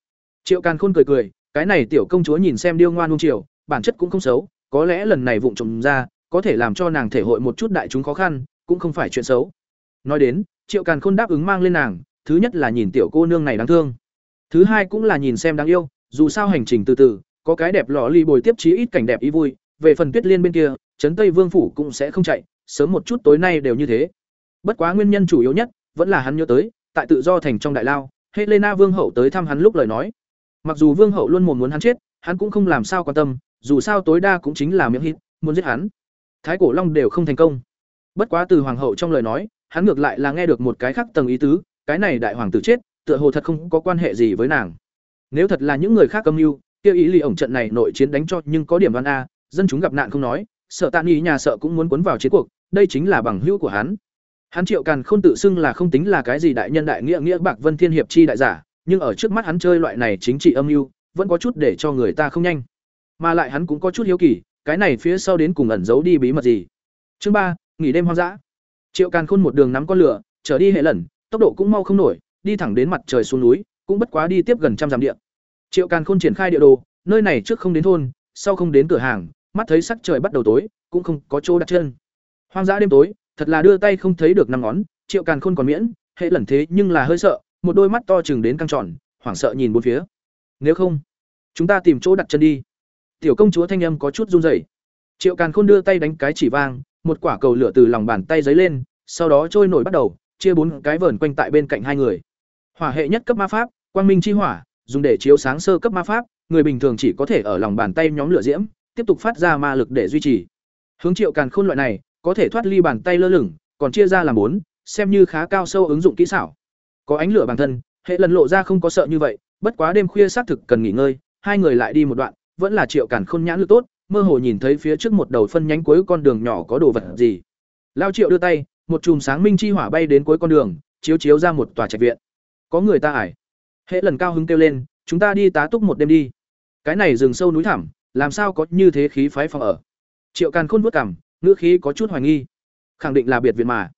Triệu càn khôn cười cười, cái này tiểu công chúa nhìn xem điêu ngoan nung chiều bản chất cũng không xấu, có lẽ lần này vụng trộm ra, có thể làm cho nàng thể hội một chút đại chúng khó khăn, cũng không phải chuyện xấu. Nói đến, triệu càn khôn đáp ứng mang lên nàng, thứ nhất là nhìn tiểu cô nương này đáng thương. Thứ hai cũng là nhìn xem đáng yêu, dù sao hành trình từ từ, có cái đẹp lò ly bồi tiếp trí ít cảnh đẹp ý vui, về phần tuyết liên bên kia, trấn tây vương phủ cũng sẽ không chạy, sớm một chút tối nay đều như thế bất quá nguyên nhân chủ yếu nhất vẫn là hắn nhớ tới, tại tự do thành trong đại lao, helena vương hậu tới thăm hắn lúc lời nói. Mặc dù vương hậu luôn mồm muốn hắn chết, hắn cũng không làm sao quan tâm, dù sao tối đa cũng chính là miệng hít, muốn giết hắn. Thái cổ long đều không thành công. Bất quá từ hoàng hậu trong lời nói, hắn ngược lại là nghe được một cái khác tầng ý tứ, cái này đại hoàng tử chết, tựa hồ thật không có quan hệ gì với nàng. Nếu thật là những người khác âm mưu, kia ý lì ổng trận này nội chiến đánh cho nhưng có điểm đoán a, dân chúng gặp nạn không nói, sợ Tạn nghi nhà sợ cũng muốn cuốn vào chiến cuộc, đây chính là bằng hữu của hắn hắn triệu càn khôn tự xưng là không tính là cái gì đại nhân đại nghĩa nghĩa bạc vân thiên hiệp chi đại giả, nhưng ở trước mắt hắn chơi loại này chính trị âm mưu, vẫn có chút để cho người ta không nhanh. Mà lại hắn cũng có chút hiếu kỳ, cái này phía sau đến cùng ẩn giấu đi bí mật gì. Chương ba, nghỉ đêm hoang dã. Triệu càn khôn một đường nắm con lửa, trở đi hệ lần tốc độ cũng mau không nổi, đi thẳng đến mặt trời xuống núi, cũng bất quá đi tiếp gần trăm dặm địa. Triệu càn khôn triển khai địa đồ, nơi này trước không đến thôn, sau không đến cửa hàng, mắt thấy sắc trời bắt đầu tối, cũng không có chỗ đặt chân. Hoang dã đêm tối thật là đưa tay không thấy được năm ngón, triệu càn khôn còn miễn, hệ lần thế nhưng là hơi sợ, một đôi mắt to chừng đến căng tròn, hoảng sợ nhìn bốn phía. Nếu không, chúng ta tìm chỗ đặt chân đi. Tiểu công chúa thanh âm có chút run rẩy. Triệu càn khôn đưa tay đánh cái chỉ vang, một quả cầu lửa từ lòng bàn tay giấy lên, sau đó trôi nổi bắt đầu, chia bốn cái vờn quanh tại bên cạnh hai người. Hỏa hệ nhất cấp ma pháp, quang minh chi hỏa, dùng để chiếu sáng sơ cấp ma pháp, người bình thường chỉ có thể ở lòng bàn tay nhóm lửa diễm, tiếp tục phát ra ma lực để duy trì. Hướng triệu càn khôn loại này có thể thoát ly bàn tay lơ lửng, còn chia ra làm bốn, xem như khá cao sâu ứng dụng kỹ xảo. Có ánh lửa bản thân, hệ lần lộ ra không có sợ như vậy, bất quá đêm khuya xác thực cần nghỉ ngơi, hai người lại đi một đoạn, vẫn là triệu càn khôn nhãn lực tốt, mơ hồ nhìn thấy phía trước một đầu phân nhánh cuối con đường nhỏ có đồ vật gì. Lao triệu đưa tay, một chùm sáng minh chi hỏa bay đến cuối con đường, chiếu chiếu ra một tòa trạch viện. Có người ta ải. Hệ lần cao hứng kêu lên, chúng ta đi tá túc một đêm đi. Cái này rừng sâu núi thẳm, làm sao có như thế khí phái phòng ở. Triệu càn khôn vất cảm ngữ khí có chút hoài nghi. Khẳng định là biệt viện mà.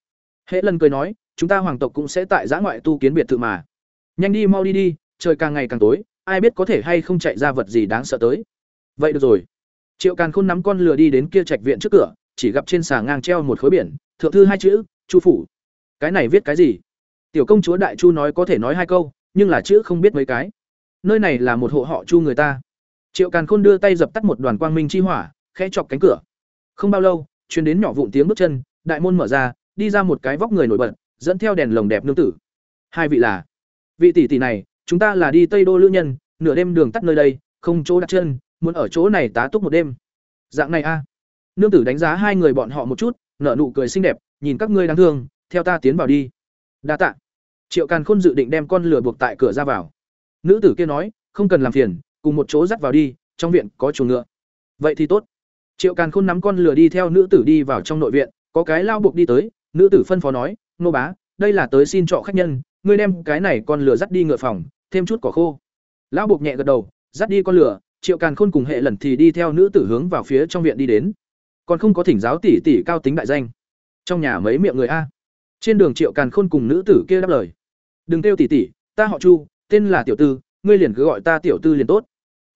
Hễ lần cười nói, chúng ta hoàng tộc cũng sẽ tại giã ngoại tu kiến biệt thự mà. Nhanh đi mau đi đi, trời càng ngày càng tối, ai biết có thể hay không chạy ra vật gì đáng sợ tới. Vậy được rồi. Triệu càn khôn nắm con lừa đi đến kia trạch viện trước cửa, chỉ gặp trên xà ngang treo một khối biển, thượng thư hai chữ, chu phủ. Cái này viết cái gì? Tiểu công chúa đại chu nói có thể nói hai câu, nhưng là chữ không biết mấy cái. Nơi này là một hộ họ chu người ta. Triệu càn khôn đưa tay dập tắt một đoàn quang minh chi hỏa, khẽ chọc cánh cửa. Không bao lâu chuyến đến nhỏ vụn tiếng bước chân, đại môn mở ra, đi ra một cái vóc người nổi bật, dẫn theo đèn lồng đẹp nương tử. Hai vị là, vị tỷ tỷ này, chúng ta là đi tây đô lữ nhân, nửa đêm đường tắt nơi đây, không chỗ đặt chân, muốn ở chỗ này tá túc một đêm. Dạng này a. Nương tử đánh giá hai người bọn họ một chút, nở nụ cười xinh đẹp, nhìn các ngươi đáng thương, theo ta tiến vào đi. Đa tạ. Triệu càn khôn dự định đem con lửa buộc tại cửa ra vào. Nữ tử kia nói, không cần làm phiền, cùng một chỗ dắt vào đi, trong viện có chuồng ngựa. Vậy thì tốt triệu càn khôn nắm con lửa đi theo nữ tử đi vào trong nội viện, có cái lao buộc đi tới, nữ tử phân phó nói, nô bá, đây là tới xin trọ khách nhân, ngươi đem cái này con lửa dắt đi ngựa phòng, thêm chút cỏ khô. Lão buộc nhẹ gật đầu, dắt đi con lửa. Triệu càn khôn cùng hệ lần thì đi theo nữ tử hướng vào phía trong viện đi đến. Còn không có thỉnh giáo tỷ tỷ cao tính đại danh. Trong nhà mấy miệng người a. Trên đường triệu càn khôn cùng nữ tử kia đáp lời. Đừng kêu tỷ tỷ, ta họ chu, tên là tiểu tư, ngươi liền cứ gọi ta tiểu tư liền tốt.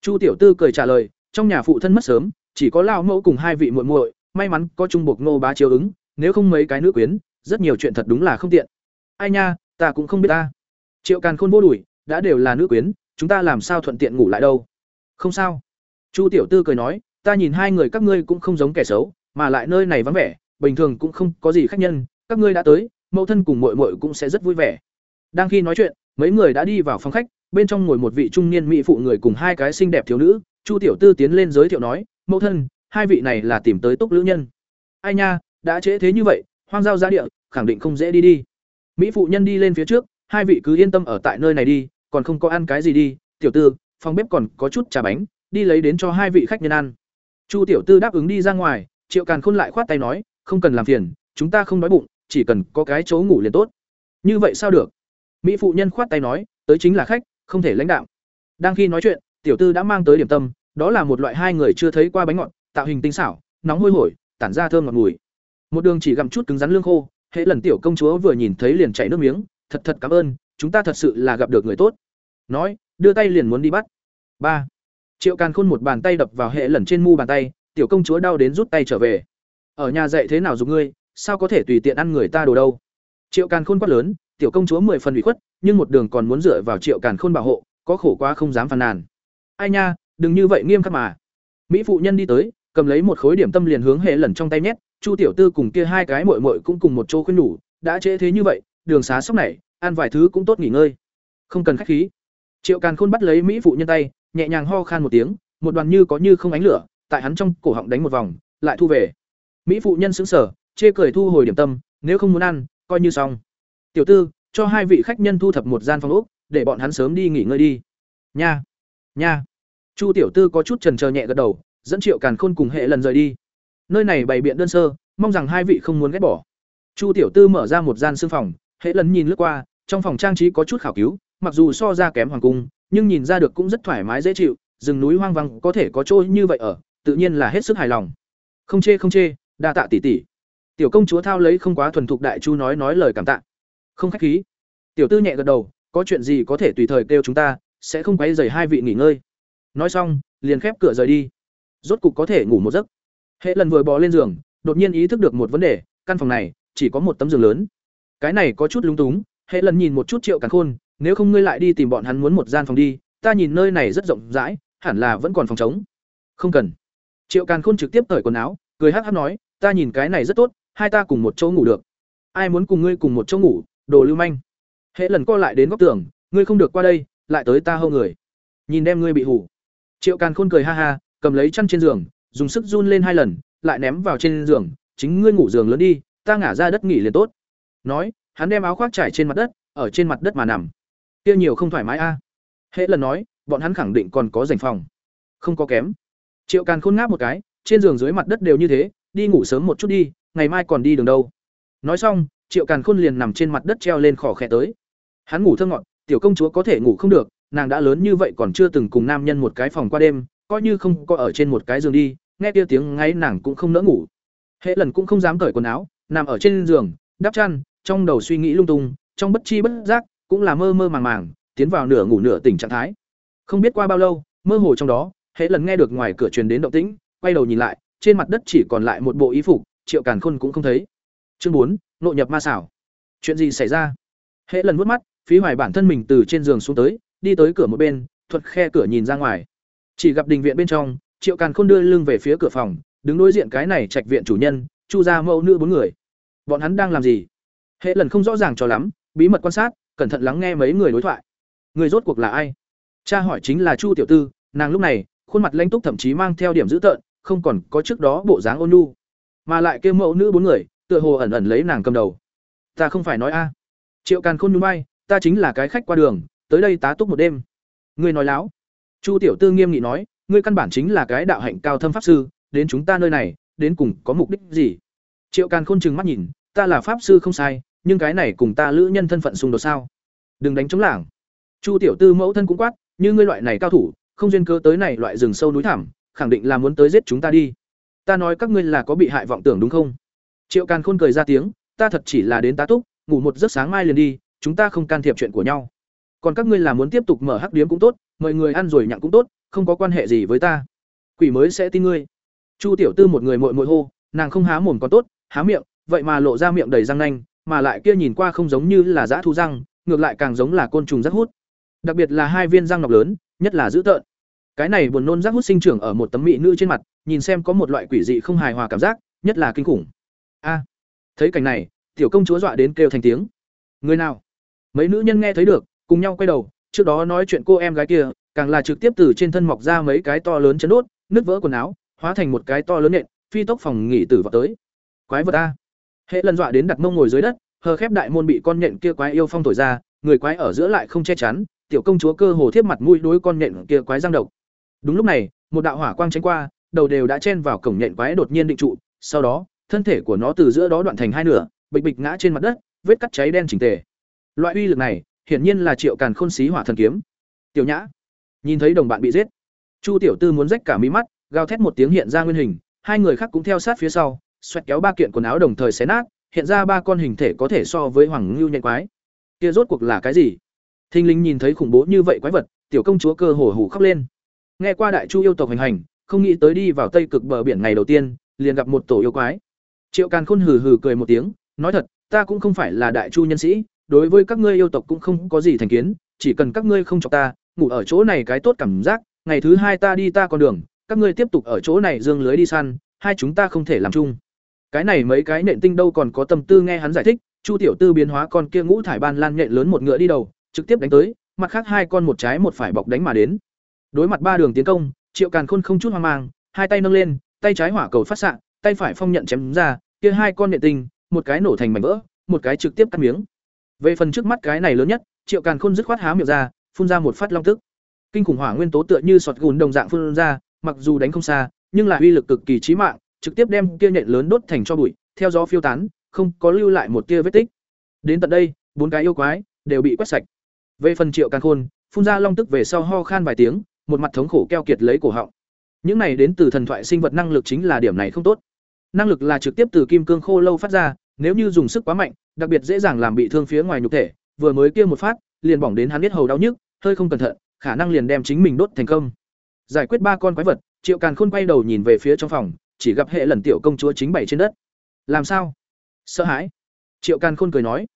Chu tiểu tư cười trả lời, trong nhà phụ thân mất sớm chỉ có lao mẫu cùng hai vị muội muội may mắn có trung bộc nô bá chiếu ứng nếu không mấy cái nữ quyến rất nhiều chuyện thật đúng là không tiện. Ai nha ta cũng không biết ta. Triệu càn khôn vô đuổi, đã đều là nữ quyến chúng ta làm sao thuận tiện ngủ lại đâu? Không sao. Chu tiểu tư cười nói ta nhìn hai người các ngươi cũng không giống kẻ xấu mà lại nơi này vắng vẻ bình thường cũng không có gì khách nhân các ngươi đã tới mẫu thân cùng muội muội cũng sẽ rất vui vẻ. Đang khi nói chuyện mấy người đã đi vào phòng khách bên trong ngồi một vị trung niên mỹ phụ người cùng hai cái xinh đẹp thiếu nữ chu tiểu tư tiến lên giới thiệu nói mẫu thân, hai vị này là tìm tới túc lữ nhân. Ai nha, đã trễ thế như vậy, hoang giao ra địa, khẳng định không dễ đi đi. Mỹ phụ nhân đi lên phía trước, hai vị cứ yên tâm ở tại nơi này đi, còn không có ăn cái gì đi. Tiểu tư, phòng bếp còn có chút trà bánh, đi lấy đến cho hai vị khách nhân ăn. Chu tiểu tư đáp ứng đi ra ngoài, triệu càn khôn lại khoát tay nói, không cần làm phiền, chúng ta không đói bụng, chỉ cần có cái chỗ ngủ liền tốt. Như vậy sao được? Mỹ phụ nhân khoát tay nói, tới chính là khách, không thể lãnh đạo. Đang khi nói chuyện, tiểu tư đã mang tới điểm tâm đó là một loại hai người chưa thấy qua bánh ngọt, tạo hình tinh xảo, nóng hôi hổi, tản ra thơm ngọt mùi. Một đường chỉ gặm chút cứng rắn lương khô, hễ lần tiểu công chúa vừa nhìn thấy liền chảy nước miếng, thật thật cảm ơn, chúng ta thật sự là gặp được người tốt. Nói, đưa tay liền muốn đi bắt. Ba. Triệu càn khôn một bàn tay đập vào hệ lần trên mu bàn tay, tiểu công chúa đau đến rút tay trở về. Ở nhà dạy thế nào dùng ngươi, sao có thể tùy tiện ăn người ta đồ đâu? Triệu càn khôn quát lớn, tiểu công chúa mười phần ủy khuất, nhưng một đường còn muốn dựa vào triệu càn khôn bảo hộ, có khổ quá không dám phàn nàn. Ai nha đừng như vậy nghiêm khắc mà. Mỹ phụ nhân đi tới, cầm lấy một khối điểm tâm liền hướng hệ lần trong tay nhét, chu tiểu tư cùng kia hai cái mội mội cũng cùng một chỗ khuyên nhủ, đã trễ thế như vậy, đường xá sóc này, ăn vài thứ cũng tốt nghỉ ngơi. Không cần khách khí. Triệu càn khôn bắt lấy mỹ phụ nhân tay, nhẹ nhàng ho khan một tiếng, một đoàn như có như không ánh lửa, tại hắn trong cổ họng đánh một vòng, lại thu về. Mỹ phụ nhân sững sờ, chê cười thu hồi điểm tâm, nếu không muốn ăn, coi như xong. Tiểu tư, cho hai vị khách nhân thu thập một gian phòng ốc, để bọn hắn sớm đi nghỉ ngơi đi. Nha nha chu tiểu tư có chút trần trờ nhẹ gật đầu, dẫn triệu càn khôn cùng hệ lần rời đi. Nơi này bày biện đơn sơ, mong rằng hai vị không muốn ghét bỏ. Chu tiểu tư mở ra một gian xương phòng, hệ lần nhìn lướt qua, trong phòng trang trí có chút khảo cứu, mặc dù so ra kém hoàng cung, nhưng nhìn ra được cũng rất thoải mái dễ chịu, rừng núi hoang vắng có thể có chỗ như vậy ở, tự nhiên là hết sức hài lòng. Không chê không chê, đa tạ tỷ tỷ. Tiểu công chúa thao lấy không quá thuần thục đại chu nói nói lời cảm tạ. Không khách khí. Tiểu tư nhẹ gật đầu, có chuyện gì có thể tùy thời kêu chúng ta, sẽ không quấy rầy hai vị nghỉ ngơi nói xong, liền khép cửa rời đi. Rốt cục có thể ngủ một giấc. Hệ lần vừa bò lên giường, đột nhiên ý thức được một vấn đề, căn phòng này chỉ có một tấm giường lớn. Cái này có chút lung túng, hệ lần nhìn một chút triệu càng khôn, nếu không ngươi lại đi tìm bọn hắn muốn một gian phòng đi, ta nhìn nơi này rất rộng rãi, hẳn là vẫn còn phòng trống. Không cần. Triệu càn khôn trực tiếp cởi quần áo, cười hắc hắc nói, ta nhìn cái này rất tốt, hai ta cùng một chỗ ngủ được. Ai muốn cùng ngươi cùng một chỗ ngủ, đồ lưu manh. Hệ lần co lại đến góc tường, ngươi không được qua đây, lại tới ta hâu người. Nhìn đem ngươi bị hủ triệu càn khôn cười ha ha, cầm lấy chăn trên giường, dùng sức run lên hai lần, lại ném vào trên giường, chính ngươi ngủ giường lớn đi, ta ngả ra đất nghỉ liền tốt. Nói, hắn đem áo khoác trải trên mặt đất, ở trên mặt đất mà nằm. Kia nhiều không thoải mái a. Hễ lần nói, bọn hắn khẳng định còn có dành phòng. Không có kém. Triệu càn khôn ngáp một cái, trên giường dưới mặt đất đều như thế, đi ngủ sớm một chút đi, ngày mai còn đi đường đâu. Nói xong, triệu càn khôn liền nằm trên mặt đất treo lên khỏ khẽ tới. Hắn ngủ thơ ngọt, tiểu công chúa có thể ngủ không được nàng đã lớn như vậy còn chưa từng cùng nam nhân một cái phòng qua đêm, coi như không có ở trên một cái giường đi, nghe kia tiếng ngáy nàng cũng không nỡ ngủ. Hệ lần cũng không dám cởi quần áo, nằm ở trên giường, đắp chăn, trong đầu suy nghĩ lung tung, trong bất chi bất giác cũng là mơ mơ màng màng, tiến vào nửa ngủ nửa tỉnh trạng thái. Không biết qua bao lâu, mơ hồ trong đó hệ lần nghe được ngoài cửa truyền đến động tĩnh, quay đầu nhìn lại, trên mặt đất chỉ còn lại một bộ y phục, triệu càn khôn cũng không thấy. Chương bốn, nội nhập ma xảo. Chuyện gì xảy ra? Hệ lần vút mắt, phí hoài bản thân mình từ trên giường xuống tới đi tới cửa một bên thuật khe cửa nhìn ra ngoài. Chỉ gặp đình viện bên trong, triệu càn khôn đưa lưng về phía cửa phòng, đứng đối diện cái này trạch viện chủ nhân, chu gia mẫu nữ bốn người. Bọn hắn đang làm gì? Hệ lần không rõ ràng cho lắm, bí mật quan sát, cẩn thận lắng nghe mấy người đối thoại. Người rốt cuộc là ai? Cha hỏi chính là chu tiểu tư, nàng lúc này, khuôn mặt lanh túc thậm chí mang theo điểm dữ tợn, không còn có trước đó bộ dáng ôn nhu. Mà lại kêu mẫu nữ bốn người, tựa hồ ẩn ẩn lấy nàng cầm đầu. Ta không phải nói a. Triệu càn khôn nhún bay ta chính là cái khách qua đường tới đây tá túc một đêm. Ngươi nói láo. Chu tiểu tư nghiêm nghị nói, ngươi căn bản chính là cái đạo hạnh cao thâm pháp sư, đến chúng ta nơi này, đến cùng có mục đích gì? Triệu càn khôn chừng mắt nhìn, ta là pháp sư không sai, nhưng cái này cùng ta lữ nhân thân phận xung đột sao? Đừng đánh chống lảng. Chu tiểu tư mẫu thân cũng quát, như ngươi loại này cao thủ, không duyên cơ tới này loại rừng sâu núi thẳm, khẳng định là muốn tới giết chúng ta đi. Ta nói các ngươi là có bị hại vọng tưởng đúng không? Triệu càn khôn cười ra tiếng, ta thật chỉ là đến tá túc, ngủ một giấc sáng mai liền đi, chúng ta không can thiệp chuyện của nhau còn các ngươi là muốn tiếp tục mở hắc điếm cũng tốt mọi người ăn rồi nhặng cũng tốt, không có quan hệ gì với ta. Quỷ mới sẽ tin ngươi. Chu tiểu tư một người mội mội hô, nàng không há mồm còn tốt, há miệng, vậy mà lộ ra miệng đầy răng nanh, mà lại kia nhìn qua không giống như là dã thu răng, ngược lại càng giống là côn trùng rất hút. Đặc biệt là hai viên răng nọc lớn, nhất là dữ tợn. Cái này buồn nôn rác hút sinh trưởng ở một tấm mỹ nữ trên mặt, nhìn xem có một loại quỷ dị không hài hòa cảm giác, nhất là kinh khủng. A, thấy cảnh này, tiểu công chúa dọa đến kêu thành tiếng. Người nào? Mấy nữ nhân nghe thấy được cùng nhau quay đầu, trước đó nói chuyện cô em gái kia, càng là trực tiếp từ trên thân mọc ra mấy cái to lớn chấn đốt, nứt vỡ quần áo, hóa thành một cái to lớn nện, phi tốc phòng nghỉ tử vào tới. Quái vật a. Hệ lần dọa đến đặt mông ngồi dưới đất, hờ khép đại môn bị con nện kia quái yêu phong thổi ra, người quái ở giữa lại không che chắn, tiểu công chúa cơ hồ thiếp mặt mũi đối con nện kia quái răng độc. Đúng lúc này, một đạo hỏa quang tránh qua, đầu đều đã chen vào cổng nện quái đột nhiên định trụ, sau đó, thân thể của nó từ giữa đó đoạn thành hai nửa, bịch bịch ngã trên mặt đất, vết cắt cháy đen chỉnh tề. Loại uy lực này hiển nhiên là triệu càn khôn xí hỏa thần kiếm. Tiểu nhã, nhìn thấy đồng bạn bị giết. Chu tiểu tư muốn rách cả mí mắt, gào thét một tiếng hiện ra nguyên hình, hai người khác cũng theo sát phía sau, xoẹt kéo ba kiện quần áo đồng thời xé nát, hiện ra ba con hình thể có thể so với hoàng ngưu nhện quái. Kia rốt cuộc là cái gì? Thinh linh nhìn thấy khủng bố như vậy quái vật, tiểu công chúa cơ hồ hủ khóc lên. Nghe qua đại chu yêu tộc hành hành, không nghĩ tới đi vào tây cực bờ biển ngày đầu tiên, liền gặp một tổ yêu quái. Triệu càn khôn hừ hừ cười một tiếng, nói thật, ta cũng không phải là đại chu nhân sĩ đối với các ngươi yêu tộc cũng không có gì thành kiến, chỉ cần các ngươi không chọc ta, ngủ ở chỗ này cái tốt cảm giác, ngày thứ hai ta đi ta con đường, các ngươi tiếp tục ở chỗ này dương lưới đi săn, hai chúng ta không thể làm chung. Cái này mấy cái nện tinh đâu còn có tâm tư nghe hắn giải thích, chu tiểu tư biến hóa con kia ngũ thải ban lan nhện lớn một ngựa đi đầu, trực tiếp đánh tới, mặt khác hai con một trái một phải bọc đánh mà đến. Đối mặt ba đường tiến công, triệu càn khôn không chút hoang mang, hai tay nâng lên, tay trái hỏa cầu phát xạ, tay phải phong nhận chém ra, kia hai con nện tinh, một cái nổ thành mảnh vỡ, một cái trực tiếp cắt miếng về phần trước mắt cái này lớn nhất, triệu càn khôn dứt khoát há miệng ra, phun ra một phát long tức. Kinh khủng hỏa nguyên tố tựa như sọt gùn đồng dạng phun ra, mặc dù đánh không xa, nhưng lại uy lực cực kỳ chí mạng, trực tiếp đem kia nhện lớn đốt thành cho bụi, theo gió phiêu tán, không có lưu lại một tia vết tích. Đến tận đây, bốn cái yêu quái đều bị quét sạch. Về phần triệu càn khôn, phun ra long tức về sau ho khan vài tiếng, một mặt thống khổ keo kiệt lấy cổ họng. Những này đến từ thần thoại sinh vật năng lực chính là điểm này không tốt. Năng lực là trực tiếp từ kim cương khô lâu phát ra, nếu như dùng sức quá mạnh đặc biệt dễ dàng làm bị thương phía ngoài nhục thể, vừa mới kia một phát, liền bỏng đến hắn biết hầu đau nhức, hơi không cẩn thận, khả năng liền đem chính mình đốt thành công. Giải quyết ba con quái vật, triệu càn khôn quay đầu nhìn về phía trong phòng, chỉ gặp hệ lần tiểu công chúa chính bày trên đất. Làm sao? Sợ hãi. Triệu càn khôn cười nói.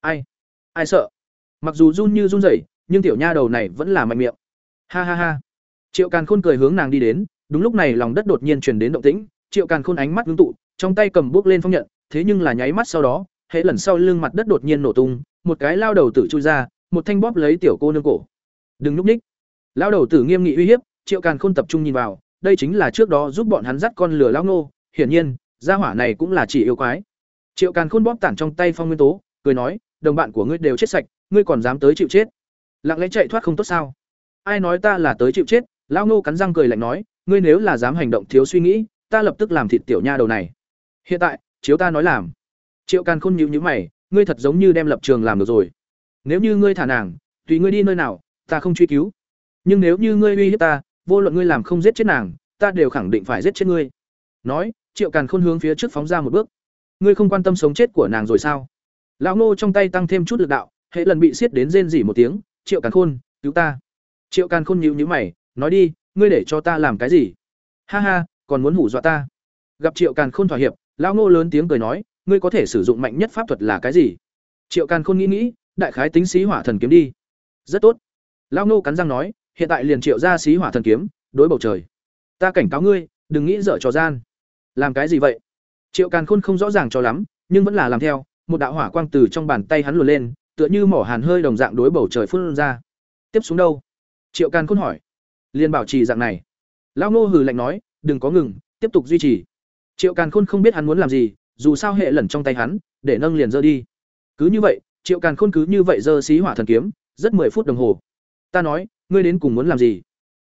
Ai? Ai sợ? Mặc dù run như run rẩy, nhưng tiểu nha đầu này vẫn là mạnh miệng. Ha ha ha. Triệu càn khôn cười hướng nàng đi đến, đúng lúc này lòng đất đột nhiên truyền đến động tĩnh, triệu càn khôn ánh mắt ngưng tụ, trong tay cầm bước lên phong nhận, thế nhưng là nháy mắt sau đó hễ lần sau lưng mặt đất đột nhiên nổ tung, một cái lao đầu tử chui ra, một thanh bóp lấy tiểu cô nương cổ. Đừng núp ních lao đầu tử nghiêm nghị uy hiếp, triệu càn khôn tập trung nhìn vào, đây chính là trước đó giúp bọn hắn dắt con lửa lao nô hiển nhiên, gia hỏa này cũng là chỉ yêu quái. Triệu càn khôn bóp tản trong tay phong nguyên tố, cười nói, đồng bạn của ngươi đều chết sạch, ngươi còn dám tới chịu chết. Lặng lẽ chạy thoát không tốt sao? Ai nói ta là tới chịu chết? Lao nô cắn răng cười lạnh nói, ngươi nếu là dám hành động thiếu suy nghĩ, ta lập tức làm thịt tiểu nha đầu này. Hiện tại, chiếu ta nói làm triệu càn khôn nhíu nhíu mày, ngươi thật giống như đem lập trường làm được rồi. Nếu như ngươi thả nàng, tùy ngươi đi nơi nào, ta không truy cứu. Nhưng nếu như ngươi uy hiếp ta, vô luận ngươi làm không giết chết nàng, ta đều khẳng định phải giết chết ngươi. Nói, triệu càn khôn hướng phía trước phóng ra một bước. Ngươi không quan tâm sống chết của nàng rồi sao? Lão Ngô trong tay tăng thêm chút lực đạo, hệ lần bị xiết đến rên rỉ một tiếng, triệu càn khôn, cứu ta. Triệu càn khôn nhíu nhíu mày, nói đi, ngươi để cho ta làm cái gì? Ha ha, còn muốn hủ dọa ta. Gặp triệu càn khôn thỏa hiệp, lão Ngô lớn tiếng cười nói ngươi có thể sử dụng mạnh nhất pháp thuật là cái gì? Triệu càn khôn nghĩ nghĩ, đại khái tính xí hỏa thần kiếm đi. Rất tốt. Lão nô cắn răng nói, hiện tại liền triệu ra xí hỏa thần kiếm, đối bầu trời. Ta cảnh cáo ngươi, đừng nghĩ dở trò gian. Làm cái gì vậy? Triệu càn khôn không rõ ràng cho lắm, nhưng vẫn là làm theo, một đạo hỏa quang từ trong bàn tay hắn luồn lên, tựa như mỏ hàn hơi đồng dạng đối bầu trời phun ra. Tiếp xuống đâu? Triệu càn khôn hỏi. Liền bảo trì dạng này. Lão ngô hừ lạnh nói, đừng có ngừng, tiếp tục duy trì. Triệu càn khôn không biết hắn muốn làm gì dù sao hệ lần trong tay hắn, để nâng liền dơ đi. Cứ như vậy, triệu càn khôn cứ như vậy dơ xí hỏa thần kiếm, rất mười phút đồng hồ. Ta nói, ngươi đến cùng muốn làm gì?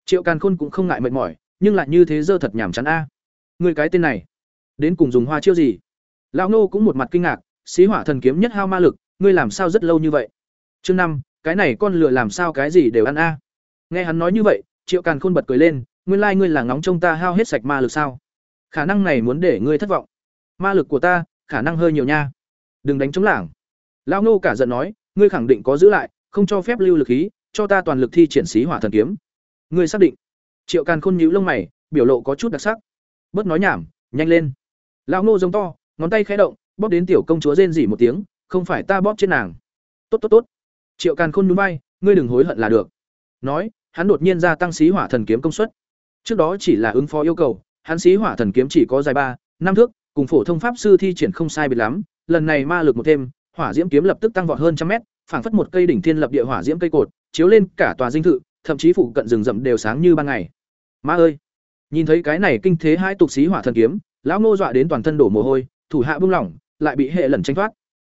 Triệu càn khôn cũng không ngại mệt mỏi, nhưng lại như thế dơ thật nhảm chán a. Ngươi cái tên này, đến cùng dùng hoa chiêu gì? Lão nô cũng một mặt kinh ngạc, xí hỏa thần kiếm nhất hao ma lực, ngươi làm sao rất lâu như vậy? Chương năm, cái này con lừa làm sao cái gì đều ăn a. Nghe hắn nói như vậy, triệu càn khôn bật cười lên, nguyên lai ngươi là ngóng trông ta hao hết sạch ma lực sao? Khả năng này muốn để ngươi thất vọng ma lực của ta, khả năng hơi nhiều nha. Đừng đánh chống lảng. Lão Ngô cả giận nói, ngươi khẳng định có giữ lại, không cho phép lưu lực khí, cho ta toàn lực thi triển xí hỏa thần kiếm. Ngươi xác định. Triệu càn khôn nhíu lông mày, biểu lộ có chút đặc sắc. Bớt nói nhảm, nhanh lên. Lão Ngô giống to, ngón tay khẽ động, bóp đến tiểu công chúa rên rỉ một tiếng, không phải ta bóp trên nàng. Tốt tốt tốt. Triệu càn khôn núi bay ngươi đừng hối hận là được. Nói, hắn đột nhiên gia tăng xí hỏa thần kiếm công suất. Trước đó chỉ là ứng phó yêu cầu, hắn xí hỏa thần kiếm chỉ có dài ba, năm thước cùng phổ thông pháp sư thi triển không sai biệt lắm, lần này ma lực một thêm, hỏa diễm kiếm lập tức tăng vọt hơn trăm mét, phảng phất một cây đỉnh thiên lập địa hỏa diễm cây cột, chiếu lên cả tòa dinh thự, thậm chí phụ cận rừng rậm đều sáng như ban ngày. Ma ơi! Nhìn thấy cái này kinh thế hai tục xí hỏa thần kiếm, lão ngô dọa đến toàn thân đổ mồ hôi, thủ hạ buông lỏng, lại bị hệ lần tranh thoát.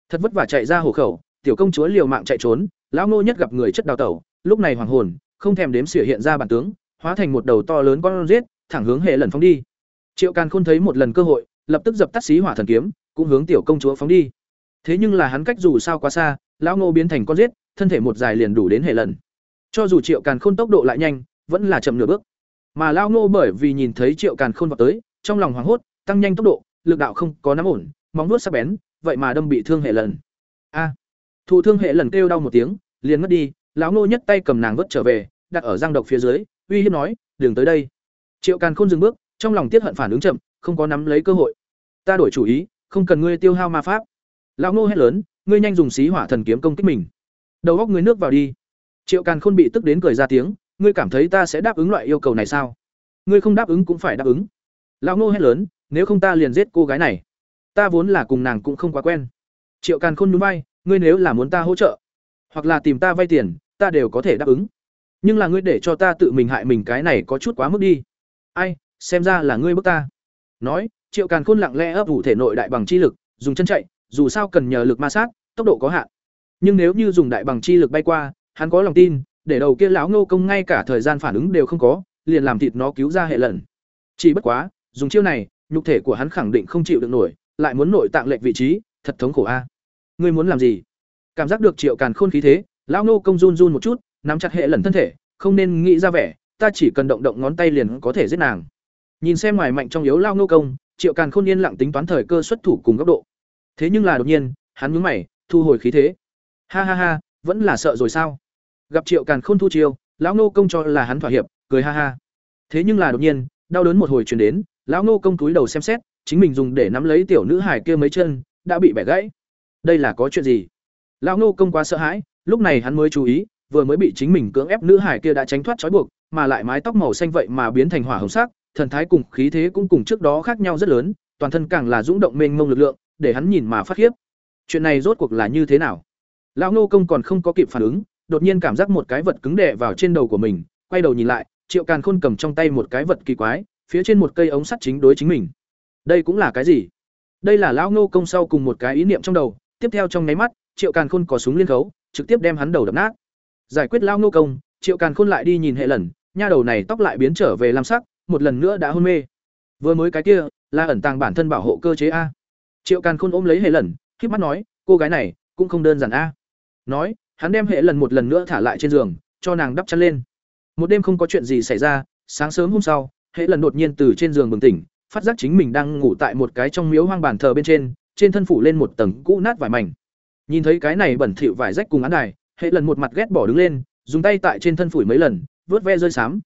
Thật vất vả chạy ra hồ khẩu, tiểu công chúa liều mạng chạy trốn, lão ngô nhất gặp người chất đào tẩu, lúc này hoàng hồn, không thèm đếm xỉa hiện ra bản tướng, hóa thành một đầu to lớn con rết thẳng hướng hệ lần phóng đi. Triệu càn khôn thấy một lần cơ hội lập tức dập tắt xí hỏa thần kiếm cũng hướng tiểu công chúa phóng đi. Thế nhưng là hắn cách dù sao quá xa lão ngô biến thành con rết thân thể một dài liền đủ đến hệ lần. Cho dù triệu càn khôn tốc độ lại nhanh vẫn là chậm nửa bước. Mà lão ngô bởi vì nhìn thấy triệu càn khôn vào tới trong lòng hoảng hốt tăng nhanh tốc độ lực đạo không có nắm ổn móng nuốt sắc bén vậy mà đâm bị thương hệ lần. A! À, thụ thương hệ lần kêu đau một tiếng liền mất đi lão ngô nhất tay cầm nàng vớt trở về đặt ở răng độc phía dưới uy hiếp nói đừng tới đây. Triệu càn khôn dừng bước trong lòng tiết hận phản ứng chậm không có nắm lấy cơ hội. Ta đổi chủ ý, không cần ngươi tiêu hao ma pháp. Lão ngô hét lớn, ngươi nhanh dùng xí hỏa thần kiếm công kích mình. Đầu góc ngươi nước vào đi. Triệu càn khôn bị tức đến cười ra tiếng, ngươi cảm thấy ta sẽ đáp ứng loại yêu cầu này sao? Ngươi không đáp ứng cũng phải đáp ứng. Lão ngô hét lớn, nếu không ta liền giết cô gái này. Ta vốn là cùng nàng cũng không quá quen. Triệu càn khôn núi bay ngươi nếu là muốn ta hỗ trợ, hoặc là tìm ta vay tiền, ta đều có thể đáp ứng. Nhưng là ngươi để cho ta tự mình hại mình cái này có chút quá mức đi. Ai, xem ra là ngươi bức ta nói, triệu càn khôn lặng lẽ ấp ủ thể nội đại bằng chi lực, dùng chân chạy, dù sao cần nhờ lực ma sát, tốc độ có hạn. Nhưng nếu như dùng đại bằng chi lực bay qua, hắn có lòng tin, để đầu kia lão ngô công ngay cả thời gian phản ứng đều không có, liền làm thịt nó cứu ra hệ lần. Chỉ bất quá, dùng chiêu này, nhục thể của hắn khẳng định không chịu được nổi, lại muốn nội tạng lệch vị trí, thật thống khổ a. Ngươi muốn làm gì? Cảm giác được triệu càn khôn khí thế, lão ngô công run run một chút, nắm chặt hệ lần thân thể, không nên nghĩ ra vẻ, ta chỉ cần động động ngón tay liền có thể giết nàng nhìn xem ngoài mạnh trong yếu lao ngô công, triệu càn khôn yên lặng tính toán thời cơ xuất thủ cùng góc độ. Thế nhưng là đột nhiên, hắn nhướng mày, thu hồi khí thế. Ha ha ha, vẫn là sợ rồi sao? Gặp triệu càn khôn thu chiêu, lão ngô công cho là hắn thỏa hiệp, cười ha ha. Thế nhưng là đột nhiên, đau đớn một hồi truyền đến, lão ngô công túi đầu xem xét, chính mình dùng để nắm lấy tiểu nữ hải kia mấy chân, đã bị bẻ gãy. Đây là có chuyện gì? Lão ngô công quá sợ hãi, lúc này hắn mới chú ý, vừa mới bị chính mình cưỡng ép nữ hải kia đã tránh thoát trói buộc, mà lại mái tóc màu xanh vậy mà biến thành hỏa hồng sắc thần thái cùng khí thế cũng cùng trước đó khác nhau rất lớn, toàn thân càng là dũng động mênh mông lực lượng, để hắn nhìn mà phát khiếp. Chuyện này rốt cuộc là như thế nào? Lão ngô công còn không có kịp phản ứng, đột nhiên cảm giác một cái vật cứng đè vào trên đầu của mình, quay đầu nhìn lại, triệu càn khôn cầm trong tay một cái vật kỳ quái, phía trên một cây ống sắt chính đối chính mình. Đây cũng là cái gì? Đây là lão ngô công sau cùng một cái ý niệm trong đầu, tiếp theo trong nháy mắt, triệu càn khôn có súng liên khấu, trực tiếp đem hắn đầu đập nát. Giải quyết lão ngô công, triệu càn khôn lại đi nhìn hệ lần, nha đầu này tóc lại biến trở về lam sắc một lần nữa đã hôn mê. Vừa mới cái kia, là ẩn tàng bản thân bảo hộ cơ chế a. Triệu càn khôn ôm lấy hệ lần k mắt nói, cô gái này cũng không đơn giản a. Nói, hắn đem hệ lần một lần nữa thả lại trên giường, cho nàng đắp chăn lên. Một đêm không có chuyện gì xảy ra, sáng sớm hôm sau, hệ lần đột nhiên từ trên giường bừng tỉnh, phát giác chính mình đang ngủ tại một cái trong miếu hoang bàn thờ bên trên trên thân phủ lên một tầng cũ nát vải mảnh. Nhìn thấy cái này bẩn thỉu vải rách cùng án đài, hệ lần một mặt ghét bỏ đứng lên, dùng tay tại trên thân phủi mấy lần vớt ve rơi xám.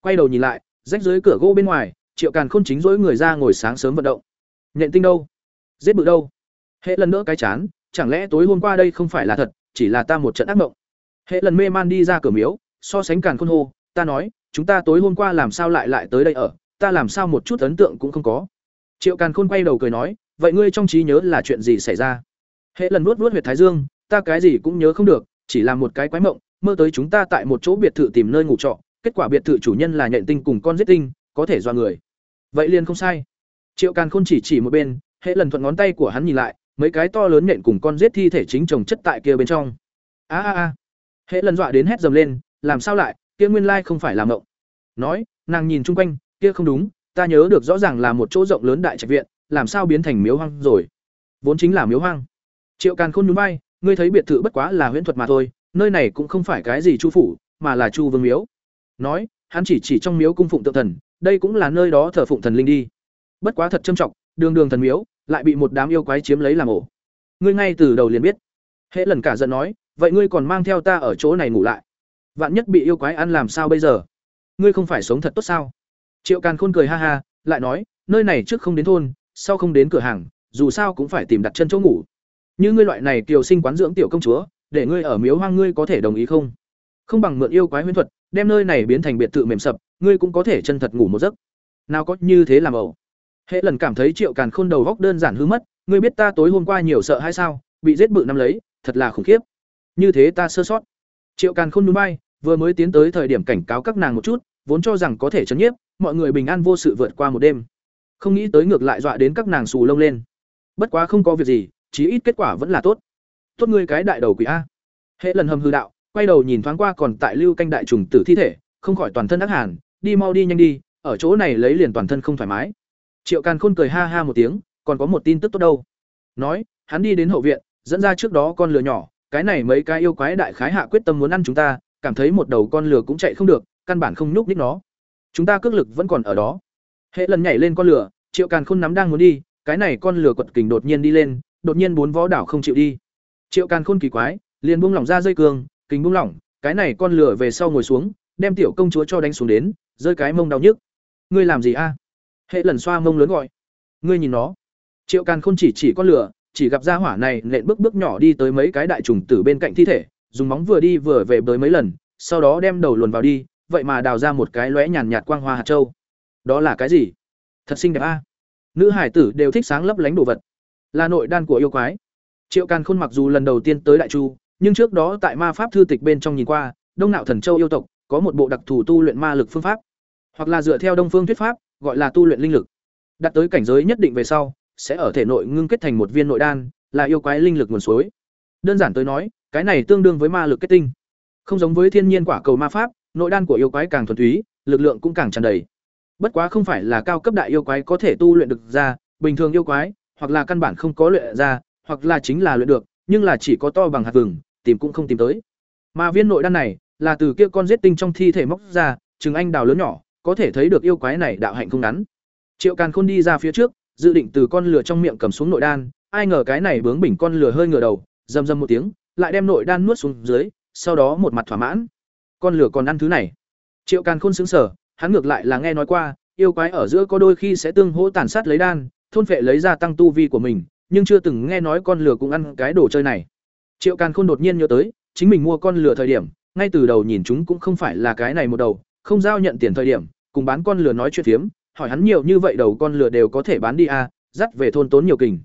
Quay đầu nhìn lại rách dưới cửa gỗ bên ngoài, triệu càn khôn chính dỗi người ra ngồi sáng sớm vận động. Nhện tinh đâu? Giết bự đâu? Hệ lần nữa cái chán, chẳng lẽ tối hôm qua đây không phải là thật, chỉ là ta một trận ác mộng? Hệ lần mê man đi ra cửa miếu, so sánh càn khôn hô, ta nói, chúng ta tối hôm qua làm sao lại lại tới đây ở, ta làm sao một chút ấn tượng cũng không có. Triệu càn khôn quay đầu cười nói, vậy ngươi trong trí nhớ là chuyện gì xảy ra? Hệ lần nuốt nuốt huyệt thái dương, ta cái gì cũng nhớ không được, chỉ là một cái quái mộng, mơ tới chúng ta tại một chỗ biệt thự tìm nơi ngủ trọ kết quả biệt thự chủ nhân là nhện tinh cùng con giết tinh, có thể dọa người. Vậy liền không sai. Triệu càn khôn chỉ chỉ một bên hệ lần thuận ngón tay của hắn nhìn lại, mấy cái to lớn nhện cùng con giết thi thể chính chồng chất tại kia bên trong. A a a. Hệ lần dọa đến hét dầm lên, làm sao lại, kia nguyên lai không phải là mộng. Nói, nàng nhìn chung quanh, kia không đúng, ta nhớ được rõ ràng là một chỗ rộng lớn đại trạch viện, làm sao biến thành miếu hoang rồi. Vốn chính là miếu hoang. Triệu càn khôn nhún bay ngươi thấy biệt thự bất quá là huyễn thuật mà thôi, nơi này cũng không phải cái gì chu phủ, mà là chu vương miếu nói, hắn chỉ chỉ trong miếu cung phụng tượng thần, đây cũng là nơi đó thờ phụng thần linh đi. Bất quá thật trâm trọng, đường đường thần miếu, lại bị một đám yêu quái chiếm lấy làm ổ. Ngươi ngay từ đầu liền biết. Hễ lần cả giận nói, vậy ngươi còn mang theo ta ở chỗ này ngủ lại? Vạn nhất bị yêu quái ăn làm sao bây giờ? Ngươi không phải sống thật tốt sao? Triệu càn khôn cười ha ha, lại nói, nơi này trước không đến thôn, sau không đến cửa hàng, dù sao cũng phải tìm đặt chân chỗ ngủ. Như ngươi loại này kiều sinh quán dưỡng tiểu công chúa, để ngươi ở miếu hoang ngươi có thể đồng ý không? Không bằng mượn yêu quái huyễn thuật đem nơi này biến thành biệt thự mềm sập, ngươi cũng có thể chân thật ngủ một giấc. Nào có như thế làm ẩu. Hệ lần cảm thấy triệu càn khôn đầu góc đơn giản hư mất, ngươi biết ta tối hôm qua nhiều sợ hay sao, bị giết bự năm lấy, thật là khủng khiếp. Như thế ta sơ sót. Triệu càn khôn núi bay vừa mới tiến tới thời điểm cảnh cáo các nàng một chút, vốn cho rằng có thể chấn nhiếp, mọi người bình an vô sự vượt qua một đêm. Không nghĩ tới ngược lại dọa đến các nàng xù lông lên. Bất quá không có việc gì, chí ít kết quả vẫn là tốt. Tốt ngươi cái đại đầu quỷ a. Hệ lần hầm hư đạo quay đầu nhìn thoáng qua còn tại lưu canh đại trùng tử thi thể, không khỏi toàn thân ác hàn, đi mau đi nhanh đi, ở chỗ này lấy liền toàn thân không thoải mái. Triệu càn khôn cười ha ha một tiếng, còn có một tin tức tốt đâu. Nói, hắn đi đến hậu viện, dẫn ra trước đó con lừa nhỏ, cái này mấy cái yêu quái đại khái hạ quyết tâm muốn ăn chúng ta, cảm thấy một đầu con lừa cũng chạy không được, căn bản không nhúc nhích nó. Chúng ta cước lực vẫn còn ở đó. Hệ lần nhảy lên con lừa, triệu càn khôn nắm đang muốn đi, cái này con lừa quật kình đột nhiên đi lên, đột nhiên bốn vó đảo không chịu đi. Triệu càn khôn kỳ quái, liền buông lỏng ra dây cương kính bung lỏng, cái này con lừa về sau ngồi xuống, đem tiểu công chúa cho đánh xuống đến, rơi cái mông đau nhức. Ngươi làm gì a? Hệ lần xoa mông lớn gọi. Ngươi nhìn nó. Triệu càn không chỉ chỉ con lửa, chỉ gặp ra hỏa này nện bước bước nhỏ đi tới mấy cái đại trùng tử bên cạnh thi thể, dùng móng vừa đi vừa về tới mấy lần, sau đó đem đầu luồn vào đi, vậy mà đào ra một cái lóe nhàn nhạt quang hoa hạt châu. Đó là cái gì? Thật xinh đẹp a. Nữ hải tử đều thích sáng lấp lánh đồ vật. Là nội đan của yêu quái. Triệu càn khôn mặc dù lần đầu tiên tới đại chu nhưng trước đó tại ma pháp thư tịch bên trong nhìn qua, đông nạo thần châu yêu tộc, có một bộ đặc thù tu luyện ma lực phương pháp. Hoặc là dựa theo đông phương thuyết pháp, gọi là tu luyện linh lực. Đạt tới cảnh giới nhất định về sau, sẽ ở thể nội ngưng kết thành một viên nội đan, là yêu quái linh lực nguồn suối. Đơn giản tới nói, cái này tương đương với ma lực kết tinh. Không giống với thiên nhiên quả cầu ma pháp, nội đan của yêu quái càng thuần túy, lực lượng cũng càng tràn đầy. Bất quá không phải là cao cấp đại yêu quái có thể tu luyện được ra, bình thường yêu quái, hoặc là căn bản không có luyện ra, hoặc là chính là luyện được, nhưng là chỉ có to bằng hạt vừng tìm cũng không tìm tới. Mà viên nội đan này là từ kia con giết tinh trong thi thể móc ra, chừng anh đào lớn nhỏ, có thể thấy được yêu quái này đạo hạnh không ngắn. Triệu càn khôn đi ra phía trước, dự định từ con lửa trong miệng cầm xuống nội đan, ai ngờ cái này bướng bỉnh con lửa hơi ngửa đầu, rầm rầm một tiếng, lại đem nội đan nuốt xuống dưới, sau đó một mặt thỏa mãn. Con lửa còn ăn thứ này. Triệu càn khôn xứng sở hắn ngược lại là nghe nói qua, yêu quái ở giữa có đôi khi sẽ tương hỗ tàn sát lấy đan, thôn phệ lấy ra tăng tu vi của mình, nhưng chưa từng nghe nói con lửa cũng ăn cái đồ chơi này triệu càn khôn đột nhiên nhớ tới chính mình mua con lửa thời điểm ngay từ đầu nhìn chúng cũng không phải là cái này một đầu không giao nhận tiền thời điểm cùng bán con lửa nói chuyện phiếm hỏi hắn nhiều như vậy đầu con lửa đều có thể bán đi à, dắt về thôn tốn nhiều kình.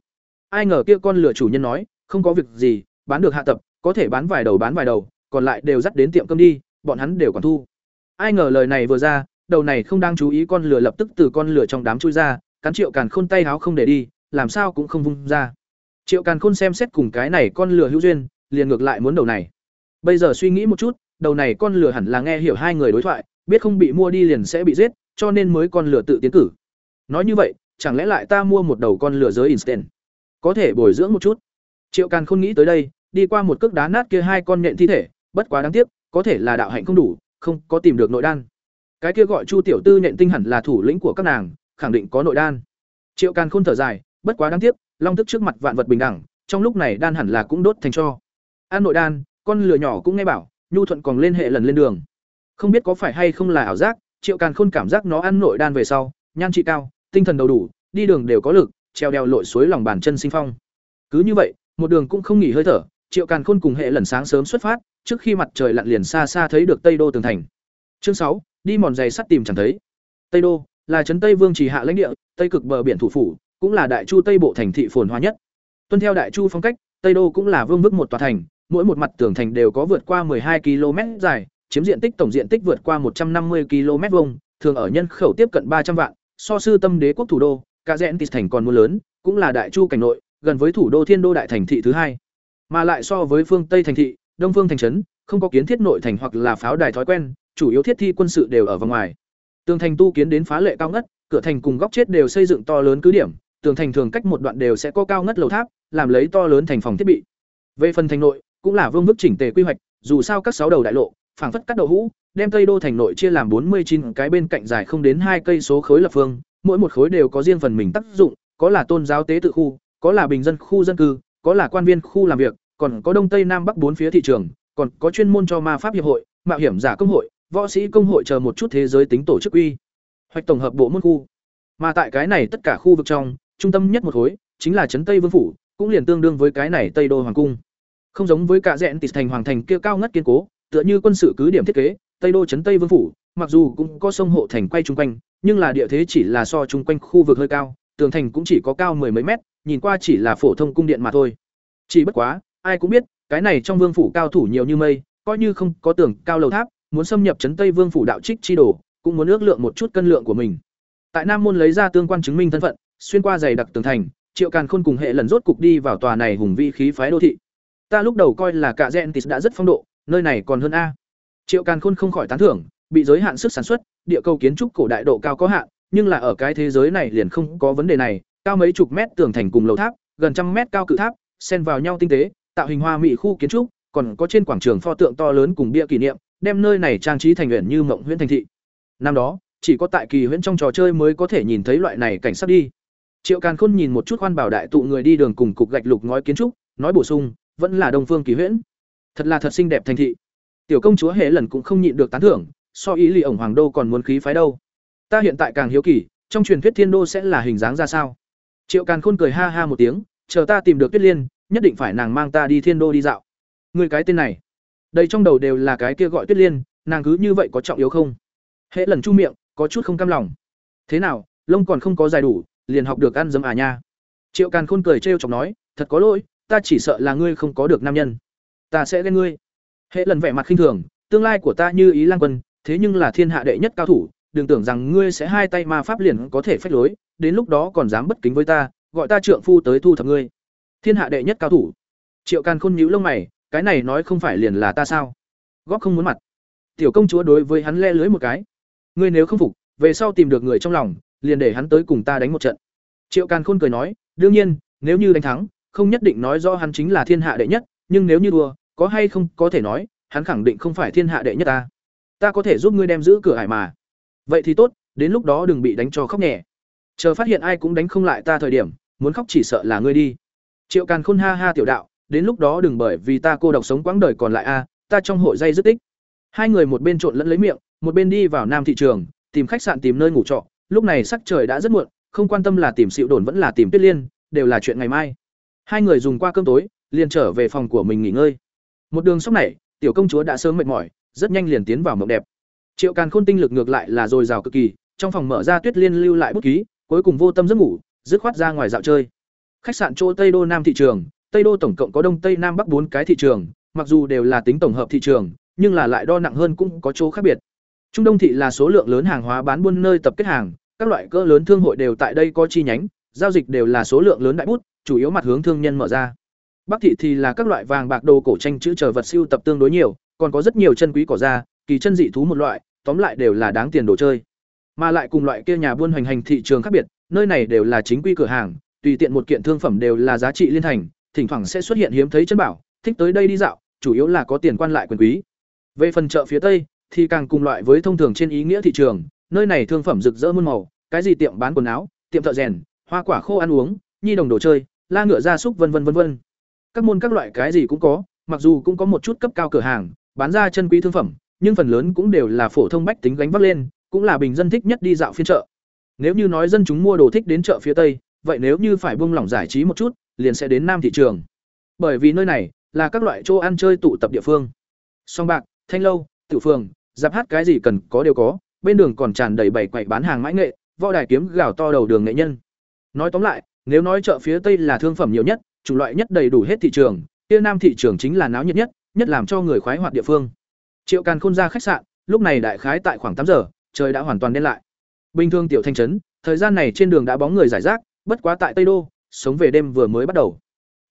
Ai ngờ kia con lửa chủ nhân nói, không có việc gì, bán được hạ tập, có thể bán vài đầu bán vài đầu, còn lại đều dắt đến tiệm cơm đi, bọn hắn đều còn thu. Ai ngờ lời này vừa ra, đầu này không đang chú ý con lửa lập tức từ con lửa trong đám chui ra, cắn Triệu Càn Khôn tay háo không để đi, làm sao cũng không vung ra. Triệu Càn Khôn xem xét cùng cái này con lừa hữu duyên, liền ngược lại muốn đầu này. Bây giờ suy nghĩ một chút, đầu này con lừa hẳn là nghe hiểu hai người đối thoại, biết không bị mua đi liền sẽ bị giết, cho nên mới con lừa tự tiến cử. Nói như vậy, chẳng lẽ lại ta mua một đầu con lừa giới instant, có thể bồi dưỡng một chút. Triệu Càn khôn nghĩ tới đây, đi qua một cước đá nát kia hai con nhện thi thể, bất quá đáng tiếc, có thể là đạo hạnh không đủ, không có tìm được nội đan. Cái kia gọi Chu tiểu tư nhện tinh hẳn là thủ lĩnh của các nàng, khẳng định có nội đan. Triệu Càn khôn thở dài, bất quá đáng tiếc, long tức trước mặt vạn vật bình đẳng, trong lúc này đan hẳn là cũng đốt thành cho. An nội đan, con lửa nhỏ cũng nghe bảo, nhu thuận còn lên hệ lần lên đường. Không biết có phải hay không là ảo giác, Triệu Càn Khôn cảm giác nó ăn nội đan về sau, nhan trị cao, tinh thần đầu đủ, đi đường đều có lực, treo đèo lội suối lòng bàn chân sinh phong. Cứ như vậy, một đường cũng không nghỉ hơi thở, Triệu Càn Khôn cùng hệ lần sáng sớm xuất phát, trước khi mặt trời lặn liền xa xa thấy được Tây Đô tường thành. Chương sáu, đi mòn giày sắt tìm chẳng thấy. Tây Đô là trấn Tây Vương chỉ hạ lãnh địa, tây cực bờ biển thủ phủ, cũng là đại chu Tây bộ thành thị phồn hoa nhất. Tuân theo đại chu phong cách, Tây Đô cũng là vương bức một tòa thành, mỗi một mặt tường thành đều có vượt qua hai km dài, chiếm diện tích tổng diện tích vượt qua 150 km vuông, thường ở nhân khẩu tiếp cận 300 vạn, so sư tâm đế quốc thủ đô, cả rẽn tịt thành còn mưa lớn, cũng là đại chu cảnh nội, gần với thủ đô thiên đô đại thành thị thứ hai. Mà lại so với phương Tây thành thị, Đông phương thành trấn, không có kiến thiết nội thành hoặc là pháo đài thói quen, chủ yếu thiết thi quân sự đều ở vòng ngoài. Tường thành tu kiến đến phá lệ cao ngất, cửa thành cùng góc chết đều xây dựng to lớn cứ điểm, tường thành thường cách một đoạn đều sẽ có cao ngất lầu tháp, làm lấy to lớn thành phòng thiết bị. Về phần thành nội, cũng là vương bức chỉnh tề quy hoạch, dù sao các sáu đầu đại lộ, phảng phất cắt đầu hũ, đem Tây Đô thành nội chia làm bốn mươi chín cái bên cạnh dài không đến hai cây số khối lập phương, mỗi một khối đều có riêng phần mình tác dụng, có là tôn giáo tế tự khu, có là bình dân khu dân cư, có là quan viên khu làm việc, còn có đông tây nam bắc bốn phía thị trường, còn có chuyên môn cho ma pháp hiệp hội, mạo hiểm giả công hội, võ sĩ công hội chờ một chút thế giới tính tổ chức uy. Hoạch tổng hợp bộ môn khu. Mà tại cái này tất cả khu vực trong, trung tâm nhất một khối chính là trấn Tây Vương phủ, cũng liền tương đương với cái này Tây Đô hoàng cung. Không giống với cả rẽn tịt thành hoàng thành kia cao ngất kiên cố, tựa như quân sự cứ điểm thiết kế, Tây Đô trấn Tây Vương phủ, mặc dù cũng có sông hộ thành quay chung quanh, nhưng là địa thế chỉ là so chung quanh khu vực hơi cao, tường thành cũng chỉ có cao mười mấy mét, nhìn qua chỉ là phổ thông cung điện mà thôi. Chỉ bất quá, ai cũng biết, cái này trong vương phủ cao thủ nhiều như mây, coi như không có tường cao lầu tháp, muốn xâm nhập trấn Tây Vương phủ đạo trích chi đồ, cũng muốn ước lượng một chút cân lượng của mình. Tại Nam môn lấy ra tương quan chứng minh thân phận, xuyên qua dày đặc tường thành, Triệu Càn Khôn cùng hệ lần rốt cục đi vào tòa này hùng vĩ khí phái đô thị. Ta lúc đầu coi là cả Gentis đã rất phong độ, nơi này còn hơn a. Triệu Càn Khôn không khỏi tán thưởng, bị giới hạn sức sản xuất, địa cầu kiến trúc cổ đại độ cao có hạn, nhưng là ở cái thế giới này liền không có vấn đề này, cao mấy chục mét tường thành cùng lầu tháp, gần trăm mét cao cự tháp, xen vào nhau tinh tế, tạo hình hoa mỹ khu kiến trúc, còn có trên quảng trường pho tượng to lớn cùng bia kỷ niệm, đem nơi này trang trí thành huyện như mộng Huyện thành thị. Năm đó, chỉ có tại kỳ huyễn trong trò chơi mới có thể nhìn thấy loại này cảnh sắc đi. Triệu Càn Khôn nhìn một chút khoan bảo đại tụ người đi đường cùng cục gạch lục ngói kiến trúc, nói bổ sung, vẫn là Đông Phương Kỳ Huyễn. Thật là thật xinh đẹp thành thị. Tiểu công chúa Hệ lần cũng không nhịn được tán thưởng, so ý lì ổng hoàng đô còn muốn khí phái đâu. Ta hiện tại càng hiếu kỳ trong truyền thuyết thiên đô sẽ là hình dáng ra sao? Triệu càn khôn cười ha ha một tiếng chờ ta tìm được tuyết liên nhất định phải nàng mang ta đi thiên đô đi dạo. Người cái tên này đây trong đầu đều là cái kia gọi tuyết liên nàng cứ như vậy có trọng yếu không? Hễ lần chu miệng có chút không cam lòng. Thế nào lông còn không có dài đủ liền học được ăn dấm à nha. Triệu càn khôn cười trêu chọc nói, thật có lỗi, ta chỉ sợ là ngươi không có được nam nhân. Ta sẽ ghen ngươi. Hệ lần vẻ mặt khinh thường, tương lai của ta như ý lang quân, thế nhưng là thiên hạ đệ nhất cao thủ, đừng tưởng rằng ngươi sẽ hai tay ma pháp liền có thể phách lối, đến lúc đó còn dám bất kính với ta, gọi ta trượng phu tới thu thập ngươi. Thiên hạ đệ nhất cao thủ. Triệu càn khôn nhíu lông mày, cái này nói không phải liền là ta sao? Góp không muốn mặt. Tiểu công chúa đối với hắn le lưới một cái, ngươi nếu không phục, về sau tìm được người trong lòng liền để hắn tới cùng ta đánh một trận. Triệu càn khôn cười nói, đương nhiên, nếu như đánh thắng, không nhất định nói rõ hắn chính là thiên hạ đệ nhất, nhưng nếu như đua có hay không có thể nói, hắn khẳng định không phải thiên hạ đệ nhất ta. Ta có thể giúp ngươi đem giữ cửa hải mà. Vậy thì tốt, đến lúc đó đừng bị đánh cho khóc nhẹ. Chờ phát hiện ai cũng đánh không lại ta thời điểm, muốn khóc chỉ sợ là ngươi đi. Triệu càn khôn ha ha tiểu đạo, đến lúc đó đừng bởi vì ta cô độc sống quãng đời còn lại a, ta trong hội dây rất tích. Hai người một bên trộn lẫn lấy miệng, một bên đi vào nam thị trường, tìm khách sạn tìm nơi ngủ trọ lúc này sắc trời đã rất muộn, không quan tâm là tìm xịu đồn vẫn là tìm tuyết liên, đều là chuyện ngày mai. Hai người dùng qua cơm tối, liền trở về phòng của mình nghỉ ngơi. Một đường sóc này, tiểu công chúa đã sớm mệt mỏi, rất nhanh liền tiến vào mộng đẹp. Triệu càn khôn tinh lực ngược lại là dồi dào cực kỳ, trong phòng mở ra tuyết liên lưu lại bút ký, cuối cùng vô tâm giấc ngủ, dứt khoát ra ngoài dạo chơi. Khách sạn chỗ tây đô nam thị trường, tây đô tổng cộng có đông tây nam bắc bốn cái thị trường, mặc dù đều là tính tổng hợp thị trường, nhưng là lại đo nặng hơn cũng có chỗ khác biệt trung đông thị là số lượng lớn hàng hóa bán buôn nơi tập kết hàng, các loại cỡ lớn thương hội đều tại đây có chi nhánh, giao dịch đều là số lượng lớn đại bút, chủ yếu mặt hướng thương nhân mở ra. Bắc thị thì là các loại vàng bạc đồ cổ tranh chữ chờ vật siêu tập tương đối nhiều, còn có rất nhiều chân quý cỏ da kỳ chân dị thú một loại, tóm lại đều là đáng tiền đồ chơi. Mà lại cùng loại kia nhà buôn hoành hành thị trường khác biệt, nơi này đều là chính quy cửa hàng, tùy tiện một kiện thương phẩm đều là giá trị liên thành, thỉnh thoảng sẽ xuất hiện hiếm thấy chân bảo, thích tới đây đi dạo, chủ yếu là có tiền quan lại quyền quý. Về phần chợ phía tây thì càng cùng loại với thông thường trên ý nghĩa thị trường, nơi này thương phẩm rực rỡ muôn màu, cái gì tiệm bán quần áo, tiệm thợ rèn, hoa quả khô ăn uống, nhi đồng đồ chơi, la ngựa gia súc vân vân vân vân. Các môn các loại cái gì cũng có, mặc dù cũng có một chút cấp cao cửa hàng, bán ra chân quý thương phẩm, nhưng phần lớn cũng đều là phổ thông bách tính gánh vác lên, cũng là bình dân thích nhất đi dạo phiên chợ. Nếu như nói dân chúng mua đồ thích đến chợ phía tây, vậy nếu như phải buông lỏng giải trí một chút, liền sẽ đến nam thị trường. Bởi vì nơi này là các loại chỗ ăn chơi tụ tập địa phương. Song bạc, thanh lâu tự phường giáp hát cái gì cần có đều có, bên đường còn tràn đầy bảy quậy bán hàng mãi nghệ, võ đài kiếm gào to đầu đường nghệ nhân. Nói tóm lại, nếu nói chợ phía tây là thương phẩm nhiều nhất chủng loại nhất đầy đủ hết thị trường, kia nam thị trường chính là náo nhiệt nhất nhất làm cho người khoái hoạt địa phương. Triệu càn khôn ra khách sạn, lúc này đại khái tại khoảng tám giờ, trời đã hoàn toàn đen lại. Bình thường tiểu thanh trấn, thời gian này trên đường đã bóng người giải rác, bất quá tại tây đô, sống về đêm vừa mới bắt đầu.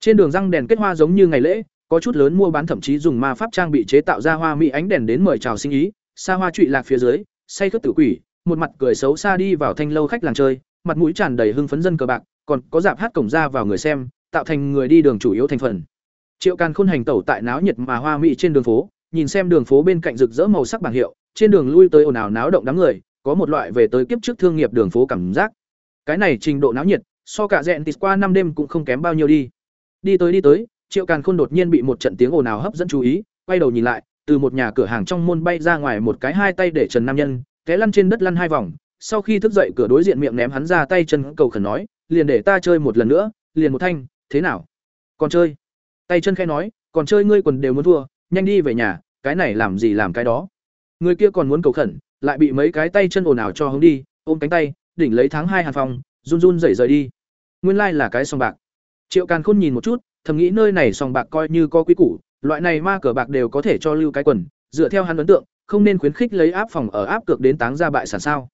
Trên đường răng đèn kết hoa giống như ngày lễ có chút lớn mua bán thậm chí dùng ma pháp trang bị chế tạo ra hoa mỹ ánh đèn đến mời chào sinh ý, xa hoa trụy lạc phía dưới, say khất tử quỷ, một mặt cười xấu xa đi vào thanh lâu khách làng chơi, mặt mũi tràn đầy hưng phấn dân cờ bạc, còn có dạp hát cổng ra vào người xem, tạo thành người đi đường chủ yếu thành phần. Triệu càn khôn hành tẩu tại náo nhiệt mà hoa mỹ trên đường phố, nhìn xem đường phố bên cạnh rực rỡ màu sắc bảng hiệu, trên đường lui tới ồn ào náo động đám người, có một loại về tới kiếp trước thương nghiệp đường phố cảm giác. Cái này trình độ náo nhiệt, so cả rẽn tịt qua năm đêm cũng không kém bao nhiêu đi. Đi tới đi tới triệu càn khôn đột nhiên bị một trận tiếng ồn ào hấp dẫn chú ý, quay đầu nhìn lại, từ một nhà cửa hàng trong môn bay ra ngoài một cái hai tay để trần nam nhân, té lăn trên đất lăn hai vòng. Sau khi thức dậy, cửa đối diện miệng ném hắn ra tay chân cầu khẩn nói, liền để ta chơi một lần nữa, liền một thanh, thế nào? Còn chơi? Tay chân khai nói, còn chơi ngươi quần đều muốn thua, nhanh đi về nhà, cái này làm gì làm cái đó? Người kia còn muốn cầu khẩn, lại bị mấy cái tay chân ồn ào cho hướng đi, ôm cánh tay, đỉnh lấy tháng hai hàn phòng run run rẩy rời đi. Nguyên lai là cái sòng bạc. Triệu càn khôn nhìn một chút thầm nghĩ nơi này sòng bạc coi như có quý củ, loại này ma cờ bạc đều có thể cho lưu cái quần, dựa theo hắn ấn tượng, không nên khuyến khích lấy áp phòng ở áp cược đến táng ra bại sản sao.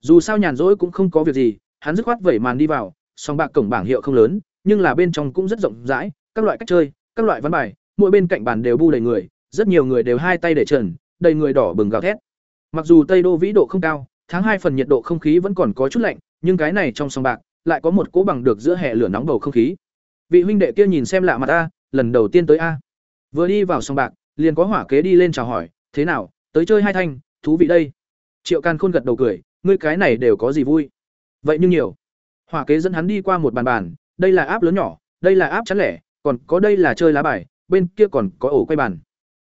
Dù sao nhàn rỗi cũng không có việc gì, hắn dứt khoát vẩy màn đi vào, sòng bạc cổng bảng hiệu không lớn, nhưng là bên trong cũng rất rộng rãi, các loại cách chơi, các loại ván bài, mỗi bên cạnh bàn đều bu đầy người, rất nhiều người đều hai tay để trần, đầy người đỏ bừng gào thét. Mặc dù tây đô vĩ độ không cao, tháng hai phần nhiệt độ không khí vẫn còn có chút lạnh, nhưng cái này trong sòng bạc lại có một cỗ bằng được giữa hè lửa nóng bầu không khí vị huynh đệ kia nhìn xem lạ mặt a lần đầu tiên tới a. Vừa đi vào sòng bạc, liền có hỏa kế đi lên chào hỏi, thế nào, tới chơi hai thanh, thú vị đây? Triệu can khôn gật đầu cười, ngươi cái này đều có gì vui? Vậy nhưng nhiều. Hỏa kế dẫn hắn đi qua một bàn bàn, đây là áp lớn nhỏ, đây là áp chắn lẻ, còn có đây là chơi lá bài, bên kia còn có ổ quay bàn.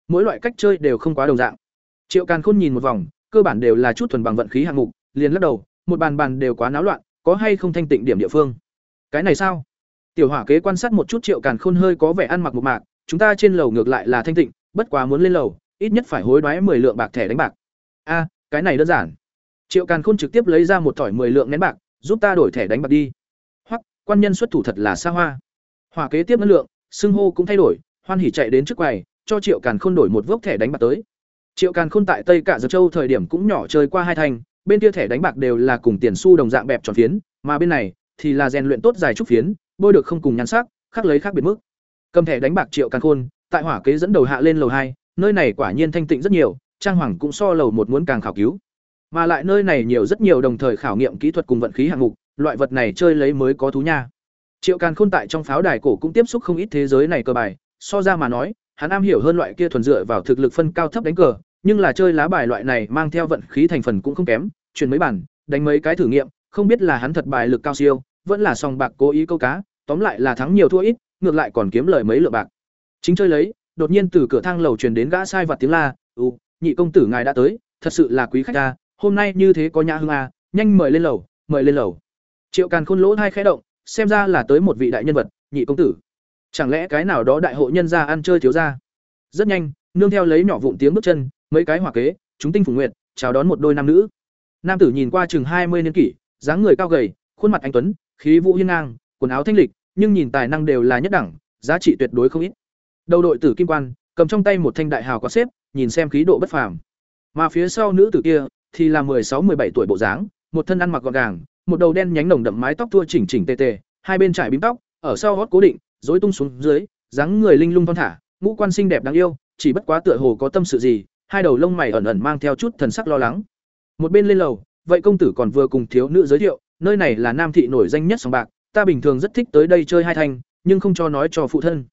Mỗi loại cách chơi đều không quá đồng dạng. Triệu càn khôn nhìn một vòng, cơ bản đều là chút thuần bằng vận khí hạng mục, liền lắc đầu, một bàn bàn đều quá náo loạn, có hay không thanh tịnh điểm địa phương? Cái này sao? Tiểu hỏa kế quan sát một chút triệu càn khôn hơi có vẻ ăn mặc một mạc, chúng ta trên lầu ngược lại là thanh tịnh, bất quá muốn lên lầu, ít nhất phải hối đoái 10 lượng bạc thẻ đánh bạc. A, cái này đơn giản. Triệu càn khôn trực tiếp lấy ra một thỏi 10 lượng nén bạc, giúp ta đổi thẻ đánh bạc đi. Hoặc quan nhân xuất thủ thật là xa hoa. Hỏa kế tiếp ngân lượng, xưng hô cũng thay đổi, hoan hỉ chạy đến trước quầy, cho triệu càn khôn đổi một vốc thẻ đánh bạc tới. Triệu càn khôn tại tây cả giật châu thời điểm cũng nhỏ chơi qua hai thành, bên kia thẻ đánh bạc đều là cùng tiền xu đồng dạng bẹp tròn phiến, mà bên này thì là rèn luyện tốt dài trúc phiến bôi được không cùng nhắn sắc, khác lấy khác biệt mức. Cầm thẻ đánh bạc triệu càn khôn, tại hỏa kế dẫn đầu hạ lên lầu hai, nơi này quả nhiên thanh tịnh rất nhiều, trang hoàng cũng so lầu một muốn càng khảo cứu. Mà lại nơi này nhiều rất nhiều đồng thời khảo nghiệm kỹ thuật cùng vận khí hạng mục, loại vật này chơi lấy mới có thú nha. Triệu càn khôn tại trong pháo đài cổ cũng tiếp xúc không ít thế giới này cơ bài, so ra mà nói, hắn am hiểu hơn loại kia thuần dựa vào thực lực phân cao thấp đánh cờ, nhưng là chơi lá bài loại này mang theo vận khí thành phần cũng không kém chuyển mấy bản, đánh mấy cái thử nghiệm, không biết là hắn thật bài lực cao siêu vẫn là sòng bạc cố ý câu cá, tóm lại là thắng nhiều thua ít, ngược lại còn kiếm lời mấy lượng bạc. Chính chơi lấy, đột nhiên từ cửa thang lầu truyền đến gã sai vặt tiếng la ừ nhị công tử ngài đã tới, thật sự là quý khách ta hôm nay như thế có nhã hương a, nhanh mời lên lầu, mời lên lầu. Triệu càn khôn lỗ hai khẽ động, xem ra là tới một vị đại nhân vật, nhị công tử. Chẳng lẽ cái nào đó đại hộ nhân gia ăn chơi thiếu gia? Rất nhanh, nương theo lấy nhỏ vụn tiếng bước chân, mấy cái hỏa kế, chúng tinh phủ nguyệt, chào đón một đôi nam nữ. Nam tử nhìn qua chừng hai mươi niên kỷ, dáng người cao gầy, khuôn mặt anh tuấn khí vũ hiên ngang, quần áo thanh lịch, nhưng nhìn tài năng đều là nhất đẳng, giá trị tuyệt đối không ít. Đầu đội tử kim quan, cầm trong tay một thanh đại hào có xếp, nhìn xem khí độ bất phàm. Mà phía sau nữ tử kia thì là sáu 16 bảy tuổi bộ dáng, một thân ăn mặc gọn gàng, một đầu đen nhánh nồng đậm mái tóc tua chỉnh chỉnh tề tề, hai bên trải bím tóc, ở sau gót cố định, rối tung xuống dưới, dáng người linh lung thon thả, ngũ quan xinh đẹp đáng yêu, chỉ bất quá tựa hồ có tâm sự gì, hai đầu lông mày ẩn ẩn mang theo chút thần sắc lo lắng. Một bên lên lầu, vậy công tử còn vừa cùng thiếu nữ giới thiệu nơi này là nam thị nổi danh nhất sòng bạc, ta bình thường rất thích tới đây chơi hai thanh, nhưng không cho nói cho phụ thân.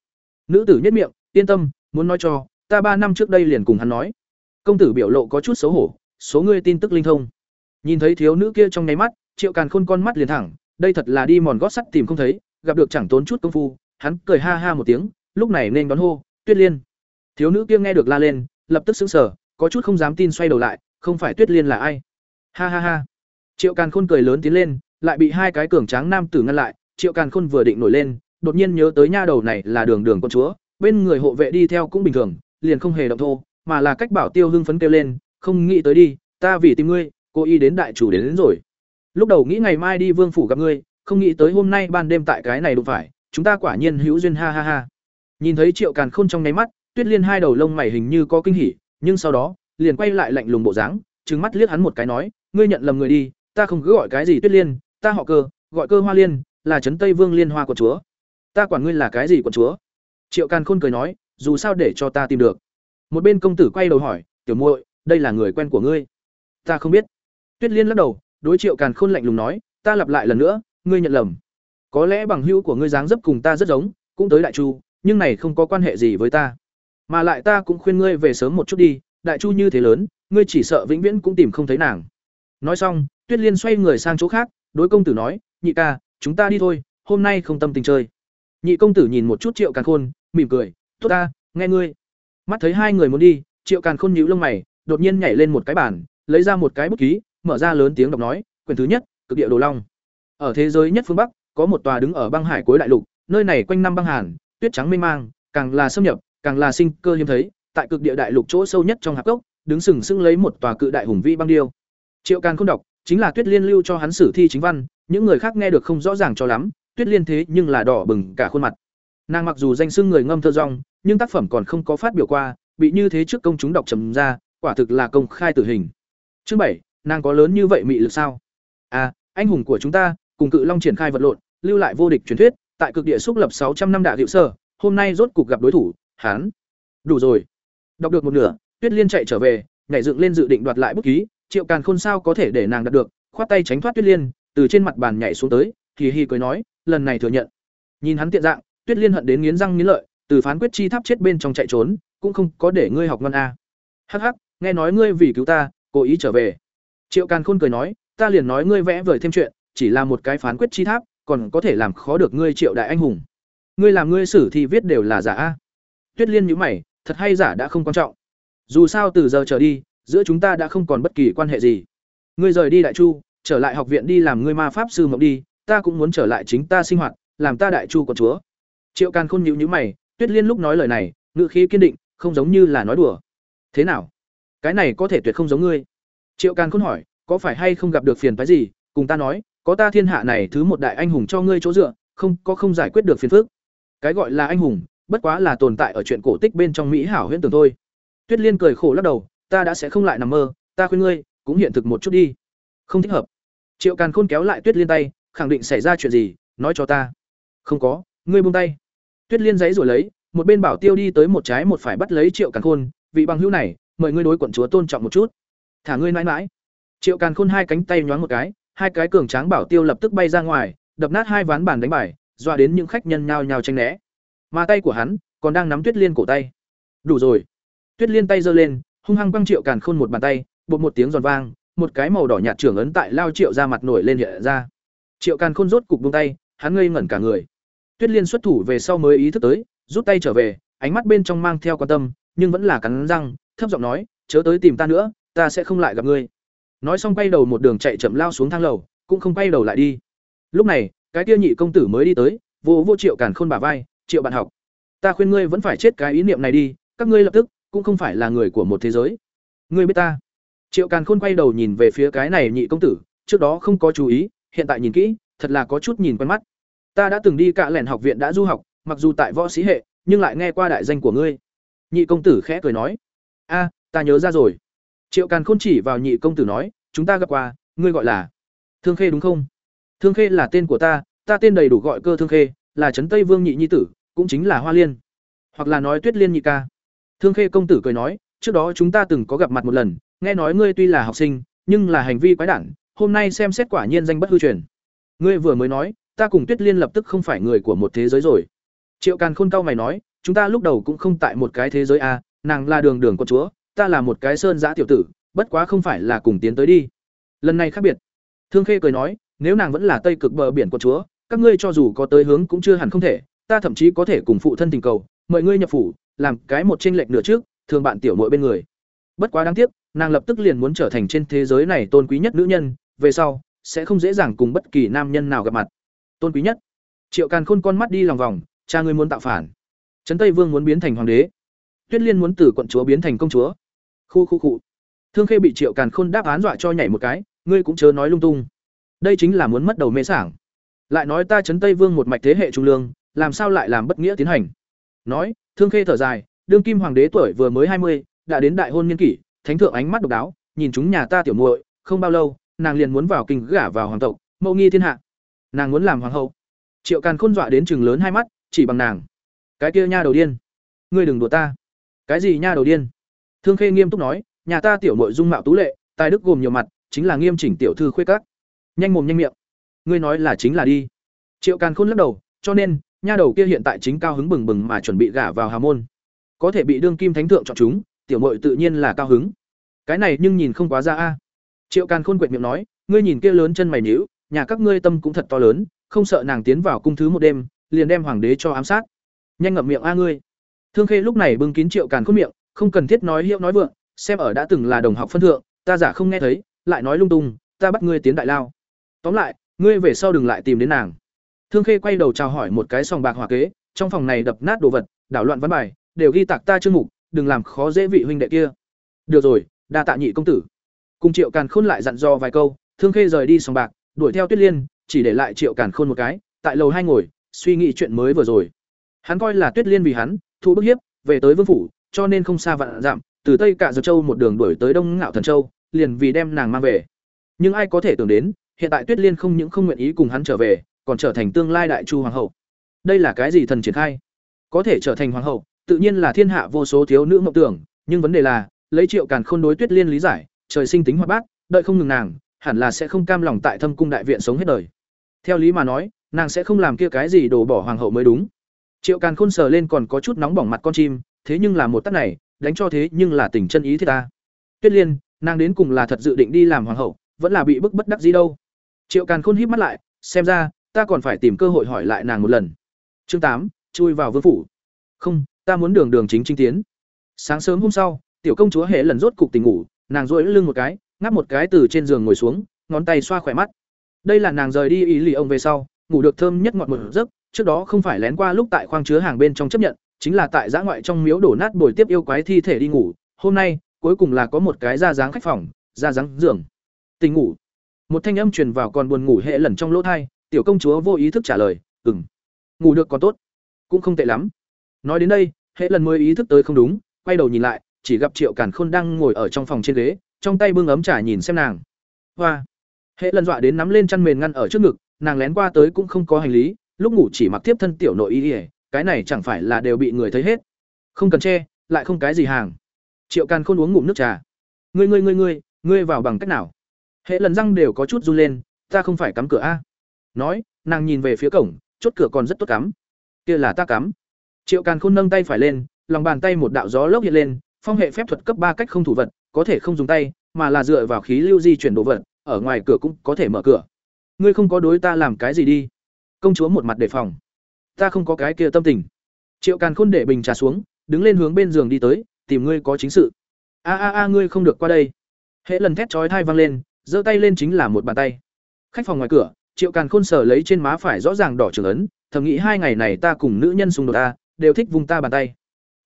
Nữ tử nhất miệng, yên tâm, muốn nói cho, ta ba năm trước đây liền cùng hắn nói. Công tử biểu lộ có chút xấu hổ, số ngươi tin tức linh thông. Nhìn thấy thiếu nữ kia trong nháy mắt, triệu càn khôn con mắt liền thẳng, đây thật là đi mòn gót sắt tìm không thấy, gặp được chẳng tốn chút công phu, hắn cười ha ha một tiếng, lúc này nên đón hô, tuyết liên. Thiếu nữ kia nghe được la lên, lập tức sững sờ, có chút không dám tin xoay đầu lại, không phải tuyết liên là ai? Ha ha ha triệu càn khôn cười lớn tiến lên lại bị hai cái cường tráng nam tử ngăn lại. Triệu càn khôn vừa định nổi lên đột nhiên nhớ tới nha đầu này là đường đường con chúa bên người hộ vệ đi theo cũng bình thường liền không hề động thô mà là cách bảo tiêu hưng phấn kêu lên không nghĩ tới đi ta vì tìm ngươi cô y đến đại chủ đến, đến rồi. Lúc đầu nghĩ ngày mai đi vương phủ gặp ngươi không nghĩ tới hôm nay ban đêm tại cái này đụng phải chúng ta quả nhiên hữu duyên ha ha ha. Nhìn thấy triệu càn khôn trong ngáy mắt tuyết liên hai đầu lông mày hình như có kinh hỉ nhưng sau đó liền quay lại lạnh lùng bộ dáng trừng mắt liếc hắn một cái nói ngươi nhận lầm người đi ta không cứ gọi cái gì tuyết liên, ta họ cơ, gọi cơ hoa liên, là trấn tây vương liên hoa của chúa. Ta quản ngươi là cái gì của chúa? Triệu càn khôn cười nói, dù sao để cho ta tìm được. Một bên công tử quay đầu hỏi, tiểu muội, đây là người quen của ngươi? Ta không biết. Tuyết liên lắc đầu, đối triệu càn khôn lạnh lùng nói, ta lặp lại lần nữa, ngươi nhận lầm. Có lẽ bằng hữu của ngươi dáng dấp cùng ta rất giống, cũng tới đại chu, nhưng này không có quan hệ gì với ta. Mà lại ta cũng khuyên ngươi về sớm một chút đi, đại chu như thế lớn, ngươi chỉ sợ vĩnh viễn cũng tìm không thấy nàng. Nói xong tuyết liên xoay người sang chỗ khác đối công tử nói nhị ca chúng ta đi thôi hôm nay không tâm tình chơi. Nhị công tử nhìn một chút triệu càn khôn mỉm cười tốt ta nghe ngươi. Mắt thấy hai người muốn đi triệu càn khôn nhíu lông mày đột nhiên nhảy lên một cái bàn lấy ra một cái bút ký mở ra lớn tiếng đọc nói quyển thứ nhất cực địa đồ long. Ở thế giới nhất phương bắc có một tòa đứng ở băng hải cuối đại lục nơi này quanh năm băng hàn tuyết trắng mênh mang càng là xâm nhập càng là sinh cơ hiếm thấy tại cực địa đại lục chỗ sâu nhất trong hạp cốc, đứng sừng sững lấy một tòa cự đại hùng vĩ băng điêu. Triệu càn khôn đọc chính là tuyết liên lưu cho hắn sử thi chính văn, những người khác nghe được không rõ ràng cho lắm, tuyết liên thế nhưng là đỏ bừng cả khuôn mặt. Nàng mặc dù danh xưng người ngâm thơ rong, nhưng tác phẩm còn không có phát biểu qua, bị như thế trước công chúng đọc trầm ra, quả thực là công khai tử hình. Chương bảy, nàng có lớn như vậy mị lực sao? À anh hùng của chúng ta, cùng cự long triển khai vật lộn, lưu lại vô địch truyền thuyết, tại cực địa xúc lập sáu trăm năm đại hiệu sơ hôm nay rốt cục gặp đối thủ hán đủ rồi. Đọc được một nửa, tuyết liên chạy trở về, nhảy dựng lên dự định đoạt lại bút ký triệu càn khôn sao có thể để nàng đạt được? Khoát tay tránh thoát tuyết liên, từ trên mặt bàn nhảy xuống tới thì hi cười nói, lần này thừa nhận. Nhìn hắn tiện dạng, tuyết liên hận đến nghiến răng nghiến lợi, từ phán quyết chi tháp chết bên trong chạy trốn, cũng không có để ngươi học ngon a hắc hắc, nghe nói ngươi vì cứu ta, cố ý trở về. Triệu càn khôn cười nói, ta liền nói ngươi vẽ vời thêm chuyện, chỉ là một cái phán quyết chi tháp, còn có thể làm khó được ngươi triệu đại anh hùng. Ngươi làm ngươi xử thì viết đều là giả a. Tuyết liên nhữ mày, thật hay giả đã không quan trọng. Dù sao từ giờ trở đi giữa chúng ta đã không còn bất kỳ quan hệ gì. Ngươi rời đi đại chu, trở lại học viện đi làm ngươi ma pháp sư mộng đi, ta cũng muốn trở lại chính ta sinh hoạt, làm ta đại chu của chúa. Triệu càn khôn nhíu nhíu mày, tuyết liên lúc nói lời này, ngữ khí kiên định, không giống như là nói đùa. Thế nào? Cái này có thể tuyệt không giống ngươi. Triệu càn khôn hỏi, có phải hay không gặp được phiền phái gì? Cùng ta nói, có ta thiên hạ này thứ một đại anh hùng cho ngươi chỗ dựa, không, có không giải quyết được phiền phức. Cái gọi là anh hùng, bất quá là tồn tại ở chuyện cổ tích bên trong mỹ hảo huyễn tưởng thôi. Tuyết liên cười khổ lắc đầu ta đã sẽ không lại nằm mơ, ta khuyên ngươi, cũng hiện thực một chút đi. Không thích hợp. Triệu càn khôn kéo lại tuyết liên tay, khẳng định xảy ra chuyện gì, nói cho ta. Không có, ngươi buông tay. Tuyết liên giấy rồi lấy, một bên bảo tiêu đi tới một trái một phải bắt lấy triệu càn khôn, vị bằng hữu này, mời ngươi đối quận chúa tôn trọng một chút. Thả ngươi mãi mãi. Triệu càn khôn hai cánh tay nhoáng một cái, hai cái cường tráng bảo tiêu lập tức bay ra ngoài, đập nát hai ván bàn đánh bài, dọa đến những khách nhân nhao nhao tranh né. Mà tay của hắn còn đang nắm tuyết liên cổ tay. Đủ rồi. Tuyết liên tay giơ lên hung hăng quăng triệu càn khôn một bàn tay, bột một tiếng giòn vang, một cái màu đỏ nhạt trưởng ấn tại lao triệu ra mặt nổi lên hiện ra. Triệu càn khôn rốt cục buông tay, hắn ngây ngẩn cả người. Tuyết liên xuất thủ về sau mới ý thức tới, rút tay trở về, ánh mắt bên trong mang theo quan tâm, nhưng vẫn là cắn răng, thấp giọng nói, chớ tới tìm ta nữa, ta sẽ không lại gặp ngươi. Nói xong quay đầu một đường chạy chậm lao xuống thang lầu, cũng không quay đầu lại đi. Lúc này, cái kia nhị công tử mới đi tới, vô vô triệu càn khôn bả vai, triệu bạn học, ta khuyên ngươi vẫn phải chết cái ý niệm này đi, các ngươi lập tức cũng không phải là người của một thế giới. Ngươi biết ta? Triệu càn khôn quay đầu nhìn về phía cái này nhị công tử, trước đó không có chú ý, hiện tại nhìn kỹ, thật là có chút nhìn quen mắt. Ta đã từng đi cạ lẻn học viện đã du học, mặc dù tại võ sĩ hệ, nhưng lại nghe qua đại danh của ngươi. Nhị công tử khẽ cười nói. A, ta nhớ ra rồi. Triệu càn khôn chỉ vào nhị công tử nói, chúng ta gặp qua, ngươi gọi là thương khê đúng không? Thương khê là tên của ta ta tên đầy đủ gọi cơ thương khê, là trấn tây vương nhị nhi tử, cũng chính là hoa liên, hoặc là nói tuyết liên nhị ca thương khê công tử cười nói, trước đó chúng ta từng có gặp mặt một lần, nghe nói ngươi tuy là học sinh, nhưng là hành vi quái đản, hôm nay xem xét quả nhiên danh bất hư truyền. Ngươi vừa mới nói, ta cùng tuyết liên lập tức không phải người của một thế giới rồi. Triệu càn khôn cao mày nói, chúng ta lúc đầu cũng không tại một cái thế giới a nàng là đường đường con chúa, ta là một cái sơn giã tiểu tử, bất quá không phải là cùng tiến tới đi. Lần này khác biệt. Thương khê cười nói, nếu nàng vẫn là tây cực bờ biển con chúa, các ngươi cho dù có tới hướng cũng chưa hẳn không thể, ta thậm chí có thể cùng phụ thân tình cầu, mời ngươi nhập phủ làm cái một chênh lệch nửa trước, thường bạn tiểu muội bên người. Bất quá đáng tiếc, nàng lập tức liền muốn trở thành trên thế giới này tôn quý nhất nữ nhân, về sau, sẽ không dễ dàng cùng bất kỳ nam nhân nào gặp mặt. Tôn quý nhất. Triệu càn khôn con mắt đi lòng vòng, cha ngươi muốn tạo phản. Trấn tây vương muốn biến thành hoàng đế. Tuyết liên muốn từ quận chúa biến thành công chúa. Khu khu cụ thương khê bị triệu càn khôn đáp án dọa cho nhảy một cái, ngươi cũng chớ nói lung tung. Đây chính là muốn mất đầu mê sảng. Lại nói ta trấn tây vương một mạch thế hệ trung lương, làm sao lại làm bất nghĩa tiến hành? Nói thương khê thở dài, đương kim hoàng đế tuổi vừa mới hai mươi, đã đến đại hôn niên kỷ, thánh thượng ánh mắt độc đáo, nhìn chúng nhà ta tiểu muội, không bao lâu, nàng liền muốn vào kinh gả vào hoàng tộc, mẫu nghi thiên hạ. Nàng muốn làm hoàng hậu. Triệu càn khôn dọa đến chừng lớn hai mắt, chỉ bằng nàng. Cái kia nha đầu điên. Ngươi đừng đùa ta. Cái gì nha đầu điên? Thương khê nghiêm túc nói, nhà ta tiểu muội dung mạo tú lệ, tài đức gồm nhiều mặt, chính là nghiêm chỉnh tiểu thư khuê các. Nhanh mồm nhanh miệng. Ngươi nói là chính là đi. Triệu càn khôn lắc đầu, cho nên nha đầu kia hiện tại chính cao hứng bừng bừng mà chuẩn bị gả vào hà môn. Có thể bị đương kim thánh thượng chọn chúng, tiểu mội tự nhiên là cao hứng. Cái này nhưng nhìn không quá ra a. Triệu càn khôn quệt miệng nói, ngươi nhìn kia lớn chân mày nhíu, nhà các ngươi tâm cũng thật to lớn, không sợ nàng tiến vào cung thứ một đêm, liền đem hoàng đế cho ám sát. Nhanh ngậm miệng a ngươi. Thương khê lúc này bưng kín triệu càn khôn miệng, không cần thiết nói hiệu nói vượng, xem ở đã từng là đồng học phân thượng, ta giả không nghe thấy, lại nói lung tung, ta bắt ngươi tiến đại lao. Tóm lại, ngươi về sau đừng lại tìm đến nàng thương khê quay đầu chào hỏi một cái sòng bạc hòa kế, trong phòng này đập nát đồ vật, đảo loạn văn bài, đều ghi tạc ta chương mục, đừng làm khó dễ vị huynh đệ kia. Được rồi, đa tạ nhị công tử. Cùng triệu càn khôn lại dặn dò vài câu, thương khê rời đi sòng bạc, đuổi theo tuyết liên, chỉ để lại triệu càn khôn một cái, tại lầu hai ngồi, suy nghĩ chuyện mới vừa rồi. Hắn coi là tuyết liên vì hắn, thu bức hiếp, về tới vương phủ, cho nên không xa vạn dặm, từ tây cả dược châu một đường đuổi tới đông ngạo thần châu, liền vì đem nàng mang về. Nhưng ai có thể tưởng đến, hiện tại tuyết liên không những không nguyện ý cùng hắn trở về còn trở thành tương lai đại chu hoàng hậu. Đây là cái gì thần triển khai? Có thể trở thành hoàng hậu, tự nhiên là thiên hạ vô số thiếu nữ mộng tưởng, nhưng vấn đề là, lấy triệu càn khôn đối tuyết liên lý giải, trời sinh tính hoạt bát, đợi không ngừng nàng, hẳn là sẽ không cam lòng tại thâm cung đại viện sống hết đời. Theo lý mà nói, nàng sẽ không làm kia cái gì đổ bỏ hoàng hậu mới đúng. Triệu càn khôn sờ lên còn có chút nóng bỏng mặt con chim, thế nhưng là một tắt này, đánh cho thế nhưng là tình chân ý thế ta. Tuyết liên, nàng đến cùng là thật dự định đi làm hoàng hậu, vẫn là bị bức bất đắc gì đâu. Triệu càn khôn híp mắt lại, xem ra ta còn phải tìm cơ hội hỏi lại nàng một lần. Chương tám, chui vào vương phủ. Không, ta muốn đường đường chính chính tiến. Sáng sớm hôm sau, tiểu công chúa hệ lần rốt cục tỉnh ngủ, nàng duỗi lưng một cái, ngáp một cái từ trên giường ngồi xuống, ngón tay xoa khỏe mắt. Đây là nàng rời đi ý lì ông về sau, ngủ được thơm nhất ngọt một giấc, trước đó không phải lén qua lúc tại khoang chứa hàng bên trong chấp nhận, chính là tại giã ngoại trong miếu đổ nát bồi tiếp yêu quái thi thể đi ngủ. Hôm nay, cuối cùng là có một cái ra dáng khách phòng, ra dáng giường. Tình ngủ. Một thanh âm truyền vào còn buồn ngủ hệ lần trong lỗ thai tiểu công chúa vô ý thức trả lời ừng ngủ được còn tốt, cũng không tệ lắm. Nói đến đây hệ lần mới ý thức tới không đúng, quay đầu nhìn lại, chỉ gặp triệu càn khôn đang ngồi ở trong phòng trên ghế, trong tay bưng ấm trà nhìn xem nàng. Hoa. Hệ lần dọa đến nắm lên chăn mền ngăn ở trước ngực, nàng lén qua tới cũng không có hành lý, lúc ngủ chỉ mặc tiếp thân tiểu nội y ỉa cái này chẳng phải là đều bị người thấy hết. Không cần che, lại không cái gì hàng. Triệu càn khôn uống ngụm nước trà. Ngươi ngươi ngươi ngươi ngươi vào bằng cách nào? Hệ lần răng đều có chút run lên, ta không phải cắm cửa a nói, nàng nhìn về phía cổng, chốt cửa còn rất tốt cắm. Kia là ta cắm. Triệu càn khôn nâng tay phải lên, lòng bàn tay một đạo gió lốc hiện lên, phong hệ phép thuật cấp ba cách không thủ vật, có thể không dùng tay, mà là dựa vào khí lưu di chuyển đồ vật, ở ngoài cửa cũng có thể mở cửa. Ngươi không có đối ta làm cái gì đi. Công chúa một mặt đề phòng. Ta không có cái kia tâm tình. Triệu càn khôn để bình trà xuống, đứng lên hướng bên giường đi tới, tìm ngươi có chính sự. A a a, ngươi không được qua đây. Hễ lần thét chói thai vang lên, giơ tay lên chính là một bàn tay. Khách phòng ngoài cửa triệu càn khôn sở lấy trên má phải rõ ràng đỏ trường ấn, thầm nghĩ hai ngày này ta cùng nữ nhân xung đột ta, đều thích vùng ta bàn tay.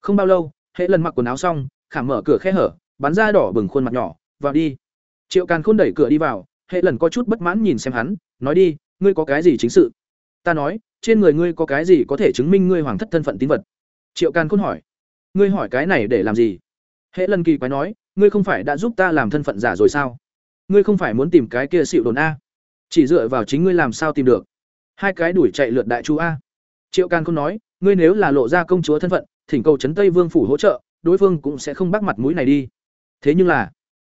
Không bao lâu hễ lần mặc quần áo xong khảm mở cửa khe hở, bắn ra đỏ bừng khuôn mặt nhỏ, vào đi. Triệu càn khôn đẩy cửa đi vào, hệ lần có chút bất mãn nhìn xem hắn, nói đi, ngươi có cái gì chính sự? Ta nói, trên người ngươi có cái gì có thể chứng minh ngươi hoàng thất thân phận tín vật? Triệu càn khôn hỏi. Ngươi hỏi cái này để làm gì? Hệ lần kỳ quái nói, ngươi không phải đã giúp ta làm thân phận giả rồi sao? Ngươi không phải muốn tìm cái kia xịu đồn a? Chỉ dựa vào chính ngươi làm sao tìm được. Hai cái đuổi chạy lượt đại chu a. Triệu càn không nói, ngươi nếu là lộ ra công chúa thân phận, thỉnh cầu trấn tây vương phủ hỗ trợ, đối phương cũng sẽ không bắt mặt mũi này đi. Thế nhưng là,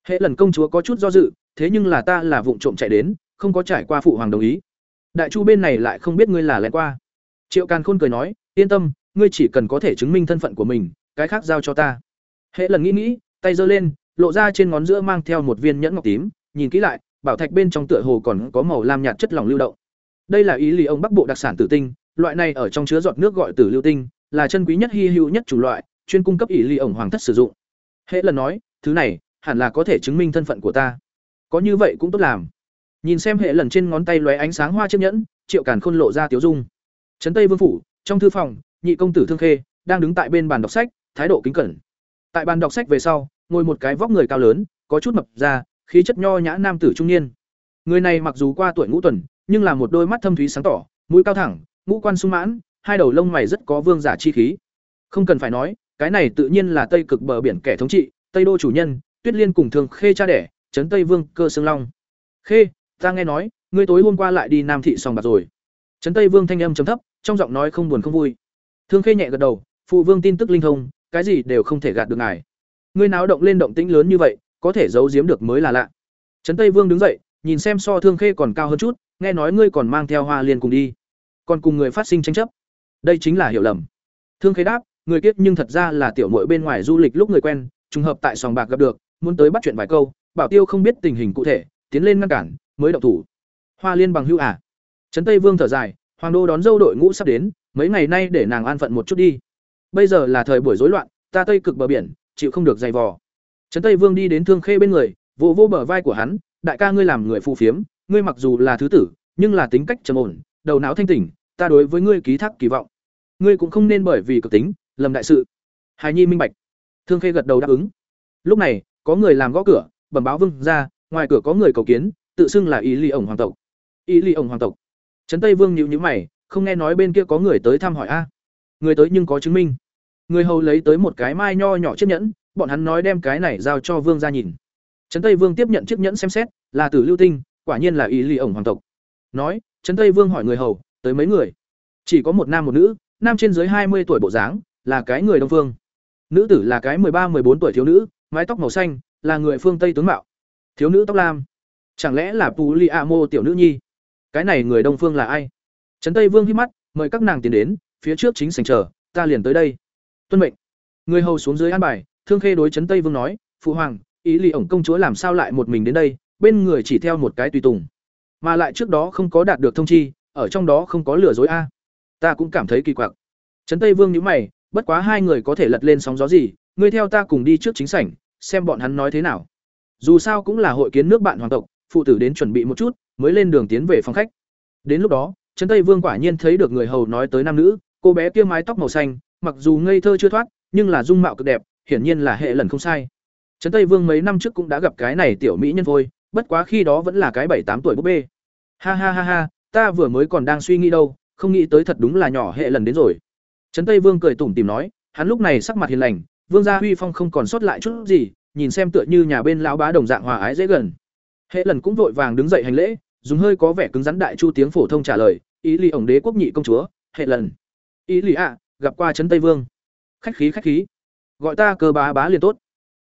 hệ lần công chúa có chút do dự, thế nhưng là ta là vụng trộm chạy đến, không có trải qua phụ hoàng đồng ý. Đại chu bên này lại không biết ngươi là lén qua. Triệu càn khôn cười nói, yên tâm, ngươi chỉ cần có thể chứng minh thân phận của mình, cái khác giao cho ta. Hệ lần nghĩ nghĩ, tay giơ lên, lộ ra trên ngón giữa mang theo một viên nhẫn ngọc tím, nhìn kỹ lại bảo thạch bên trong tựa hồ còn có màu lam nhạt chất lỏng lưu động. Đây là ý lý ông bắc bộ đặc sản tử tinh, loại này ở trong chứa giọt nước gọi tử lưu tinh, là chân quý nhất hi hữu nhất chủng loại, chuyên cung cấp ý lý ổng hoàng thất sử dụng. Hễ lần nói, thứ này, hẳn là có thể chứng minh thân phận của ta. Có như vậy cũng tốt làm. Nhìn xem hệ lần trên ngón tay lóe ánh sáng hoa chiếc nhẫn, triệu càn khôn lộ ra tiếu dung. Trấn tây vương phủ, trong thư phòng, nhị công tử thương khê đang đứng tại bên bàn đọc sách, thái độ kính cẩn. Tại bàn đọc sách về sau, ngồi một cái vóc người cao lớn, có chút mập ra khí chất nho nhã nam tử trung niên. Người này mặc dù qua tuổi ngũ tuần, nhưng là một đôi mắt thâm thúy sáng tỏ, mũi cao thẳng, ngũ quan sung mãn, hai đầu lông mày rất có vương giả chi khí. Không cần phải nói, cái này tự nhiên là tây cực bờ biển kẻ thống trị, tây đô chủ nhân, tuyết liên cùng thường khê cha đẻ, trấn tây vương, cơ xương long. Khê, ta nghe nói, ngươi tối hôm qua lại đi nam thị sòng bạc rồi. Trấn tây vương thanh âm trầm thấp, trong giọng nói không buồn không vui. Thương khê nhẹ gật đầu, phụ vương tin tức linh thông, cái gì đều không thể gạt được ngài. Ngươi náo động lên động tĩnh lớn như vậy có thể giấu giếm được mới là lạ. Trấn tây vương đứng dậy, nhìn xem so thương khê còn cao hơn chút, nghe nói ngươi còn mang theo hoa liên cùng đi. Còn cùng người phát sinh tranh chấp. Đây chính là hiểu lầm. Thương khê đáp, người kiết nhưng thật ra là tiểu muội bên ngoài du lịch lúc người quen, trùng hợp tại sòng bạc gặp được, muốn tới bắt chuyện vài câu, bảo tiêu không biết tình hình cụ thể, tiến lên ngăn cản, mới động thủ. Hoa liên bằng hữu à? Trấn tây vương thở dài, hoàng đô đón dâu đội ngũ sắp đến, mấy ngày nay để nàng an phận một chút đi. Bây giờ là thời buổi rối loạn, ta tây cực bờ biển, chịu không được dày vò trấn tây vương đi đến thương khê bên người, vỗ vỗ bờ vai của hắn, đại ca ngươi làm người phù phiếm, ngươi mặc dù là thứ tử, nhưng là tính cách trầm ổn, đầu não thanh tỉnh, ta đối với ngươi ký thác kỳ vọng. Ngươi cũng không nên bởi vì cực tính, lầm đại sự. Hài nhi minh bạch. Thương khê gật đầu đáp ứng. Lúc này, có người làm gõ cửa, bẩm báo vương ra ngoài cửa có người cầu kiến, tự xưng là ý ly ổng hoàng tộc. Ý ly ổng hoàng tộc. Trấn tây vương nhịu nhữ mày, không nghe nói bên kia có người tới thăm hỏi a. Người tới nhưng có chứng minh. Người hầu lấy tới một cái mai nho nhỏ chiếc nhẫn bọn hắn nói đem cái này giao cho vương ra nhìn. Trấn tây vương tiếp nhận chiếc nhẫn xem xét, là tử lưu tinh, quả nhiên là ý lì ổng hoàng tộc. Nói, trấn tây vương hỏi người hầu, tới mấy người? Chỉ có một nam một nữ, nam trên dưới hai mươi tuổi bộ dáng, là cái người đông phương. Nữ tử là cái ba 13 bốn tuổi thiếu nữ, mái tóc màu xanh, là người phương tây tướng mạo. Thiếu nữ tóc lam. Chẳng lẽ là pù li a mô tiểu nữ nhi? Cái này người đông phương là ai? Trấn tây vương hít mắt, mời các nàng tiến đến, phía trước chính sành chờ, ta liền tới đây. Tuân mệnh. Người hầu xuống dưới an bài thương khê đối trấn tây vương nói, phụ hoàng, ý lì ổng công chúa làm sao lại một mình đến đây, bên người chỉ theo một cái tùy tùng. Mà lại trước đó không có đạt được thông chi, ở trong đó không có lừa dối a. Ta cũng cảm thấy kỳ quặc. Trấn tây vương nhíu mày, bất quá hai người có thể lật lên sóng gió gì, ngươi theo ta cùng đi trước chính sảnh, xem bọn hắn nói thế nào. Dù sao cũng là hội kiến nước bạn hoàng tộc, phụ tử đến chuẩn bị một chút, mới lên đường tiến về phòng khách. Đến lúc đó trấn tây vương quả nhiên thấy được người hầu nói tới nam nữ, cô bé kia mái tóc màu xanh, mặc dù ngây thơ chưa thoát, nhưng là dung mạo cực đẹp hiển nhiên là hệ lần không sai. Trấn tây vương mấy năm trước cũng đã gặp cái này tiểu mỹ nhân thôi, bất quá khi đó vẫn là cái bảy tám tuổi búp bê. Ha ha ha ha, ta vừa mới còn đang suy nghĩ đâu, không nghĩ tới thật đúng là nhỏ hệ lần đến rồi. Trấn tây vương cười tủm tìm nói, hắn lúc này sắc mặt hiền lành, vương gia huy phong không còn sót lại chút gì, nhìn xem tựa như nhà bên lão bá đồng dạng hòa ái dễ gần. Hệ lần cũng vội vàng đứng dậy hành lễ, dùng hơi có vẻ cứng rắn đại chu tiếng phổ thông trả lời, ý lì ổng đế quốc nhị công chúa, hệ lần. Ý lì ạ, gặp qua trấn tây vương. Khách khí khách khí gọi ta cơ bá bá liền tốt.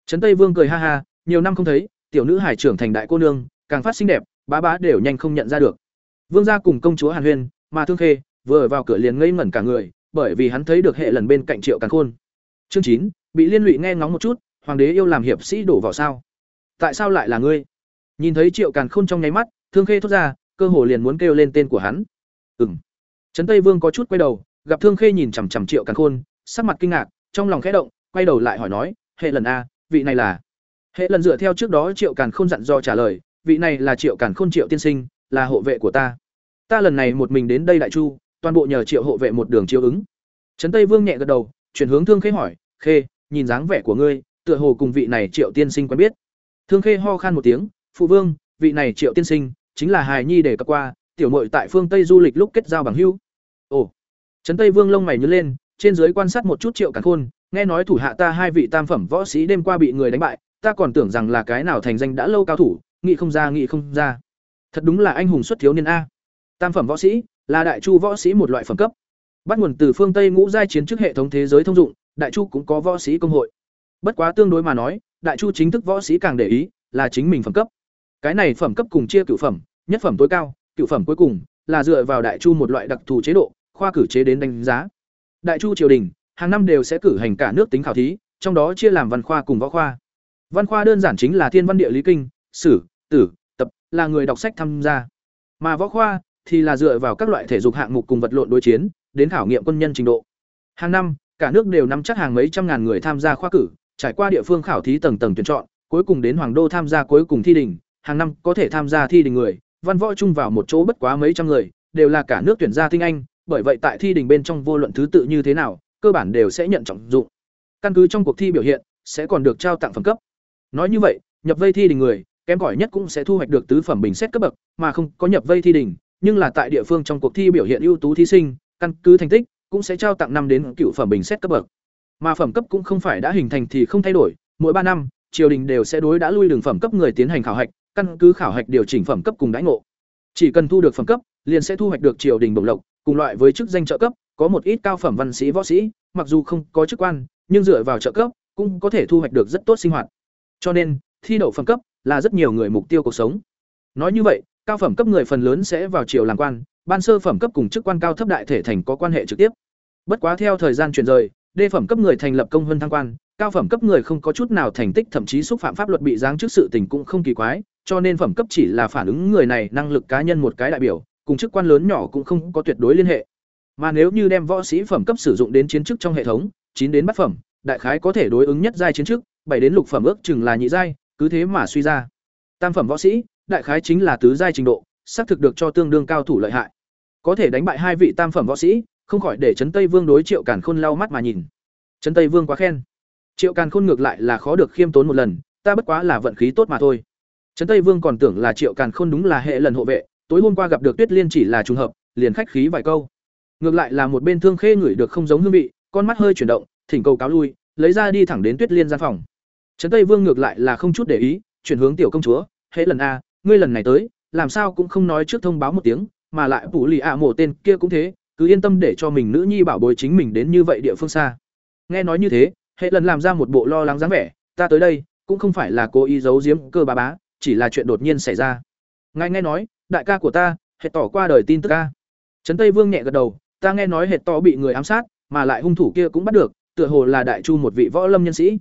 Trấn tây vương cười ha ha, nhiều năm không thấy, tiểu nữ hải trưởng thành đại cô nương, càng phát xinh đẹp, bá bá đều nhanh không nhận ra được. Vương gia cùng công chúa hàn huyên mà thương khê, vừa ở vào cửa liền ngây ngẩn cả người, bởi vì hắn thấy được hệ lần bên cạnh triệu càng khôn. Chương chín, bị liên lụy nghe ngóng một chút, hoàng đế yêu làm hiệp sĩ đổ vào sao? Tại sao lại là ngươi? Nhìn thấy triệu càn khôn trong nháy mắt, thương khê thốt ra, cơ hồ liền muốn kêu lên tên của hắn. Ừng trấn tây vương có chút quay đầu, gặp thương khê nhìn chằm chằm triệu càn khôn, sắc mặt kinh ngạc, trong lòng khẽ động quay đầu lại hỏi nói, hệ lần a, vị này là? Hệ lần dựa theo trước đó triệu càn khôn dặn do trả lời, vị này là triệu càn khôn triệu tiên sinh, là hộ vệ của ta. Ta lần này một mình đến đây đại chu, toàn bộ nhờ triệu hộ vệ một đường chiếu ứng. Trấn tây vương nhẹ gật đầu, chuyển hướng thương khê hỏi, khê, nhìn dáng vẻ của ngươi, tựa hồ cùng vị này triệu tiên sinh quen biết. Thương khê ho khan một tiếng, phụ vương, vị này triệu tiên sinh chính là hài nhi để cập qua, tiểu mội tại phương tây du lịch lúc kết giao bằng hữu. Ồ. Trấn tây vương lông mày nhớ lên, trên dưới quan sát một chút triệu càn khôn nghe nói thủ hạ ta hai vị tam phẩm võ sĩ đêm qua bị người đánh bại, ta còn tưởng rằng là cái nào thành danh đã lâu cao thủ nghị không ra nghị không ra. Thật đúng là anh hùng xuất thiếu niên a. Tam phẩm võ sĩ, là đại chu võ sĩ một loại phẩm cấp. Bắt nguồn từ phương tây ngũ giai chiến trước hệ thống thế giới thông dụng, đại chu cũng có võ sĩ công hội. Bất quá tương đối mà nói, đại chu chính thức võ sĩ càng để ý, là chính mình phẩm cấp. Cái này phẩm cấp cùng chia cửu phẩm, nhất phẩm tối cao, cửu phẩm cuối cùng, là dựa vào đại chu một loại đặc thù chế độ, khoa cử chế đến đánh giá. Đại chu triều đình hàng năm đều sẽ cử hành cả nước tính khảo thí, trong đó chia làm văn khoa cùng võ khoa. Văn khoa đơn giản chính là thiên văn địa lý kinh, sử, tử, tập, là người đọc sách tham gia. Mà võ khoa thì là dựa vào các loại thể dục hạng mục cùng vật lộn đối chiến, đến khảo nghiệm quân nhân trình độ. Hàng năm, cả nước đều nắm chắc hàng mấy trăm ngàn người tham gia khoa cử, trải qua địa phương khảo thí tầng tầng tuyển chọn, cuối cùng đến hoàng đô tham gia cuối cùng thi đình, hàng năm có thể tham gia thi đình người, văn võ chung vào một chỗ bất quá mấy trăm người, đều là cả nước tuyển ra tinh anh, bởi vậy tại thi đình bên trong vô luận thứ tự như thế nào cơ bản đều sẽ nhận trọng dụng. Căn cứ trong cuộc thi biểu hiện, sẽ còn được trao tặng phẩm cấp. Nói như vậy, nhập vây thi đình người, kém cỏi nhất cũng sẽ thu hoạch được tứ phẩm bình xét cấp bậc, mà không có nhập vây thi đình, nhưng là tại địa phương trong cuộc thi biểu hiện ưu tú thí sinh, căn cứ thành tích, cũng sẽ trao tặng năm đến cựu phẩm bình xét cấp bậc. Mà phẩm cấp cũng không phải đã hình thành thì không thay đổi, mỗi ba năm, triều đình đều sẽ đối đã lui đường phẩm cấp người tiến hành khảo hạch, căn cứ khảo hạch điều chỉnh phẩm cấp cùng đãi ngộ. Chỉ cần thu được phẩm cấp, liền sẽ thu hoạch được triều đình bổng lộc, cùng loại với chức danh trợ cấp có một ít cao phẩm văn sĩ võ sĩ, mặc dù không có chức quan, nhưng dựa vào trợ cấp, cũng có thể thu hoạch được rất tốt sinh hoạt. Cho nên, thi đậu phẩm cấp là rất nhiều người mục tiêu cuộc sống. Nói như vậy, cao phẩm cấp người phần lớn sẽ vào triều làm quan, ban sơ phẩm cấp cùng chức quan cao thấp đại thể thành có quan hệ trực tiếp. Bất quá theo thời gian chuyển rời, đê phẩm cấp người thành lập công hơn thăng quan, cao phẩm cấp người không có chút nào thành tích, thậm chí xúc phạm pháp luật bị giáng trước sự tình cũng không kỳ quái, cho nên phẩm cấp chỉ là phản ứng người này năng lực cá nhân một cái đại biểu, cùng chức quan lớn nhỏ cũng không có tuyệt đối liên hệ mà nếu như đem võ sĩ phẩm cấp sử dụng đến chiến chức trong hệ thống, chín đến bát phẩm, đại khái có thể đối ứng nhất giai chiến chức, bảy đến lục phẩm ước chừng là nhị giai, cứ thế mà suy ra. Tam phẩm võ sĩ, đại khái chính là tứ giai trình độ, xác thực được cho tương đương cao thủ lợi hại. Có thể đánh bại hai vị tam phẩm võ sĩ, không khỏi để trấn tây vương đối triệu càn khôn lau mắt mà nhìn. Trấn tây vương quá khen. Triệu càn khôn ngược lại là khó được khiêm tốn một lần, ta bất quá là vận khí tốt mà thôi. Trấn tây vương còn tưởng là triệu càn khôn đúng là hệ lần hộ vệ, tối hôm qua gặp được tuyết liên chỉ là trùng hợp, liền khách khí vài câu ngược lại là một bên thương khê ngửi được không giống hương vị, con mắt hơi chuyển động, thỉnh cầu cáo lui, lấy ra đi thẳng đến tuyết liên gian phòng. Trấn tây vương ngược lại là không chút để ý, chuyển hướng tiểu công chúa, hễ lần a, ngươi lần này tới, làm sao cũng không nói trước thông báo một tiếng, mà lại phủ lì ạ à mổ tên kia cũng thế, cứ yên tâm để cho mình nữ nhi bảo bối chính mình đến như vậy địa phương xa. Nghe nói như thế hệ lần làm ra một bộ lo lắng dáng vẻ, ta tới đây, cũng không phải là cố ý giấu giếm cơ bà bá, chỉ là chuyện đột nhiên xảy ra. Ngài nghe nói, đại ca của ta hệ tỏ qua đời tin tức ca trấn tây vương nhẹ gật đầu ta nghe nói hệ to bị người ám sát, mà lại hung thủ kia cũng bắt được, tựa hồ là đại chu một vị võ lâm nhân sĩ.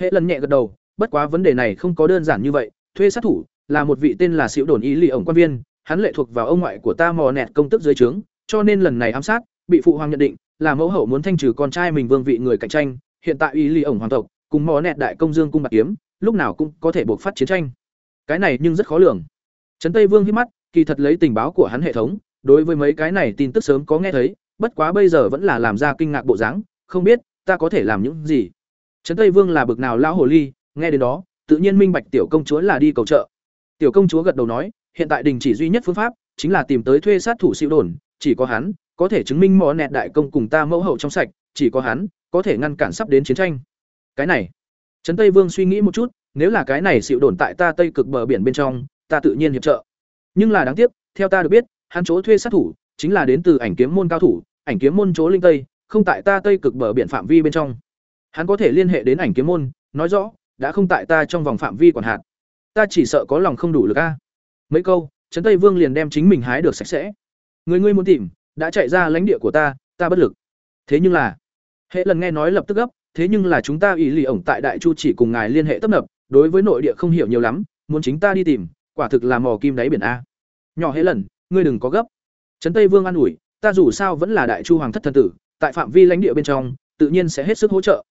Hệ lần nhẹ gật đầu, bất quá vấn đề này không có đơn giản như vậy, thuê sát thủ là một vị tên là xỉu đồn ý lì ổng quan viên, hắn lệ thuộc vào ông ngoại của ta mò nẹt công tức dưới trướng, cho nên lần này ám sát, bị phụ hoàng nhận định là mẫu hậu muốn thanh trừ con trai mình vương vị người cạnh tranh, hiện tại ý lì ổng hoàng tộc cùng mò nẹt đại công dương cung bạc kiếm, lúc nào cũng có thể buộc phát chiến tranh. Cái này nhưng rất khó lường. Trấn tây vương hít mắt, kỳ thật lấy tình báo của hắn hệ thống đối với mấy cái này tin tức sớm có nghe thấy, bất quá bây giờ vẫn là làm ra kinh ngạc bộ dáng, không biết ta có thể làm những gì. Trấn tây vương là bực nào lão hồ ly, nghe đến đó, tự nhiên minh bạch tiểu công chúa là đi cầu trợ. Tiểu công chúa gật đầu nói, hiện tại đình chỉ duy nhất phương pháp chính là tìm tới thuê sát thủ siêu đồn, chỉ có hắn có thể chứng minh mò nẹt đại công cùng ta mẫu hậu trong sạch, chỉ có hắn có thể ngăn cản sắp đến chiến tranh. Cái này, trấn tây vương suy nghĩ một chút, nếu là cái này siêu đồn tại ta tây cực bờ biển bên trong, ta tự nhiên hiệp trợ. Nhưng là đáng tiếc, theo ta được biết hắn chỗ thuê sát thủ chính là đến từ ảnh kiếm môn cao thủ, ảnh kiếm môn chỗ linh tây, không tại ta tây cực bờ biển phạm vi bên trong. Hắn có thể liên hệ đến ảnh kiếm môn, nói rõ, đã không tại ta trong vòng phạm vi quản hạt ta chỉ sợ có lòng không đủ lực a. Mấy câu, trấn tây vương liền đem chính mình hái được sạch sẽ. Người ngươi muốn tìm, đã chạy ra lãnh địa của ta ta bất lực. Thế nhưng là, hệ lần nghe nói lập tức gấp, thế nhưng là chúng ta ủy lì ổng tại đại chu chỉ cùng ngài liên hệ tấp nập, đối với nội địa không hiểu nhiều lắm, muốn chính ta đi tìm, quả thực là mò kim đáy biển a. Nhỏ hệ lần ngươi đừng có gấp. Trấn tây vương an ủi, ta dù sao vẫn là đại chu hoàng thất thần tử, tại phạm vi lãnh địa bên trong, tự nhiên sẽ hết sức hỗ trợ.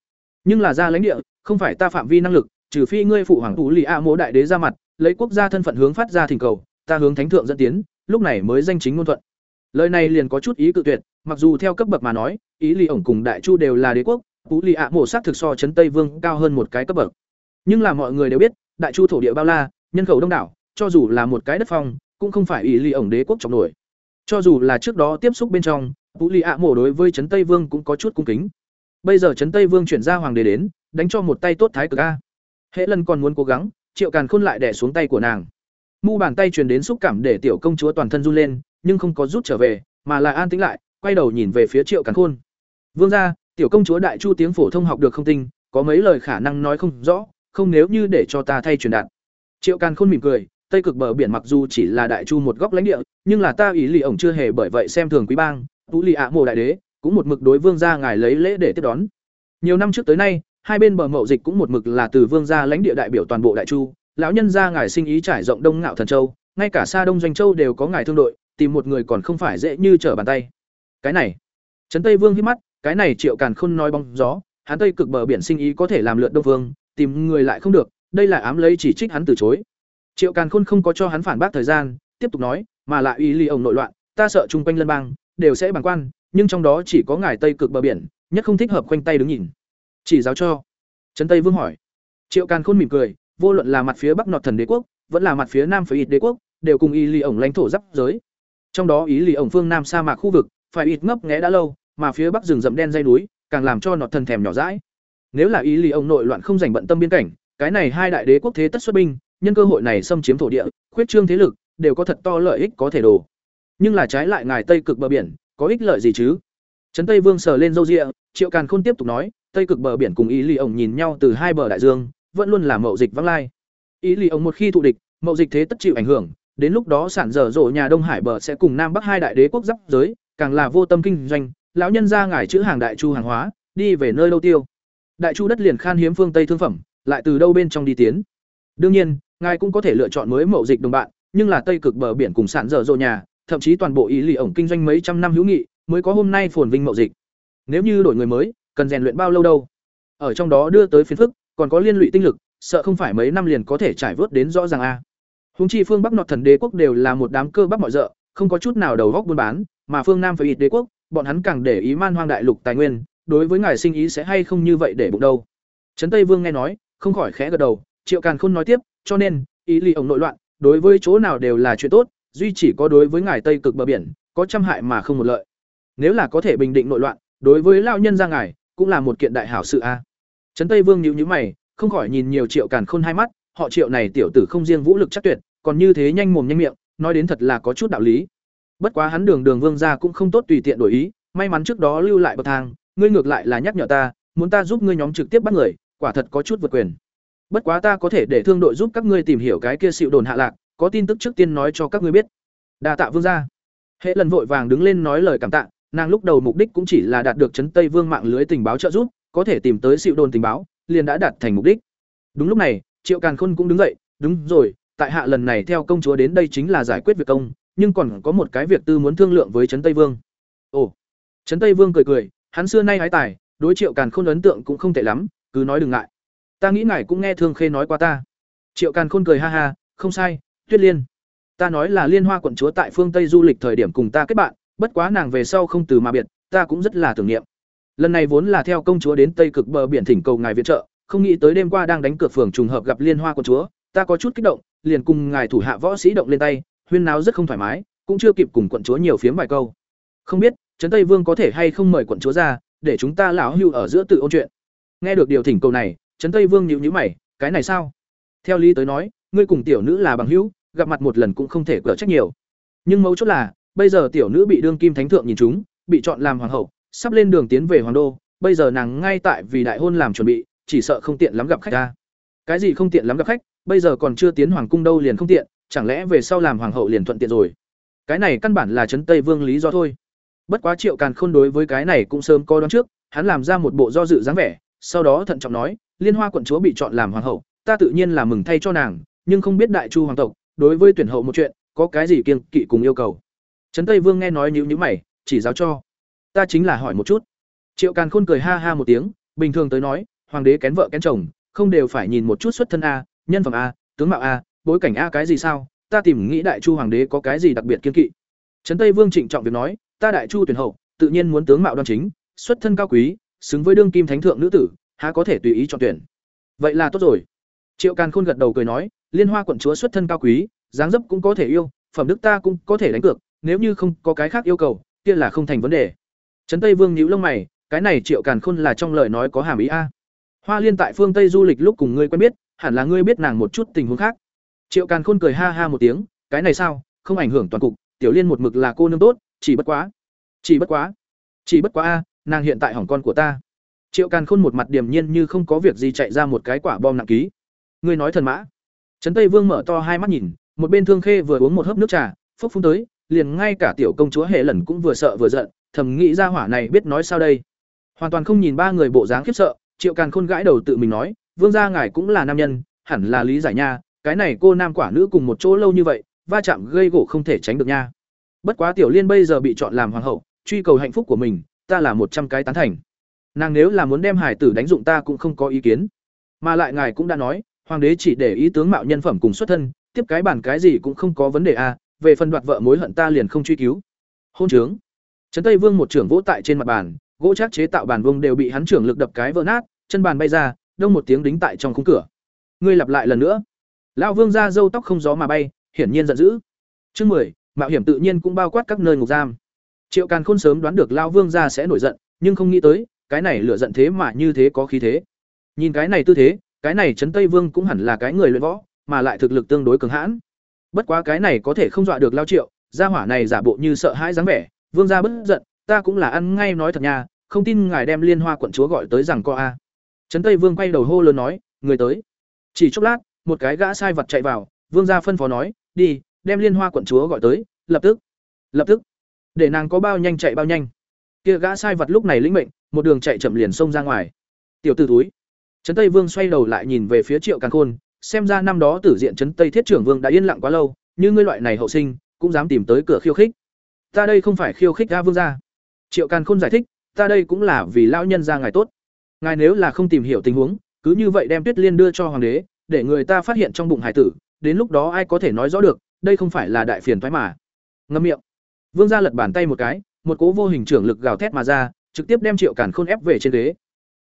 Nhưng là ra lãnh địa, không phải ta phạm vi năng lực, trừ phi ngươi phụ hoàng tú lì a mỗ đại đế ra mặt, lấy quốc gia thân phận hướng phát ra thỉnh cầu, ta hướng thánh thượng dẫn tiến, lúc này mới danh chính ngôn thuận. Lời này liền có chút ý cự tuyệt, mặc dù theo cấp bậc mà nói, ý lì ổng cùng đại chu đều là đế quốc, tú lì a mỗ sát thực so chấn tây vương cao hơn một cái cấp bậc. Nhưng là mọi người đều biết, đại chu thổ địa bao la, nhân khẩu đông đảo, cho dù là một cái đất phong cũng không phải ý ly ổng đế quốc trọng nổi. Cho dù là trước đó tiếp xúc bên trong, vũ lì ạ mổ đối với chấn tây vương cũng có chút cung kính. Bây giờ trấn tây vương chuyển ra hoàng đế đến, đánh cho một tay tốt thái cực a. Hễ lần còn muốn cố gắng, triệu càn khôn lại đẻ xuống tay của nàng. Mu bàn tay truyền đến xúc cảm để tiểu công chúa toàn thân run lên, nhưng không có rút trở về, mà là an tĩnh lại, quay đầu nhìn về phía triệu càn khôn. Vương ra tiểu công chúa đại chu tiếng phổ thông học được không tinh có mấy lời khả năng nói không rõ, không nếu như để cho ta thay truyền đạt. Triệu càn khôn mỉm cười tây cực bờ biển mặc dù chỉ là đại chu một góc lãnh địa nhưng là ta ý lì ổng chưa hề bởi vậy xem thường quý bang tú lì ạ mộ đại đế cũng một mực đối vương gia ngài lấy lễ để tiếp đón. Nhiều năm trước tới nay, hai bên bờ mậu dịch cũng một mực là từ vương gia lãnh địa đại biểu toàn bộ đại chu, lão nhân gia ngài sinh ý trải rộng đông ngạo thần châu, ngay cả xa đông doanh châu đều có ngài thương đội, tìm một người còn không phải dễ như trở bàn tay. Cái này, Trấn Tây Vương hít mắt, cái này Triệu Càn Khôn nói bóng gió, hắn tây cực bờ biển sinh ý có thể làm lượt đông vương, tìm người lại không được, đây là ám lấy chỉ trích hắn từ chối. Triệu Càn Khôn không có cho hắn phản bác thời gian, tiếp tục nói, mà lại ý ly ổng nội loạn, ta sợ chung quanh lân bang đều sẽ bàng quan, nhưng trong đó chỉ có ngài tây cực bờ biển nhất không thích hợp khoanh tay đứng nhìn. Chỉ giáo cho. Trấn tây vương hỏi. Triệu càn khôn mỉm cười vô luận là mặt phía bắc nọt thần đế quốc vẫn là mặt phía nam phải ít đế quốc đều cùng y lì ổng lãnh thổ giáp giới. Trong đó ý lì ổng phương nam sa mạc khu vực phải ít ngấp nghẽ đã lâu mà phía bắc rừng rậm đen dây núi càng làm cho nọt thần thèm nhỏ rãi nếu là ý lì ổng nội loạn không dành bận tâm biên cảnh cái này hai đại đế quốc thế tất xuất binh nhân cơ hội này xâm chiếm thổ địa, khuyết trương thế lực, đều có thật to lợi ích có thể đồ nhưng là trái lại ngài tây cực bờ biển, có ích lợi gì chứ? Trấn tây vương sờ lên râu ria, triệu càn khôn tiếp tục nói, tây cực bờ biển cùng ý lì ổng nhìn nhau từ hai bờ đại dương, vẫn luôn là mậu dịch vắng lai. Ý lì ổng một khi thụ địch, mậu dịch thế tất chịu ảnh hưởng, đến lúc đó sản dở dỗ nhà đông hải bờ sẽ cùng nam bắc hai đại đế quốc giáp giới, càng là vô tâm kinh doanh, lão nhân ra ngải chữ hàng đại chu hàng hóa, đi về nơi lâu tiêu. Đại chu đất liền khan hiếm phương tây thương phẩm, lại từ đâu bên trong đi tiến? Đương nhiên ngài cũng có thể lựa chọn mới mậu dịch đồng bạn, nhưng là tây cực bờ biển cùng sản dở dộ nhà, thậm chí toàn bộ ý lì ổng kinh doanh mấy trăm năm hữu nghị, mới có hôm nay phồn vinh mậu dịch. Nếu như đổi người mới, cần rèn luyện bao lâu đâu? Ở trong đó đưa tới phiền phức, còn có liên lụy tinh lực, sợ không phải mấy năm liền có thể trải vớt đến rõ ràng a. Húng chi phương bắc nọt thần đế quốc đều là một đám cơ bắp mọi rợ, không có chút nào đầu góc buôn bán, mà phương nam phải ít đế quốc, bọn hắn càng để ý man hoang đại lục tài nguyên, đối với ngài sinh ý sẽ hay không như vậy để bụng đâu. Trấn tây vương nghe nói, không khỏi khẽ gật đầu, triệu càn khôn nói tiếp cho nên, ý ly ông nội loạn, đối với chỗ nào đều là chuyện tốt, duy chỉ có đối với ngài tây cực bờ biển, có trăm hại mà không một lợi. Nếu là có thể bình định nội loạn, đối với lao nhân ra ngài, cũng là một kiện đại hảo sự a. Trấn tây vương nhíu nhíu mày, không khỏi nhìn nhiều triệu càn khôn hai mắt, họ triệu này tiểu tử không riêng vũ lực chắc tuyệt, còn như thế nhanh mồm nhanh miệng, nói đến thật là có chút đạo lý. Bất quá hắn đường đường vương ra cũng không tốt tùy tiện đổi ý, may mắn trước đó lưu lại bậc thang, ngươi ngược lại là nhắc nhở ta, muốn ta giúp ngươi nhóm trực tiếp bắt người, quả thật có chút vượt quyền bất quá ta có thể để thương đội giúp các ngươi tìm hiểu cái kia xịu đồn hạ lạc, có tin tức trước tiên nói cho các ngươi biết. Đa tạ vương gia. Hệ lần vội vàng đứng lên nói lời cảm tạ, nàng lúc đầu mục đích cũng chỉ là đạt được chấn tây vương mạng lưới tình báo trợ giúp, có thể tìm tới xịu đồn tình báo, liền đã đạt thành mục đích. Đúng lúc này, triệu càn khôn cũng đứng dậy, đúng rồi, tại hạ lần này theo công chúa đến đây chính là giải quyết việc công, nhưng còn có một cái việc tư muốn thương lượng với trấn tây vương. Ồ. Trấn tây vương cười cười, hắn xưa nay hái tài, đối triệu càn khôn ấn tượng cũng không tệ lắm, cứ nói đừng ngại ta nghĩ ngài cũng nghe thương khê nói qua ta. Triệu càn khôn cười ha ha, không sai, tuyết liên. Ta nói là liên hoa quận chúa tại phương tây du lịch thời điểm cùng ta kết bạn, bất quá nàng về sau không từ mà biệt, ta cũng rất là tưởng niệm. Lần này vốn là theo công chúa đến tây cực bờ biển thỉnh cầu ngài viện trợ, không nghĩ tới đêm qua đang đánh cược phường trùng hợp gặp liên hoa quận chúa, ta có chút kích động, liền cùng ngài thủ hạ võ sĩ động lên tay, huyên náo rất không thoải mái, cũng chưa kịp cùng quận chúa nhiều phiếm vài câu. Không biết, trấn tây vương có thể hay không mời quận chúa ra, để chúng ta lão hưu ở giữa tự ôn chuyện. Nghe được điều thỉnh cầu này trấn tây vương nhịu nhữ mày, cái này sao? Theo lý tới nói, ngươi cùng tiểu nữ là bằng hữu, gặp mặt một lần cũng không thể cỡ trách nhiều. Nhưng mấu chốt là, bây giờ tiểu nữ bị đương kim thánh thượng nhìn chúng, bị chọn làm hoàng hậu, sắp lên đường tiến về hoàng đô, bây giờ nàng ngay tại vì đại hôn làm chuẩn bị, chỉ sợ không tiện lắm gặp khách ta. Cái gì không tiện lắm gặp khách, bây giờ còn chưa tiến hoàng cung đâu liền không tiện, chẳng lẽ về sau làm hoàng hậu liền thuận tiện rồi? Cái này căn bản là trấn tây vương lý do thôi. Bất quá triệu càn khôn đối với cái này cũng sớm có đoán trước, hắn làm ra một bộ do dự dáng vẻ, sau đó thận trọng nói liên hoa quận chúa bị chọn làm hoàng hậu, ta tự nhiên là mừng thay cho nàng, nhưng không biết đại chu hoàng tộc, đối với tuyển hậu một chuyện, có cái gì kiêng kỵ cùng yêu cầu. Trấn tây vương nghe nói nhữ nhữ mày, chỉ giáo cho. Ta chính là hỏi một chút. Triệu càn khôn cười ha ha một tiếng, bình thường tới nói, hoàng đế kén vợ kén chồng, không đều phải nhìn một chút xuất thân a, nhân phẩm a, tướng mạo a, bối cảnh a cái gì sao? Ta tìm nghĩ đại chu hoàng đế có cái gì đặc biệt kiên kỵ. Trấn tây vương trịnh trọng việc nói, ta đại chu tuyển hậu, tự nhiên muốn tướng mạo đoan chính, xuất thân cao quý, xứng với đương kim thánh thượng nữ tử há có thể tùy ý chọn tuyển. Vậy là tốt rồi. Triệu càn khôn gật đầu cười nói, liên hoa quận chúa xuất thân cao quý, dáng dấp cũng có thể yêu, phẩm đức ta cũng có thể đánh cược, nếu như không có cái khác yêu cầu, kia là không thành vấn đề. Trấn tây vương nhíu lông mày, cái này triệu càn khôn là trong lời nói có hàm ý a. Hoa liên tại phương tây du lịch lúc cùng ngươi quen biết, hẳn là ngươi biết nàng một chút tình huống khác. Triệu càn khôn cười ha ha một tiếng, cái này sao, không ảnh hưởng toàn cục, tiểu liên một mực là cô nương tốt, chỉ bất quá, chỉ bất quá, chỉ bất quá a, nàng hiện tại hỏng con của ta triệu càn khôn một mặt điềm nhiên như không có việc gì chạy ra một cái quả bom nặng ký. Ngươi nói thần mã. Trấn tây vương mở to hai mắt nhìn, một bên thương khê vừa uống một hớp nước trà, phốc phun tới, liền ngay cả tiểu công chúa hệ lần cũng vừa sợ vừa giận, thầm nghĩ ra hỏa này biết nói sao đây. Hoàn toàn không nhìn ba người bộ dáng khiếp sợ, triệu càn khôn gãi đầu tự mình nói, vương gia ngài cũng là nam nhân, hẳn là lý giải nha, cái này cô nam quả nữ cùng một chỗ lâu như vậy, va chạm gây gỗ không thể tránh được nha. Bất quá tiểu liên bây giờ bị chọn làm hoàng hậu, truy cầu hạnh phúc của mình, ta là một trăm cái tán thành nàng nếu là muốn đem hải tử đánh dụng ta cũng không có ý kiến. Mà lại ngài cũng đã nói, hoàng đế chỉ để ý tướng mạo nhân phẩm cùng xuất thân, tiếp cái bản cái gì cũng không có vấn đề a, về phần đoạt vợ mối hận ta liền không truy cứu. Hôn trướng. Trấn tây vương một trưởng vỗ tại trên mặt bàn, gỗ chắc chế tạo bàn vông đều bị hắn trưởng lực đập cái vỡ nát, chân bàn bay ra, đông một tiếng đính tại trong khung cửa. Ngươi lặp lại lần nữa. Lão vương ra râu tóc không gió mà bay, hiển nhiên giận dữ. Chương mười, mạo hiểm tự nhiên cũng bao quát các nơi ngục giam. Triệu càn khôn sớm đoán được lão vương ra sẽ nổi giận, nhưng không nghĩ tới cái này lửa giận thế mà như thế có khí thế. Nhìn cái này tư thế, cái này trấn tây vương cũng hẳn là cái người luyện võ, mà lại thực lực tương đối cường hãn. Bất quá cái này có thể không dọa được lao triệu, gia hỏa này giả bộ như sợ hãi dáng vẻ, vương gia bất giận, ta cũng là ăn ngay nói thật nha, không tin ngài đem liên hoa quận chúa gọi tới rằng co a. Trấn tây vương quay đầu hô lớn nói, người tới. Chỉ chốc lát, một cái gã sai vật chạy vào, vương gia phân phó nói, đi, đem liên hoa quận chúa gọi tới, lập tức lập tức, để nàng có bao nhanh chạy bao nhanh. Kia gã sai vật lúc này lĩnh mệnh một đường chạy chậm liền xông ra ngoài. Tiểu t ử túi trấn tây vương xoay đầu lại nhìn về phía triệu càn khôn, xem ra năm đó tử diện trấn tây thiết trưởng vương đã yên lặng quá lâu, như ngươi loại này hậu sinh, cũng dám tìm tới cửa khiêu khích. Ta đây không phải khiêu khích ga vương gia. Triệu càn khôn giải thích, ta đây cũng là vì lão nhân gia ngài tốt. Ngài nếu là không tìm hiểu tình huống, cứ như vậy đem tuyết liên đưa cho hoàng đế, để người ta phát hiện trong bụng hải tử, đến lúc đó ai có thể nói rõ được, đây không phải là đại phiền thoái mà. Ngâm miệng. Vương gia lật bàn tay một cái, một cố vô hình trưởng lực gào thét mà ra trực tiếp đem triệu càn khôn ép về trên ghế.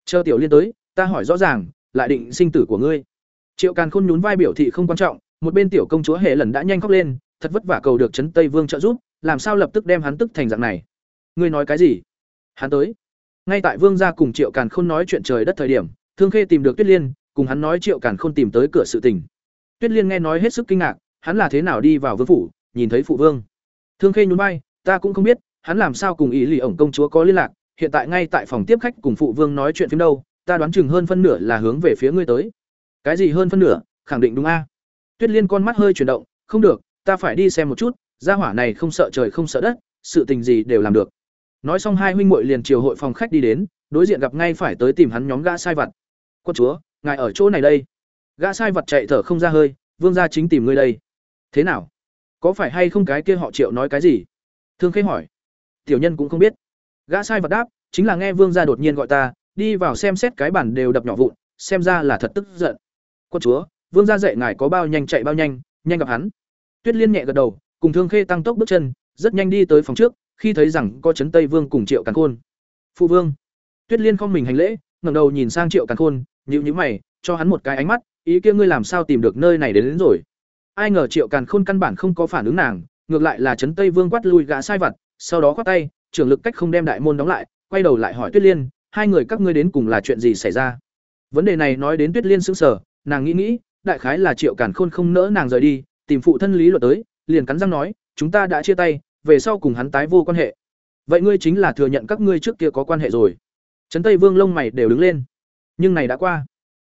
Chờ tiểu liên tới, ta hỏi rõ ràng, lại định sinh tử của ngươi. Triệu càn khôn nhún vai biểu thị không quan trọng, một bên tiểu công chúa hệ lần đã nhanh khóc lên, thật vất vả cầu được trấn tây vương trợ giúp, làm sao lập tức đem hắn tức thành dạng này? Ngươi nói cái gì? Hắn tới. Ngay tại vương gia cùng triệu càn khôn nói chuyện trời đất thời điểm, thương khê tìm được tuyết liên, cùng hắn nói triệu càn khôn tìm tới cửa sự tình. Tuyết liên nghe nói hết sức kinh ngạc, hắn là thế nào đi vào vương phủ, nhìn thấy phụ vương. Thương khê nhún vai, ta cũng không biết, hắn làm sao cùng ý lì ổng công chúa có liên lạc hiện tại ngay tại phòng tiếp khách cùng phụ vương nói chuyện phim đâu, ta đoán chừng hơn phân nửa là hướng về phía ngươi tới. Cái gì hơn phân nửa? Khẳng định đúng a. Tuyết liên con mắt hơi chuyển động, không được, ta phải đi xem một chút, gia hỏa này không sợ trời không sợ đất, sự tình gì đều làm được. Nói xong hai huynh muội liền chiều hội phòng khách đi đến, đối diện gặp ngay phải tới tìm hắn nhóm gã sai vật quân chúa, ngài ở chỗ này đây. Gã sai vật chạy thở không ra hơi, vương gia chính tìm ngươi đây. Thế nào? Có phải hay không cái kia họ triệu nói cái gì? Thương khê hỏi. Tiểu nhân cũng không biết gã sai vật đáp chính là nghe vương gia đột nhiên gọi ta đi vào xem xét cái bản đều đập nhỏ vụn xem ra là thật tức giận. Quân chúa vương gia dạy ngài có bao nhanh chạy bao nhanh nhanh gặp hắn. Tuyết liên nhẹ gật đầu cùng thương khê tăng tốc bước chân rất nhanh đi tới phòng trước khi thấy rằng có trấn tây vương cùng triệu càn khôn. Phụ vương. Tuyết liên không mình hành lễ ngẩng đầu nhìn sang triệu càn khôn nhíu nhíu mày cho hắn một cái ánh mắt ý kia ngươi làm sao tìm được nơi này đến, đến rồi. Ai ngờ triệu càn khôn căn bản không có phản ứng nàng ngược lại là trấn tây vương quát lui gã sai vặt sau đó khoát tay trưởng lực cách không đem đại môn đóng lại, quay đầu lại hỏi tuyết liên, hai người các ngươi đến cùng là chuyện gì xảy ra? Vấn đề này nói đến tuyết liên sững sờ, nàng nghĩ nghĩ, đại khái là triệu càn khôn không nỡ nàng rời đi, tìm phụ thân lý luật tới, liền cắn răng nói, chúng ta đã chia tay, về sau cùng hắn tái vô quan hệ. Vậy ngươi chính là thừa nhận các ngươi trước kia có quan hệ rồi. Trấn tây vương lông mày đều đứng lên. Nhưng này đã qua.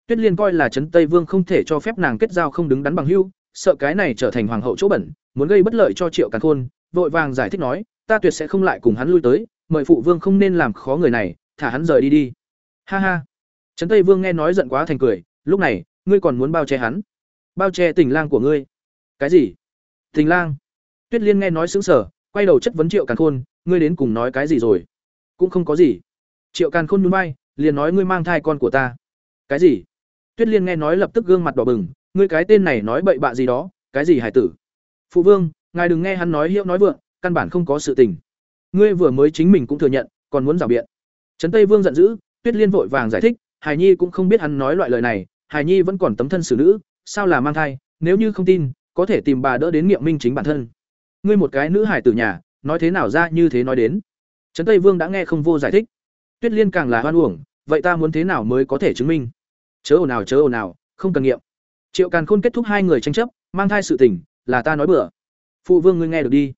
Tuyết liên coi là trấn tây vương không thể cho phép nàng kết giao không đứng đắn bằng hưu, sợ cái này trở thành hoàng hậu chỗ bẩn, muốn gây bất lợi cho triệu càn khôn, vội vàng giải thích nói ta tuyệt sẽ không lại cùng hắn lui tới, mời phụ vương không nên làm khó người này, thả hắn rời đi đi. Ha ha. Trấn tây vương nghe nói giận quá thành cười, lúc này, ngươi còn muốn bao che hắn? Bao che tình lang của ngươi? Cái gì? Tình lang. Tuyết liên nghe nói xứng sở quay đầu chất vấn triệu càn khôn, ngươi đến cùng nói cái gì rồi? Cũng không có gì. Triệu càn khôn núi bay liền nói ngươi mang thai con của ta. Cái gì? Tuyết liên nghe nói lập tức gương mặt đỏ bừng, ngươi cái tên này nói bậy bạ gì đó, cái gì hải tử? Phụ vương, ngài đừng nghe hắn nói hiệu nói vượng căn bản không có sự tình. Ngươi vừa mới chính mình cũng thừa nhận, còn muốn rào biện. Trấn tây vương giận dữ, tuyết liên vội vàng giải thích, hải nhi cũng không biết hắn nói loại lời này, hải nhi vẫn còn tấm thân xử nữ, sao là mang thai, nếu như không tin, có thể tìm bà đỡ đến nghiệm minh chính bản thân. Ngươi một cái nữ hải tử nhà, nói thế nào ra như thế nói đến. Trấn tây vương đã nghe không vô giải thích. Tuyết liên càng là hoan uổng, vậy ta muốn thế nào mới có thể chứng minh? Chớ ồn nào chớ ồn nào không cần nghiệm. Triệu càn khôn kết thúc hai người tranh chấp, mang thai sự tình, là ta nói bừa. Phụ vương ngươi nghe được đi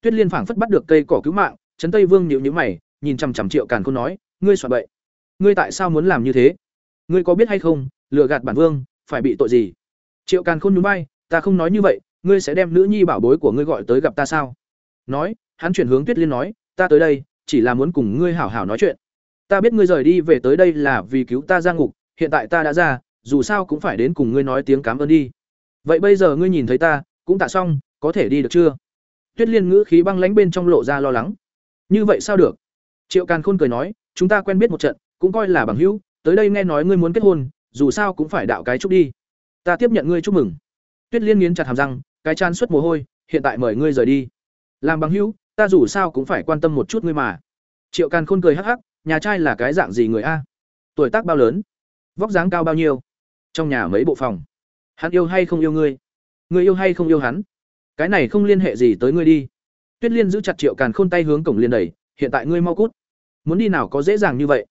tuyết liên phảng phất bắt được cây cỏ cứu mạng, trấn tây vương nhịu nhữ mày, nhìn chằm chằm triệu càn khôn nói, ngươi soạn bậy. Ngươi tại sao muốn làm như thế? Ngươi có biết hay không, lừa gạt bản vương, phải bị tội gì? Triệu càn khôn núi bay ta không nói như vậy, ngươi sẽ đem nữ nhi bảo bối của ngươi gọi tới gặp ta sao? Nói, hắn chuyển hướng tuyết liên nói, ta tới đây, chỉ là muốn cùng ngươi hảo hảo nói chuyện. Ta biết ngươi rời đi về tới đây là vì cứu ta ra ngục, hiện tại ta đã ra, dù sao cũng phải đến cùng ngươi nói tiếng cảm ơn đi. Vậy bây giờ ngươi nhìn thấy ta, cũng tạ xong, có thể đi được chưa? Tuyết liên ngữ khí băng lãnh bên trong lộ ra lo lắng. Như vậy sao được? Triệu càn khôn cười nói, chúng ta quen biết một trận, cũng coi là bằng hữu, tới đây nghe nói ngươi muốn kết hôn, dù sao cũng phải đạo cái chúc đi. Ta tiếp nhận ngươi chúc mừng. Tuyết liên nghiến chặt hàm răng, cái chán suất mồ hôi, hiện tại mời ngươi rời đi. Làm bằng hữu, ta dù sao cũng phải quan tâm một chút ngươi mà. Triệu càn khôn cười hắc hắc, nhà trai là cái dạng gì người a? Tuổi tác bao lớn? Vóc dáng cao bao nhiêu? Trong nhà mấy bộ phòng? Hắn yêu hay không yêu ngươi? Ngươi yêu hay không yêu hắn? Cái này không liên hệ gì tới ngươi đi. Tuyết liên giữ chặt triệu càn khôn tay hướng cổng liên đẩy, hiện tại ngươi mau cút. Muốn đi nào có dễ dàng như vậy.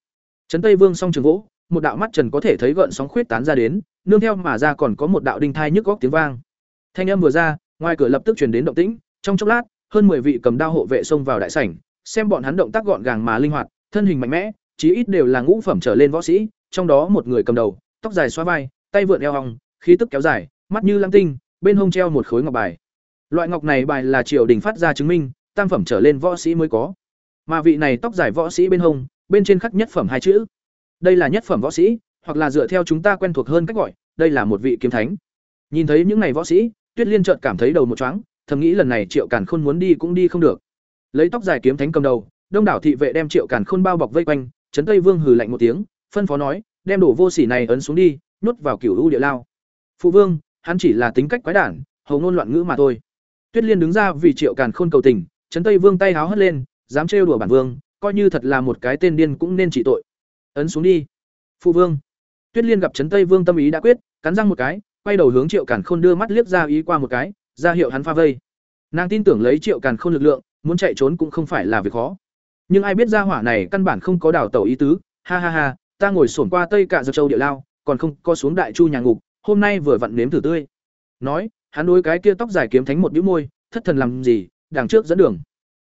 Trấn tây vương song trường gỗ, một đạo mắt trần có thể thấy gợn sóng khuyết tán ra đến, nương theo mà ra còn có một đạo đinh thai nhức góc tiếng vang. Thanh âm vừa ra, ngoài cửa lập tức truyền đến động tĩnh, trong chốc lát, hơn mười vị cầm đao hộ vệ xông vào đại sảnh, xem bọn hắn động tác gọn gàng mà linh hoạt, thân hình mạnh mẽ, chí ít đều là ngũ phẩm trở lên võ sĩ, trong đó một người cầm đầu, tóc dài xóa vai, tay vượn eo hòng, khí tức kéo dài, mắt như lam tinh, bên hông treo một khối ngọc bài loại ngọc này bài là triều đình phát ra chứng minh, tam phẩm trở lên võ sĩ mới có. Mà vị này tóc dài võ sĩ bên hông, bên trên khắc nhất phẩm hai chữ. Đây là nhất phẩm võ sĩ, hoặc là dựa theo chúng ta quen thuộc hơn cách gọi, đây là một vị kiếm thánh. Nhìn thấy những ngày võ sĩ, tuyết liên chợt cảm thấy đầu một chóng thầm nghĩ lần này triệu càn khôn muốn đi cũng đi không được. Lấy tóc dài kiếm thánh cầm đầu, đông đảo thị vệ đem triệu càn khôn bao bọc vây quanh trấn tây vương hừ lạnh một tiếng, phân phó nói, đem đổ vô sỉ này ấn xuống đi, nhốt vào cửu u địa lao. Phụ vương, hắn chỉ là tính cách quái đản, hầu ngôn loạn ngữ mà thôi tuyết liên đứng ra vì triệu càn khôn cầu tình, trấn tây vương tay háo hất lên, dám trêu đùa bản vương, coi như thật là một cái tên điên cũng nên trị tội. Ấn xuống đi, phụ vương. Tuyết liên gặp trấn tây vương tâm ý đã quyết, cắn răng một cái, quay đầu hướng triệu càn khôn đưa mắt liếc ra ý qua một cái, ra hiệu hắn pha vây. Nàng tin tưởng lấy triệu càn khôn lực lượng, muốn chạy trốn cũng không phải là việc khó. Nhưng ai biết ra hỏa này căn bản không có đảo tàu ý tứ, ha ha ha, ta ngồi sổn qua tây cả dược châu địa lao, còn không có xuống đại chu nhà ngục, hôm nay vừa vặn nếm thử tươi. Nói hắn đối cái kia tóc dài kiếm thánh một bĩu môi, thất thần làm gì, đằng trước dẫn đường.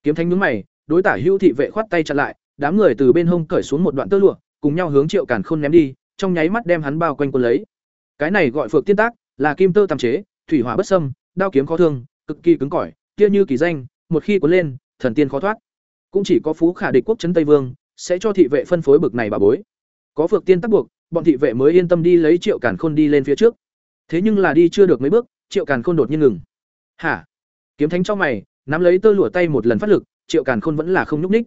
Kiếm thánh nhướng mày, đối tả hưu thị vệ khoát tay chặn lại, đám người từ bên hông cởi xuống một đoạn tơ lụa, cùng nhau hướng triệu cản khôn ném đi, trong nháy mắt đem hắn bao quanh cuốn lấy. Cái này gọi phược tiên tác, là kim tơ tam chế, thủy hỏa bất sâm đao kiếm khó thương, cực kỳ cứng cỏi kia như kỳ danh, một khi cuốn lên, thần tiên khó thoát. Cũng chỉ có phú khả địch quốc trấn tây vương, sẽ cho thị vệ phân phối bực này bà bối. Có phược tiên tác buộc, bọn thị vệ mới yên tâm đi lấy triệu cản khôn đi lên phía trước. Thế nhưng là đi chưa được mấy bước triệu càn khôn đột nhiên ngừng hả kiếm thánh cho mày nắm lấy tơ lụa tay một lần phát lực triệu càn khôn vẫn là không nhúc ních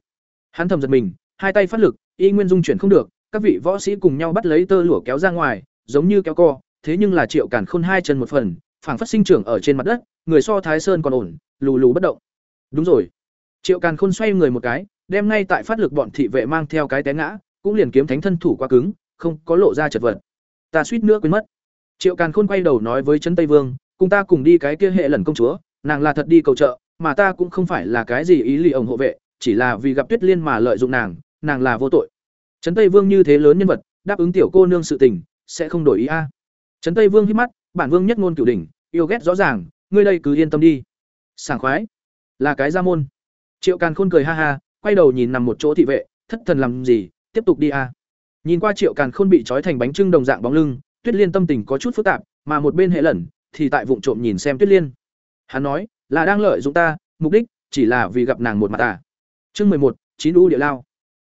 hắn thầm giật mình hai tay phát lực y nguyên dung chuyển không được các vị võ sĩ cùng nhau bắt lấy tơ lụa kéo ra ngoài, giống như kéo co, thế nhưng là Triệu Càn Khôn hai chân một phần, phảng phất sinh trưởng ở trên mặt đất, người so Thái Sơn còn ổn, lù lù bất động. Đúng rồi. Triệu Càn Khôn xoay người một cái, đem ngay tại phát lực bọn thị vệ mang theo cái té ngã, cũng liền kiếm thánh thân thủ quá cứng, không có lộ ra chật vật. Ta suýt nữa quên mất. Triệu Càn Khôn quay đầu nói với Trấn Tây Vương, cùng ta cùng đi cái kia hệ lần công chúa, nàng là thật đi cầu trợ, mà ta cũng không phải là cái gì ý lì ổng hộ vệ, chỉ là vì gặp Tuyết Liên mà lợi dụng nàng, nàng là vô tội. Trấn Tây Vương như thế lớn nhân vật, đáp ứng tiểu cô nương sự tình, sẽ không đổi ý a. Trấn Tây Vương hít mắt, bản vương nhất ngôn cửu đỉnh, yêu ghét rõ ràng, ngươi đây cứ yên tâm đi. Sảng khoái, là cái ra môn. Triệu Càn Khôn cười ha ha, quay đầu nhìn nằm một chỗ thị vệ, thất thần làm gì, tiếp tục đi a. Nhìn qua Triệu Càn Khôn bị trói thành bánh trưng đồng dạng bóng lưng, Tuyết Liên tâm tình có chút phức tạp, mà một bên hệ lẩn thì tại vụng trộm nhìn xem Tuyết Liên. Hắn nói, là đang lợi dụng ta, mục đích chỉ là vì gặp nàng một mặt à. Chương một, chín u địa lao.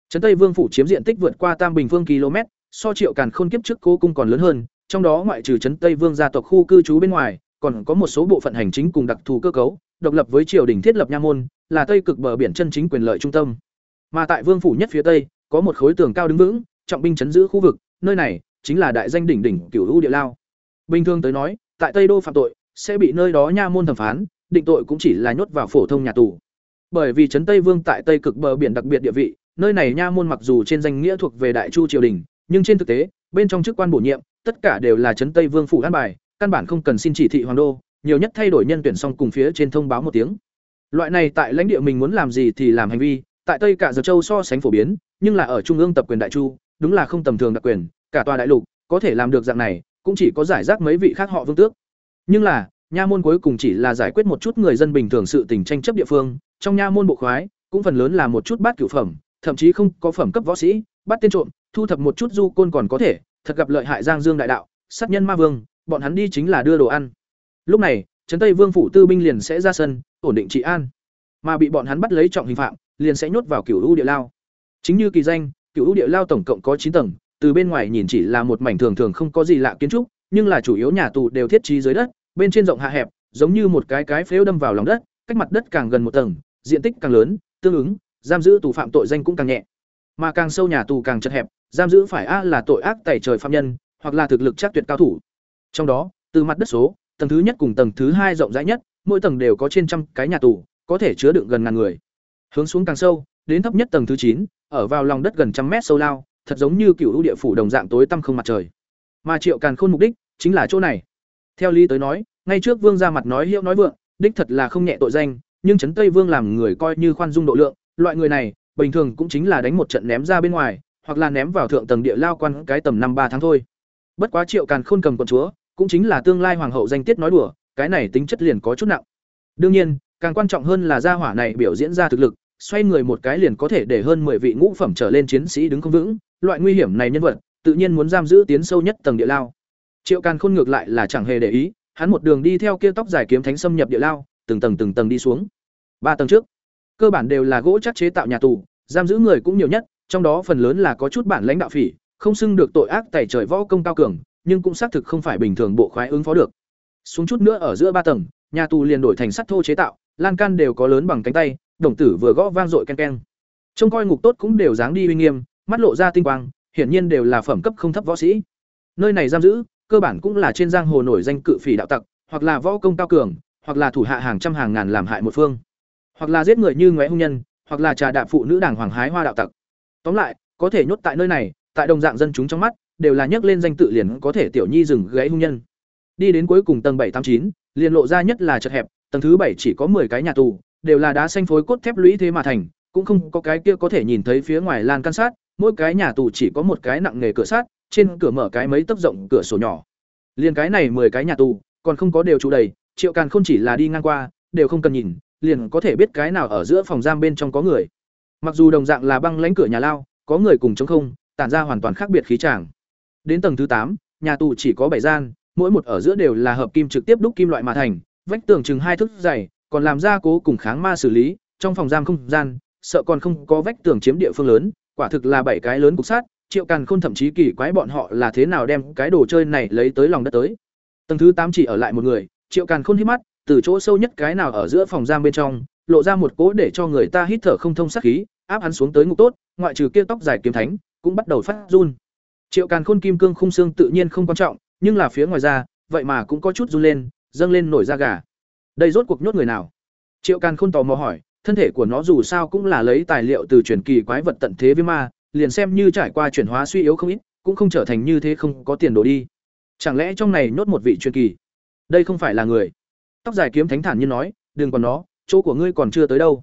Trấn Tây Vương phủ chiếm diện tích vượt qua Tam Bình Phương km, so Triệu Càn Khôn kiếp trước cố cung còn lớn hơn, trong đó ngoại trừ Trấn Tây Vương gia tộc khu cư trú bên ngoài, còn có một số bộ phận hành chính cùng đặc thù cơ cấu, độc lập với triều đình thiết lập nha môn, là Tây cực bờ biển chân chính quyền lợi trung tâm. Mà tại Vương phủ nhất phía Tây, có một khối tường cao đứng vững, trọng binh chấn giữ khu vực, nơi này chính là đại danh đỉnh đỉnh Cửu U địa lao. Bình thường tới nói, tại Tây đô phạm tội sẽ bị nơi đó nha môn thẩm phán, định tội cũng chỉ là nhốt vào phổ thông nhà tù. Bởi vì trấn Tây Vương tại Tây cực bờ biển đặc biệt địa vị, nơi này nha môn mặc dù trên danh nghĩa thuộc về Đại Chu triều đình, nhưng trên thực tế, bên trong chức quan bổ nhiệm, tất cả đều là trấn Tây Vương phủ an bài, căn bản không cần xin chỉ thị hoàng đô, nhiều nhất thay đổi nhân tuyển xong cùng phía trên thông báo một tiếng. Loại này tại lãnh địa mình muốn làm gì thì làm hành vi, tại Tây cả Dược Châu so sánh phổ biến, nhưng là ở trung ương tập quyền Đại Chu, đúng là không tầm thường đặc quyền, cả tòa đại lục có thể làm được dạng này, cũng chỉ có giải rác mấy vị khác họ vương tước. Nhưng là, nha môn cuối cùng chỉ là giải quyết một chút người dân bình thường sự tình tranh chấp địa phương, trong nha môn bộ khoái cũng phần lớn là một chút bát cửu phẩm, thậm chí không có phẩm cấp võ sĩ, bắt tên trộm, thu thập một chút du côn còn có thể, thật gặp lợi hại Giang Dương đại đạo, sát nhân ma vương, bọn hắn đi chính là đưa đồ ăn. Lúc này, trấn Tây Vương phủ tư binh liền sẽ ra sân, ổn định trị an. Mà bị bọn hắn bắt lấy trọng hình phạm, liền sẽ nhốt vào cửu u địa lao. Chính như kỳ danh, cửu u địa lao tổng cộng có chín tầng, từ bên ngoài nhìn chỉ là một mảnh thường thường không có gì lạ kiến trúc, nhưng là chủ yếu nhà tù đều thiết trí dưới đất, bên trên rộng hạ hẹp, giống như một cái cái phếu đâm vào lòng đất, cách mặt đất càng gần một tầng, diện tích càng lớn, tương ứng, giam giữ tù phạm tội danh cũng càng nhẹ. Mà càng sâu nhà tù càng chật hẹp, giam giữ phải a là tội ác tẩy trời phạm nhân, hoặc là thực lực chắc tuyệt cao thủ. Trong đó, từ mặt đất số, tầng thứ nhất cùng tầng thứ hai rộng rãi nhất, mỗi tầng đều có trên trăm cái nhà tù, có thể chứa đựng gần ngàn người. Hướng xuống càng sâu, đến thấp nhất tầng thứ chín, ở vào lòng đất gần trăm mét sâu lao, thật giống như cựu địa phủ đồng dạng tối tăm không mặt trời. Mà Triệu Càn Khôn mục đích chính là chỗ này. Theo lý tới nói, ngay trước Vương ra mặt nói hiệu nói vượng, đích thật là không nhẹ tội danh, nhưng trấn Tây Vương làm người coi như khoan dung độ lượng, loại người này, bình thường cũng chính là đánh một trận ném ra bên ngoài, hoặc là ném vào thượng tầng địa lao quan cái tầm năm ba tháng thôi. Bất quá Triệu Càn Khôn cầm con chúa, cũng chính là tương lai hoàng hậu danh tiết nói đùa, cái này tính chất liền có chút nặng. Đương nhiên, càng quan trọng hơn là gia hỏa này biểu diễn ra thực lực, xoay người một cái liền có thể để hơn 10 vị ngũ phẩm trở lên chiến sĩ đứng không vững, loại nguy hiểm này nhân vật, tự nhiên muốn giam giữ tiến sâu nhất tầng địa lao. Triệu Càn Khôn ngược lại là chẳng hề để ý, hắn một đường đi theo kia tóc dài kiếm thánh xâm nhập địa lao, từng tầng từng tầng đi xuống. Ba tầng trước, cơ bản đều là gỗ chắc chế tạo nhà tù, giam giữ người cũng nhiều nhất, trong đó phần lớn là có chút bản lãnh đạo phỉ, không xưng được tội ác tẩy trời võ công cao cường, nhưng cũng xác thực không phải bình thường bộ khoái ứng phó được. Xuống chút nữa ở giữa ba tầng, nhà tù liền đổi thành sắt thô chế tạo, lan can đều có lớn bằng cánh tay, đồng tử vừa gõ vang dội ken ken. Trông coi ngục tốt cũng đều dáng đi uy nghiêm, mắt lộ ra tinh quang, hiển nhiên đều là phẩm cấp không thấp võ sĩ. Nơi này giam giữ, cơ bản cũng là trên giang hồ nổi danh cự phỉ đạo tặc, hoặc là võ công cao cường, hoặc là thủ hạ hàng trăm hàng ngàn làm hại một phương, hoặc là giết người như ngoé hung nhân, hoặc là trà đạp phụ nữ đảng hoàng hái hoa đạo tặc. Tóm lại, có thể nhốt tại nơi này, tại đồng dạng dân chúng trong mắt, đều là nhắc lên danh tự liền có thể tiểu nhi rừng gãy hung nhân. Đi đến cuối cùng tầng bảy tám chín, liền lộ ra nhất là chật hẹp, tầng thứ bảy chỉ có 10 cái nhà tù, đều là đá xanh phối cốt thép lũy thế mà thành, cũng không có cái kia có thể nhìn thấy phía ngoài lan can sát, mỗi cái nhà tù chỉ có một cái nặng nghề cửa sát, trên cửa mở cái mấy tấc rộng cửa sổ nhỏ. liền cái này 10 cái nhà tù, còn không có đều trụ đầy, Triệu Càn không chỉ là đi ngang qua, đều không cần nhìn, liền có thể biết cái nào ở giữa phòng giam bên trong có người. Mặc dù đồng dạng là băng lãnh cửa nhà lao, có người cùng chống không, tản ra hoàn toàn khác biệt khí tràng. Đến tầng thứ tám, nhà tù chỉ có bảy gian, mỗi một ở giữa đều là hợp kim trực tiếp đúc kim loại mà thành, vách tường chừng hai thước dày, còn làm ra cố cùng kháng ma xử lý, trong phòng giam không gian, sợ còn không có vách tường chiếm địa phương lớn, quả thực là bảy cái lớn cục sát, Triệu Càn Khôn thậm chí kỳ quái bọn họ là thế nào đem cái đồ chơi này lấy tới lòng đất tới. Tầng thứ tám chỉ ở lại một người, Triệu Càn Khôn hít mắt, từ chỗ sâu nhất cái nào ở giữa phòng giam bên trong, lộ ra một cố để cho người ta hít thở không thông sát khí, áp hắn xuống tới ngục tốt, ngoại trừ kia tóc dài kiếm thánh, cũng bắt đầu phát run. Triệu càn khôn kim cương khung xương tự nhiên không quan trọng nhưng là phía ngoài ra vậy mà cũng có chút run lên dâng lên nổi da gà. Đây rốt cuộc nhốt người nào? Triệu càn khôn tò mò hỏi thân thể của nó dù sao cũng là lấy tài liệu từ truyền kỳ quái vật tận thế với ma, liền xem như trải qua chuyển hóa suy yếu không ít, cũng không trở thành như thế không có tiền đồ đi. Chẳng lẽ trong này nhốt một vị truyền kỳ? Đây không phải là người. Tóc dài kiếm thánh thản như nói, đừng còn nó, chỗ của ngươi còn chưa tới đâu.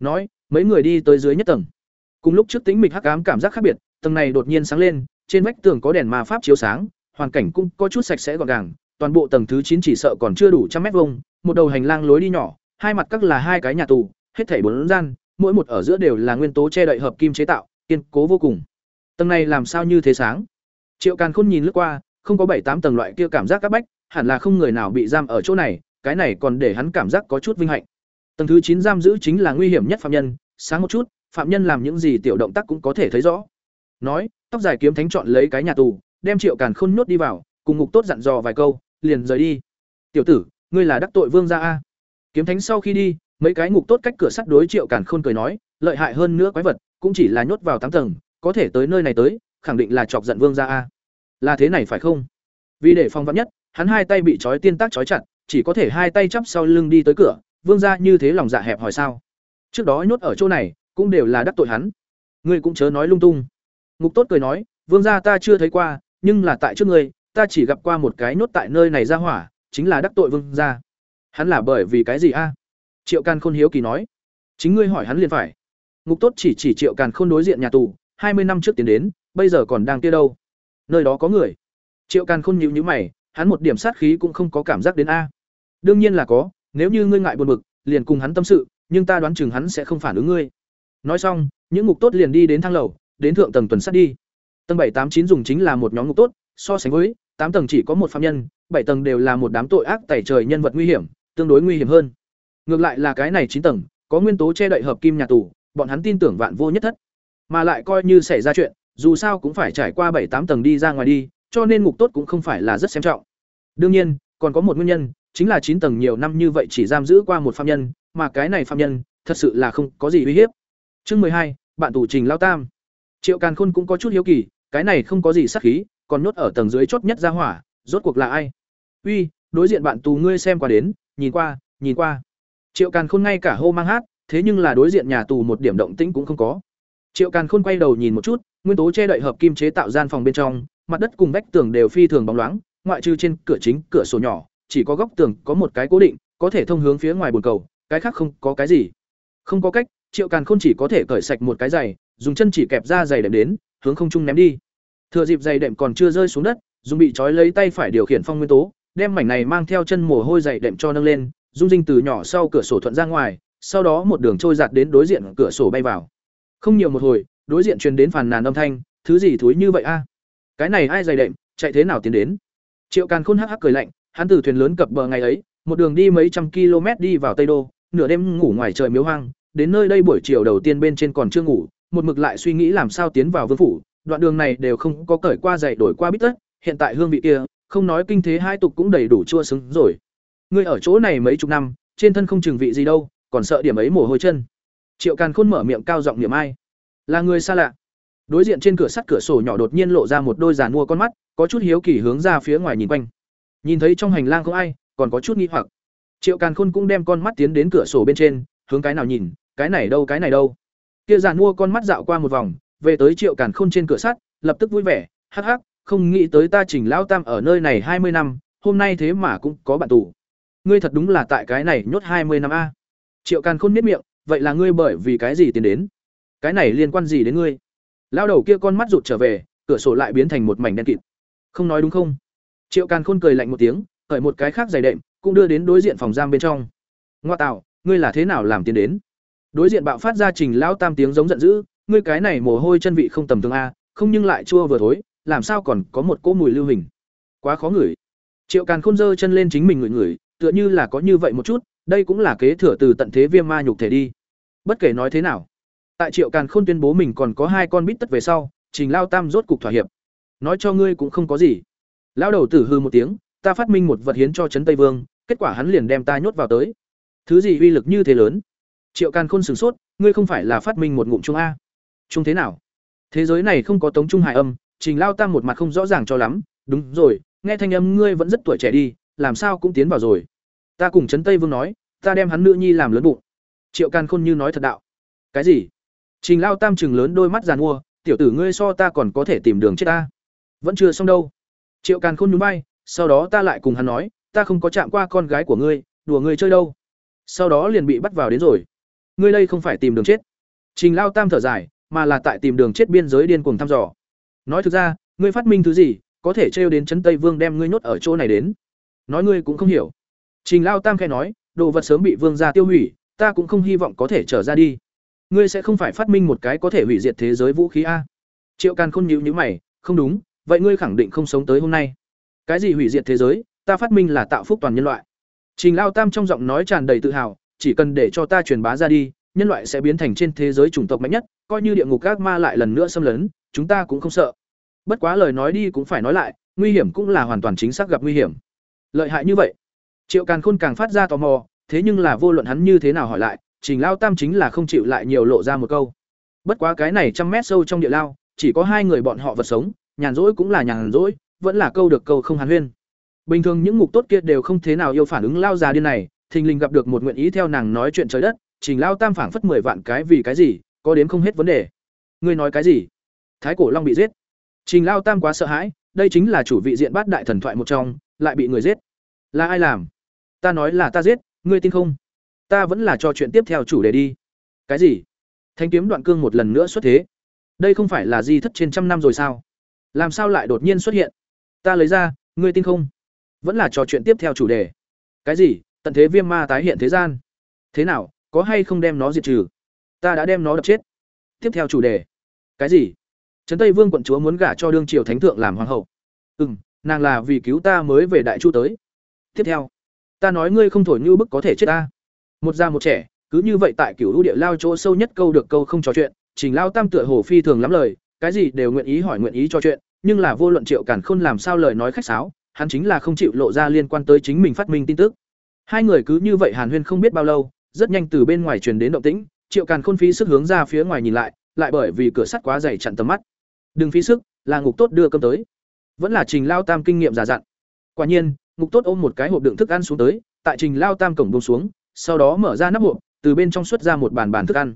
Nói, mấy người đi tới dưới nhất tầng. Cùng lúc trước tính mịch hắc ám cảm giác khác biệt, tầng này đột nhiên sáng lên, trên vách tường có đèn ma pháp chiếu sáng, hoàn cảnh cũng có chút sạch sẽ gọn gàng, toàn bộ tầng thứ chín chỉ sợ còn chưa đủ trăm mét vuông, một đầu hành lang lối đi nhỏ, hai mặt các là hai cái nhà tù hết thảy bốn gian, mỗi một ở giữa đều là nguyên tố che đậy hợp kim chế tạo, kiên cố vô cùng. Tầng này làm sao như thế sáng? Triệu càn khôn nhìn lướt qua, không có bảy tám tầng loại kia cảm giác các bách, hẳn là không người nào bị giam ở chỗ này, cái này còn để hắn cảm giác có chút vinh hạnh. Tầng thứ chín giam giữ chính là nguy hiểm nhất phạm nhân, sáng một chút, phạm nhân làm những gì tiểu động tác cũng có thể thấy rõ. Nói, tóc dài kiếm thánh chọn lấy cái nhà tù, đem triệu càn khôn nhốt đi vào, cùng ngục tốt dặn dò vài câu, liền rời đi. Tiểu tử, ngươi là đắc tội vương gia a? Kiếm thánh sau khi đi mấy cái ngục tốt cách cửa sắt đối triệu càn khôn cười nói, lợi hại hơn nữa quái vật, cũng chỉ là nhốt vào tám tầng, có thể tới nơi này tới, khẳng định là chọc giận vương gia a. Là thế này phải không? Vì để phong vắn nhất, hắn hai tay bị trói tiên tác trói chặt, chỉ có thể hai tay chắp sau lưng đi tới cửa, vương gia như thế lòng dạ hẹp hỏi sao? Trước đó nhốt ở chỗ này, cũng đều là đắc tội hắn. Ngươi cũng chớ nói lung tung. Ngục tốt cười nói, vương gia ta chưa thấy qua, nhưng là tại trước ngươi, ta chỉ gặp qua một cái nhốt tại nơi này ra hỏa, chính là đắc tội vương gia. Hắn là bởi vì cái gì a? Triệu càn khôn hiếu kỳ nói. Chính ngươi hỏi hắn liền phải. Ngục tốt chỉ chỉ triệu càn khôn đối diện nhà tù, hai mươi năm trước tiến đến, bây giờ còn đang kia đâu? Nơi đó có người. Triệu càn khôn nhíu nhíu mày, hắn một điểm sát khí cũng không có cảm giác đến a. Đương nhiên là có, nếu như ngươi ngại buồn bực, liền cùng hắn tâm sự, nhưng ta đoán chừng hắn sẽ không phản ứng ngươi. Nói xong, những ngục tốt liền đi đến thang lầu, đến thượng tầng tuần sát đi. Tầng bảy tám chín dùng chính là một nhóm ngục tốt, so sánh với, tám tầng chỉ có một phạm nhân, bảy tầng đều là một đám tội ác tẩy trời nhân vật nguy hiểm, tương đối nguy hiểm hơn ngược lại là cái này chín tầng, có nguyên tố che đậy hợp kim nhà tù, bọn hắn tin tưởng vạn vô nhất thất. Mà lại coi như xảy ra chuyện, dù sao cũng phải trải qua bảy tám tầng đi ra ngoài đi, cho nên ngục tốt cũng không phải là rất xem trọng. Đương nhiên, còn có một nguyên nhân, chính là chín tầng nhiều năm như vậy chỉ giam giữ qua một phạm nhân, mà cái này phạm nhân, thật sự là không có gì uy hiếp. Chương mười hai, bạn tù trình lao tam. Triệu càn khôn cũng có chút hiếu kỳ, cái này không có gì sắc khí, còn nhốt ở tầng dưới chốt nhất ra hỏa, rốt cuộc là ai? Uy, đối diện bạn tù ngươi xem qua đến, nhìn qua nhìn qua triệu càn khôn ngay cả hô mang hát, thế nhưng là đối diện nhà tù một điểm động tĩnh cũng không có. Triệu càn khôn quay đầu nhìn một chút, nguyên tố che đậy hợp kim chế tạo gian phòng bên trong, mặt đất cùng vách tường đều phi thường bóng loáng, ngoại trừ trên cửa chính, cửa sổ nhỏ, chỉ có góc tường có một cái cố định, có thể thông hướng phía ngoài bồn cầu, cái khác không có cái gì. Không có cách, triệu càn khôn chỉ có thể cởi sạch một cái giày, dùng chân chỉ kẹp ra giày đệm đến, hướng không trung ném đi. Thừa dịp giày đệm còn chưa rơi xuống đất, dùng bị trói lấy tay phải điều khiển phong nguyên tố, đem mảnh này mang theo chân mồ hôi giày đệm cho nâng lên dung dinh từ nhỏ sau cửa sổ thuận ra ngoài, sau đó một đường trôi giạt đến đối diện cửa sổ bay vào. Không nhiều một hồi, đối diện truyền đến phàn nàn âm thanh, thứ gì thúi như vậy a? Cái này ai dày đệm, chạy thế nào tiến đến? Triệu càn khôn hắc hắc cười lạnh, hắn từ thuyền lớn cập bờ ngày ấy, một đường đi mấy trăm km đi vào tây đô, nửa đêm ngủ ngoài trời miếu hoang, đến nơi đây buổi chiều đầu tiên bên trên còn chưa ngủ, một mực lại suy nghĩ làm sao tiến vào vương phủ, đoạn đường này đều không có cởi qua dày đổi qua bít tất, hiện tại hương vị kia, không nói kinh thế hai tục cũng đầy đủ chua xứng rồi ngươi ở chỗ này mấy chục năm, trên thân không chừng vị gì đâu, còn sợ điểm ấy mồ hôi chân. Triệu càn khôn mở miệng cao giọng niệm ai. Là người xa lạ. Đối diện trên cửa sắt cửa sổ nhỏ đột nhiên lộ ra một đôi giàn mua con mắt, có chút hiếu kỳ hướng ra phía ngoài nhìn quanh. Nhìn thấy trong hành lang không ai, còn có chút nghi hoặc. Triệu càn khôn cũng đem con mắt tiến đến cửa sổ bên trên, hướng cái nào nhìn, cái này đâu, cái này đâu. Kia giàn mua con mắt dạo qua một vòng, về tới triệu càn khôn trên cửa sắt, lập tức vui vẻ, hắc hắc, không nghĩ tới ta chỉnh lão tam ở nơi này hai mươi năm, hôm nay thế mà cũng có bạn tù ngươi thật đúng là tại cái này nhốt hai mươi năm a. Triệu càn khôn miết miệng, vậy là ngươi bởi vì cái gì tiến đến? Cái này liên quan gì đến ngươi? Lao đầu kia con mắt rụt trở về, cửa sổ lại biến thành một mảnh đen kịt. Không nói đúng không? Triệu càn khôn cười lạnh một tiếng khởi một cái khác dày đệm, cũng đưa đến đối diện phòng giam bên trong. Ngoa tạo, ngươi là thế nào làm tiến đến? Đối diện bạo phát ra trình lão tam tiếng giống giận dữ, ngươi cái này mồ hôi chân vị không tầm thường a, không nhưng lại chua vừa thối, làm sao còn có một cỗ mùi lưu hình? Quá khó ngửi. Triệu càn khôn dơ chân lên chính mình ngửi ngửi tựa như là có như vậy một chút, đây cũng là kế thừa từ tận thế viêm ma nhục thể đi. Bất kể nói thế nào, tại triệu càn khôn tuyên bố mình còn có hai con bít tất về sau, trình lao tam rốt cục thỏa hiệp. Nói cho ngươi cũng không có gì. Lao đầu tử hư một tiếng, ta phát minh một vật hiến cho trấn tây vương, kết quả hắn liền đem ta nhốt vào tới. Thứ gì uy lực như thế lớn? Triệu càn khôn sửng sốt, ngươi không phải là phát minh một ngụm trung a. Trung thế nào? Thế giới này không có tống trung hải âm, trình lao tam một mặt không rõ ràng cho lắm. Đúng rồi, nghe thanh âm ngươi vẫn rất tuổi trẻ đi làm sao cũng tiến vào rồi. Ta cùng trấn tây vương nói, ta đem hắn nữ nhi làm lớn bụng. Triệu càn khôn như nói thật đạo. Cái gì? Trình lao tam chừng lớn đôi mắt giàn mua, tiểu tử ngươi so ta còn có thể tìm đường chết ta. Vẫn chưa xong đâu. Triệu càn khôn nhún bay sau đó ta lại cùng hắn nói, ta không có chạm qua con gái của ngươi, đùa ngươi chơi đâu. Sau đó liền bị bắt vào đến rồi. Ngươi đây không phải tìm đường chết. Trình lao tam thở dài, mà là tại tìm đường chết biên giới điên cuồng thăm dò. Nói thực ra, ngươi phát minh thứ gì, có thể trêu đến trấn tây vương đem ngươi nhốt ở chỗ này đến? Nói ngươi cũng không hiểu. Trình lao tam khe nói, đồ vật sớm bị vương gia tiêu hủy, ta cũng không hy vọng có thể trở ra đi. Ngươi sẽ không phải phát minh một cái có thể hủy diệt thế giới vũ khí a? Triệu càn khôn nhíu nhíu mày, không đúng, vậy ngươi khẳng định không sống tới hôm nay. Cái gì hủy diệt thế giới, ta phát minh là tạo phúc toàn nhân loại. Trình lao tam trong giọng nói tràn đầy tự hào, chỉ cần để cho ta truyền bá ra đi, nhân loại sẽ biến thành trên thế giới chủng tộc mạnh nhất, coi như địa ngục các ma lại lần nữa xâm lấn, chúng ta cũng không sợ. Bất quá lời nói đi cũng phải nói lại, nguy hiểm cũng là hoàn toàn chính xác gặp nguy hiểm lợi hại như vậy? Triệu càn khôn càng phát ra tò mò, thế nhưng là vô luận hắn như thế nào hỏi lại, trình lao tam chính là không chịu lại nhiều lộ ra một câu. Bất quá cái này trăm mét sâu trong địa lao, chỉ có hai người bọn họ vật sống, nhàn rỗi cũng là nhàn rỗi, vẫn là câu được câu không hàn huyên. Bình thường những ngục tốt kia đều không thế nào yêu phản ứng lao già điên này, thình lình gặp được một nguyện ý theo nàng nói chuyện trời đất, trình lao tam phảng phất mười vạn cái vì cái gì, có đến không hết vấn đề. Ngươi nói cái gì? Thái cổ long bị giết. Trình lao tam quá sợ hãi, đây chính là chủ vị diện bát đại thần thoại một trong lại bị người giết. Là ai làm? Ta nói là ta giết, ngươi tin không? Ta vẫn là cho chuyện tiếp theo chủ đề đi. Cái gì? Thanh kiếm đoạn cương một lần nữa xuất thế. Đây không phải là di thất trên trăm năm rồi sao? Làm sao lại đột nhiên xuất hiện? Ta lấy ra, ngươi tin không? Vẫn là trò chuyện tiếp theo chủ đề. Cái gì? Tận thế viêm ma tái hiện thế gian. Thế nào? Có hay không đem nó diệt trừ? Ta đã đem nó đập chết. Tiếp theo chủ đề. Cái gì? Trấn tây vương quận chúa muốn gả cho đương triều thánh thượng làm hoàng hậu. Ừ m nàng là vì cứu ta mới về đại chu tới. Tiếp theo, ta nói ngươi không thổi như bức có thể chết ta. Một già một trẻ, cứ như vậy tại cửu lũ địa lao chỗ sâu nhất câu được câu không trò chuyện, trình lao tam tựa hồ phi thường lắm lời, cái gì đều nguyện ý hỏi nguyện ý trò chuyện, nhưng là vô luận triệu cản khôn làm sao lời nói khách sáo, hắn chính là không chịu lộ ra liên quan tới chính mình phát minh tin tức. Hai người cứ như vậy hàn huyên không biết bao lâu, rất nhanh từ bên ngoài truyền đến động tĩnh, triệu càn khôn phí sức hướng ra phía ngoài nhìn lại lại bởi vì cửa sắt quá dày chặn tầm mắt. Đừng phí sức, là ngục tốt đưa cơm tới vẫn là trình lao tam kinh nghiệm giả dặn. Quả nhiên, ngục tốt ôm một cái hộp đựng thức ăn xuống tới, tại trình lao tam cổng bông xuống, sau đó mở ra nắp hộp, từ bên trong xuất ra một bàn bàn thức ăn.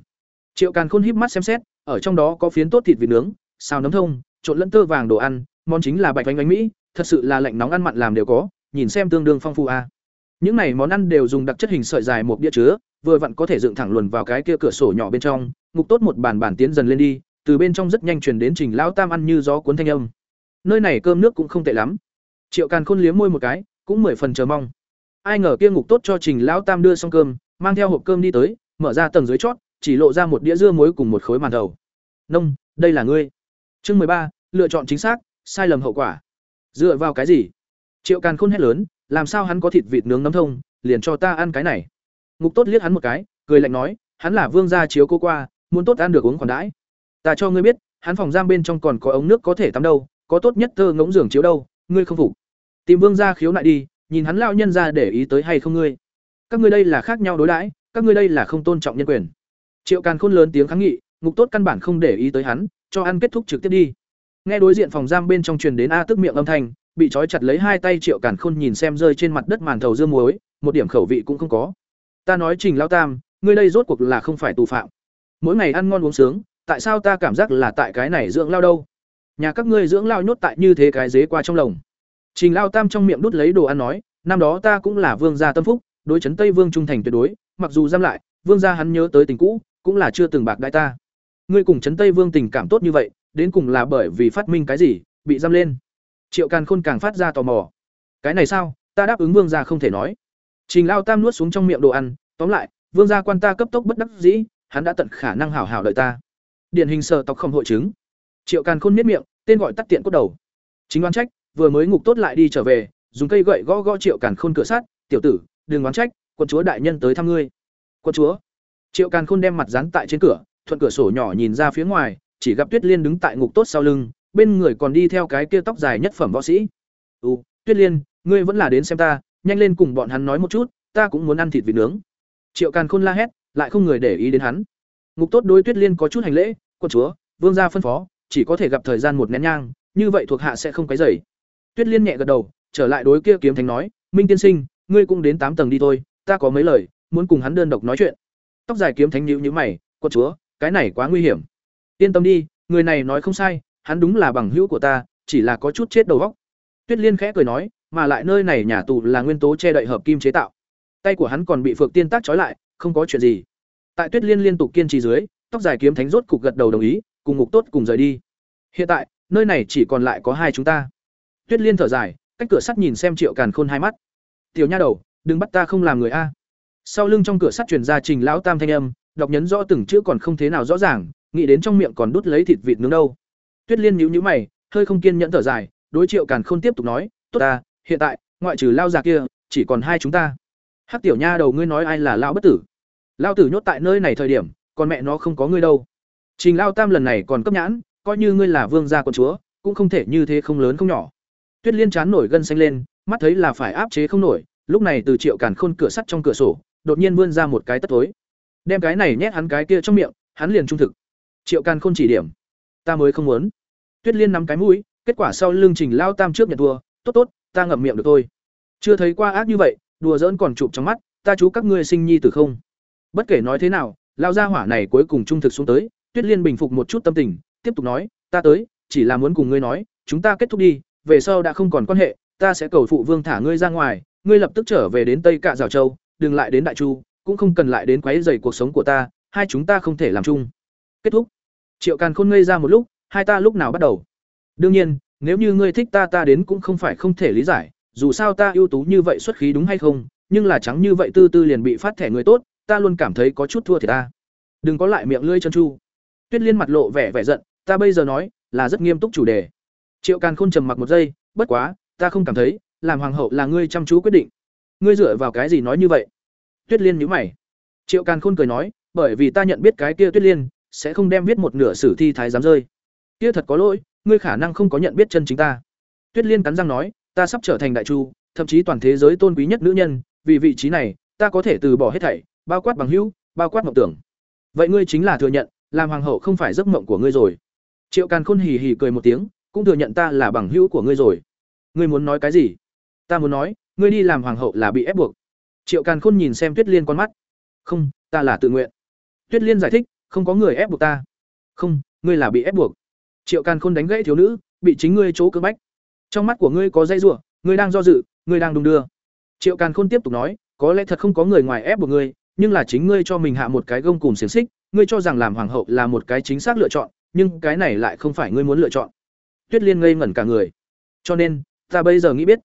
Triệu càn khôn híp mắt xem xét, ở trong đó có phiến tốt thịt vịt nướng, xào nấm thông, trộn lẫn tơ vàng đồ ăn, món chính là bạch bánh bánh mỹ, thật sự là lạnh nóng ăn mặn làm đều có, nhìn xem tương đương phong phú a. Những này món ăn đều dùng đặc chất hình sợi dài một đĩa chứa, vừa vặn có thể dựng thẳng luồn vào cái kia cửa sổ nhỏ bên trong, ngục tốt một bàn bàn tiến dần lên đi, từ bên trong rất nhanh truyền đến trình lão tam ăn như gió cuốn thanh âm nơi này cơm nước cũng không tệ lắm. Triệu càn khôn liếm môi một cái, cũng mười phần chờ mong. Ai ngờ kia ngục tốt cho trình lão tam đưa xong cơm, mang theo hộp cơm đi tới, mở ra tầng dưới chót, chỉ lộ ra một đĩa dưa muối cùng một khối màn đầu nông, đây là ngươi. Chương mười ba, lựa chọn chính xác, sai lầm hậu quả. Dựa vào cái gì? Triệu càn khôn hét lớn, làm sao hắn có thịt vịt nướng nấm thông, liền cho ta ăn cái này? Ngục tốt liếc hắn một cái, cười lạnh nói, hắn là vương gia chiếu cô qua, muốn tốt ăn được uống còn đãi. Ta cho ngươi biết, hắn phòng giam bên trong còn có ống nước có thể tắm đâu có tốt nhất thơ ngỗng giường chiếu đâu, ngươi không phục. Tìm vương gia khiếu nại đi, nhìn hắn lao nhân ra để ý tới hay không ngươi. Các ngươi đây là khác nhau đối đãi, các ngươi đây là không tôn trọng nhân quyền. Triệu càn khôn lớn tiếng kháng nghị, ngục tốt căn bản không để ý tới hắn, cho ăn kết thúc trực tiếp đi. Nghe đối diện phòng giam bên trong truyền đến a tức miệng âm thanh, bị trói chặt lấy hai tay triệu càn khôn nhìn xem rơi trên mặt đất màn thầu dương muối, một điểm khẩu vị cũng không có. Ta nói trình lao tam, ngươi đây rốt cuộc là không phải tù phạm. Mỗi ngày ăn ngon uống sướng, tại sao ta cảm giác là tại cái này dưỡng lao đâu? Nhà các ngươi dưỡng lao nhốt tại như thế cái dế qua trong lồng. Trình lao tam trong miệng đút lấy đồ ăn nói, năm đó ta cũng là vương gia tâm phúc, đối chấn tây vương trung thành tuyệt đối, mặc dù giam lại, vương gia hắn nhớ tới tình cũ, cũng là chưa từng bạc đại ta. Ngươi cùng chấn tây vương tình cảm tốt như vậy, đến cùng là bởi vì phát minh cái gì, bị giam lên. Triệu càn khôn càng phát ra tò mò. Cái này sao? Ta đáp ứng vương gia không thể nói. Trình lao tam nuốt xuống trong miệng đồ ăn, tóm lại, vương gia quan ta cấp tốc bất đắc dĩ, hắn đã tận khả năng hảo hảo đợi ta. Điển hình sờ tóc không hội chứng triệu càn khôn miết miệng, tên gọi tắt tiện cốt đầu. Chính oán trách, vừa mới ngục tốt lại đi trở về, dùng cây gậy gõ gõ triệu càn khôn cửa sát, tiểu tử, đừng oán trách quân chúa đại nhân tới thăm ngươi. Quân chúa? Triệu càn khôn đem mặt dán tại trên cửa, thuận cửa sổ nhỏ nhìn ra phía ngoài, chỉ gặp tuyết liên đứng tại ngục tốt sau lưng, bên người còn đi theo cái kia tóc dài nhất phẩm võ sĩ. Ừ tuyết liên, ngươi vẫn là đến xem ta, nhanh lên cùng bọn hắn nói một chút, ta cũng muốn ăn thịt vịt nướng. Triệu càn khôn la hét, lại không người để ý đến hắn. Ngục tốt đối tuyết liên có chút hành lễ quân chúa, vương gia phân phó chỉ có thể gặp thời gian một nén nhang, như vậy thuộc hạ sẽ không cái rầy. tuyết liên nhẹ gật đầu, trở lại đối kia kiếm thánh nói, minh tiên sinh, ngươi cũng đến tám tầng đi thôi, ta có mấy lời, muốn cùng hắn đơn độc nói chuyện. Tóc dài kiếm thánh nhíu nhíu mày "Quân chúa, cái này quá nguy hiểm. Yên tâm đi, người này nói không sai, hắn đúng là bằng hữu của ta, chỉ là có chút chết đầu óc. Tuyết liên khẽ cười nói, mà lại nơi này nhà tù là nguyên tố che đậy hợp kim chế tạo. Tay của hắn còn bị phược tiên tác trói lại, không có chuyện gì. Tại tuyết liên liên tục kiên trì dưới, tóc dài kiếm thánh rốt cục gật đầu đồng ý cùng ngục tốt cùng rời đi. Hiện tại, nơi này chỉ còn lại có hai chúng ta. Tuyết liên thở dài, cách cửa sắt nhìn xem triệu càn khôn hai mắt. Tiểu nha đầu, đừng bắt ta không làm người a. Sau lưng trong cửa sắt truyền ra trình lão tam thanh âm, đọc nhấn rõ từng chữ còn không thế nào rõ ràng, nghĩ đến trong miệng còn đút lấy thịt vịt nướng đâu. Tuyết liên nhíu nhíu mày, hơi không kiên nhẫn thở dài, đối triệu càn khôn tiếp tục nói, tốt ta, hiện tại, ngoại trừ lao già kia, chỉ còn hai chúng ta. Hắc tiểu nha đầu, ngươi nói ai là lão bất tử? Lao tử nhốt tại nơi này thời điểm, còn mẹ nó không có ngươi đâu trình lao tam lần này còn cấp nhãn, coi như ngươi là vương gia con chúa, cũng không thể như thế không lớn không nhỏ. Tuyết liên chán nổi gân xanh lên, mắt thấy là phải áp chế không nổi, lúc này từ triệu càn khôn cửa sắt trong cửa sổ, đột nhiên vươn ra một cái tất tối đem cái này nhét hắn cái kia trong miệng, hắn liền trung thực. Triệu càn khôn chỉ điểm. Ta mới không muốn. Tuyết liên nắm cái mũi, kết quả sau lưng trình lao tam trước nhận thua, tốt tốt, ta ngậm miệng được thôi. Chưa thấy qua ác như vậy, đùa giỡn còn chụp trong mắt, ta chú các ngươi sinh nhi tử không? Bất kể nói thế nào, lao gia hỏa này cuối cùng trung thực xuống tới tuyết liên bình phục một chút tâm tình, tiếp tục nói, ta tới, chỉ là muốn cùng ngươi nói, chúng ta kết thúc đi, về sau đã không còn quan hệ, ta sẽ cầu phụ vương thả ngươi ra ngoài, ngươi lập tức trở về đến tây cạ Giảo châu, đừng lại đến đại chu, cũng không cần lại đến quấy rầy cuộc sống của ta, hai chúng ta không thể làm chung. Kết thúc. Triệu càn khôn ngây ra một lúc, hai ta lúc nào bắt đầu? Đương nhiên, nếu như ngươi thích ta ta đến cũng không phải không thể lý giải, dù sao ta ưu tú như vậy xuất khí đúng hay không, nhưng là trắng như vậy tư tư liền bị phát thẻ người tốt, ta luôn cảm thấy có chút thua thì ta. Đừng có lại miệng lưỡi chân chu tuyết liên mặt lộ vẻ vẻ giận, ta bây giờ nói là rất nghiêm túc chủ đề. Triệu càn khôn trầm mặc một giây, bất quá, ta không cảm thấy làm hoàng hậu là ngươi chăm chú quyết định. Ngươi dựa vào cái gì nói như vậy? Tuyết liên nhíu mày. Triệu càn khôn cười nói, bởi vì ta nhận biết cái kia tuyết liên sẽ không đem viết một nửa sử thi thái giám rơi. Kia thật có lỗi, ngươi khả năng không có nhận biết chân chính ta. Tuyết liên cắn răng nói, ta sắp trở thành đại chu, thậm chí toàn thế giới tôn quý nhất nữ nhân, vì vị trí này, ta có thể từ bỏ hết thảy, bao quát bằng hữu, bao quát mộng tưởng. Vậy ngươi chính là thừa nhận làm hoàng hậu không phải giấc mộng của ngươi rồi. Triệu càn khôn hì hì cười một tiếng, cũng thừa nhận ta là bằng hữu của ngươi rồi. Ngươi muốn nói cái gì? Ta muốn nói, ngươi đi làm hoàng hậu là bị ép buộc. Triệu càn khôn nhìn xem tuyết liên con mắt. Không, ta là tự nguyện. Tuyết liên giải thích, không có người ép buộc ta. Không, ngươi là bị ép buộc. Triệu càn khôn đánh gãy thiếu nữ, bị chính ngươi chỗ cưỡng bách. Trong mắt của ngươi có dây rủa, ngươi đang do dự, ngươi đang đung đưa. Triệu càn khôn tiếp tục nói, có lẽ thật không có người ngoài ép buộc ngươi, nhưng là chính ngươi cho mình hạ một cái gông cùng xiềng xích ngươi cho rằng làm hoàng hậu là một cái chính xác lựa chọn, nhưng cái này lại không phải ngươi muốn lựa chọn. Tuyết liên ngây ngẩn cả người. Cho nên, ta bây giờ nghĩ biết.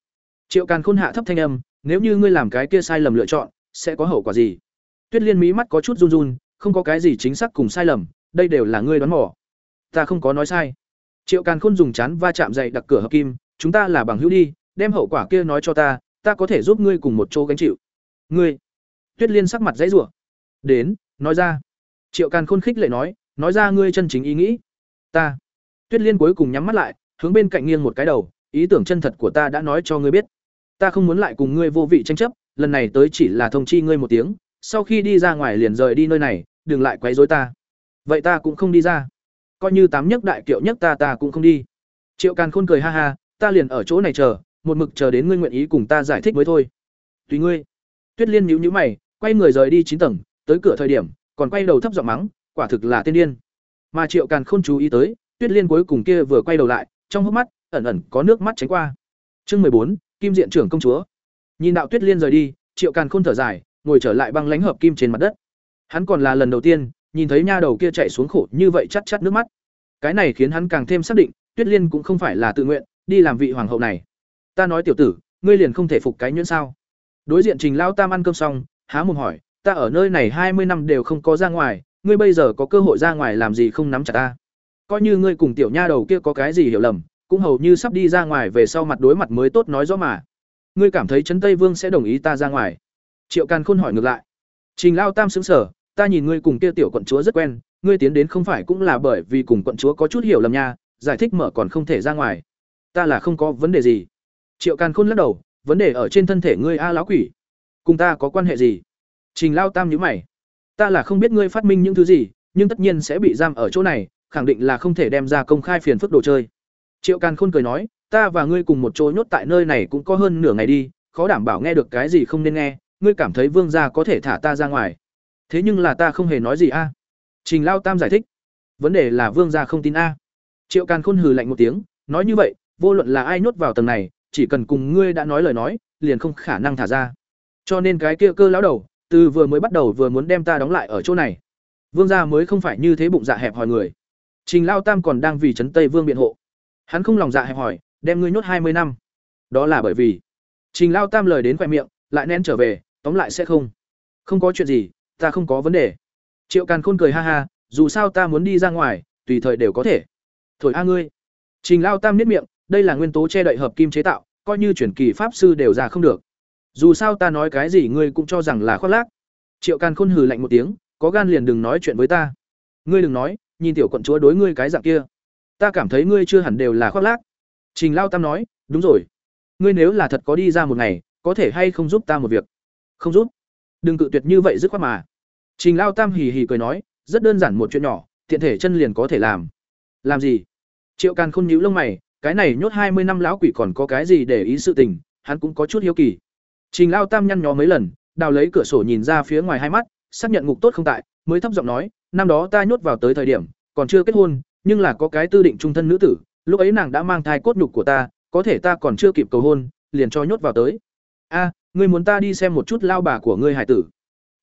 Triệu càn khôn hạ thấp thanh âm, nếu như ngươi làm cái kia sai lầm lựa chọn, sẽ có hậu quả gì? Tuyết liên mí mắt có chút run run, không có cái gì chính xác cùng sai lầm, đây đều là ngươi đoán mò. Ta không có nói sai. Triệu càn khôn dùng chán va chạm dày đặc cửa hợp kim, chúng ta là bằng hữu đi, đem hậu quả kia nói cho ta ta có thể giúp ngươi cùng một chỗ gánh chịu. Ngươi. Tuyết liên sắc mặt dãy rủa. Đến, nói ra triệu càn khôn khích lệ nói nói ra ngươi chân chính ý nghĩ. Ta. Tuyết liên cuối cùng nhắm mắt lại, hướng bên cạnh nghiêng một cái đầu, ý tưởng chân thật của ta đã nói cho ngươi biết. Ta không muốn lại cùng ngươi vô vị tranh chấp, lần này tới chỉ là thông chi ngươi một tiếng, sau khi đi ra ngoài liền rời đi nơi này, đừng lại quấy rối ta. Vậy ta cũng không đi ra. Coi như tám nhất đại kiệu nhất ta ta cũng không đi. Triệu càn khôn cười ha ha, ta liền ở chỗ này chờ, một mực chờ đến ngươi nguyện ý cùng ta giải thích mới thôi. Tùy ngươi. Tuyết liên nhíu nhíu mày, quay người rời đi chín tầng, tới cửa thời điểm còn quay đầu thấp giọng mắng, quả thực là tiên điên. Mà triệu càn khôn chú ý tới, tuyết liên cuối cùng kia vừa quay đầu lại, trong hốc mắt, ẩn ẩn có nước mắt tránh qua. Chương mười bốn, kim diện trưởng công chúa. Nhìn đạo tuyết liên rời đi, triệu càn khôn thở dài, ngồi trở lại băng lãnh hợp kim trên mặt đất. Hắn còn là lần đầu tiên, nhìn thấy nha đầu kia chạy xuống khổ như vậy chắt chắt nước mắt. Cái này khiến hắn càng thêm xác định, tuyết liên cũng không phải là tự nguyện, đi làm vị hoàng hậu này. Ta nói tiểu tử, ngươi liền không thể phục cái nhuyễn sao? Đối diện trình lao tam ăn cơm xong, há mồm hỏi ta ở nơi này hai mươi năm đều không có ra ngoài, ngươi bây giờ có cơ hội ra ngoài làm gì không nắm chặt ta? Coi như ngươi cùng tiểu nha đầu kia có cái gì hiểu lầm, cũng hầu như sắp đi ra ngoài về sau mặt đối mặt mới tốt nói rõ mà. Ngươi cảm thấy trấn tây vương sẽ đồng ý ta ra ngoài? Triệu càn khôn hỏi ngược lại. Trình lao tam xứng sở ta nhìn ngươi cùng kia tiểu quận chúa rất quen, ngươi tiến đến không phải cũng là bởi vì cùng quận chúa có chút hiểu lầm nha, giải thích mở còn không thể ra ngoài. Ta là không có vấn đề gì. Triệu càn khôn lắc đầu, vấn đề ở trên thân thể ngươi a lão quỷ. Cùng ta có quan hệ gì? Trình lao tam nhíu mày. Ta là không biết ngươi phát minh những thứ gì, nhưng tất nhiên sẽ bị giam ở chỗ này, khẳng định là không thể đem ra công khai phiền phức đồ chơi. Triệu càn khôn cười nói, ta và ngươi cùng một chỗ nhốt tại nơi này cũng có hơn nửa ngày đi, khó đảm bảo nghe được cái gì không nên nghe, ngươi cảm thấy vương gia có thể thả ta ra ngoài. Thế nhưng là ta không hề nói gì a. Trình lao tam giải thích, vấn đề là vương gia không tin a. Triệu càn khôn hừ lạnh một tiếng, nói như vậy, vô luận là ai nhốt vào tầng này, chỉ cần cùng ngươi đã nói lời nói, liền không khả năng thả ra. Cho nên cái kia cơ lão đầu từ vừa mới bắt đầu vừa muốn đem ta đóng lại ở chỗ này. Vương gia mới không phải như thế bụng dạ hẹp hòi người. Trình lao tam còn đang vì trấn tây vương biện hộ. Hắn không lòng dạ hẹp hòi, đem ngươi nhốt hai mươi năm. Đó là bởi vì, trình lao tam lời đến khoe miệng, lại nén trở về, tóm lại sẽ không. Không có chuyện gì, ta không có vấn đề. Triệu càn khôn cười ha ha, dù sao ta muốn đi ra ngoài, tùy thời đều có thể. Thổi a ngươi. Trình lao tam niết miệng, đây là nguyên tố che đậy hợp kim chế tạo, coi như chuyển kỳ pháp sư đều ra không được dù sao ta nói cái gì ngươi cũng cho rằng là khoác lác. Triệu càn khôn hừ lạnh một tiếng, có gan liền đừng nói chuyện với ta. Ngươi đừng nói, nhìn tiểu quận chúa đối ngươi cái dạng kia. Ta cảm thấy ngươi chưa hẳn đều là khoác lác. Trình lao tam nói, đúng rồi. Ngươi nếu là thật có đi ra một ngày, có thể hay không giúp ta một việc? Không giúp. Đừng cự tuyệt như vậy dứt khoát mà. Trình lao tam hì hì cười nói, rất đơn giản một chuyện nhỏ, tiện thể chân liền có thể làm. Làm gì? Triệu càn khôn nhíu lông mày, cái này nhốt hai mươi năm lão quỷ còn có cái gì để ý sự tình, hắn cũng có chút hiếu kỳ trình lao tam nhăn nhó mấy lần, đào lấy cửa sổ nhìn ra phía ngoài hai mắt, xác nhận ngục tốt không tại, mới thấp giọng nói, năm đó ta nhốt vào tới thời điểm, còn chưa kết hôn, nhưng là có cái tư định trung thân nữ tử, lúc ấy nàng đã mang thai cốt nhục của ta, có thể ta còn chưa kịp cầu hôn, liền cho nhốt vào tới. A, ngươi muốn ta đi xem một chút lao bà của ngươi hải tử?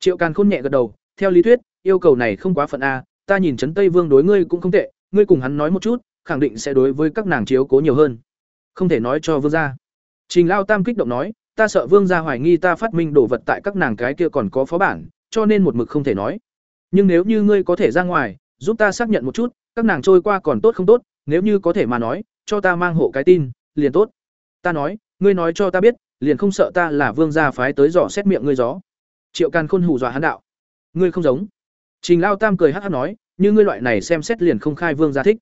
Triệu càn khôn nhẹ gật đầu, theo lý thuyết, yêu cầu này không quá phận a, ta nhìn trấn tây vương đối ngươi cũng không tệ, ngươi cùng hắn nói một chút, khẳng định sẽ đối với các nàng chiếu cố nhiều hơn. Không thể nói cho vương gia. Trình lao tam kích động nói ta sợ vương gia hoài nghi ta phát minh đồ vật tại các nàng cái kia còn có phó bản, cho nên một mực không thể nói. Nhưng nếu như ngươi có thể ra ngoài, giúp ta xác nhận một chút, các nàng trôi qua còn tốt không tốt, nếu như có thể mà nói, cho ta mang hộ cái tin, liền tốt. Ta nói, ngươi nói cho ta biết, liền không sợ ta là vương gia phái tới dò xét miệng ngươi gió. Triệu càn khôn hù dọa hắn đạo. Ngươi không giống. Trình lao tam cười hát hát nói, như ngươi loại này xem xét liền không khai vương gia thích.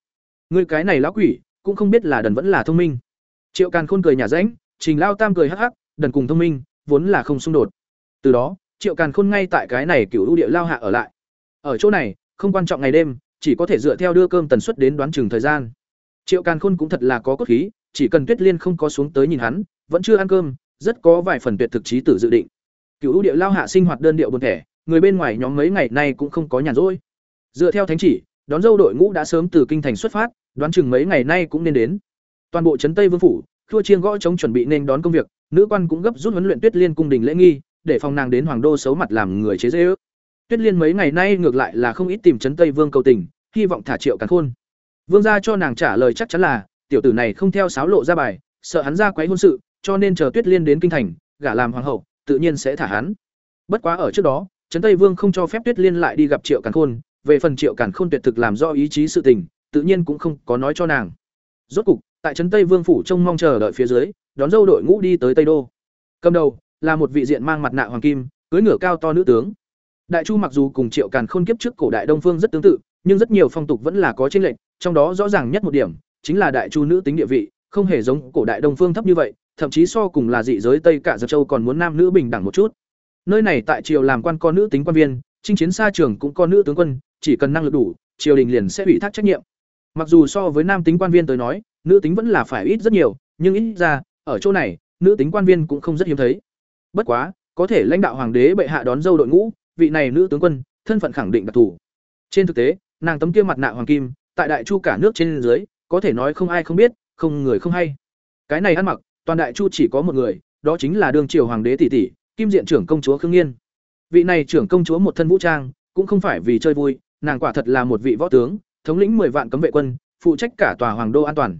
Ngươi cái này lão quỷ, cũng không biết là đần vẫn là thông minh. Triệu càn khôn cười nhà ránh trình lao tam cười hắc hắc đần cùng thông minh, vốn là không xung đột. Từ đó, triệu càn khôn ngay tại cái này cựu ưu địa lao hạ ở lại. Ở chỗ này, không quan trọng ngày đêm, chỉ có thể dựa theo đưa cơm tần suất đến đoán chừng thời gian. Triệu càn khôn cũng thật là có cốt khí, chỉ cần tuyết liên không có xuống tới nhìn hắn, vẫn chưa ăn cơm, rất có vài phần tuyệt thực trí tử dự định. Cựu ưu địa lao hạ sinh hoạt đơn điệu buồn thẻ, người bên ngoài nhóm mấy ngày nay cũng không có nhàn rỗi. Dựa theo thánh chỉ, đón dâu đội ngũ đã sớm từ kinh thành xuất phát, đoán chừng mấy ngày nay cũng nên đến. Toàn bộ trấn tây vương phủ thua chiên gõ chống chuẩn bị nên đón công việc nữ quan cũng gấp rút huấn luyện tuyết liên cung đình lễ nghi, để phòng nàng đến hoàng đô xấu mặt làm người chế dễ ước tuyết liên mấy ngày nay ngược lại là không ít tìm trấn tây vương cầu tình, hy vọng thả triệu càn khôn. Vương gia cho nàng trả lời chắc chắn là, tiểu tử này không theo sáo lộ ra bài, sợ hắn ra quấy hôn sự, cho nên chờ tuyết liên đến kinh thành, gả làm hoàng hậu, tự nhiên sẽ thả hắn. Bất quá ở trước đó trấn tây vương không cho phép tuyết liên lại đi gặp triệu càn khôn, về phần triệu càn khôn tuyệt thực làm do ý chí sự tình, tự nhiên cũng không có nói cho nàng. Rốt cục tại trấn tây vương phủ trông mong chờ đợi phía dưới, đón dâu đội ngũ đi tới tây đô. Cầm đầu là một vị diện mang mặt nạ hoàng kim, cưới ngựa cao to nữ tướng. Đại chu mặc dù cùng triệu càn khôn kiếp trước cổ đại đông phương rất tương tự, nhưng rất nhiều phong tục vẫn là có chênh lệch, trong đó rõ ràng nhất một điểm chính là đại chu nữ tính địa vị, không hề giống cổ đại đông phương thấp như vậy, thậm chí so cùng là dị giới tây cả giật châu còn muốn nam nữ bình đẳng một chút. Nơi này tại triều làm quan con nữ tính quan viên, chinh chiến xa trường cũng có nữ tướng quân, chỉ cần năng lực đủ, triều đình liền sẽ ủy thác trách nhiệm. Mặc dù so với nam tính quan viên tới nói nữ tính vẫn là phải ít rất nhiều nhưng ít ra ở chỗ này nữ tính quan viên cũng không rất hiếm thấy. Bất quá có thể lãnh đạo hoàng đế bệ hạ đón dâu đội ngũ vị này nữ tướng quân thân phận khẳng định đặc thù. Trên thực tế nàng tấm kia mặt nạ hoàng kim tại đại chu cả nước trên dưới có thể nói không ai không biết không người không hay. Cái này ăn mặc toàn đại chu chỉ có một người đó chính là đương triều hoàng đế tỷ tỷ kim diện trưởng công chúa khương nghiên. Vị này trưởng công chúa một thân vũ trang cũng không phải vì chơi vui nàng quả thật là một vị võ tướng thống lĩnh 10 vạn cấm vệ quân, phụ trách cả tòa hoàng đô an toàn.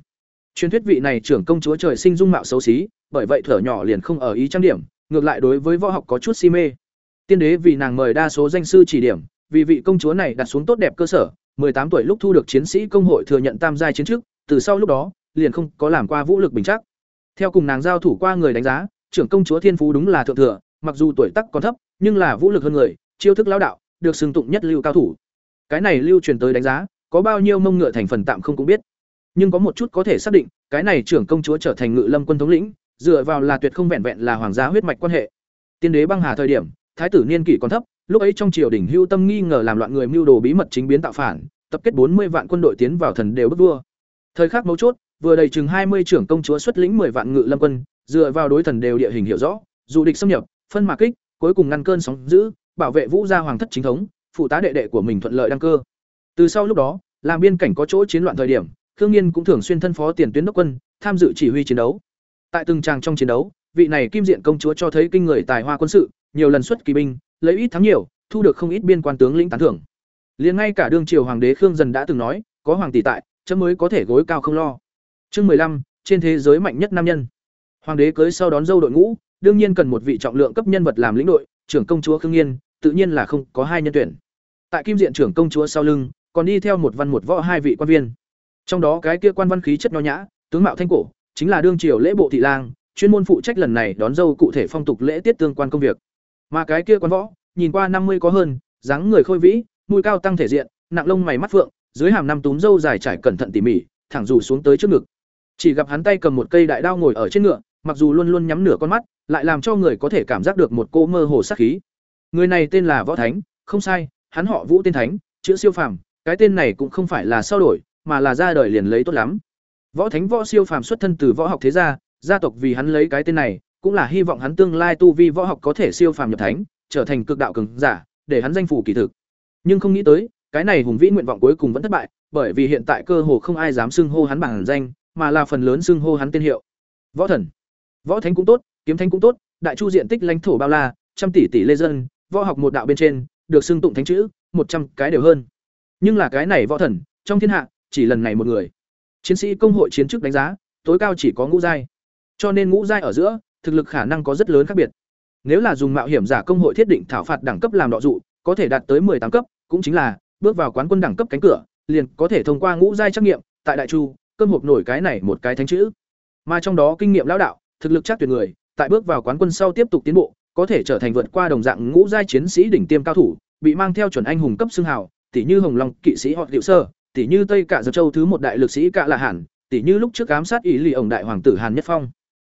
Truyền thuyết vị này trưởng công chúa trời sinh dung mạo xấu xí, bởi vậy thở nhỏ liền không ở ý trang điểm, ngược lại đối với võ học có chút si mê. Tiên đế vì nàng mời đa số danh sư chỉ điểm, vì vị công chúa này đặt xuống tốt đẹp cơ sở, 18 tuổi lúc thu được chiến sĩ công hội thừa nhận tam giai chiến chức, từ sau lúc đó, liền không có làm qua vũ lực bình chắc. Theo cùng nàng giao thủ qua người đánh giá, trưởng công chúa thiên phú đúng là thượng thừa, mặc dù tuổi tác còn thấp, nhưng là vũ lực hơn người, chiêu thức lão đạo, được xưng tụng nhất lưu cao thủ. Cái này lưu truyền tới đánh giá, có bao nhiêu mông ngựa thành phần tạm không cũng biết nhưng có một chút có thể xác định cái này trưởng công chúa trở thành ngự lâm quân thống lĩnh dựa vào là tuyệt không vẹn vẹn là hoàng gia huyết mạch quan hệ tiên đế băng hà thời điểm thái tử niên kỷ còn thấp lúc ấy trong triều đình hưu tâm nghi ngờ làm loạn người mưu đồ bí mật chính biến tạo phản tập kết bốn mươi vạn quân đội tiến vào thần đều bức vua. Thời khắc mấu chốt, vừa đầy chừng hai mươi trưởng công chúa xuất lĩnh 10 vạn ngự lâm quân, dựa vào đối thần đều địa hình hiểu rõ, dù địch xâm nhập, phân mà kích, cuối cùng ngăn cơn sóng dữ, bảo vệ Vũ gia hoàng thất chính thống, phụ tá đệ đệ của mình thuận lợi đăng cơ. Từ sau lúc đó, làm biên cảnh có chỗ chiến loạn thời điểm, Khương Nghiên cũng thường xuyên thân phó tiền tuyến đốc quân, tham dự chỉ huy chiến đấu. Tại từng tràng trong chiến đấu, vị này kim diện công chúa cho thấy kinh người tài hoa quân sự, nhiều lần xuất kỳ binh, lấy ít thắng nhiều, thu được không ít biên quan tướng lĩnh tán thưởng. Liền ngay cả đương triều hoàng đế Khương Dần đã từng nói, có hoàng tỷ tại, chấm mới có thể gối cao không lo. Chương mười lăm trên thế giới mạnh nhất nam nhân. Hoàng đế cưới sau đón dâu đội ngũ, đương nhiên cần một vị trọng lượng cấp nhân vật làm lĩnh đội, trưởng công chúa Khương Nghiên, tự nhiên là không có hai nhân tuyển. Tại kim diện trưởng công chúa sau lưng, còn đi theo một văn một võ hai vị quan viên. Trong đó cái kia quan văn khí chất nho nhã, tướng mạo thanh cổ, chính là đương triều lễ bộ thị lang, chuyên môn phụ trách lần này đón dâu cụ thể phong tục lễ tiết tương quan công việc. Mà cái kia quan võ, nhìn qua năm mươi có hơn, dáng người khôi vĩ, mũi cao tăng thể diện, nặng lông mày mắt phượng, dưới hàm năm túm dâu dài trải cẩn thận tỉ mỉ, thẳng rủ xuống tới trước ngực. Chỉ gặp hắn tay cầm một cây đại đao ngồi ở trên ngựa, mặc dù luôn luôn nhắm nửa con mắt, lại làm cho người có thể cảm giác được một cô mơ hồ sát khí. Người này tên là Võ Thánh, không sai, hắn họ Vũ tên Thánh, chữ siêu phàm, cái tên này cũng không phải là sao đổi, mà là ra đời liền lấy tốt lắm. Võ Thánh Võ siêu phàm xuất thân từ võ học thế gia, gia tộc vì hắn lấy cái tên này, cũng là hy vọng hắn tương lai tu vi võ học có thể siêu phàm nhập thánh, trở thành cực đạo cường giả, để hắn danh phủ kỳ thực. Nhưng không nghĩ tới, cái này hùng vĩ nguyện vọng cuối cùng vẫn thất bại, bởi vì hiện tại cơ hồ không ai dám xưng hô hắn bằng danh, mà là phần lớn xưng hô hắn tên hiệu. Võ thần, võ thánh cũng tốt, kiếm thánh cũng tốt, đại chu diện tích lãnh thổ bao la, trăm tỷ tỷ lê dân, võ học một đạo bên trên, được xưng tụng thánh chữ, một trăm cái đều hơn. Nhưng là cái này võ thần, trong thiên hạ, chỉ lần này một người. Chiến sĩ công hội chiến chức đánh giá, tối cao chỉ có ngũ giai. Cho nên ngũ giai ở giữa, thực lực khả năng có rất lớn khác biệt. Nếu là dùng mạo hiểm giả công hội thiết định thảo phạt đẳng cấp làm đọ dụ, có thể đạt tới tám cấp, cũng chính là bước vào quán quân đẳng cấp cánh cửa, liền có thể thông qua ngũ giai trắc nghiệm, tại đại chu, cơm hộp nổi cái này một cái thánh chữ. Mà trong đó kinh nghiệm lão đạo, thực lực chắc tuyệt người, tại bước vào quán quân sau tiếp tục tiến bộ, có thể trở thành vượt qua đồng dạng ngũ giai chiến sĩ đỉnh tiêm cao thủ, bị mang theo chuẩn anh hùng cấp xưng hào, tỷ như Hồng Long kỵ sĩ họ Diệu Sơ, tỷ như Tây Cả Dược Châu thứ một đại lực sĩ Cạ là Hàn, tỷ như lúc trước ám sát ý lì ổng đại hoàng tử Hàn Nhất Phong.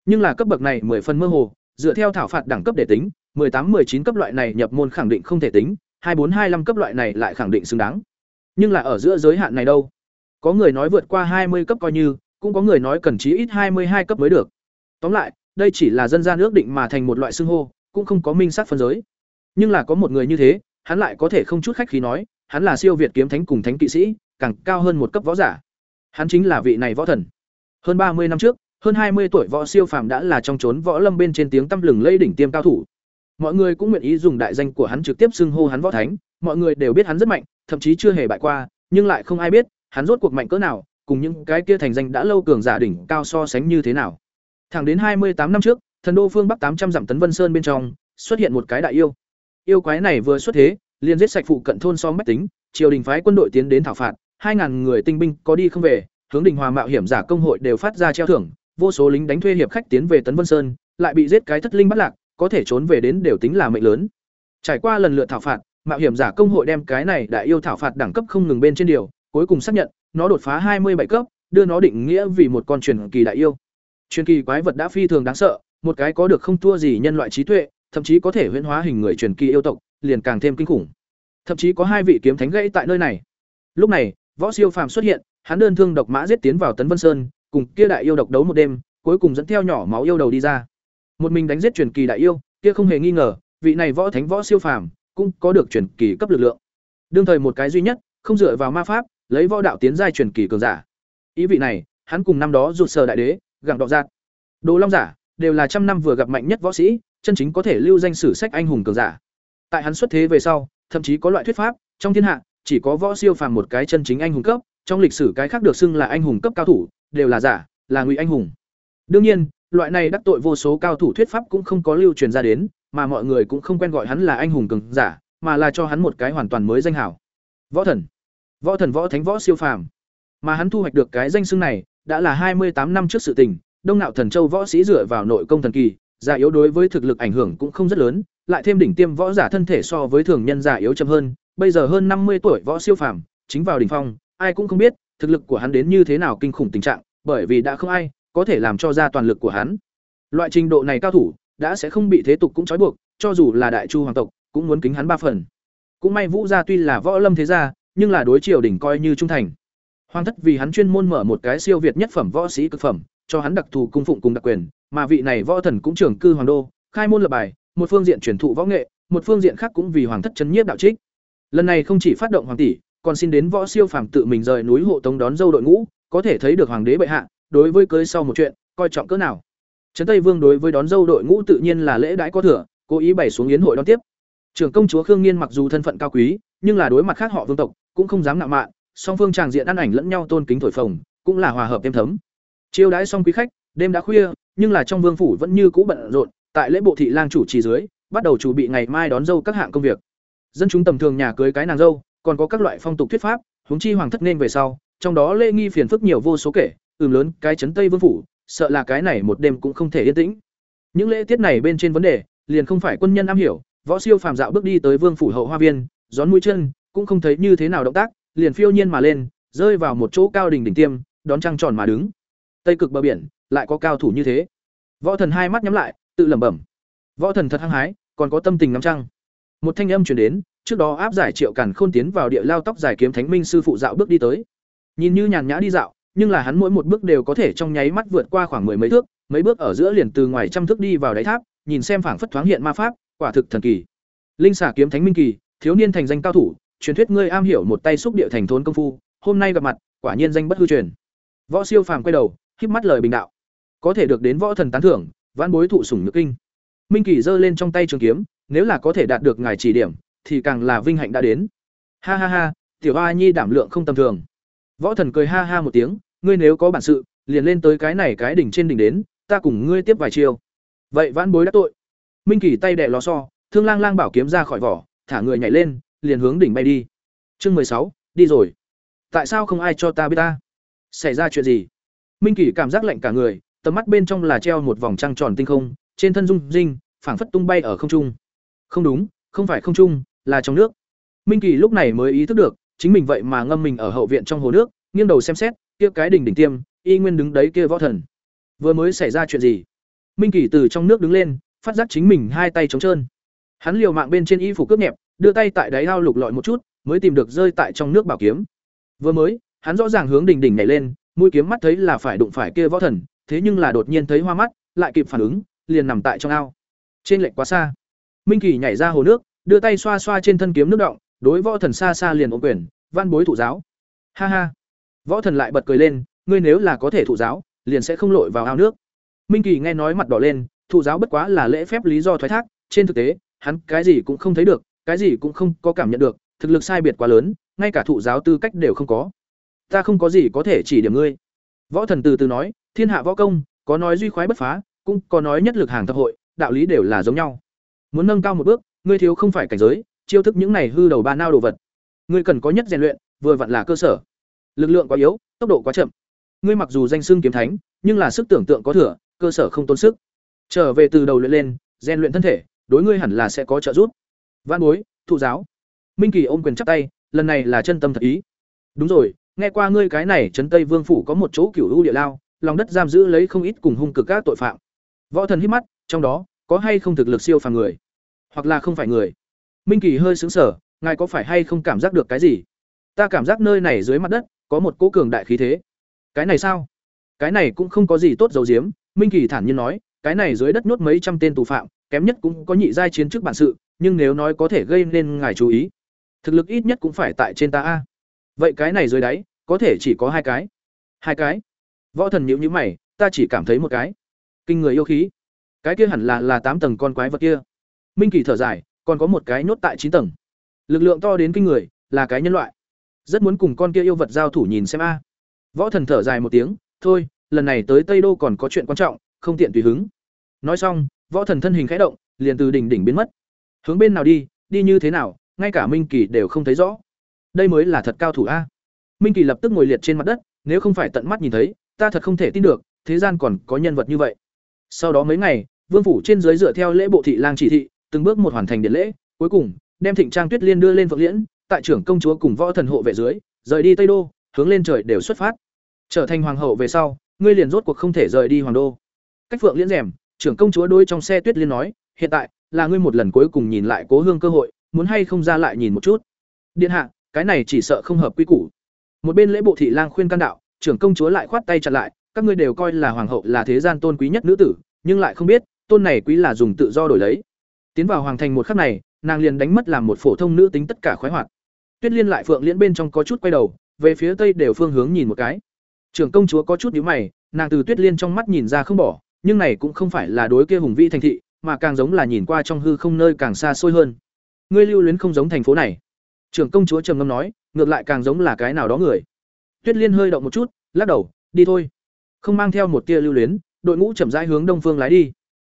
Nhưng là cấp bậc này mười phần mơ hồ, dựa theo thảo phạt đẳng cấp để tính, 18 19 cấp loại này nhập môn khẳng định không thể tính, 24 25 cấp loại này lại khẳng định xứng đáng. Nhưng là ở giữa giới hạn này đâu? Có người nói vượt qua 20 cấp coi như, cũng có người nói cần chí ít 22 cấp mới được. Tóm lại, đây chỉ là dân gian ước định mà thành một loại xưng hô, cũng không có minh xác phân giới. Nhưng là có một người như thế, hắn lại có thể không chút khách khí nói, hắn là siêu việt kiếm thánh cùng thánh kỵ sĩ, càng cao hơn một cấp võ giả. Hắn chính là vị này võ thần. Hơn 30 năm trước, hơn 20 tuổi võ siêu phàm đã là trong chốn võ lâm bên trên tiếng tăm lừng lẫy đỉnh tiêm cao thủ. Mọi người cũng nguyện ý dùng đại danh của hắn trực tiếp xưng hô hắn võ thánh, mọi người đều biết hắn rất mạnh, thậm chí chưa hề bại qua, nhưng lại không ai biết, hắn rốt cuộc mạnh cỡ nào, cùng những cái kia thành danh đã lâu cường giả đỉnh cao so sánh như thế nào. Thẳng đến 28 năm trước, thần đô phương bắc 800 dặm tấn Vân Sơn bên trong, xuất hiện một cái đại yêu. Yêu quái này vừa xuất thế, liền giết sạch phụ cận thôn xóm bách tính, triều đình phái quân đội tiến đến thảo phạt, Hai ngàn người tinh binh có đi không về, hướng đình hòa mạo hiểm giả công hội đều phát ra treo thưởng, vô số lính đánh thuê hiệp khách tiến về tấn Vân Sơn, lại bị giết cái thất linh bắt lạc, có thể trốn về đến đều tính là mệnh lớn. Trải qua lần lượt thảo phạt, mạo hiểm giả công hội đem cái này đại yêu thảo phạt đẳng cấp không ngừng bên trên điều, cuối cùng xác nhận, nó đột phá 27 cấp, đưa nó định nghĩa vì một con truyền kỳ đại yêu. Truyền kỳ quái vật đã phi thường đáng sợ, một cái có được không thua gì nhân loại trí tuệ, thậm chí có thể huyễn hóa hình người truyền kỳ yêu tộc, liền càng thêm kinh khủng. Thậm chí có hai vị kiếm thánh gãy tại nơi này. Lúc này, võ siêu phàm xuất hiện, hắn đơn thương độc mã giết tiến vào Tấn Vân Sơn, cùng kia đại yêu độc đấu một đêm, cuối cùng dẫn theo nhỏ máu yêu đầu đi ra. Một mình đánh giết truyền kỳ đại yêu, kia không hề nghi ngờ, vị này võ thánh võ siêu phàm, cũng có được truyền kỳ cấp lực lượng. Đương thời một cái duy nhất, không dựa vào ma pháp, lấy võ đạo tiến giai truyền kỳ cường giả. Ý vị này, hắn cùng năm đó rụt sờ đại đế, gặng đọ giạt, đồ long giả, đều là trăm năm vừa gặp mạnh nhất võ sĩ, chân chính có thể lưu danh sử sách anh hùng cường giả. Tại hắn xuất thế về sau, thậm chí có loại thuyết pháp, trong thiên hạ, chỉ có võ siêu phàm một cái chân chính anh hùng cấp, trong lịch sử cái khác được xưng là anh hùng cấp cao thủ, đều là giả, là ngụy anh hùng. Đương nhiên, loại này đắc tội vô số cao thủ thuyết pháp cũng không có lưu truyền ra đến, mà mọi người cũng không quen gọi hắn là anh hùng cường giả, mà là cho hắn một cái hoàn toàn mới danh hảo. Võ thần. Võ thần võ thánh võ siêu phàm. Mà hắn thu hoạch được cái danh xưng này, đã là hai mươi tám năm trước sự tình, Đông Nạo Thần Châu võ sĩ dựa vào nội công thần kỳ, giả yếu đối với thực lực ảnh hưởng cũng không rất lớn, lại thêm đỉnh tiêm võ giả thân thể so với thường nhân giả yếu chậm hơn, bây giờ hơn năm mươi tuổi võ siêu phàm, chính vào đỉnh phong, ai cũng không biết thực lực của hắn đến như thế nào kinh khủng tình trạng, bởi vì đã không ai có thể làm cho ra toàn lực của hắn. Loại trình độ này cao thủ, đã sẽ không bị thế tục cũng trói buộc, cho dù là đại chu hoàng tộc, cũng muốn kính hắn ba phần. Cũng may Vũ gia tuy là võ lâm thế gia, nhưng là đối triều đỉnh coi như trung thành. Hoàng thất vì hắn chuyên môn mở một cái siêu việt nhất phẩm võ sĩ cực phẩm, cho hắn đặc thù cung phụng cùng đặc quyền, mà vị này võ thần cũng trưởng cư hoàng đô, khai môn lập bài, một phương diện truyền thụ võ nghệ, một phương diện khác cũng vì hoàng thất chấn nhiếp đạo trích. Lần này không chỉ phát động hoàng tỷ, còn xin đến võ siêu phàm tự mình rời núi hộ tống đón dâu đội ngũ, có thể thấy được hoàng đế bệ hạ đối với cưới sau một chuyện, coi trọng cỡ nào. Trấn Tây Vương đối với đón dâu đội ngũ tự nhiên là lễ đãi có thừa, cố ý bày xuống yến hội đón tiếp. Trưởng công chúa Khương Nghiên mặc dù thân phận cao quý, nhưng là đối mặt khác họ vương tộc, cũng không dám nạo mạn, song phương tràng diện ăn ảnh lẫn nhau tôn kính thổi phồng, cũng là hòa hợp êm thấm. Chiêu đãi xong quý khách, đêm đã khuya, nhưng là trong vương phủ vẫn như cũ bận rộn, tại lễ bộ thị lang chủ trì dưới, bắt đầu chuẩn bị ngày mai đón dâu các hạng công việc. Dân chúng tầm thường nhà cưới cái nàng dâu, còn có các loại phong tục thuyết pháp, huống chi hoàng thất nên về sau, trong đó lễ nghi phiền phức nhiều vô số kể, ừm lớn, cái chấn Tây Vương phủ, sợ là cái này một đêm cũng không thể yên tĩnh. Những lễ tiết này bên trên vấn đề, liền không phải quân nhân am hiểu, võ siêu phàm dạo bước đi tới vương phủ hậu hoa viên, gión mũi chân, cũng không thấy như thế nào động tác, liền phiêu nhiên mà lên, rơi vào một chỗ cao đỉnh đỉnh tiêm, đón trăng tròn mà đứng. Tây cực bờ biển, lại có cao thủ như thế. Võ thần hai mắt nhắm lại, tự lẩm bẩm. Võ thần thật hăng hái, còn có tâm tình ngắm trăng. Một thanh âm truyền đến, trước đó áp giải Triệu Càn Khôn tiến vào địa lao tóc giải kiếm thánh minh sư phụ dạo bước đi tới. Nhìn như nhàn nhã đi dạo, nhưng là hắn mỗi một bước đều có thể trong nháy mắt vượt qua khoảng mười mấy thước, mấy bước ở giữa liền từ ngoài trăm thước đi vào đáy tháp, nhìn xem phảng phất thoáng hiện ma pháp, quả thực thần kỳ. Linh xà kiếm thánh minh kỳ, thiếu niên thành danh cao thủ, truyền thuyết ngươi am hiểu một tay xúc địa thành thốn công phu, hôm nay gặp mặt, quả nhiên danh bất hư truyền. Võ Siêu phàm quay đầu, híp mắt lời bình đạo. Có thể được đến võ thần tán thưởng, vãn bối thụ sủng nhược kinh. Minh Kỳ giơ lên trong tay trường kiếm, nếu là có thể đạt được ngài chỉ điểm, thì càng là vinh hạnh đã đến. Ha ha ha, tiểu A Nhi đảm lượng không tầm thường. Võ thần cười ha ha một tiếng, ngươi nếu có bản sự, liền lên tới cái này cái đỉnh trên đỉnh đến, ta cùng ngươi tiếp vài chiêu. Vậy vãn bối đã tội. Minh Kỳ tay đè lò xo, thương lang lang bảo kiếm ra khỏi vỏ, thả người nhảy lên, liền hướng đỉnh bay đi. Chương mười sáu, đi rồi. Tại sao không ai cho ta biết ta? Xảy ra chuyện gì? Minh Kỳ cảm giác lạnh cả người, tầm mắt bên trong là treo một vòng trăng tròn tinh không, trên thân dung dinh, phảng phất tung bay ở không trung. Không đúng, không phải không trung, là trong nước. Minh Kỳ lúc này mới ý thức được, chính mình vậy mà ngâm mình ở hậu viện trong hồ nước, nghiêng đầu xem xét, kia cái đỉnh đỉnh tiêm, y nguyên đứng đấy kia võ thần. Vừa mới xảy ra chuyện gì? Minh Kỳ từ trong nước đứng lên, phát giác chính mình hai tay trống trơn. Hắn liều mạng bên trên y phục cướp nhẹp, đưa tay tại đáy ao lục lọi một chút, mới tìm được rơi tại trong nước bảo kiếm. Vừa mới, hắn rõ ràng hướng đỉnh đỉnh nhảy lên, mũi kiếm mắt thấy là phải đụng phải kia võ thần, thế nhưng là đột nhiên thấy hoa mắt, lại kịp phản ứng, liền nằm tại trong ao. Trên lệch quá xa. Minh Kỳ nhảy ra hồ nước, đưa tay xoa xoa trên thân kiếm nước động, đối võ thần xa xa liền ổn quyền, van bối thụ giáo. Ha ha. Võ thần lại bật cười lên, ngươi nếu là có thể thụ giáo, liền sẽ không lội vào ao nước. Minh Kỳ nghe nói mặt đỏ lên, thụ giáo bất quá là lễ phép lý do thoái thác, trên thực tế, hắn cái gì cũng không thấy được, cái gì cũng không có cảm nhận được, thực lực sai biệt quá lớn, ngay cả thụ giáo tư cách đều không có. Ta không có gì có thể chỉ điểm ngươi. Võ thần từ từ nói, thiên hạ võ công, có nói duy khoái bất phá, cũng có nói nhất lực hàng thập hội, đạo lý đều là giống nhau. Muốn nâng cao một bước, ngươi thiếu không phải cảnh giới, chiêu thức những này hư đầu ba nao đồ vật. Ngươi cần có nhất rèn luyện, vừa vặn là cơ sở. Lực lượng quá yếu, tốc độ quá chậm. Ngươi mặc dù danh xưng kiếm thánh, nhưng là sức tưởng tượng có thừa, cơ sở không tốn sức. Trở về từ đầu luyện lên, rèn luyện thân thể, đối ngươi hẳn là sẽ có trợ giúp. văn bối, thụ giáo. Minh Kỳ ôm quyền chắp tay, lần này là chân tâm thật ý. Đúng rồi, nghe qua ngươi cái này trấn Tây Vương phủ có một chỗ cửu u địa lao, lòng đất giam giữ lấy không ít cùng hung cực các tội phạm. Võ thần hít mắt, trong đó có hay không thực lực siêu phàm người, hoặc là không phải người. Minh Kỳ hơi sững sờ, ngài có phải hay không cảm giác được cái gì? Ta cảm giác nơi này dưới mặt đất có một cỗ cường đại khí thế. Cái này sao? Cái này cũng không có gì tốt dầu diếm, Minh Kỳ thản nhiên nói, cái này dưới đất nhốt mấy trăm tên tù phạm, kém nhất cũng có nhị giai chiến trước bản sự, nhưng nếu nói có thể gây nên ngài chú ý, thực lực ít nhất cũng phải tại trên ta a. Vậy cái này dưới đáy, có thể chỉ có hai cái. Hai cái? Võ thần nhíu nhíu mày, ta chỉ cảm thấy một cái. Kinh người yêu khí. Cái kia hẳn là là tám tầng con quái vật kia. Minh Kỳ thở dài, còn có một cái nhốt tại chín tầng. Lực lượng to đến kinh người, là cái nhân loại. Rất muốn cùng con kia yêu vật giao thủ nhìn xem a. Võ thần thở dài một tiếng, thôi, lần này tới Tây Đô còn có chuyện quan trọng, không tiện tùy hứng. Nói xong, võ thần thân hình khẽ động, liền từ đỉnh đỉnh biến mất. Hướng bên nào đi, đi như thế nào, ngay cả Minh Kỳ đều không thấy rõ. Đây mới là thật cao thủ a. Minh Kỳ lập tức ngồi liệt trên mặt đất, nếu không phải tận mắt nhìn thấy, ta thật không thể tin được, thế gian còn có nhân vật như vậy. Sau đó mấy ngày, Vương phủ trên dưới dựa theo lễ bộ thị lang chỉ thị, từng bước một hoàn thành điện lễ, cuối cùng đem Thịnh Trang Tuyết Liên đưa lên Phượng Liễn, tại trưởng công chúa cùng võ thần hộ vệ dưới, rời đi Tây Đô, hướng lên trời đều xuất phát. Trở thành hoàng hậu về sau, ngươi liền rốt cuộc không thể rời đi hoàng đô. Cách Phượng Liễn rèm, trưởng công chúa đối trong xe Tuyết Liên nói, hiện tại là ngươi một lần cuối cùng nhìn lại cố hương cơ hội, muốn hay không ra lại nhìn một chút. Điện hạ, cái này chỉ sợ không hợp quy củ một bên lễ bộ thị lang khuyên can đạo trưởng công chúa lại khoát tay chặn lại các ngươi đều coi là hoàng hậu là thế gian tôn quý nhất nữ tử nhưng lại không biết tôn này quý là dùng tự do đổi lấy. Tiến vào hoàng thành một khắc này, nàng liền đánh mất làm một phổ thông nữ tính tất cả khoái hoạt. Tuyết liên lại phượng liễn bên trong có chút quay đầu, về phía tây đều phương hướng nhìn một cái. Trưởng công chúa có chút nhíu mày, nàng từ tuyết liên trong mắt nhìn ra không bỏ, nhưng này cũng không phải là đối kia hùng vĩ thành thị, mà càng giống là nhìn qua trong hư không nơi càng xa xôi hơn. Ngươi lưu luyến không giống thành phố này. Trưởng công chúa trầm ngâm nói, ngược lại càng giống là cái nào đó người. Tuyết liên hơi động một chút, lắc đầu, đi thôi. Không mang theo một tia lưu luyến, đội ngũ chậm rãi hướng đông phương lái đi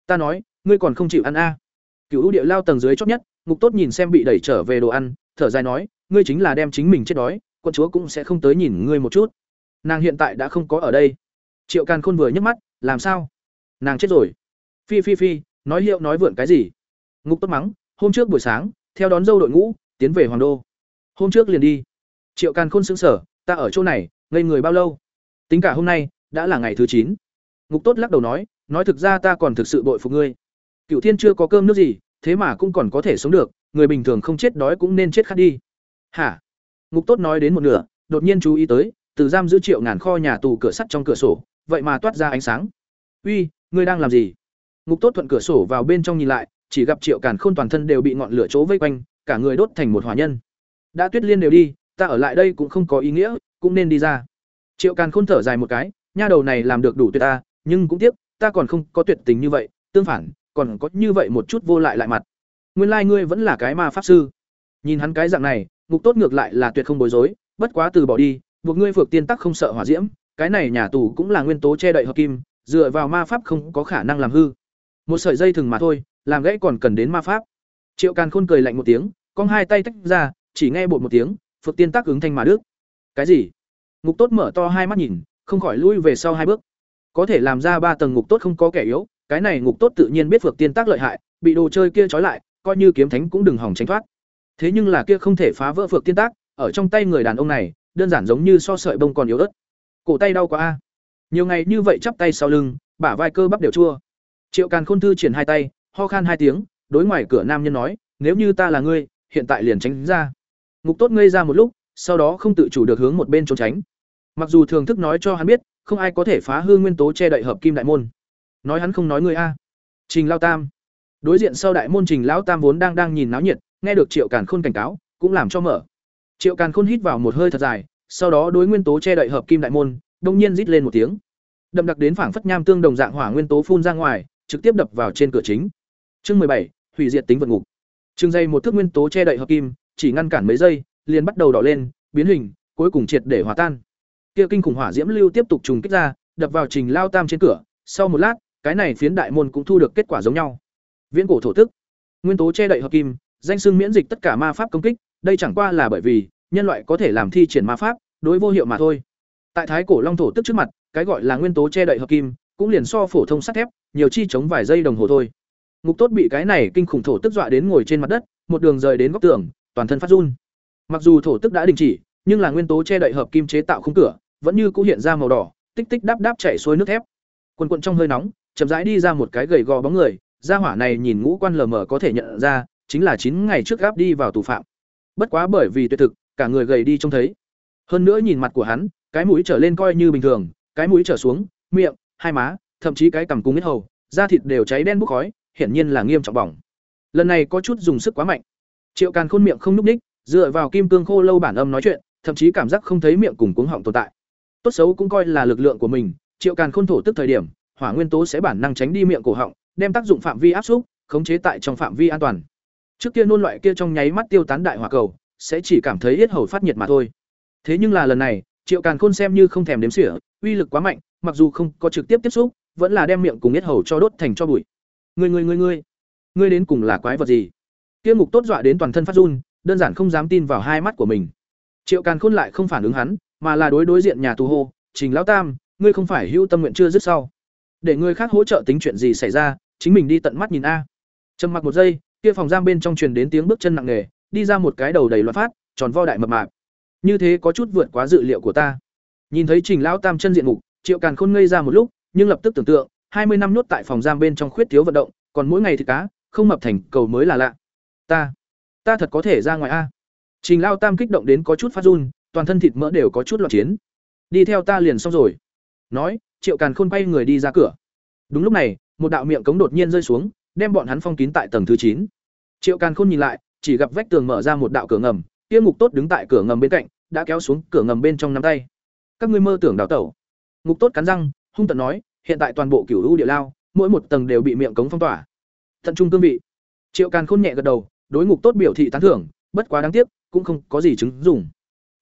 ta nói, ngươi còn không chịu ăn a. À. cựu ưu địa lao tầng dưới chót nhất, ngục tốt nhìn xem bị đẩy trở về đồ ăn, thở dài nói, ngươi chính là đem chính mình chết đói quân chúa cũng sẽ không tới nhìn ngươi một chút. Nàng hiện tại đã không có ở đây. Triệu càn khôn vừa nhấc mắt, làm sao? Nàng chết rồi. Phi phi phi, nói hiệu nói vượn cái gì? Ngục tốt mắng, hôm trước buổi sáng, theo đón dâu đội ngũ, tiến về hoàng đô. Hôm trước liền đi. Triệu càn khôn xứng sở ta ở chỗ này, ngây người bao lâu? Tính cả hôm nay, đã là ngày thứ chín. Ngục tốt lắc đầu nói nói thực ra ta còn thực sự bội phục ngươi. Cựu thiên chưa có cơm nước gì, thế mà cũng còn có thể sống được, người bình thường không chết đói cũng nên chết khát đi. Hả? Ngục tốt nói đến một nửa, đột nhiên chú ý tới, từ giam giữ triệu ngàn kho nhà tù cửa sắt trong cửa sổ, vậy mà toát ra ánh sáng. Uy, ngươi đang làm gì? Ngục tốt thuận cửa sổ vào bên trong nhìn lại, chỉ gặp triệu càn khôn toàn thân đều bị ngọn lửa chỗ vây quanh, cả người đốt thành một hỏa nhân. Đã tuyết liên đều đi, ta ở lại đây cũng không có ý nghĩa, cũng nên đi ra. Triệu càn khôn thở dài một cái, nha đầu này làm được đủ tuyệt ta, nhưng cũng tiếc ta còn không có tuyệt tình như vậy, tương phản, còn có như vậy một chút vô lại lại mặt. Nguyên lai ngươi vẫn là cái ma pháp sư. Nhìn hắn cái dạng này, ngục tốt ngược lại là tuyệt không bối rối, bất quá từ bỏ đi, buộc ngươi phược tiên tắc không sợ hỏa diễm, cái này nhà tù cũng là nguyên tố che đậy hợp kim, dựa vào ma pháp không có khả năng làm hư. Một sợi dây thừng mà thôi, làm gãy còn cần đến ma pháp. Triệu càn khôn cười lạnh một tiếng cong hai tay tách ra, chỉ nghe bột một tiếng, phược tiên tắc ứng thanh mà đức cái gì? Ngục tốt mở to hai mắt nhìn, không khỏi lui về sau hai bước có thể làm ra ba tầng ngục tốt không có kẻ yếu, cái này ngục tốt tự nhiên biết phược tiên tác lợi hại, bị đồ chơi kia trói lại, coi như kiếm thánh cũng đừng hỏng tránh thoát. Thế nhưng là kia không thể phá vỡ phược tiên tác, ở trong tay người đàn ông này, đơn giản giống như so sợi bông còn yếu ớt. Cổ tay đau quá a. Nhiều ngày như vậy chắp tay sau lưng, bả vai cơ bắp đều chua. Triệu càn khôn thư triển hai tay, ho khan hai tiếng, đối ngoài cửa nam nhân nói, nếu như ta là ngươi, hiện tại liền tránh ra. Ngục tốt ngây ra một lúc, sau đó không tự chủ được hướng một bên trốn tránh. Mặc dù thường thức nói cho hắn biết không ai có thể phá hư nguyên tố che đậy hợp kim đại môn. Nói hắn không nói ngươi a. Trình lao tam. Đối diện sau đại môn trình lão tam vốn đang đang nhìn náo nhiệt, nghe được triệu càn khôn cảnh cáo, cũng làm cho mở. Triệu càn khôn hít vào một hơi thật dài, sau đó đối nguyên tố che đậy hợp kim đại môn, đông nhiên rít lên một tiếng. Đậm đặc đến phảng phất nham tương đồng dạng hỏa nguyên tố phun ra ngoài, trực tiếp đập vào trên cửa chính. Chương mười bảy, hủy diệt tính vật ngục. Trưng dây một thước nguyên tố che đậy hợp kim, chỉ ngăn cản mấy giây, liền bắt đầu đỏ lên, biến hình, cuối cùng triệt để hòa tan kia kinh khủng hỏa diễm lưu tiếp tục trùng kích ra, đập vào trình lao tam trên cửa. Sau một lát, cái này phiến đại môn cũng thu được kết quả giống nhau. Viễn cổ thổ tức nguyên tố che đậy hợp kim, danh xưng miễn dịch tất cả ma pháp công kích. Đây chẳng qua là bởi vì, nhân loại có thể làm thi triển ma pháp, đối vô hiệu mà thôi. Tại thái cổ long thổ tức trước mặt, cái gọi là nguyên tố che đậy hợp kim, cũng liền so phổ thông sắt thép, nhiều chi chống vài giây đồng hồ thôi. Ngục tốt bị cái này kinh khủng thổ tức dọa đến ngồi trên mặt đất, một đường rời đến góc tường, toàn thân phát run. Mặc dù thổ tức đã đình chỉ, nhưng là nguyên tố che đậy hợp kim chế tạo khung cửa vẫn như cũ hiện ra màu đỏ, tích tích đáp đáp chảy xuôi nước thép. Quần quận trong hơi nóng, chậm rãi đi ra một cái gầy gò bóng người, gia hỏa này nhìn ngũ quan lờ mờ có thể nhận ra, chính là chín ngày trước gáp đi vào tù phạm. Bất quá bởi vì tuyệt thực, cả người gầy đi trông thấy. Hơn nữa nhìn mặt của hắn, cái mũi trở lên coi như bình thường, cái mũi trở xuống, miệng, hai má, thậm chí cái cằm cung hết hầu, da thịt đều cháy đen bốc khói, hiển nhiên là nghiêm trọng bỏng. Lần này có chút dùng sức quá mạnh. Triệu càn khôn miệng không núp ních dựa vào kim cương khô lâu bản âm nói chuyện, thậm chí cảm giác không thấy miệng cùng cuống họng tồn tại tốt xấu cũng coi là lực lượng của mình, triệu càn khôn thổ tức thời điểm, hỏa nguyên tố sẽ bản năng tránh đi miệng cổ họng, đem tác dụng phạm vi áp xúc, khống chế tại trong phạm vi an toàn. Trước kia nôn loại kia trong nháy mắt tiêu tán đại hỏa cầu, sẽ chỉ cảm thấy yết hầu phát nhiệt mà thôi. Thế nhưng là lần này, triệu càn khôn xem như không thèm đếm xỉa, uy lực quá mạnh, mặc dù không có trực tiếp tiếp xúc, vẫn là đem miệng cùng yết hầu cho đốt thành cho bụi. Người người người người ngươi đến cùng là quái vật gì? Kia ngục tốt dọa đến toàn thân phát run, đơn giản không dám tin vào hai mắt của mình. Triệu càn khôn lại không phản ứng hắn mà là đối đối diện nhà tù hô trình lão tam ngươi không phải hữu tâm nguyện chưa dứt sau. Để người khác hỗ trợ tính chuyện gì xảy ra chính mình đi tận mắt nhìn a. Trầm mặc một giây kia phòng giam bên trong truyền đến tiếng bước chân nặng nề đi ra một cái đầu đầy loạn phát tròn vo đại mập mạp. Như thế có chút vượt quá dự liệu của ta. Nhìn thấy trình lão tam chân diện mục triệu càn khôn ngây ra một lúc nhưng lập tức tưởng tượng hai mươi năm nhốt tại phòng giam bên trong khuyết thiếu vận động còn mỗi ngày thì cá không mập thành cầu mới là lạ. Ta ta thật có thể ra ngoài a. Trình Lao Tam kích động đến có chút phát run, toàn thân thịt mỡ đều có chút loạn chiến. Đi theo ta liền xong rồi. Nói, Triệu Càn Khôn quay người đi ra cửa. Đúng lúc này, một đạo miệng cống đột nhiên rơi xuống, đem bọn hắn phong kín tại tầng thứ chín. Triệu Càn Khôn nhìn lại, chỉ gặp vách tường mở ra một đạo cửa ngầm, Tiêu Ngục Tốt đứng tại cửa ngầm bên cạnh, đã kéo xuống cửa ngầm bên trong nắm tay. Các ngươi mơ tưởng đào tẩu. Ngục Tốt cắn răng, hung tợn nói, hiện tại toàn bộ Cửu U địa lao, mỗi một tầng đều bị miệng cống phong tỏa. thận trung cương vị. Triệu Càn Khôn nhẹ gật đầu, đối Ngục Tốt biểu thị tán thưởng, bất quá đáng tiếc, cũng không có gì chứng dùng.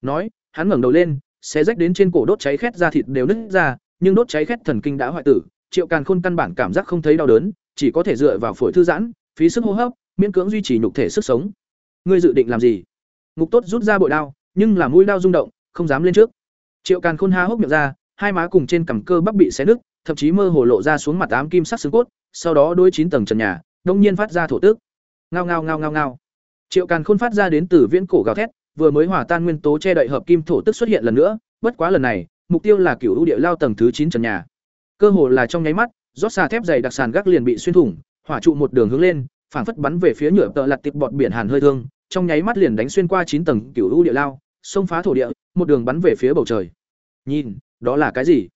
Nói, hắn ngẩng đầu lên, xé rách đến trên cổ đốt cháy khét da thịt đều nứt ra, nhưng đốt cháy khét thần kinh đã hoại tử, Triệu Càn Khôn căn bản cảm giác không thấy đau đớn, chỉ có thể dựa vào phổi thư giãn, phí sức hô hấp, miễn cưỡng duy trì nhục thể sức sống. Ngươi dự định làm gì? Ngục Tốt rút ra bội đao, nhưng là mũi đao rung động, không dám lên trước. Triệu Càn Khôn há hốc miệng ra, hai má cùng trên cằm cơ bắp bị xé nứt, thậm chí mơ hồ lộ ra xuống mặt ám kim sắc xương cốt, sau đó đôi chín tầng trần nhà, đông nhiên phát ra thổ tức. Ngao ngao ngao ngao ngao. Triệu Càn Khôn phát ra đến từ viễn cổ gào thét, vừa mới hòa tan nguyên tố che đậy hợp kim thổ tức xuất hiện lần nữa, bất quá lần này, mục tiêu là cửu ưu địa lao tầng thứ chín trần nhà. Cơ hồ là trong nháy mắt, rót xà thép dày đặc sàn gác liền bị xuyên thủng, hỏa trụ một đường hướng lên, phảng phất bắn về phía nhựa tợ lật tiệp bọt biển hàn hơi thương, trong nháy mắt liền đánh xuyên qua chín tầng cửu ưu địa lao, xông phá thổ địa, một đường bắn về phía bầu trời. Nhìn, đó là cái gì?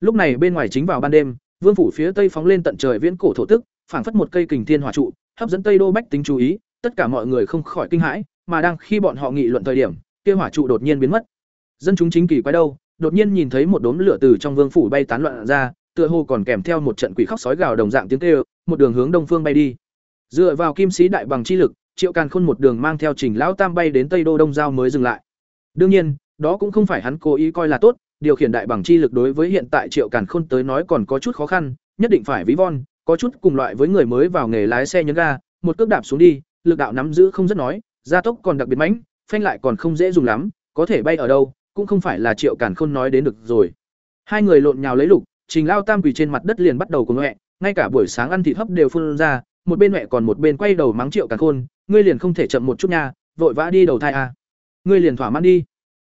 Lúc này bên ngoài chính vào ban đêm, vương phủ phía tây phóng lên tận trời viễn cổ thổ tức, phảng phất một cây kình thiên hỏa trụ, hấp dẫn Tây Đô bách tính chú ý, tất cả mọi người không khỏi kinh hãi, mà đang khi bọn họ nghị luận thời điểm, kia hỏa trụ đột nhiên biến mất. Dân chúng chính kỳ quái đâu, đột nhiên nhìn thấy một đốm lửa từ trong vương phủ bay tán loạn ra, tựa hồ còn kèm theo một trận quỷ khóc sói gào đồng dạng tiếng kêu, một đường hướng đông phương bay đi. Dựa vào kim sĩ đại bằng chi lực, Triệu Càn Khôn một đường mang theo Trình lão tam bay đến Tây Đô Đông giao mới dừng lại. Đương nhiên, đó cũng không phải hắn cố ý coi là tốt, điều khiển đại bằng chi lực đối với hiện tại Triệu Càn Khôn tới nói còn có chút khó khăn, nhất định phải ví von, có chút cùng loại với người mới vào nghề lái xe nhấn ga, một cước đạp xuống đi, lực đạo nắm giữ không rất nói, gia tốc còn đặc biệt mãnh, phanh lại còn không dễ dùng lắm, có thể bay ở đâu, cũng không phải là Triệu Càn Khôn nói đến được rồi. Hai người lộn nhào lấy lục, Trình Lao Tam quỳ trên mặt đất liền bắt đầu cuồng mẹ, ngay cả buổi sáng ăn thịt hấp đều phun ra, một bên mẹ còn một bên quay đầu mắng Triệu Càn Khôn, ngươi liền không thể chậm một chút nha, vội vã đi đầu thai à. Ngươi liền thỏa mãn đi.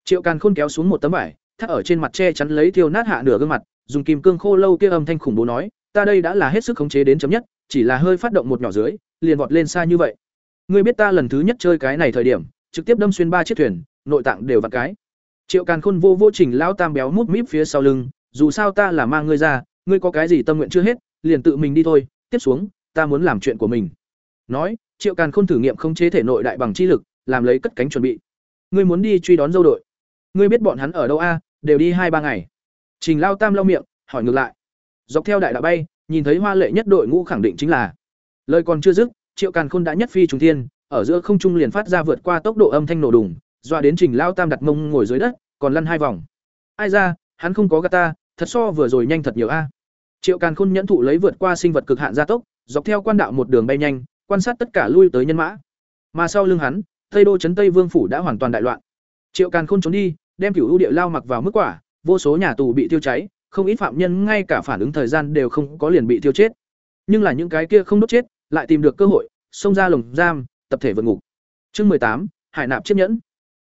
Triệu Càn Khôn kéo xuống một tấm vải, thắt ở trên mặt che chắn lấy thiêu nát hạ nửa gương mặt, dùng kim cương khô lâu kia âm thanh khủng bố nói, ta đây đã là hết sức khống chế đến chấm nhất, chỉ là hơi phát động một nhỏ dưới, liền vọt lên xa như vậy. Ngươi biết ta lần thứ nhất chơi cái này thời điểm, trực tiếp đâm xuyên ba chiếc thuyền, nội tạng đều vặn cái. Triệu Càn Khôn vô vô trình lão tam béo mút míp phía sau lưng, dù sao ta là mang ngươi ra, ngươi có cái gì tâm nguyện chưa hết, liền tự mình đi thôi, tiếp xuống, ta muốn làm chuyện của mình. Nói, Triệu Càn Khôn thử nghiệm không chế thể nội đại bằng chi lực, làm lấy cất cánh chuẩn bị. Ngươi muốn đi truy đón dâu đội. Ngươi biết bọn hắn ở đâu a? đều đi hai ba ngày. Trình Lao Tam lau miệng, hỏi ngược lại. Dọc theo đại đạo bay, nhìn thấy hoa lệ nhất đội ngũ khẳng định chính là. Lời còn chưa dứt, Triệu Càn Khôn đã nhất phi trùng thiên, ở giữa không trung liền phát ra vượt qua tốc độ âm thanh nổ đùng, dọa đến Trình Lao Tam đặt mông ngồi dưới đất, còn lăn hai vòng. Ai ra, hắn không có gà ta, thật so vừa rồi nhanh thật nhiều a. Triệu Càn Khôn nhẫn thụ lấy vượt qua sinh vật cực hạn gia tốc, dọc theo quan đạo một đường bay nhanh, quan sát tất cả lui tới nhân mã. Mà sau lưng hắn, Tây Đô trấn Tây Vương phủ đã hoàn toàn đại loạn. Triệu Càn Khôn trốn đi, đem Cửu ưu địa lao mặc vào mức quả, vô số nhà tù bị tiêu cháy, không ít phạm nhân ngay cả phản ứng thời gian đều không có liền bị tiêu chết. Nhưng là những cái kia không đốt chết, lại tìm được cơ hội, xông ra lồng giam, tập thể vượt ngục. Chương tám, Hải nạp chiếc nhẫn.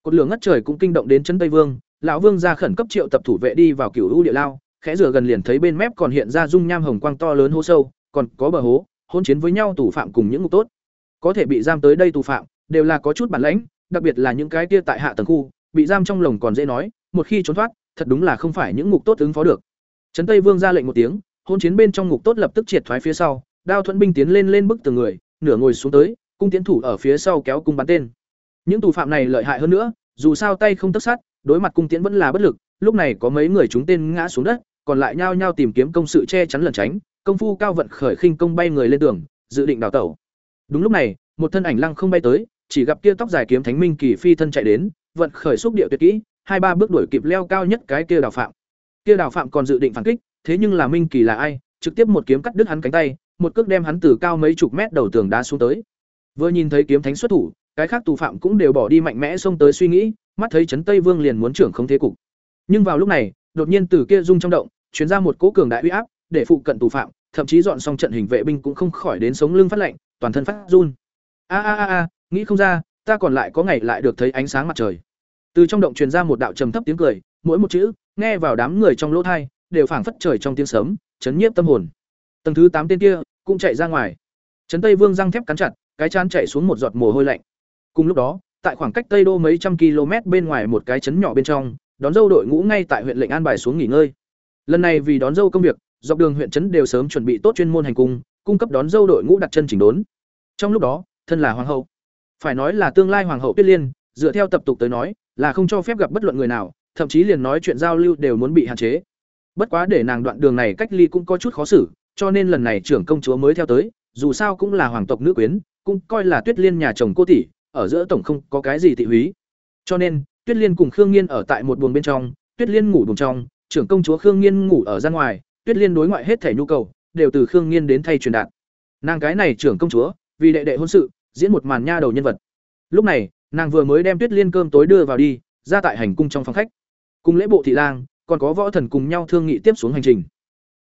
Cột lửa ngất trời cũng kinh động đến trấn Tây Vương, lão Vương ra khẩn cấp triệu tập thủ vệ đi vào Cửu u địa lao, khẽ rửa gần liền thấy bên mép còn hiện ra dung nham hồng quang to lớn hố sâu, còn có bờ hố, hỗn chiến với nhau tù phạm cùng những ngục tốt. Có thể bị giam tới đây tù phạm, đều là có chút bản lãnh, đặc biệt là những cái kia tại hạ tầng khu, bị giam trong lồng còn dễ nói, một khi trốn thoát, thật đúng là không phải những ngục tốt ứng phó được. Trấn Tây Vương ra lệnh một tiếng, hỗn chiến bên trong ngục tốt lập tức triệt thoái phía sau, đao thuẫn binh tiến lên lên bức từng người, nửa ngồi xuống tới, cung tiến thủ ở phía sau kéo cung bắn tên. Những tù phạm này lợi hại hơn nữa, dù sao tay không tất sát đối mặt cung tiễn vẫn là bất lực, lúc này có mấy người chúng tên ngã xuống đất, còn lại nhao nhao tìm kiếm công sự che chắn lẩn tránh, công phu cao vận khởi khinh công bay người lên tường, dự định đào tẩu. Đúng lúc này, một thân ảnh lăng không bay tới, chỉ gặp kia tóc dài kiếm thánh minh kỳ phi thân chạy đến, vận khởi xúc địa tuyệt kỹ, hai ba bước đuổi kịp leo cao nhất cái kia đào phạm. Kia đào phạm còn dự định phản kích, thế nhưng là minh kỳ là ai, trực tiếp một kiếm cắt đứt hắn cánh tay, một cước đem hắn từ cao mấy chục mét đầu tường đá xuống tới. Vừa nhìn thấy kiếm thánh xuất thủ, cái khác tù phạm cũng đều bỏ đi mạnh mẽ xông tới suy nghĩ, mắt thấy trấn Tây Vương liền muốn trưởng không thế cục. Nhưng vào lúc này, đột nhiên từ kia rung trong động, truyền ra một cỗ cường đại uy áp, để phụ cận tù phạm, thậm chí dọn xong trận hình vệ binh cũng không khỏi đến sống lưng phát lạnh, toàn thân phát run. A a a a, nghĩ không ra, ta còn lại có ngày lại được thấy ánh sáng mặt trời. Từ trong động truyền ra một đạo trầm thấp tiếng cười, mỗi một chữ, nghe vào đám người trong lỗ tai, đều phảng phất trời trong tiếng sấm, chấn nhiếp tâm hồn. Tầng thứ tám tên kia cũng chạy ra ngoài. Trấn Tây Vương răng thép cắn chặt, cái chán chạy xuống một giọt mồ hôi lạnh. Cùng lúc đó, tại khoảng cách Tây Đô mấy trăm km bên ngoài một cái trấn nhỏ bên trong, đón dâu đội ngũ ngay tại huyện lệnh an bài xuống nghỉ ngơi. Lần này vì đón dâu công việc, dọc đường huyện trấn đều sớm chuẩn bị tốt chuyên môn hành cung, cung cấp đón dâu đội ngũ đặt chân chỉnh đốn. Trong lúc đó, thân là hoàng hậu, phải nói là tương lai hoàng hậu Tuyết Liên, dựa theo tập tục tới nói, là không cho phép gặp bất luận người nào, thậm chí liền nói chuyện giao lưu đều muốn bị hạn chế. Bất quá để nàng đoạn đường này cách ly cũng có chút khó xử, cho nên lần này trưởng công chúa mới theo tới, dù sao cũng là hoàng tộc nữ quyến, cũng coi là Tuyết Liên nhà chồng cô tỷ, ở giữa tổng không có cái gì thị húy. Cho nên, Tuyết Liên cùng Khương Nghiên ở tại một buồng bên trong, Tuyết Liên ngủ buồng trong, trưởng công chúa Khương Nghiên ngủ ở ra ngoài, Tuyết Liên đối ngoại hết thể nhu cầu đều từ Khương Nghiên đến thay truyền đạt. Nàng cái này trưởng công chúa, vì đệ đệ hôn sự, diễn một màn nha đầu nhân vật. Lúc này, nàng vừa mới đem Tuyết Liên cơm tối đưa vào đi, ra tại hành cung trong phòng khách. Cùng lễ bộ thị lang, còn có võ thần cùng nhau thương nghị tiếp xuống hành trình.